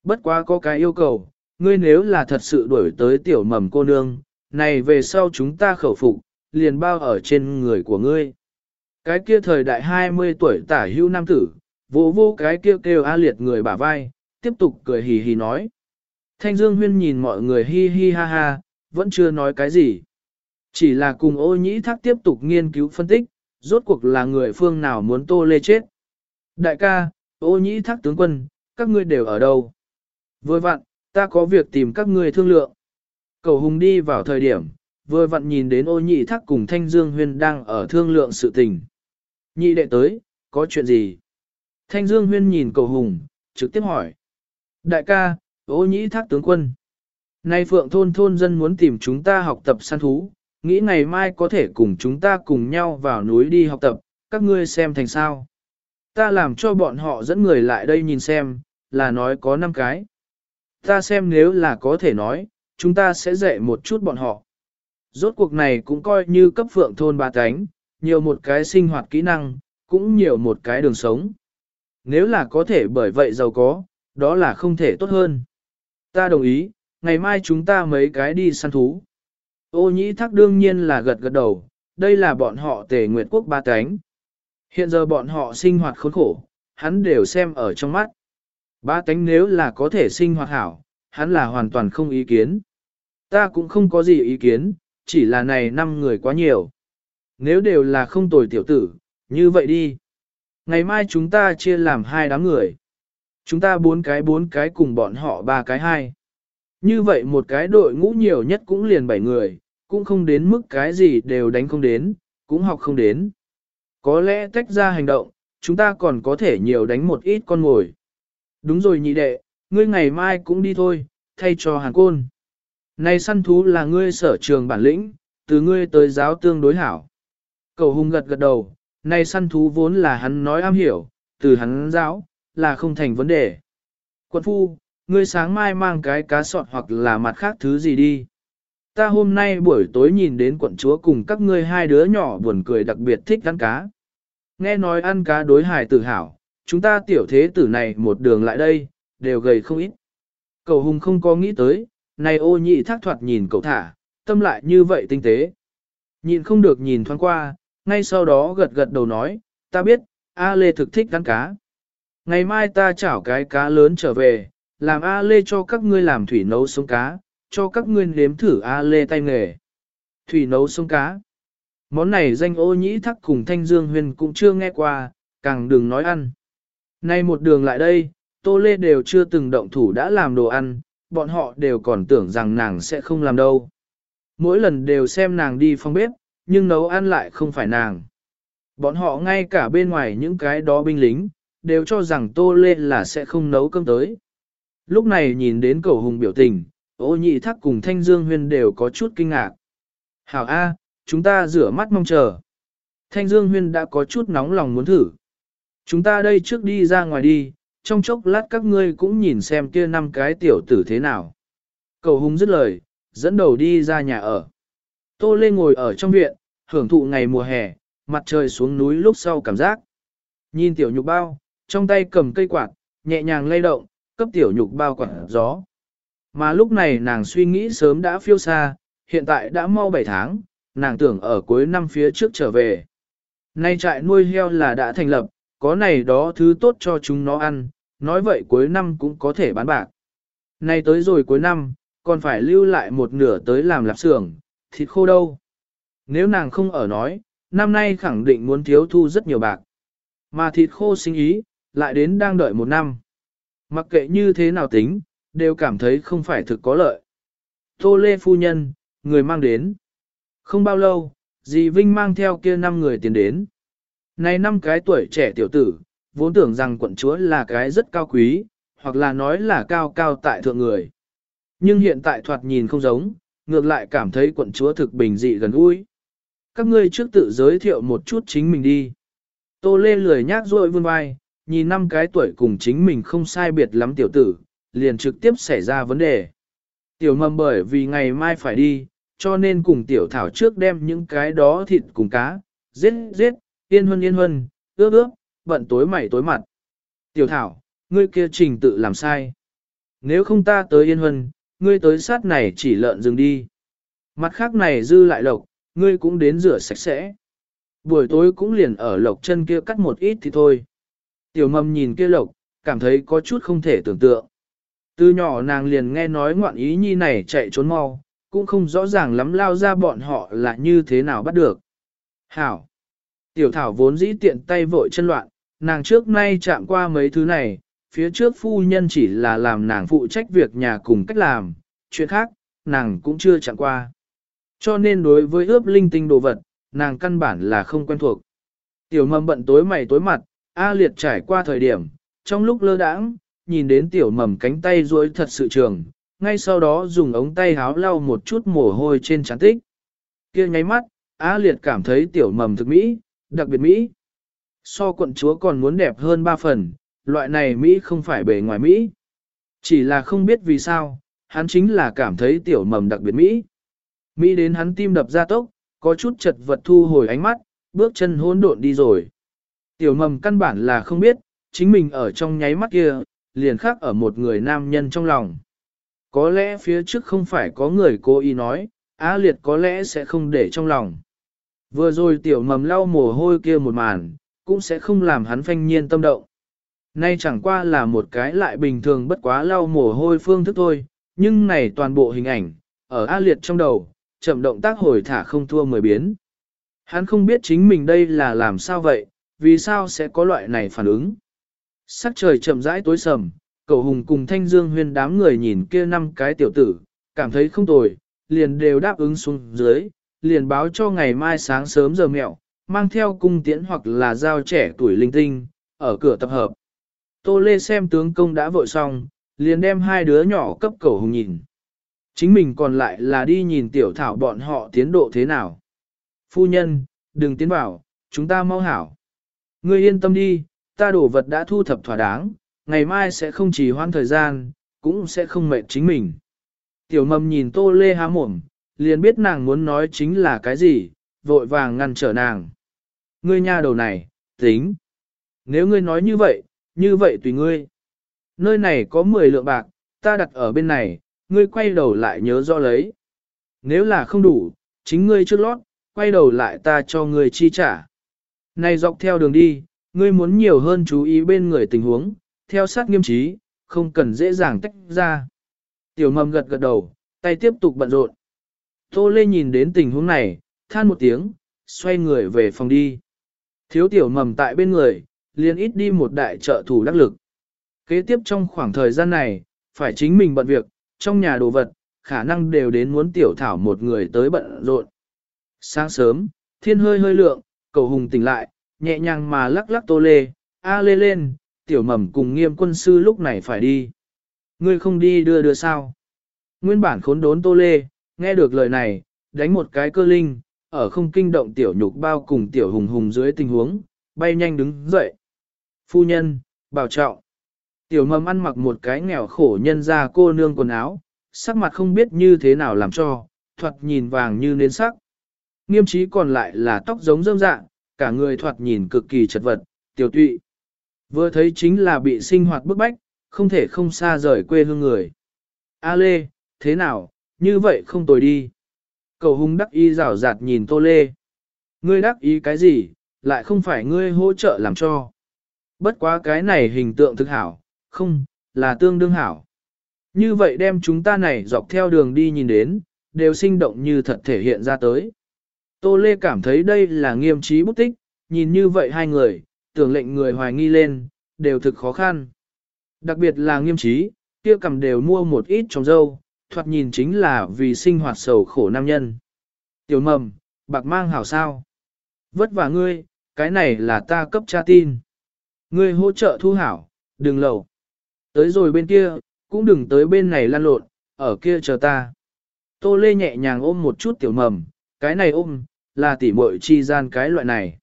Bất quá có cái yêu cầu, ngươi nếu là thật sự đuổi tới tiểu mầm cô nương, này về sau chúng ta khẩu phục, liền bao ở trên người của ngươi. Cái kia thời đại 20 tuổi tả hưu nam tử, vô vô cái kia kêu, kêu a liệt người bả vai, tiếp tục cười hì hì nói. Thanh Dương Huyên nhìn mọi người hi hi ha ha, vẫn chưa nói cái gì. Chỉ là cùng ô nhĩ thác tiếp tục nghiên cứu phân tích, rốt cuộc là người phương nào muốn tô lê chết. Đại ca, ô nhĩ thác tướng quân, các ngươi đều ở đâu? Vừa vặn, ta có việc tìm các ngươi thương lượng. Cầu hùng đi vào thời điểm, vừa vặn nhìn đến ô nhị thác cùng Thanh Dương Huyên đang ở thương lượng sự tình. Nhị đệ tới, có chuyện gì? Thanh Dương Huyên nhìn cầu hùng, trực tiếp hỏi. Đại ca, ô nhĩ thác tướng quân. Nay phượng thôn thôn dân muốn tìm chúng ta học tập săn thú, nghĩ ngày mai có thể cùng chúng ta cùng nhau vào núi đi học tập, các ngươi xem thành sao. Ta làm cho bọn họ dẫn người lại đây nhìn xem, là nói có 5 cái. Ta xem nếu là có thể nói, chúng ta sẽ dạy một chút bọn họ. Rốt cuộc này cũng coi như cấp phượng thôn ba cánh, nhiều một cái sinh hoạt kỹ năng, cũng nhiều một cái đường sống. Nếu là có thể bởi vậy giàu có, đó là không thể tốt hơn. Ta đồng ý, ngày mai chúng ta mấy cái đi săn thú. Ô nhĩ thác đương nhiên là gật gật đầu, đây là bọn họ tề nguyệt quốc ba cánh. Hiện giờ bọn họ sinh hoạt khốn khổ, hắn đều xem ở trong mắt. Ba cánh nếu là có thể sinh hoạt hảo, hắn là hoàn toàn không ý kiến. Ta cũng không có gì ý kiến, chỉ là này năm người quá nhiều. Nếu đều là không tồi tiểu tử, như vậy đi. Ngày mai chúng ta chia làm hai đám người. Chúng ta bốn cái bốn cái cùng bọn họ ba cái hai. Như vậy một cái đội ngũ nhiều nhất cũng liền bảy người, cũng không đến mức cái gì đều đánh không đến, cũng học không đến. Có lẽ tách ra hành động, chúng ta còn có thể nhiều đánh một ít con ngồi. Đúng rồi nhị đệ, ngươi ngày mai cũng đi thôi, thay cho hàn côn. Này săn thú là ngươi sở trường bản lĩnh, từ ngươi tới giáo tương đối hảo. Cầu hùng gật gật đầu, này săn thú vốn là hắn nói am hiểu, từ hắn giáo, là không thành vấn đề. Quận phu, ngươi sáng mai mang cái cá sọt hoặc là mặt khác thứ gì đi. Ta hôm nay buổi tối nhìn đến quận chúa cùng các ngươi hai đứa nhỏ buồn cười đặc biệt thích ăn cá. Nghe nói ăn cá đối hài tự hào, chúng ta tiểu thế tử này một đường lại đây, đều gầy không ít. Cầu hùng không có nghĩ tới, này ô nhị thác thoạt nhìn cậu thả, tâm lại như vậy tinh tế. Nhìn không được nhìn thoáng qua, ngay sau đó gật gật đầu nói, ta biết, A Lê thực thích ăn cá. Ngày mai ta chảo cái cá lớn trở về, làm A Lê cho các ngươi làm thủy nấu sống cá, cho các ngươi nếm thử A Lê tay nghề. Thủy nấu sống cá. Món này danh ô nhĩ thắc cùng Thanh Dương Huyền cũng chưa nghe qua, càng đừng nói ăn. Nay một đường lại đây, Tô Lê đều chưa từng động thủ đã làm đồ ăn, bọn họ đều còn tưởng rằng nàng sẽ không làm đâu. Mỗi lần đều xem nàng đi phòng bếp, nhưng nấu ăn lại không phải nàng. Bọn họ ngay cả bên ngoài những cái đó binh lính, đều cho rằng Tô Lê là sẽ không nấu cơm tới. Lúc này nhìn đến cầu hùng biểu tình, ô nhị thắc cùng Thanh Dương Huyên đều có chút kinh ngạc. Hảo A, chúng ta rửa mắt mong chờ. Thanh Dương Huyên đã có chút nóng lòng muốn thử. Chúng ta đây trước đi ra ngoài đi, trong chốc lát các ngươi cũng nhìn xem kia năm cái tiểu tử thế nào. Cầu hùng dứt lời, dẫn đầu đi ra nhà ở. Tô Lê ngồi ở trong viện, hưởng thụ ngày mùa hè, mặt trời xuống núi lúc sau cảm giác. Nhìn tiểu nhục bao, trong tay cầm cây quạt, nhẹ nhàng lay động, cấp tiểu nhục bao quạt gió. Mà lúc này nàng suy nghĩ sớm đã phiêu xa, hiện tại đã mau 7 tháng, nàng tưởng ở cuối năm phía trước trở về. Nay trại nuôi heo là đã thành lập, có này đó thứ tốt cho chúng nó ăn, nói vậy cuối năm cũng có thể bán bạc. Nay tới rồi cuối năm, còn phải lưu lại một nửa tới làm lạp xưởng, thịt khô đâu. Nếu nàng không ở nói, năm nay khẳng định muốn thiếu thu rất nhiều bạc. Mà thịt khô sinh ý, lại đến đang đợi một năm. Mặc kệ như thế nào tính, đều cảm thấy không phải thực có lợi. Tô Lê Phu Nhân, người mang đến. Không bao lâu, dì Vinh mang theo kia năm người tiến đến. Này năm cái tuổi trẻ tiểu tử, vốn tưởng rằng quận chúa là cái rất cao quý, hoặc là nói là cao cao tại thượng người. Nhưng hiện tại thoạt nhìn không giống, ngược lại cảm thấy quận chúa thực bình dị gần gũi. Các ngươi trước tự giới thiệu một chút chính mình đi. Tô Lê lười nhác rội vươn vai, nhìn năm cái tuổi cùng chính mình không sai biệt lắm tiểu tử, liền trực tiếp xảy ra vấn đề. Tiểu mầm bởi vì ngày mai phải đi, cho nên cùng tiểu thảo trước đem những cái đó thịt cùng cá, giết giết, yên huân yên huân, ướp ướp, bận tối mày tối mặt. Tiểu thảo, ngươi kia trình tự làm sai. Nếu không ta tới yên huân, ngươi tới sát này chỉ lợn dừng đi. Mặt khác này dư lại lộc, ngươi cũng đến rửa sạch sẽ. Buổi tối cũng liền ở lộc chân kia cắt một ít thì thôi. Tiểu mầm nhìn kia lộc, cảm thấy có chút không thể tưởng tượng. Từ nhỏ nàng liền nghe nói ngoạn ý nhi này chạy trốn mau, cũng không rõ ràng lắm lao ra bọn họ là như thế nào bắt được. Hảo! Tiểu thảo vốn dĩ tiện tay vội chân loạn, nàng trước nay chạm qua mấy thứ này, phía trước phu nhân chỉ là làm nàng phụ trách việc nhà cùng cách làm, chuyện khác, nàng cũng chưa chạm qua. Cho nên đối với ướp linh tinh đồ vật, nàng căn bản là không quen thuộc. Tiểu mầm bận tối mày tối mặt, A liệt trải qua thời điểm, trong lúc lơ đãng, nhìn đến tiểu mầm cánh tay duỗi thật sự trường, ngay sau đó dùng ống tay háo lau một chút mồ hôi trên trán tích. kia nháy mắt, A liệt cảm thấy tiểu mầm thực mỹ, đặc biệt mỹ. So quận chúa còn muốn đẹp hơn ba phần, loại này Mỹ không phải bề ngoài Mỹ. Chỉ là không biết vì sao, hắn chính là cảm thấy tiểu mầm đặc biệt Mỹ. Mỹ đến hắn tim đập ra tốc, có chút chật vật thu hồi ánh mắt, bước chân hỗn độn đi rồi. Tiểu mầm căn bản là không biết, chính mình ở trong nháy mắt kia, liền khác ở một người nam nhân trong lòng. Có lẽ phía trước không phải có người cố ý nói, Á liệt có lẽ sẽ không để trong lòng. Vừa rồi tiểu mầm lau mồ hôi kia một màn, cũng sẽ không làm hắn phanh nhiên tâm động. Nay chẳng qua là một cái lại bình thường bất quá lau mồ hôi phương thức thôi, nhưng này toàn bộ hình ảnh, ở A liệt trong đầu, chậm động tác hồi thả không thua mười biến. Hắn không biết chính mình đây là làm sao vậy, vì sao sẽ có loại này phản ứng. Sắc trời chậm rãi tối sầm, cầu hùng cùng thanh dương huyên đám người nhìn kia năm cái tiểu tử, cảm thấy không tồi, liền đều đáp ứng xuống dưới, liền báo cho ngày mai sáng sớm giờ mẹo, mang theo cung tiễn hoặc là giao trẻ tuổi linh tinh, ở cửa tập hợp. Tô Lê xem tướng công đã vội xong, liền đem hai đứa nhỏ cấp cầu hùng nhìn. Chính mình còn lại là đi nhìn tiểu thảo bọn họ tiến độ thế nào. Phu nhân, đừng tiến vào, chúng ta mau hảo. Ngươi yên tâm đi, ta đổ vật đã thu thập thỏa đáng, ngày mai sẽ không chỉ hoãn thời gian, cũng sẽ không mệt chính mình. Tiểu mầm nhìn tô lê há mồm, liền biết nàng muốn nói chính là cái gì, vội vàng ngăn trở nàng. Ngươi nha đầu này, tính. Nếu ngươi nói như vậy, như vậy tùy ngươi. Nơi này có 10 lượng bạc, ta đặt ở bên này, ngươi quay đầu lại nhớ rõ lấy. Nếu là không đủ, chính ngươi trước lót, quay đầu lại ta cho ngươi chi trả. Này dọc theo đường đi, ngươi muốn nhiều hơn chú ý bên người tình huống, theo sát nghiêm trí, không cần dễ dàng tách ra. Tiểu mầm gật gật đầu, tay tiếp tục bận rộn. Tô Lê nhìn đến tình huống này, than một tiếng, xoay người về phòng đi. Thiếu tiểu mầm tại bên người, liền ít đi một đại trợ thủ đắc lực. Kế tiếp trong khoảng thời gian này, phải chính mình bận việc, trong nhà đồ vật, khả năng đều đến muốn tiểu thảo một người tới bận rộn. Sáng sớm, thiên hơi hơi lượng, cầu hùng tỉnh lại, nhẹ nhàng mà lắc lắc tô lê, a lê lên, tiểu mầm cùng nghiêm quân sư lúc này phải đi. Ngươi không đi đưa đưa sao? Nguyên bản khốn đốn tô lê, nghe được lời này, đánh một cái cơ linh, ở không kinh động tiểu nhục bao cùng tiểu hùng hùng dưới tình huống, bay nhanh đứng dậy. Phu nhân, bảo trọng. Tiểu mầm ăn mặc một cái nghèo khổ nhân ra cô nương quần áo, sắc mặt không biết như thế nào làm cho, thoạt nhìn vàng như nến sắc. Nghiêm trí còn lại là tóc giống rơm dạng, cả người thoạt nhìn cực kỳ chật vật, tiểu tụy. Vừa thấy chính là bị sinh hoạt bức bách, không thể không xa rời quê hương người. A Lê, thế nào, như vậy không tồi đi. Cầu hung đắc ý rảo rạt nhìn Tô Lê. Ngươi đắc ý cái gì, lại không phải ngươi hỗ trợ làm cho. Bất quá cái này hình tượng thực hảo, không, là tương đương hảo. Như vậy đem chúng ta này dọc theo đường đi nhìn đến, đều sinh động như thật thể hiện ra tới. Tô Lê cảm thấy đây là nghiêm trí bút tích, nhìn như vậy hai người, tưởng lệnh người hoài nghi lên, đều thực khó khăn. Đặc biệt là nghiêm trí, kia cầm đều mua một ít trong dâu, thoạt nhìn chính là vì sinh hoạt sầu khổ nam nhân. Tiểu mầm, bạc mang hảo sao. Vất vả ngươi, cái này là ta cấp tra tin. Ngươi hỗ trợ thu hảo, đừng lầu. Tới rồi bên kia, cũng đừng tới bên này lan lộn, ở kia chờ ta. Tô Lê nhẹ nhàng ôm một chút tiểu mầm, cái này ôm, là tỉ muội chi gian cái loại này.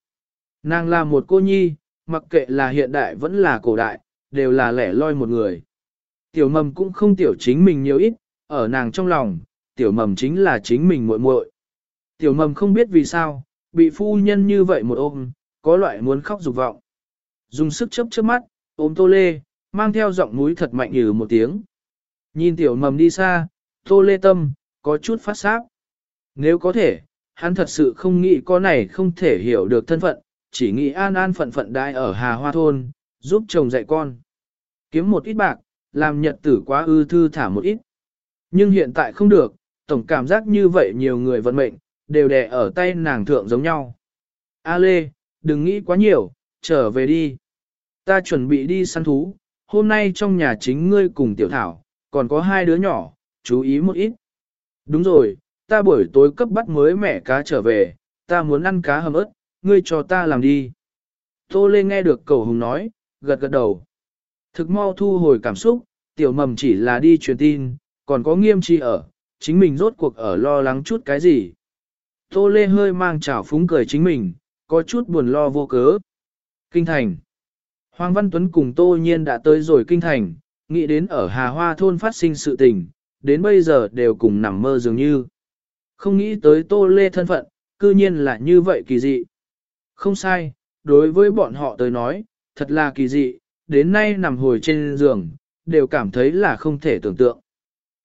Nàng là một cô nhi, mặc kệ là hiện đại vẫn là cổ đại, đều là lẻ loi một người. Tiểu mầm cũng không tiểu chính mình nhiều ít, ở nàng trong lòng, tiểu mầm chính là chính mình muội muội. Tiểu mầm không biết vì sao, bị phu nhân như vậy một ôm, có loại muốn khóc dục vọng. Dùng sức chớp chớp mắt, ôm tô lê, mang theo giọng mũi thật mạnh như một tiếng. Nhìn tiểu mầm đi xa, tô lê tâm, có chút phát sáp. Nếu có thể, hắn thật sự không nghĩ có này không thể hiểu được thân phận, chỉ nghĩ an an phận phận đại ở Hà Hoa Thôn, giúp chồng dạy con. Kiếm một ít bạc, làm nhật tử quá ư thư thả một ít. Nhưng hiện tại không được, tổng cảm giác như vậy nhiều người vận mệnh, đều đè ở tay nàng thượng giống nhau. A Lê, đừng nghĩ quá nhiều, trở về đi. Ta chuẩn bị đi săn thú, hôm nay trong nhà chính ngươi cùng tiểu thảo, còn có hai đứa nhỏ, chú ý một ít. Đúng rồi, ta buổi tối cấp bắt mới mẻ cá trở về, ta muốn ăn cá hầm ớt, ngươi cho ta làm đi. Tô Lê nghe được cầu hùng nói, gật gật đầu. Thực mau thu hồi cảm xúc, tiểu mầm chỉ là đi truyền tin, còn có nghiêm chi ở, chính mình rốt cuộc ở lo lắng chút cái gì. Tô Lê hơi mang trào phúng cười chính mình, có chút buồn lo vô cớ. Kinh thành. Hoàng Văn Tuấn cùng Tô Nhiên đã tới rồi kinh thành, nghĩ đến ở Hà Hoa thôn phát sinh sự tình, đến bây giờ đều cùng nằm mơ dường như. Không nghĩ tới Tô Lê thân phận, cư nhiên là như vậy kỳ dị. Không sai, đối với bọn họ tới nói, thật là kỳ dị, đến nay nằm hồi trên giường, đều cảm thấy là không thể tưởng tượng.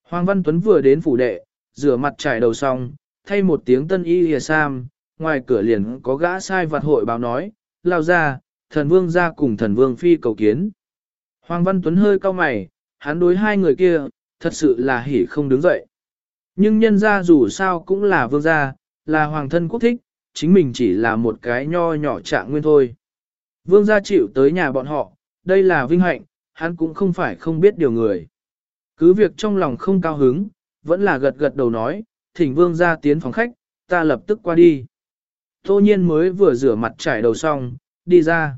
Hoàng Văn Tuấn vừa đến phủ đệ, rửa mặt trải đầu xong, thay một tiếng tân y hìa sam, ngoài cửa liền có gã sai vặt hội báo nói, lao ra, thần vương ra cùng thần vương phi cầu kiến. Hoàng Văn Tuấn hơi cau mày, hắn đối hai người kia, thật sự là hỉ không đứng dậy. Nhưng nhân gia dù sao cũng là vương gia, là hoàng thân quốc thích, chính mình chỉ là một cái nho nhỏ trạng nguyên thôi. Vương gia chịu tới nhà bọn họ, đây là vinh hạnh, hắn cũng không phải không biết điều người. Cứ việc trong lòng không cao hứng, vẫn là gật gật đầu nói, thỉnh vương gia tiến phòng khách, ta lập tức qua đi. Tô nhiên mới vừa rửa mặt trải đầu xong, đi ra.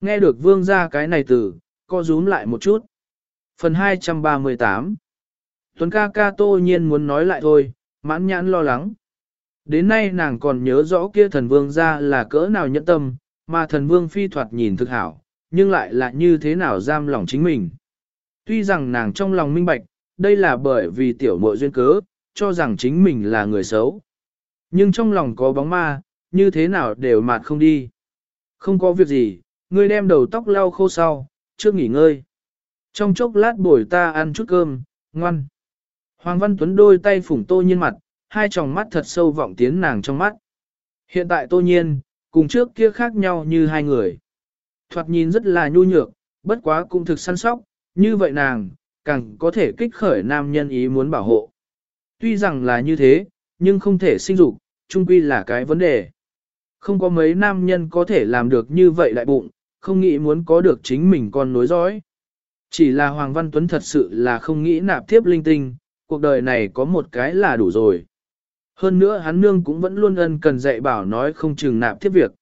Nghe được vương gia cái này từ, co rúm lại một chút. Phần 238 Tuấn ca ca tô nhiên muốn nói lại thôi, mãn nhãn lo lắng. Đến nay nàng còn nhớ rõ kia thần vương ra là cỡ nào nhẫn tâm, mà thần vương phi thoạt nhìn thực hảo, nhưng lại là như thế nào giam lòng chính mình. Tuy rằng nàng trong lòng minh bạch, đây là bởi vì tiểu muội duyên cớ, cho rằng chính mình là người xấu. Nhưng trong lòng có bóng ma, như thế nào đều mạt không đi. Không có việc gì, ngươi đem đầu tóc lau khô sau, trước nghỉ ngơi. Trong chốc lát buổi ta ăn chút cơm, ngoan. Hoàng Văn Tuấn đôi tay phủng tô nhiên mặt, hai tròng mắt thật sâu vọng tiến nàng trong mắt. Hiện tại tô nhiên, cùng trước kia khác nhau như hai người. Thoạt nhìn rất là nhu nhược, bất quá cũng thực săn sóc, như vậy nàng, càng có thể kích khởi nam nhân ý muốn bảo hộ. Tuy rằng là như thế, nhưng không thể sinh dục, chung quy là cái vấn đề. Không có mấy nam nhân có thể làm được như vậy đại bụng, không nghĩ muốn có được chính mình con nối dõi. Chỉ là Hoàng Văn Tuấn thật sự là không nghĩ nạp tiếp linh tinh, cuộc đời này có một cái là đủ rồi. Hơn nữa hắn nương cũng vẫn luôn ân cần dạy bảo nói không chừng nạp thiết việc.